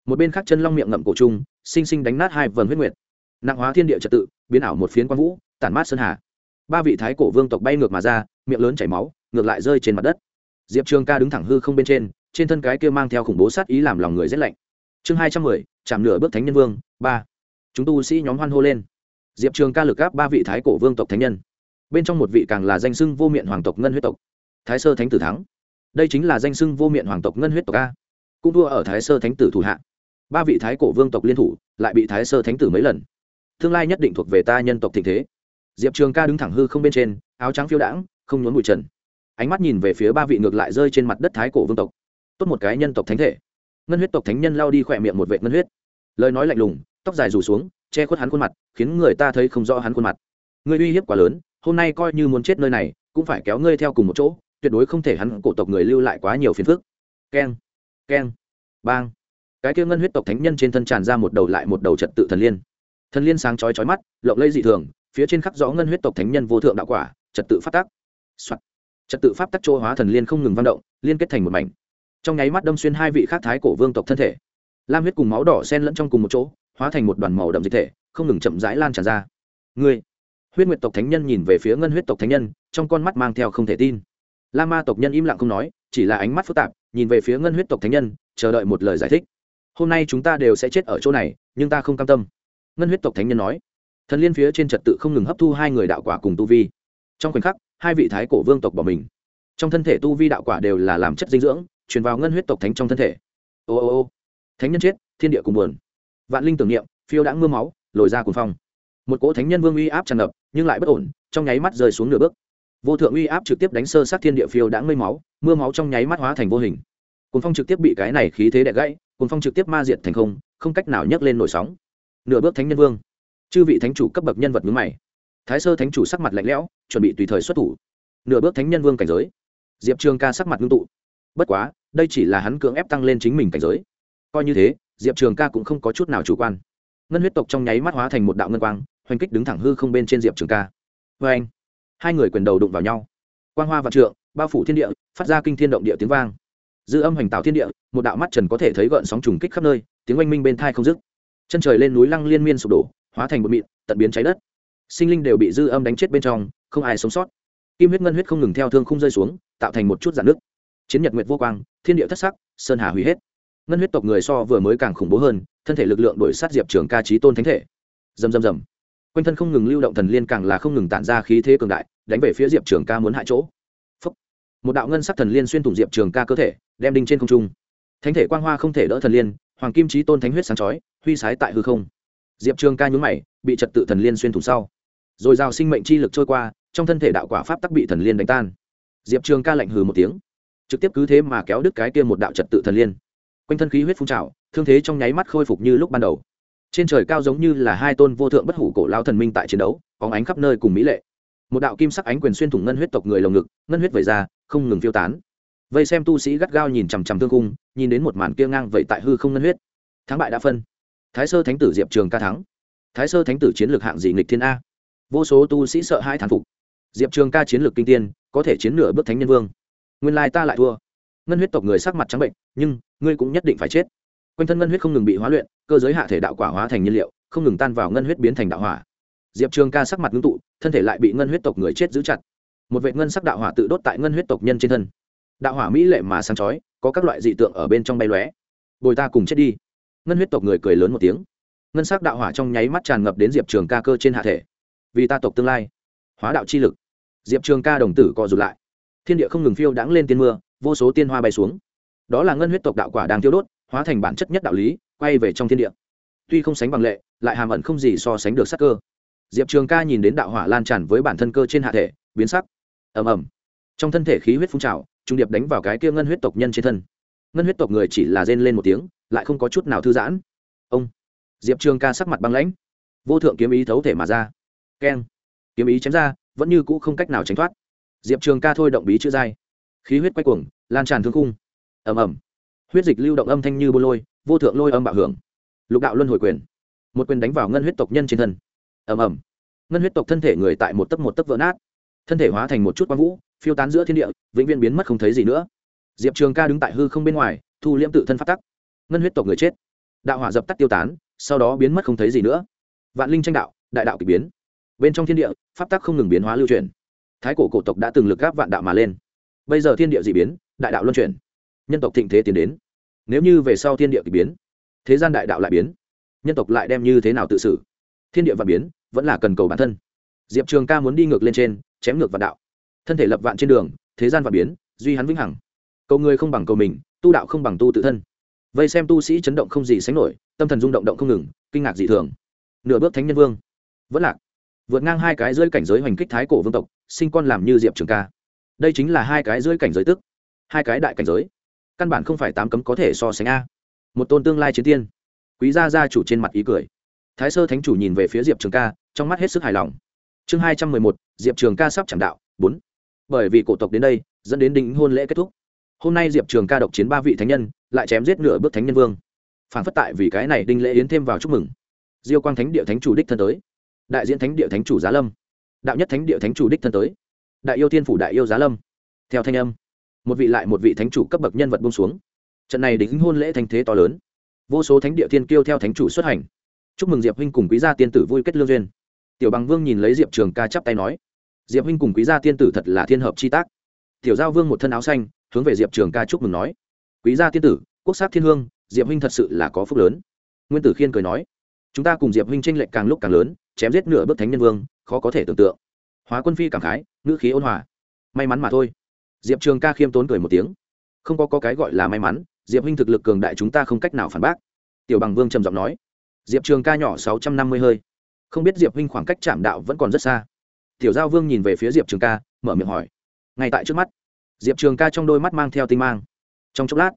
Một bên khác chân long miệng ngậm cổ trung, sinh sinh đánh nát hai vần huyết nguyệt. Nặng hóa thiên địa trật tự, biến ảo một phiến quang vũ, tản mát sơn hà. Ba vị thái cổ vương tộc bay ngược mà ra, miệng lớn chảy máu, ngược lại rơi trên mặt đất. Diệp trường ca đứng thẳng hư không bên trên trên thân cái kia mang theo khủng bố sát ý làm lòng người rét lạnh. Chương hai trăm mười, chạm nửa bước thánh nhân vương, ba. Chúng tu sĩ nhóm hoan hô lên. Diệp trường ca lực gáp ba vị thái cổ vương tộc thánh nhân. Bên trong một vị càng là danh sưng vô miệng hoàng tộc ngân huyết tộc. Thái sơ thánh tử thắng. Đây chính là danh sưng vô miệng hoàng tộc ngân huyết tộc a. Cũng thua ở thái sơ thánh tử thủ hạ. Ba vị thái cổ vương tộc liên thủ, lại bị thái sơ thánh tử mấy lần. Tương lai nhất định thuộc về ta nhân tộc thịnh thế. Diệp trường ca đứng thẳng hư không bên trên, áo trắng phiêu đãng, không nhốn bụi trần. Ánh mắt nhìn về phía ba vị ngược lại rơi trên mặt đất thái cổ vương tộc tốt một cái nhân tộc thánh thể. Ngân huyết tộc thánh nhân lao đi khỏe miệng một vệ ngân huyết. Lời nói lạnh lùng tóc dài rủ xuống che khuất hắn khuôn mặt khiến người ta thấy không rõ hắn khuôn mặt. Ngươi uy hiếp quá lớn hôm nay coi như muốn chết nơi này cũng phải kéo ngươi theo cùng một chỗ tuyệt đối không thể hắn cổ tộc người lưu lại quá nhiều phiền phức. Keng keng bang. Cái kia ngân huyết tộc thánh nhân trên thân tràn ra một đầu lại một đầu trật tự thần liên. Thần liên sáng chói chói mắt lộng lây dị thường phía trên khắc rõ ngân huyết tộc thánh nhân vô thượng đạo quả trật tự phát tác, Soạn. trật tự pháp tắc chỗ hóa thần liên không ngừng văn động liên kết thành một mảnh trong nháy mắt đâm xuyên hai vị khác thái cổ vương tộc thân thể. Lam huyết cùng máu đỏ sen lẫn trong cùng một chỗ, hóa thành một đoàn màu đậm dịch thể, không ngừng chậm rãi lan tràn ra. Người huyết nguyệt tộc thánh nhân nhìn về phía ngân huyết tộc thánh nhân, trong con mắt mang theo không thể tin. La ma tộc nhân im lặng không nói, chỉ là ánh mắt phức tạp, nhìn về phía ngân huyết tộc thánh nhân, chờ đợi một lời giải thích. Hôm nay chúng ta đều sẽ chết ở chỗ này, nhưng ta không cam tâm. Ngân huyết tộc thánh nhân nói. Thần liên phía trên trật tự không ngừng hấp thu hai người đạo quả cùng tu vi. Trong khoảnh khắc, hai vị thái cổ vương tộc bỏ mình. Trong thân thể tu vi đạo quả đều là làm chất dinh dưỡng truyền vào ngân huyết tộc thánh trong thân thể. Ô ô ô, thánh nhân chết, thiên địa cùng buồn. Vạn linh tưởng niệm, phiêu đã mưa máu, lồi ra cuồng phong. Một cỗ thánh nhân vương uy áp tràn ngập, nhưng lại bất ổn, trong nháy mắt rơi xuống nửa bước. Vô thượng uy áp trực tiếp đánh sơ sát thiên địa phiêu đã ngây máu, mưa máu trong nháy mắt hóa thành vô hình. Cuốn phong trực tiếp bị cái này khí thế đè gãy cuốn phong trực tiếp ma diệt thành không không cách nào nhấc lên nổi sóng. Nửa bước thánh nhân vương. Chư vị thánh chủ cấp bậc nhân vật ngứng mày. Thái sơ thánh chủ sắc mặt lạnh lẽo, chuẩn bị tùy thời xuất thủ. Nửa bước thánh nhân vương cảnh giới. Diệp trường ca sắc mặt ngưng tụ. Bất quá đây chỉ là hắn cưỡng ép tăng lên chính mình cảnh giới. Coi như thế, diệp trường ca cũng không có chút nào chủ quan. Ngân huyết tộc trong nháy mắt hóa thành một đạo ngân quang, hoành kích đứng thẳng hư không bên trên diệp trường ca. Vê anh, hai người quyền đầu đụng vào nhau. Quang hoa và trượng, bao phủ thiên địa, phát ra kinh thiên động địa tiếng vang. Dư âm hoành tạo thiên địa, một đạo mắt trần có thể thấy gợn sóng trùng kích khắp nơi, tiếng oanh minh bên thai không dứt. Chân trời lên núi lăng liên miên sụp đổ, hóa thành một mịn, tận biến cháy đất. Sinh linh đều bị dư âm đánh chết bên trong, không ai sống sót. Kim huyết ngân huyết không ngừng theo thương không rơi xuống, tạo thành một chút dạn nước chiến nhật nguyệt vô quang, thiên địa thất sắc, sơn hà hủy hết. Ngân huyết tộc người so vừa mới càng khủng bố hơn, thân thể lực lượng đổi sát diệp trường ca trí tôn thánh thể. Dầm dầm dầm quanh thân không ngừng lưu động thần liên càng là không ngừng tản ra khí thế cường đại, đánh về phía diệp trường ca muốn hại chỗ. Phúc. một đạo ngân sắc thần liên xuyên thủng diệp trường ca cơ thể, đem đinh trên không trung. Thánh thể quang hoa không thể đỡ thần liên, hoàng kim trí tôn thánh huyết sáng chói, huy sái tại hư không. Diệp trường ca nhún mày, bị trật tự thần liên xuyên thủng sau. Rồi rào sinh mệnh chi lực trôi qua, trong thân thể đạo quả pháp tắc bị thần liên đánh tan. Diệp trường ca lạnh hừ một tiếng trực tiếp cứ thế mà kéo đứt cái kia một đạo trật tự thần liên. Quanh thân khí huyết phun trào, thương thế trong nháy mắt khôi phục như lúc ban đầu. Trên trời cao giống như là hai tôn vô thượng bất hủ cổ lao thần minh tại chiến đấu có ánh khắp nơi cùng mỹ lệ. Một đạo kim sắc ánh quyền xuyên thủng ngân huyết tộc người lồng ngực, ngân huyết vẩy ra, không ngừng phiêu tán. Vây xem tu sĩ gắt gao nhìn chằm chằm thương cung nhìn đến một màn kia ngang vậy tại hư không ngân huyết. Thắng bại đã phân. Thái sơ thánh tử diệp trường ca thắng. Thái sơ thánh tử chiến lược hạng dị nghịch thiên a? Vô số tu sĩ sợ hai thán phục. Diệp trường ca chiến lược kinh tiên, có thể chiến nửa bước thánh nhân vương nguyên lai ta lại thua. Ngân huyết tộc người sắc mặt trắng bệnh, nhưng, ngươi cũng nhất định phải chết. Quanh thân ngân huyết không ngừng bị hóa luyện, cơ giới hạ thể đạo quả hóa thành nhiên liệu, không ngừng tan vào ngân huyết biến thành đạo hỏa. Diệp trường ca sắc mặt ngưng tụ, thân thể lại bị ngân huyết tộc người chết giữ chặt. Một vệ ngân sắc đạo hỏa tự đốt tại ngân huyết tộc nhân trên thân. Đạo hỏa mỹ lệ mà sáng chói, có các loại dị tượng ở bên trong bay lóe. Bồi ta cùng chết đi. Ngân huyết tộc người cười lớn một tiếng. Ngân sắc đạo hỏa trong nháy mắt tràn ngập đến diệp trường ca cơ trên hạ thể. Vì ta tộc tương lai, hóa đạo chi lực. Diệp trường ca đồng tử co rụt lại thiên địa không ngừng phiêu đãng lên tiên mưa, vô số tiên hoa bay xuống. Đó là ngân huyết tộc đạo quả đang tiêu đốt, hóa thành bản chất nhất đạo lý, quay về trong thiên địa. Tuy không sánh bằng lệ, lại hàm ẩn không gì so sánh được sắc cơ. Diệp trường ca nhìn đến đạo hỏa lan tràn với bản thân cơ trên hạ thể, biến sắc. Ầm ầm. Trong thân thể khí huyết phun trào, trung điệp đánh vào cái kia ngân huyết tộc nhân trên thân. Ngân huyết tộc người chỉ là rên lên một tiếng, lại không có chút nào thư giãn. Ông. Diệp trường ca sắc mặt băng lãnh. Vô thượng kiếm ý thấu thể mà ra. Keng. Kiếm ý chém ra, vẫn như cũ không cách nào tránh thoát diệp trường ca thôi động bí chữ dai. Khí huyết quay cuồng, lan tràn thương cung ẩm ẩm huyết dịch lưu động âm thanh như bô lôi, vô thượng lôi âm bạo hưởng. Lục đạo luân hồi quyền. Một quyền đánh vào ngân huyết tộc nhân trên thân. Ẩm ẩm ngân huyết tộc thân thể người tại một tấc một tấc vỡ nát. Thân thể hóa thành một chút quang vũ, phiêu tán giữa thiên địa, vĩnh viễn biến mất không thấy gì nữa. Diệp trường ca đứng tại hư không bên ngoài, thu liễm tự thân phát tắc. Ngân huyết tộc người chết. Đạo hỏa dập tắt tiêu tán, sau đó biến mất không thấy gì nữa. Vạn linh tranh đạo, đại đạo k ỳ biến. Bên trong thiên địa, pháp tắc không ngừng biến hóa lưu truyền thái cổ cổ tộc đã từng lực gáp vạn đạo mà lên. Bây giờ thiên địa d ị biến, đại đạo luân chuyển. Nhân tộc thịnh thế tiến đến. Nếu như về sau thiên địa k ỳ biến, thế gian đại đạo lại biến, nhân tộc lại đem như thế nào tự xử? Thiên địa và biến, vẫn là cần cầu bản thân. Diệp trường ca muốn đi ngược lên trên, chém ngược vạn đạo. Thân thể lập vạn trên đường, thế gian và biến, duy hắn vĩnh hằng. Cầu người không bằng cầu mình, tu đạo không bằng tu tự thân. Vây xem tu sĩ chấn động không gì sánh nổi, tâm thần rung động động không ngừng, kinh ngạc dị thường. Nửa bước thánh nhân vương. Vẫn lạc. Vượt ngang hai cái dưới cảnh giới hoành kích thái cổ vương tộc sinh con làm như diệp trường ca. Đây chính là hai cái dưới cảnh giới tức, hai cái đại cảnh giới. Căn bản không phải tám cấm có thể so sánh a. Một tôn tương lai chiến tiên. Quý gia gia chủ trên mặt ý cười. Thái sơ thánh chủ nhìn về phía diệp trường ca, trong mắt hết sức hài lòng. Chương hai trăm mười một, diệp trường ca sắp chẳng đạo, bốn. Bởi vì cổ tộc đến đây, dẫn đến đính hôn lễ kết thúc. Hôm nay diệp trường ca độc chiến ba vị thánh nhân, lại chém giết nửa bước thánh nhân vương. Phản phất tại vì cái này đinh lễ yến thêm vào chúc mừng. Diêu quang thánh địa thánh chủ đích thân tới. Đại diễn thánh địa thánh chủ giá lâm đạo nhất thánh địa thánh chủ đích thân tới. Đại yêu thiên phủ đại yêu giá lâm. Theo thanh âm, một vị lại một vị thánh chủ cấp bậc nhân vật bông xuống. Trận này đính hôn lễ thanh thế to lớn. Vô số thánh địa thiên kiêu theo thánh chủ xuất hành. Chúc mừng diệp huynh cùng quý gia tiên tử vui kết lương duyên. Tiểu bằng vương nhìn lấy diệp trường ca chắp tay nói, diệp huynh cùng quý gia tiên tử thật là thiên hợp chi tác. Tiểu giao vương một thân áo xanh, hướng về diệp trường ca chúc mừng nói, quý gia tiên tử, quốc sát thiên hương, diệp huynh thật sự là có phúc lớn. Nguyên tử khiên cười nói, chúng ta cùng diệp huynh tranh lệch càng lúc càng lớn, chém giết nửa bước thánh nhân vương khó có thể tưởng tượng. Hóa quân phi cảm khái ngữ khí ôn hòa. May mắn mà thôi. Diệp trường ca khiêm tốn cười một tiếng. Không có, có cái gọi là may mắn diệp huynh thực lực cường đại chúng ta không cách nào phản bác. Tiểu bằng vương trầm giọng nói. Diệp trường ca nhỏ sáu trăm năm mươi hơi. Không biết diệp huynh khoảng cách chạm đạo vẫn còn rất xa. Tiểu giao vương nhìn về phía diệp trường ca mở miệng hỏi. Ngay tại trước mắt. Diệp trường ca trong đôi mắt mang theo tinh mang. Trong chốc lát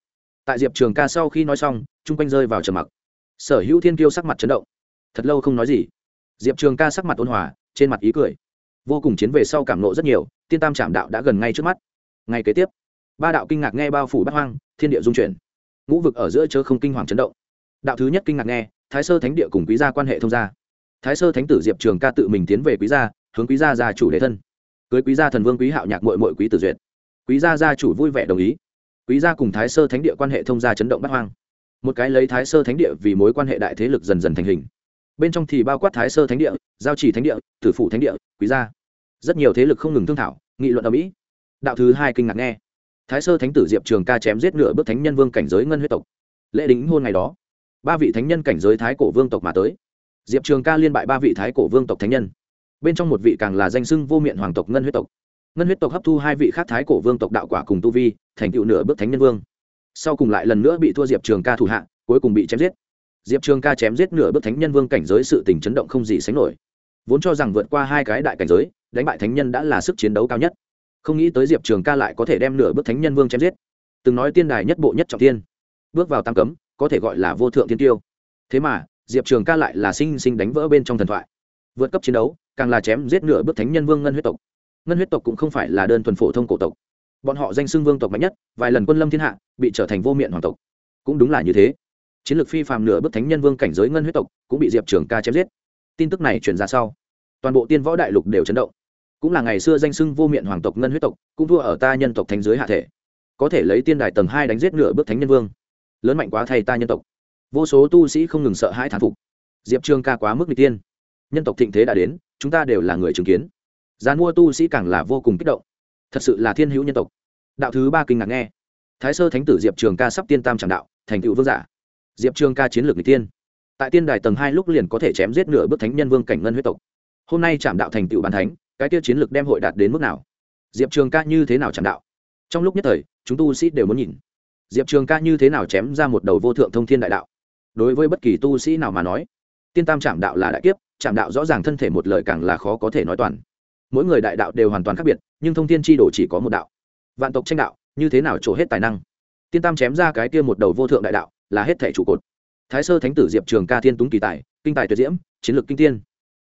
tại diệp trường ca sau khi nói xong chung quanh rơi vào trầm mặc. Sở hữu thiên kiêu sắc mặt chấn động. Thật lâu không nói gì. Diệp trường ca sắc mặt ôn hòa trên mặt ý cười. Vô cùng chiến về sau cảm nộ rất nhiều, tiên tam trảm đạo đã gần ngay trước mắt. Ngay kế tiếp, ba đạo kinh ngạc nghe bao phủ bắt hoang, thiên địa dung chuyển. Ngũ vực ở giữa chớ không kinh hoàng chấn động. Đạo thứ nhất kinh ngạc nghe, thái sơ thánh địa cùng quý gia quan hệ thông gia. Thái sơ thánh tử diệp trường ca tự mình tiến về quý gia, hướng quý gia gia chủ đề thân. Cưới quý gia thần vương quý hạo nhạc mội mội quý tử duyệt. Quý gia gia chủ vui vẻ đồng ý. Quý gia cùng thái sơ thánh địa quan hệ thông gia chấn động bắt hoang. Một cái lấy thái sơ thánh địa vì mối quan hệ đại thế lực dần dần thành hình bên trong thì bao quát thái sơ thánh địa, giao chỉ thánh địa, tử phủ thánh địa, quý gia. Rất nhiều thế lực không ngừng thương thảo, nghị luận ở mỹ. Đạo thứ hai kinh ngạc nghe. Thái sơ thánh tử diệp trường ca chém giết nửa bước thánh nhân vương cảnh giới ngân huyết tộc. Lễ đính hôn ngày đó, ba vị thánh nhân cảnh giới thái cổ vương tộc mà tới. Diệp trường ca liên bại ba vị thái cổ vương tộc thánh nhân. Bên trong một vị càng là danh sưng vô miệng hoàng tộc ngân huyết tộc. Ngân huyết tộc hấp thu hai vị khác thái cổ vương tộc đạo quả cùng tu vi, thành tựu nửa bước thánh nhân vương. Sau cùng lại lần nữa bị thua diệp trường ca thủ hạ, cuối cùng bị chém giết diệp trường ca chém giết nửa bước thánh nhân vương cảnh giới sự tình chấn động không gì sánh nổi. Vốn cho rằng vượt qua hai cái đại cảnh giới, đánh bại thánh nhân đã là sức chiến đấu cao nhất. Không nghĩ tới diệp trường ca lại có thể đem nửa bước thánh nhân vương chém giết. Từng nói tiên đài nhất bộ nhất trọng tiên bước vào tam cấm, có thể gọi là vô thượng tiên tiêu. Thế mà, diệp trường ca lại là sinh sinh đánh vỡ bên trong thần thoại. Vượt cấp chiến đấu, càng là chém giết nửa bước thánh nhân vương ngân huyết tộc. Ngân huyết tộc cũng không phải là đơn thuần phổ thông cổ tộc. Bọn họ danh xưng vương tộc mạnh nhất, vài lần quân lâm thiên hạ, bị trở thành vô miệng hoàng tộc. Cũng đúng là như thế chiến lược phi phàm nửa bước thánh nhân vương cảnh giới ngân huyết tộc cũng bị diệp trường ca chém giết. Tin tức này truyền ra sau, toàn bộ tiên võ đại lục đều chấn động. Cũng là ngày xưa danh sưng vô miệng hoàng tộc ngân huyết tộc, cũng thua ở ta nhân tộc thánh giới hạ thể. Có thể lấy tiên đài tầng hai đánh giết nửa bước thánh nhân vương. Lớn mạnh quá thay ta nhân tộc. Vô số tu sĩ không ngừng sợ hãi thán phục. Diệp trường ca quá mức n tiên. Nhân tộc thịnh thế đã đến, chúng ta đều là người chứng kiến. Gian mua tu sĩ càng là vô cùng kích động. Thật sự là thiên hữu nhân tộc. Đạo thứ ba kinh ngạc nghe. Thái sơ thánh tử diệp trường ca sắp tiên tam tràng đạo, thành tựu vương giả diệp trường ca chiến lược n tiên tại tiên đài tầng hai lúc liền có thể chém giết nửa bước thánh nhân vương cảnh ngân huyết tộc. Hôm nay Trạm đạo thành tựu bàn thánh, cái tiêu chiến lược đem hội đạt đến mức nào? Diệp trường ca như thế nào chạm đạo? Trong lúc nhất thời, chúng tu sĩ đều muốn nhìn. Diệp trường ca như thế nào chém ra một đầu vô thượng thông thiên đại đạo? Đối với bất kỳ tu sĩ nào mà nói, tiên tam trạm đạo là đại kiếp trạm đạo rõ ràng thân thể một lời càng là khó có thể nói toàn. Mỗi người đại đạo đều hoàn toàn khác biệt, nhưng thông thiên tri đồ chỉ có một đạo. Vạn tộc tranh đạo, như thế nào trổ hết tài năng? Tiên tam chém ra cái kia một đầu vô thượng đại đạo là hết thể trụ cột. Thái sơ thánh tử diệp trường ca thiên túng kỳ tài, kinh tài tuyệt diễm, chiến lược kinh tiên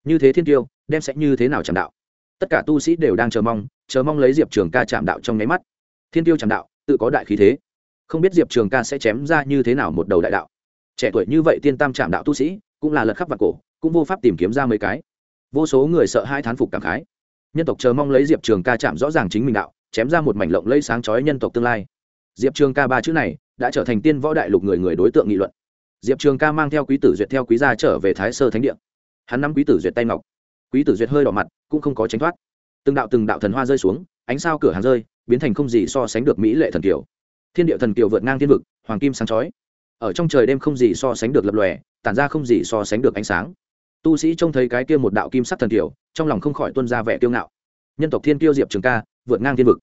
như thế thiên tiêu, đem sẽ như thế nào chạm đạo? Tất cả tu sĩ đều đang chờ mong chờ mong lấy diệp trường ca chạm đạo trong nháy mắt. Thiên tiêu chạm đạo, tự có đại khí thế. Không biết diệp trường ca sẽ chém ra như thế nào một đầu đại đạo. Trẻ tuổi như vậy tiên tam chạm đạo tu sĩ, cũng là lật khắp vặt cổ, cũng vô pháp tìm kiếm ra mấy cái. Vô số người sợ hai thán phục cảm khái. Nhân tộc chờ mong lấy diệp trường ca chạm rõ ràng chính mình đạo, chém ra một mảnh lộng lây sáng chói nhân tộc tương lai. Diệp trường ca ba chữ này đã trở thành tiên võ đại lục người người đối tượng nghị luận. Diệp trường ca mang theo quý tử duyệt theo quý gia trở về thái sơ thánh địa. Hắn nắm quý tử duyệt tay ngọc. Quý tử duyệt hơi đỏ mặt, cũng không có tránh thoát. Từng đạo từng đạo thần hoa rơi xuống, ánh sao cửa hàng rơi, biến thành không gì so sánh được mỹ lệ thần kiều. Thiên địa thần kiều vượt ngang thiên vực, hoàng kim sáng chói. Ở trong trời đêm không gì so sánh được lập lòe, tản ra không gì so sánh được ánh sáng. Tu sĩ trông thấy cái kia một đạo kim sắc thần kiều, trong lòng không khỏi tuân ra vẻ kiêu ngạo. Nhân tộc thiên kiêu diệp trường ca, vượt ngang thiên vực.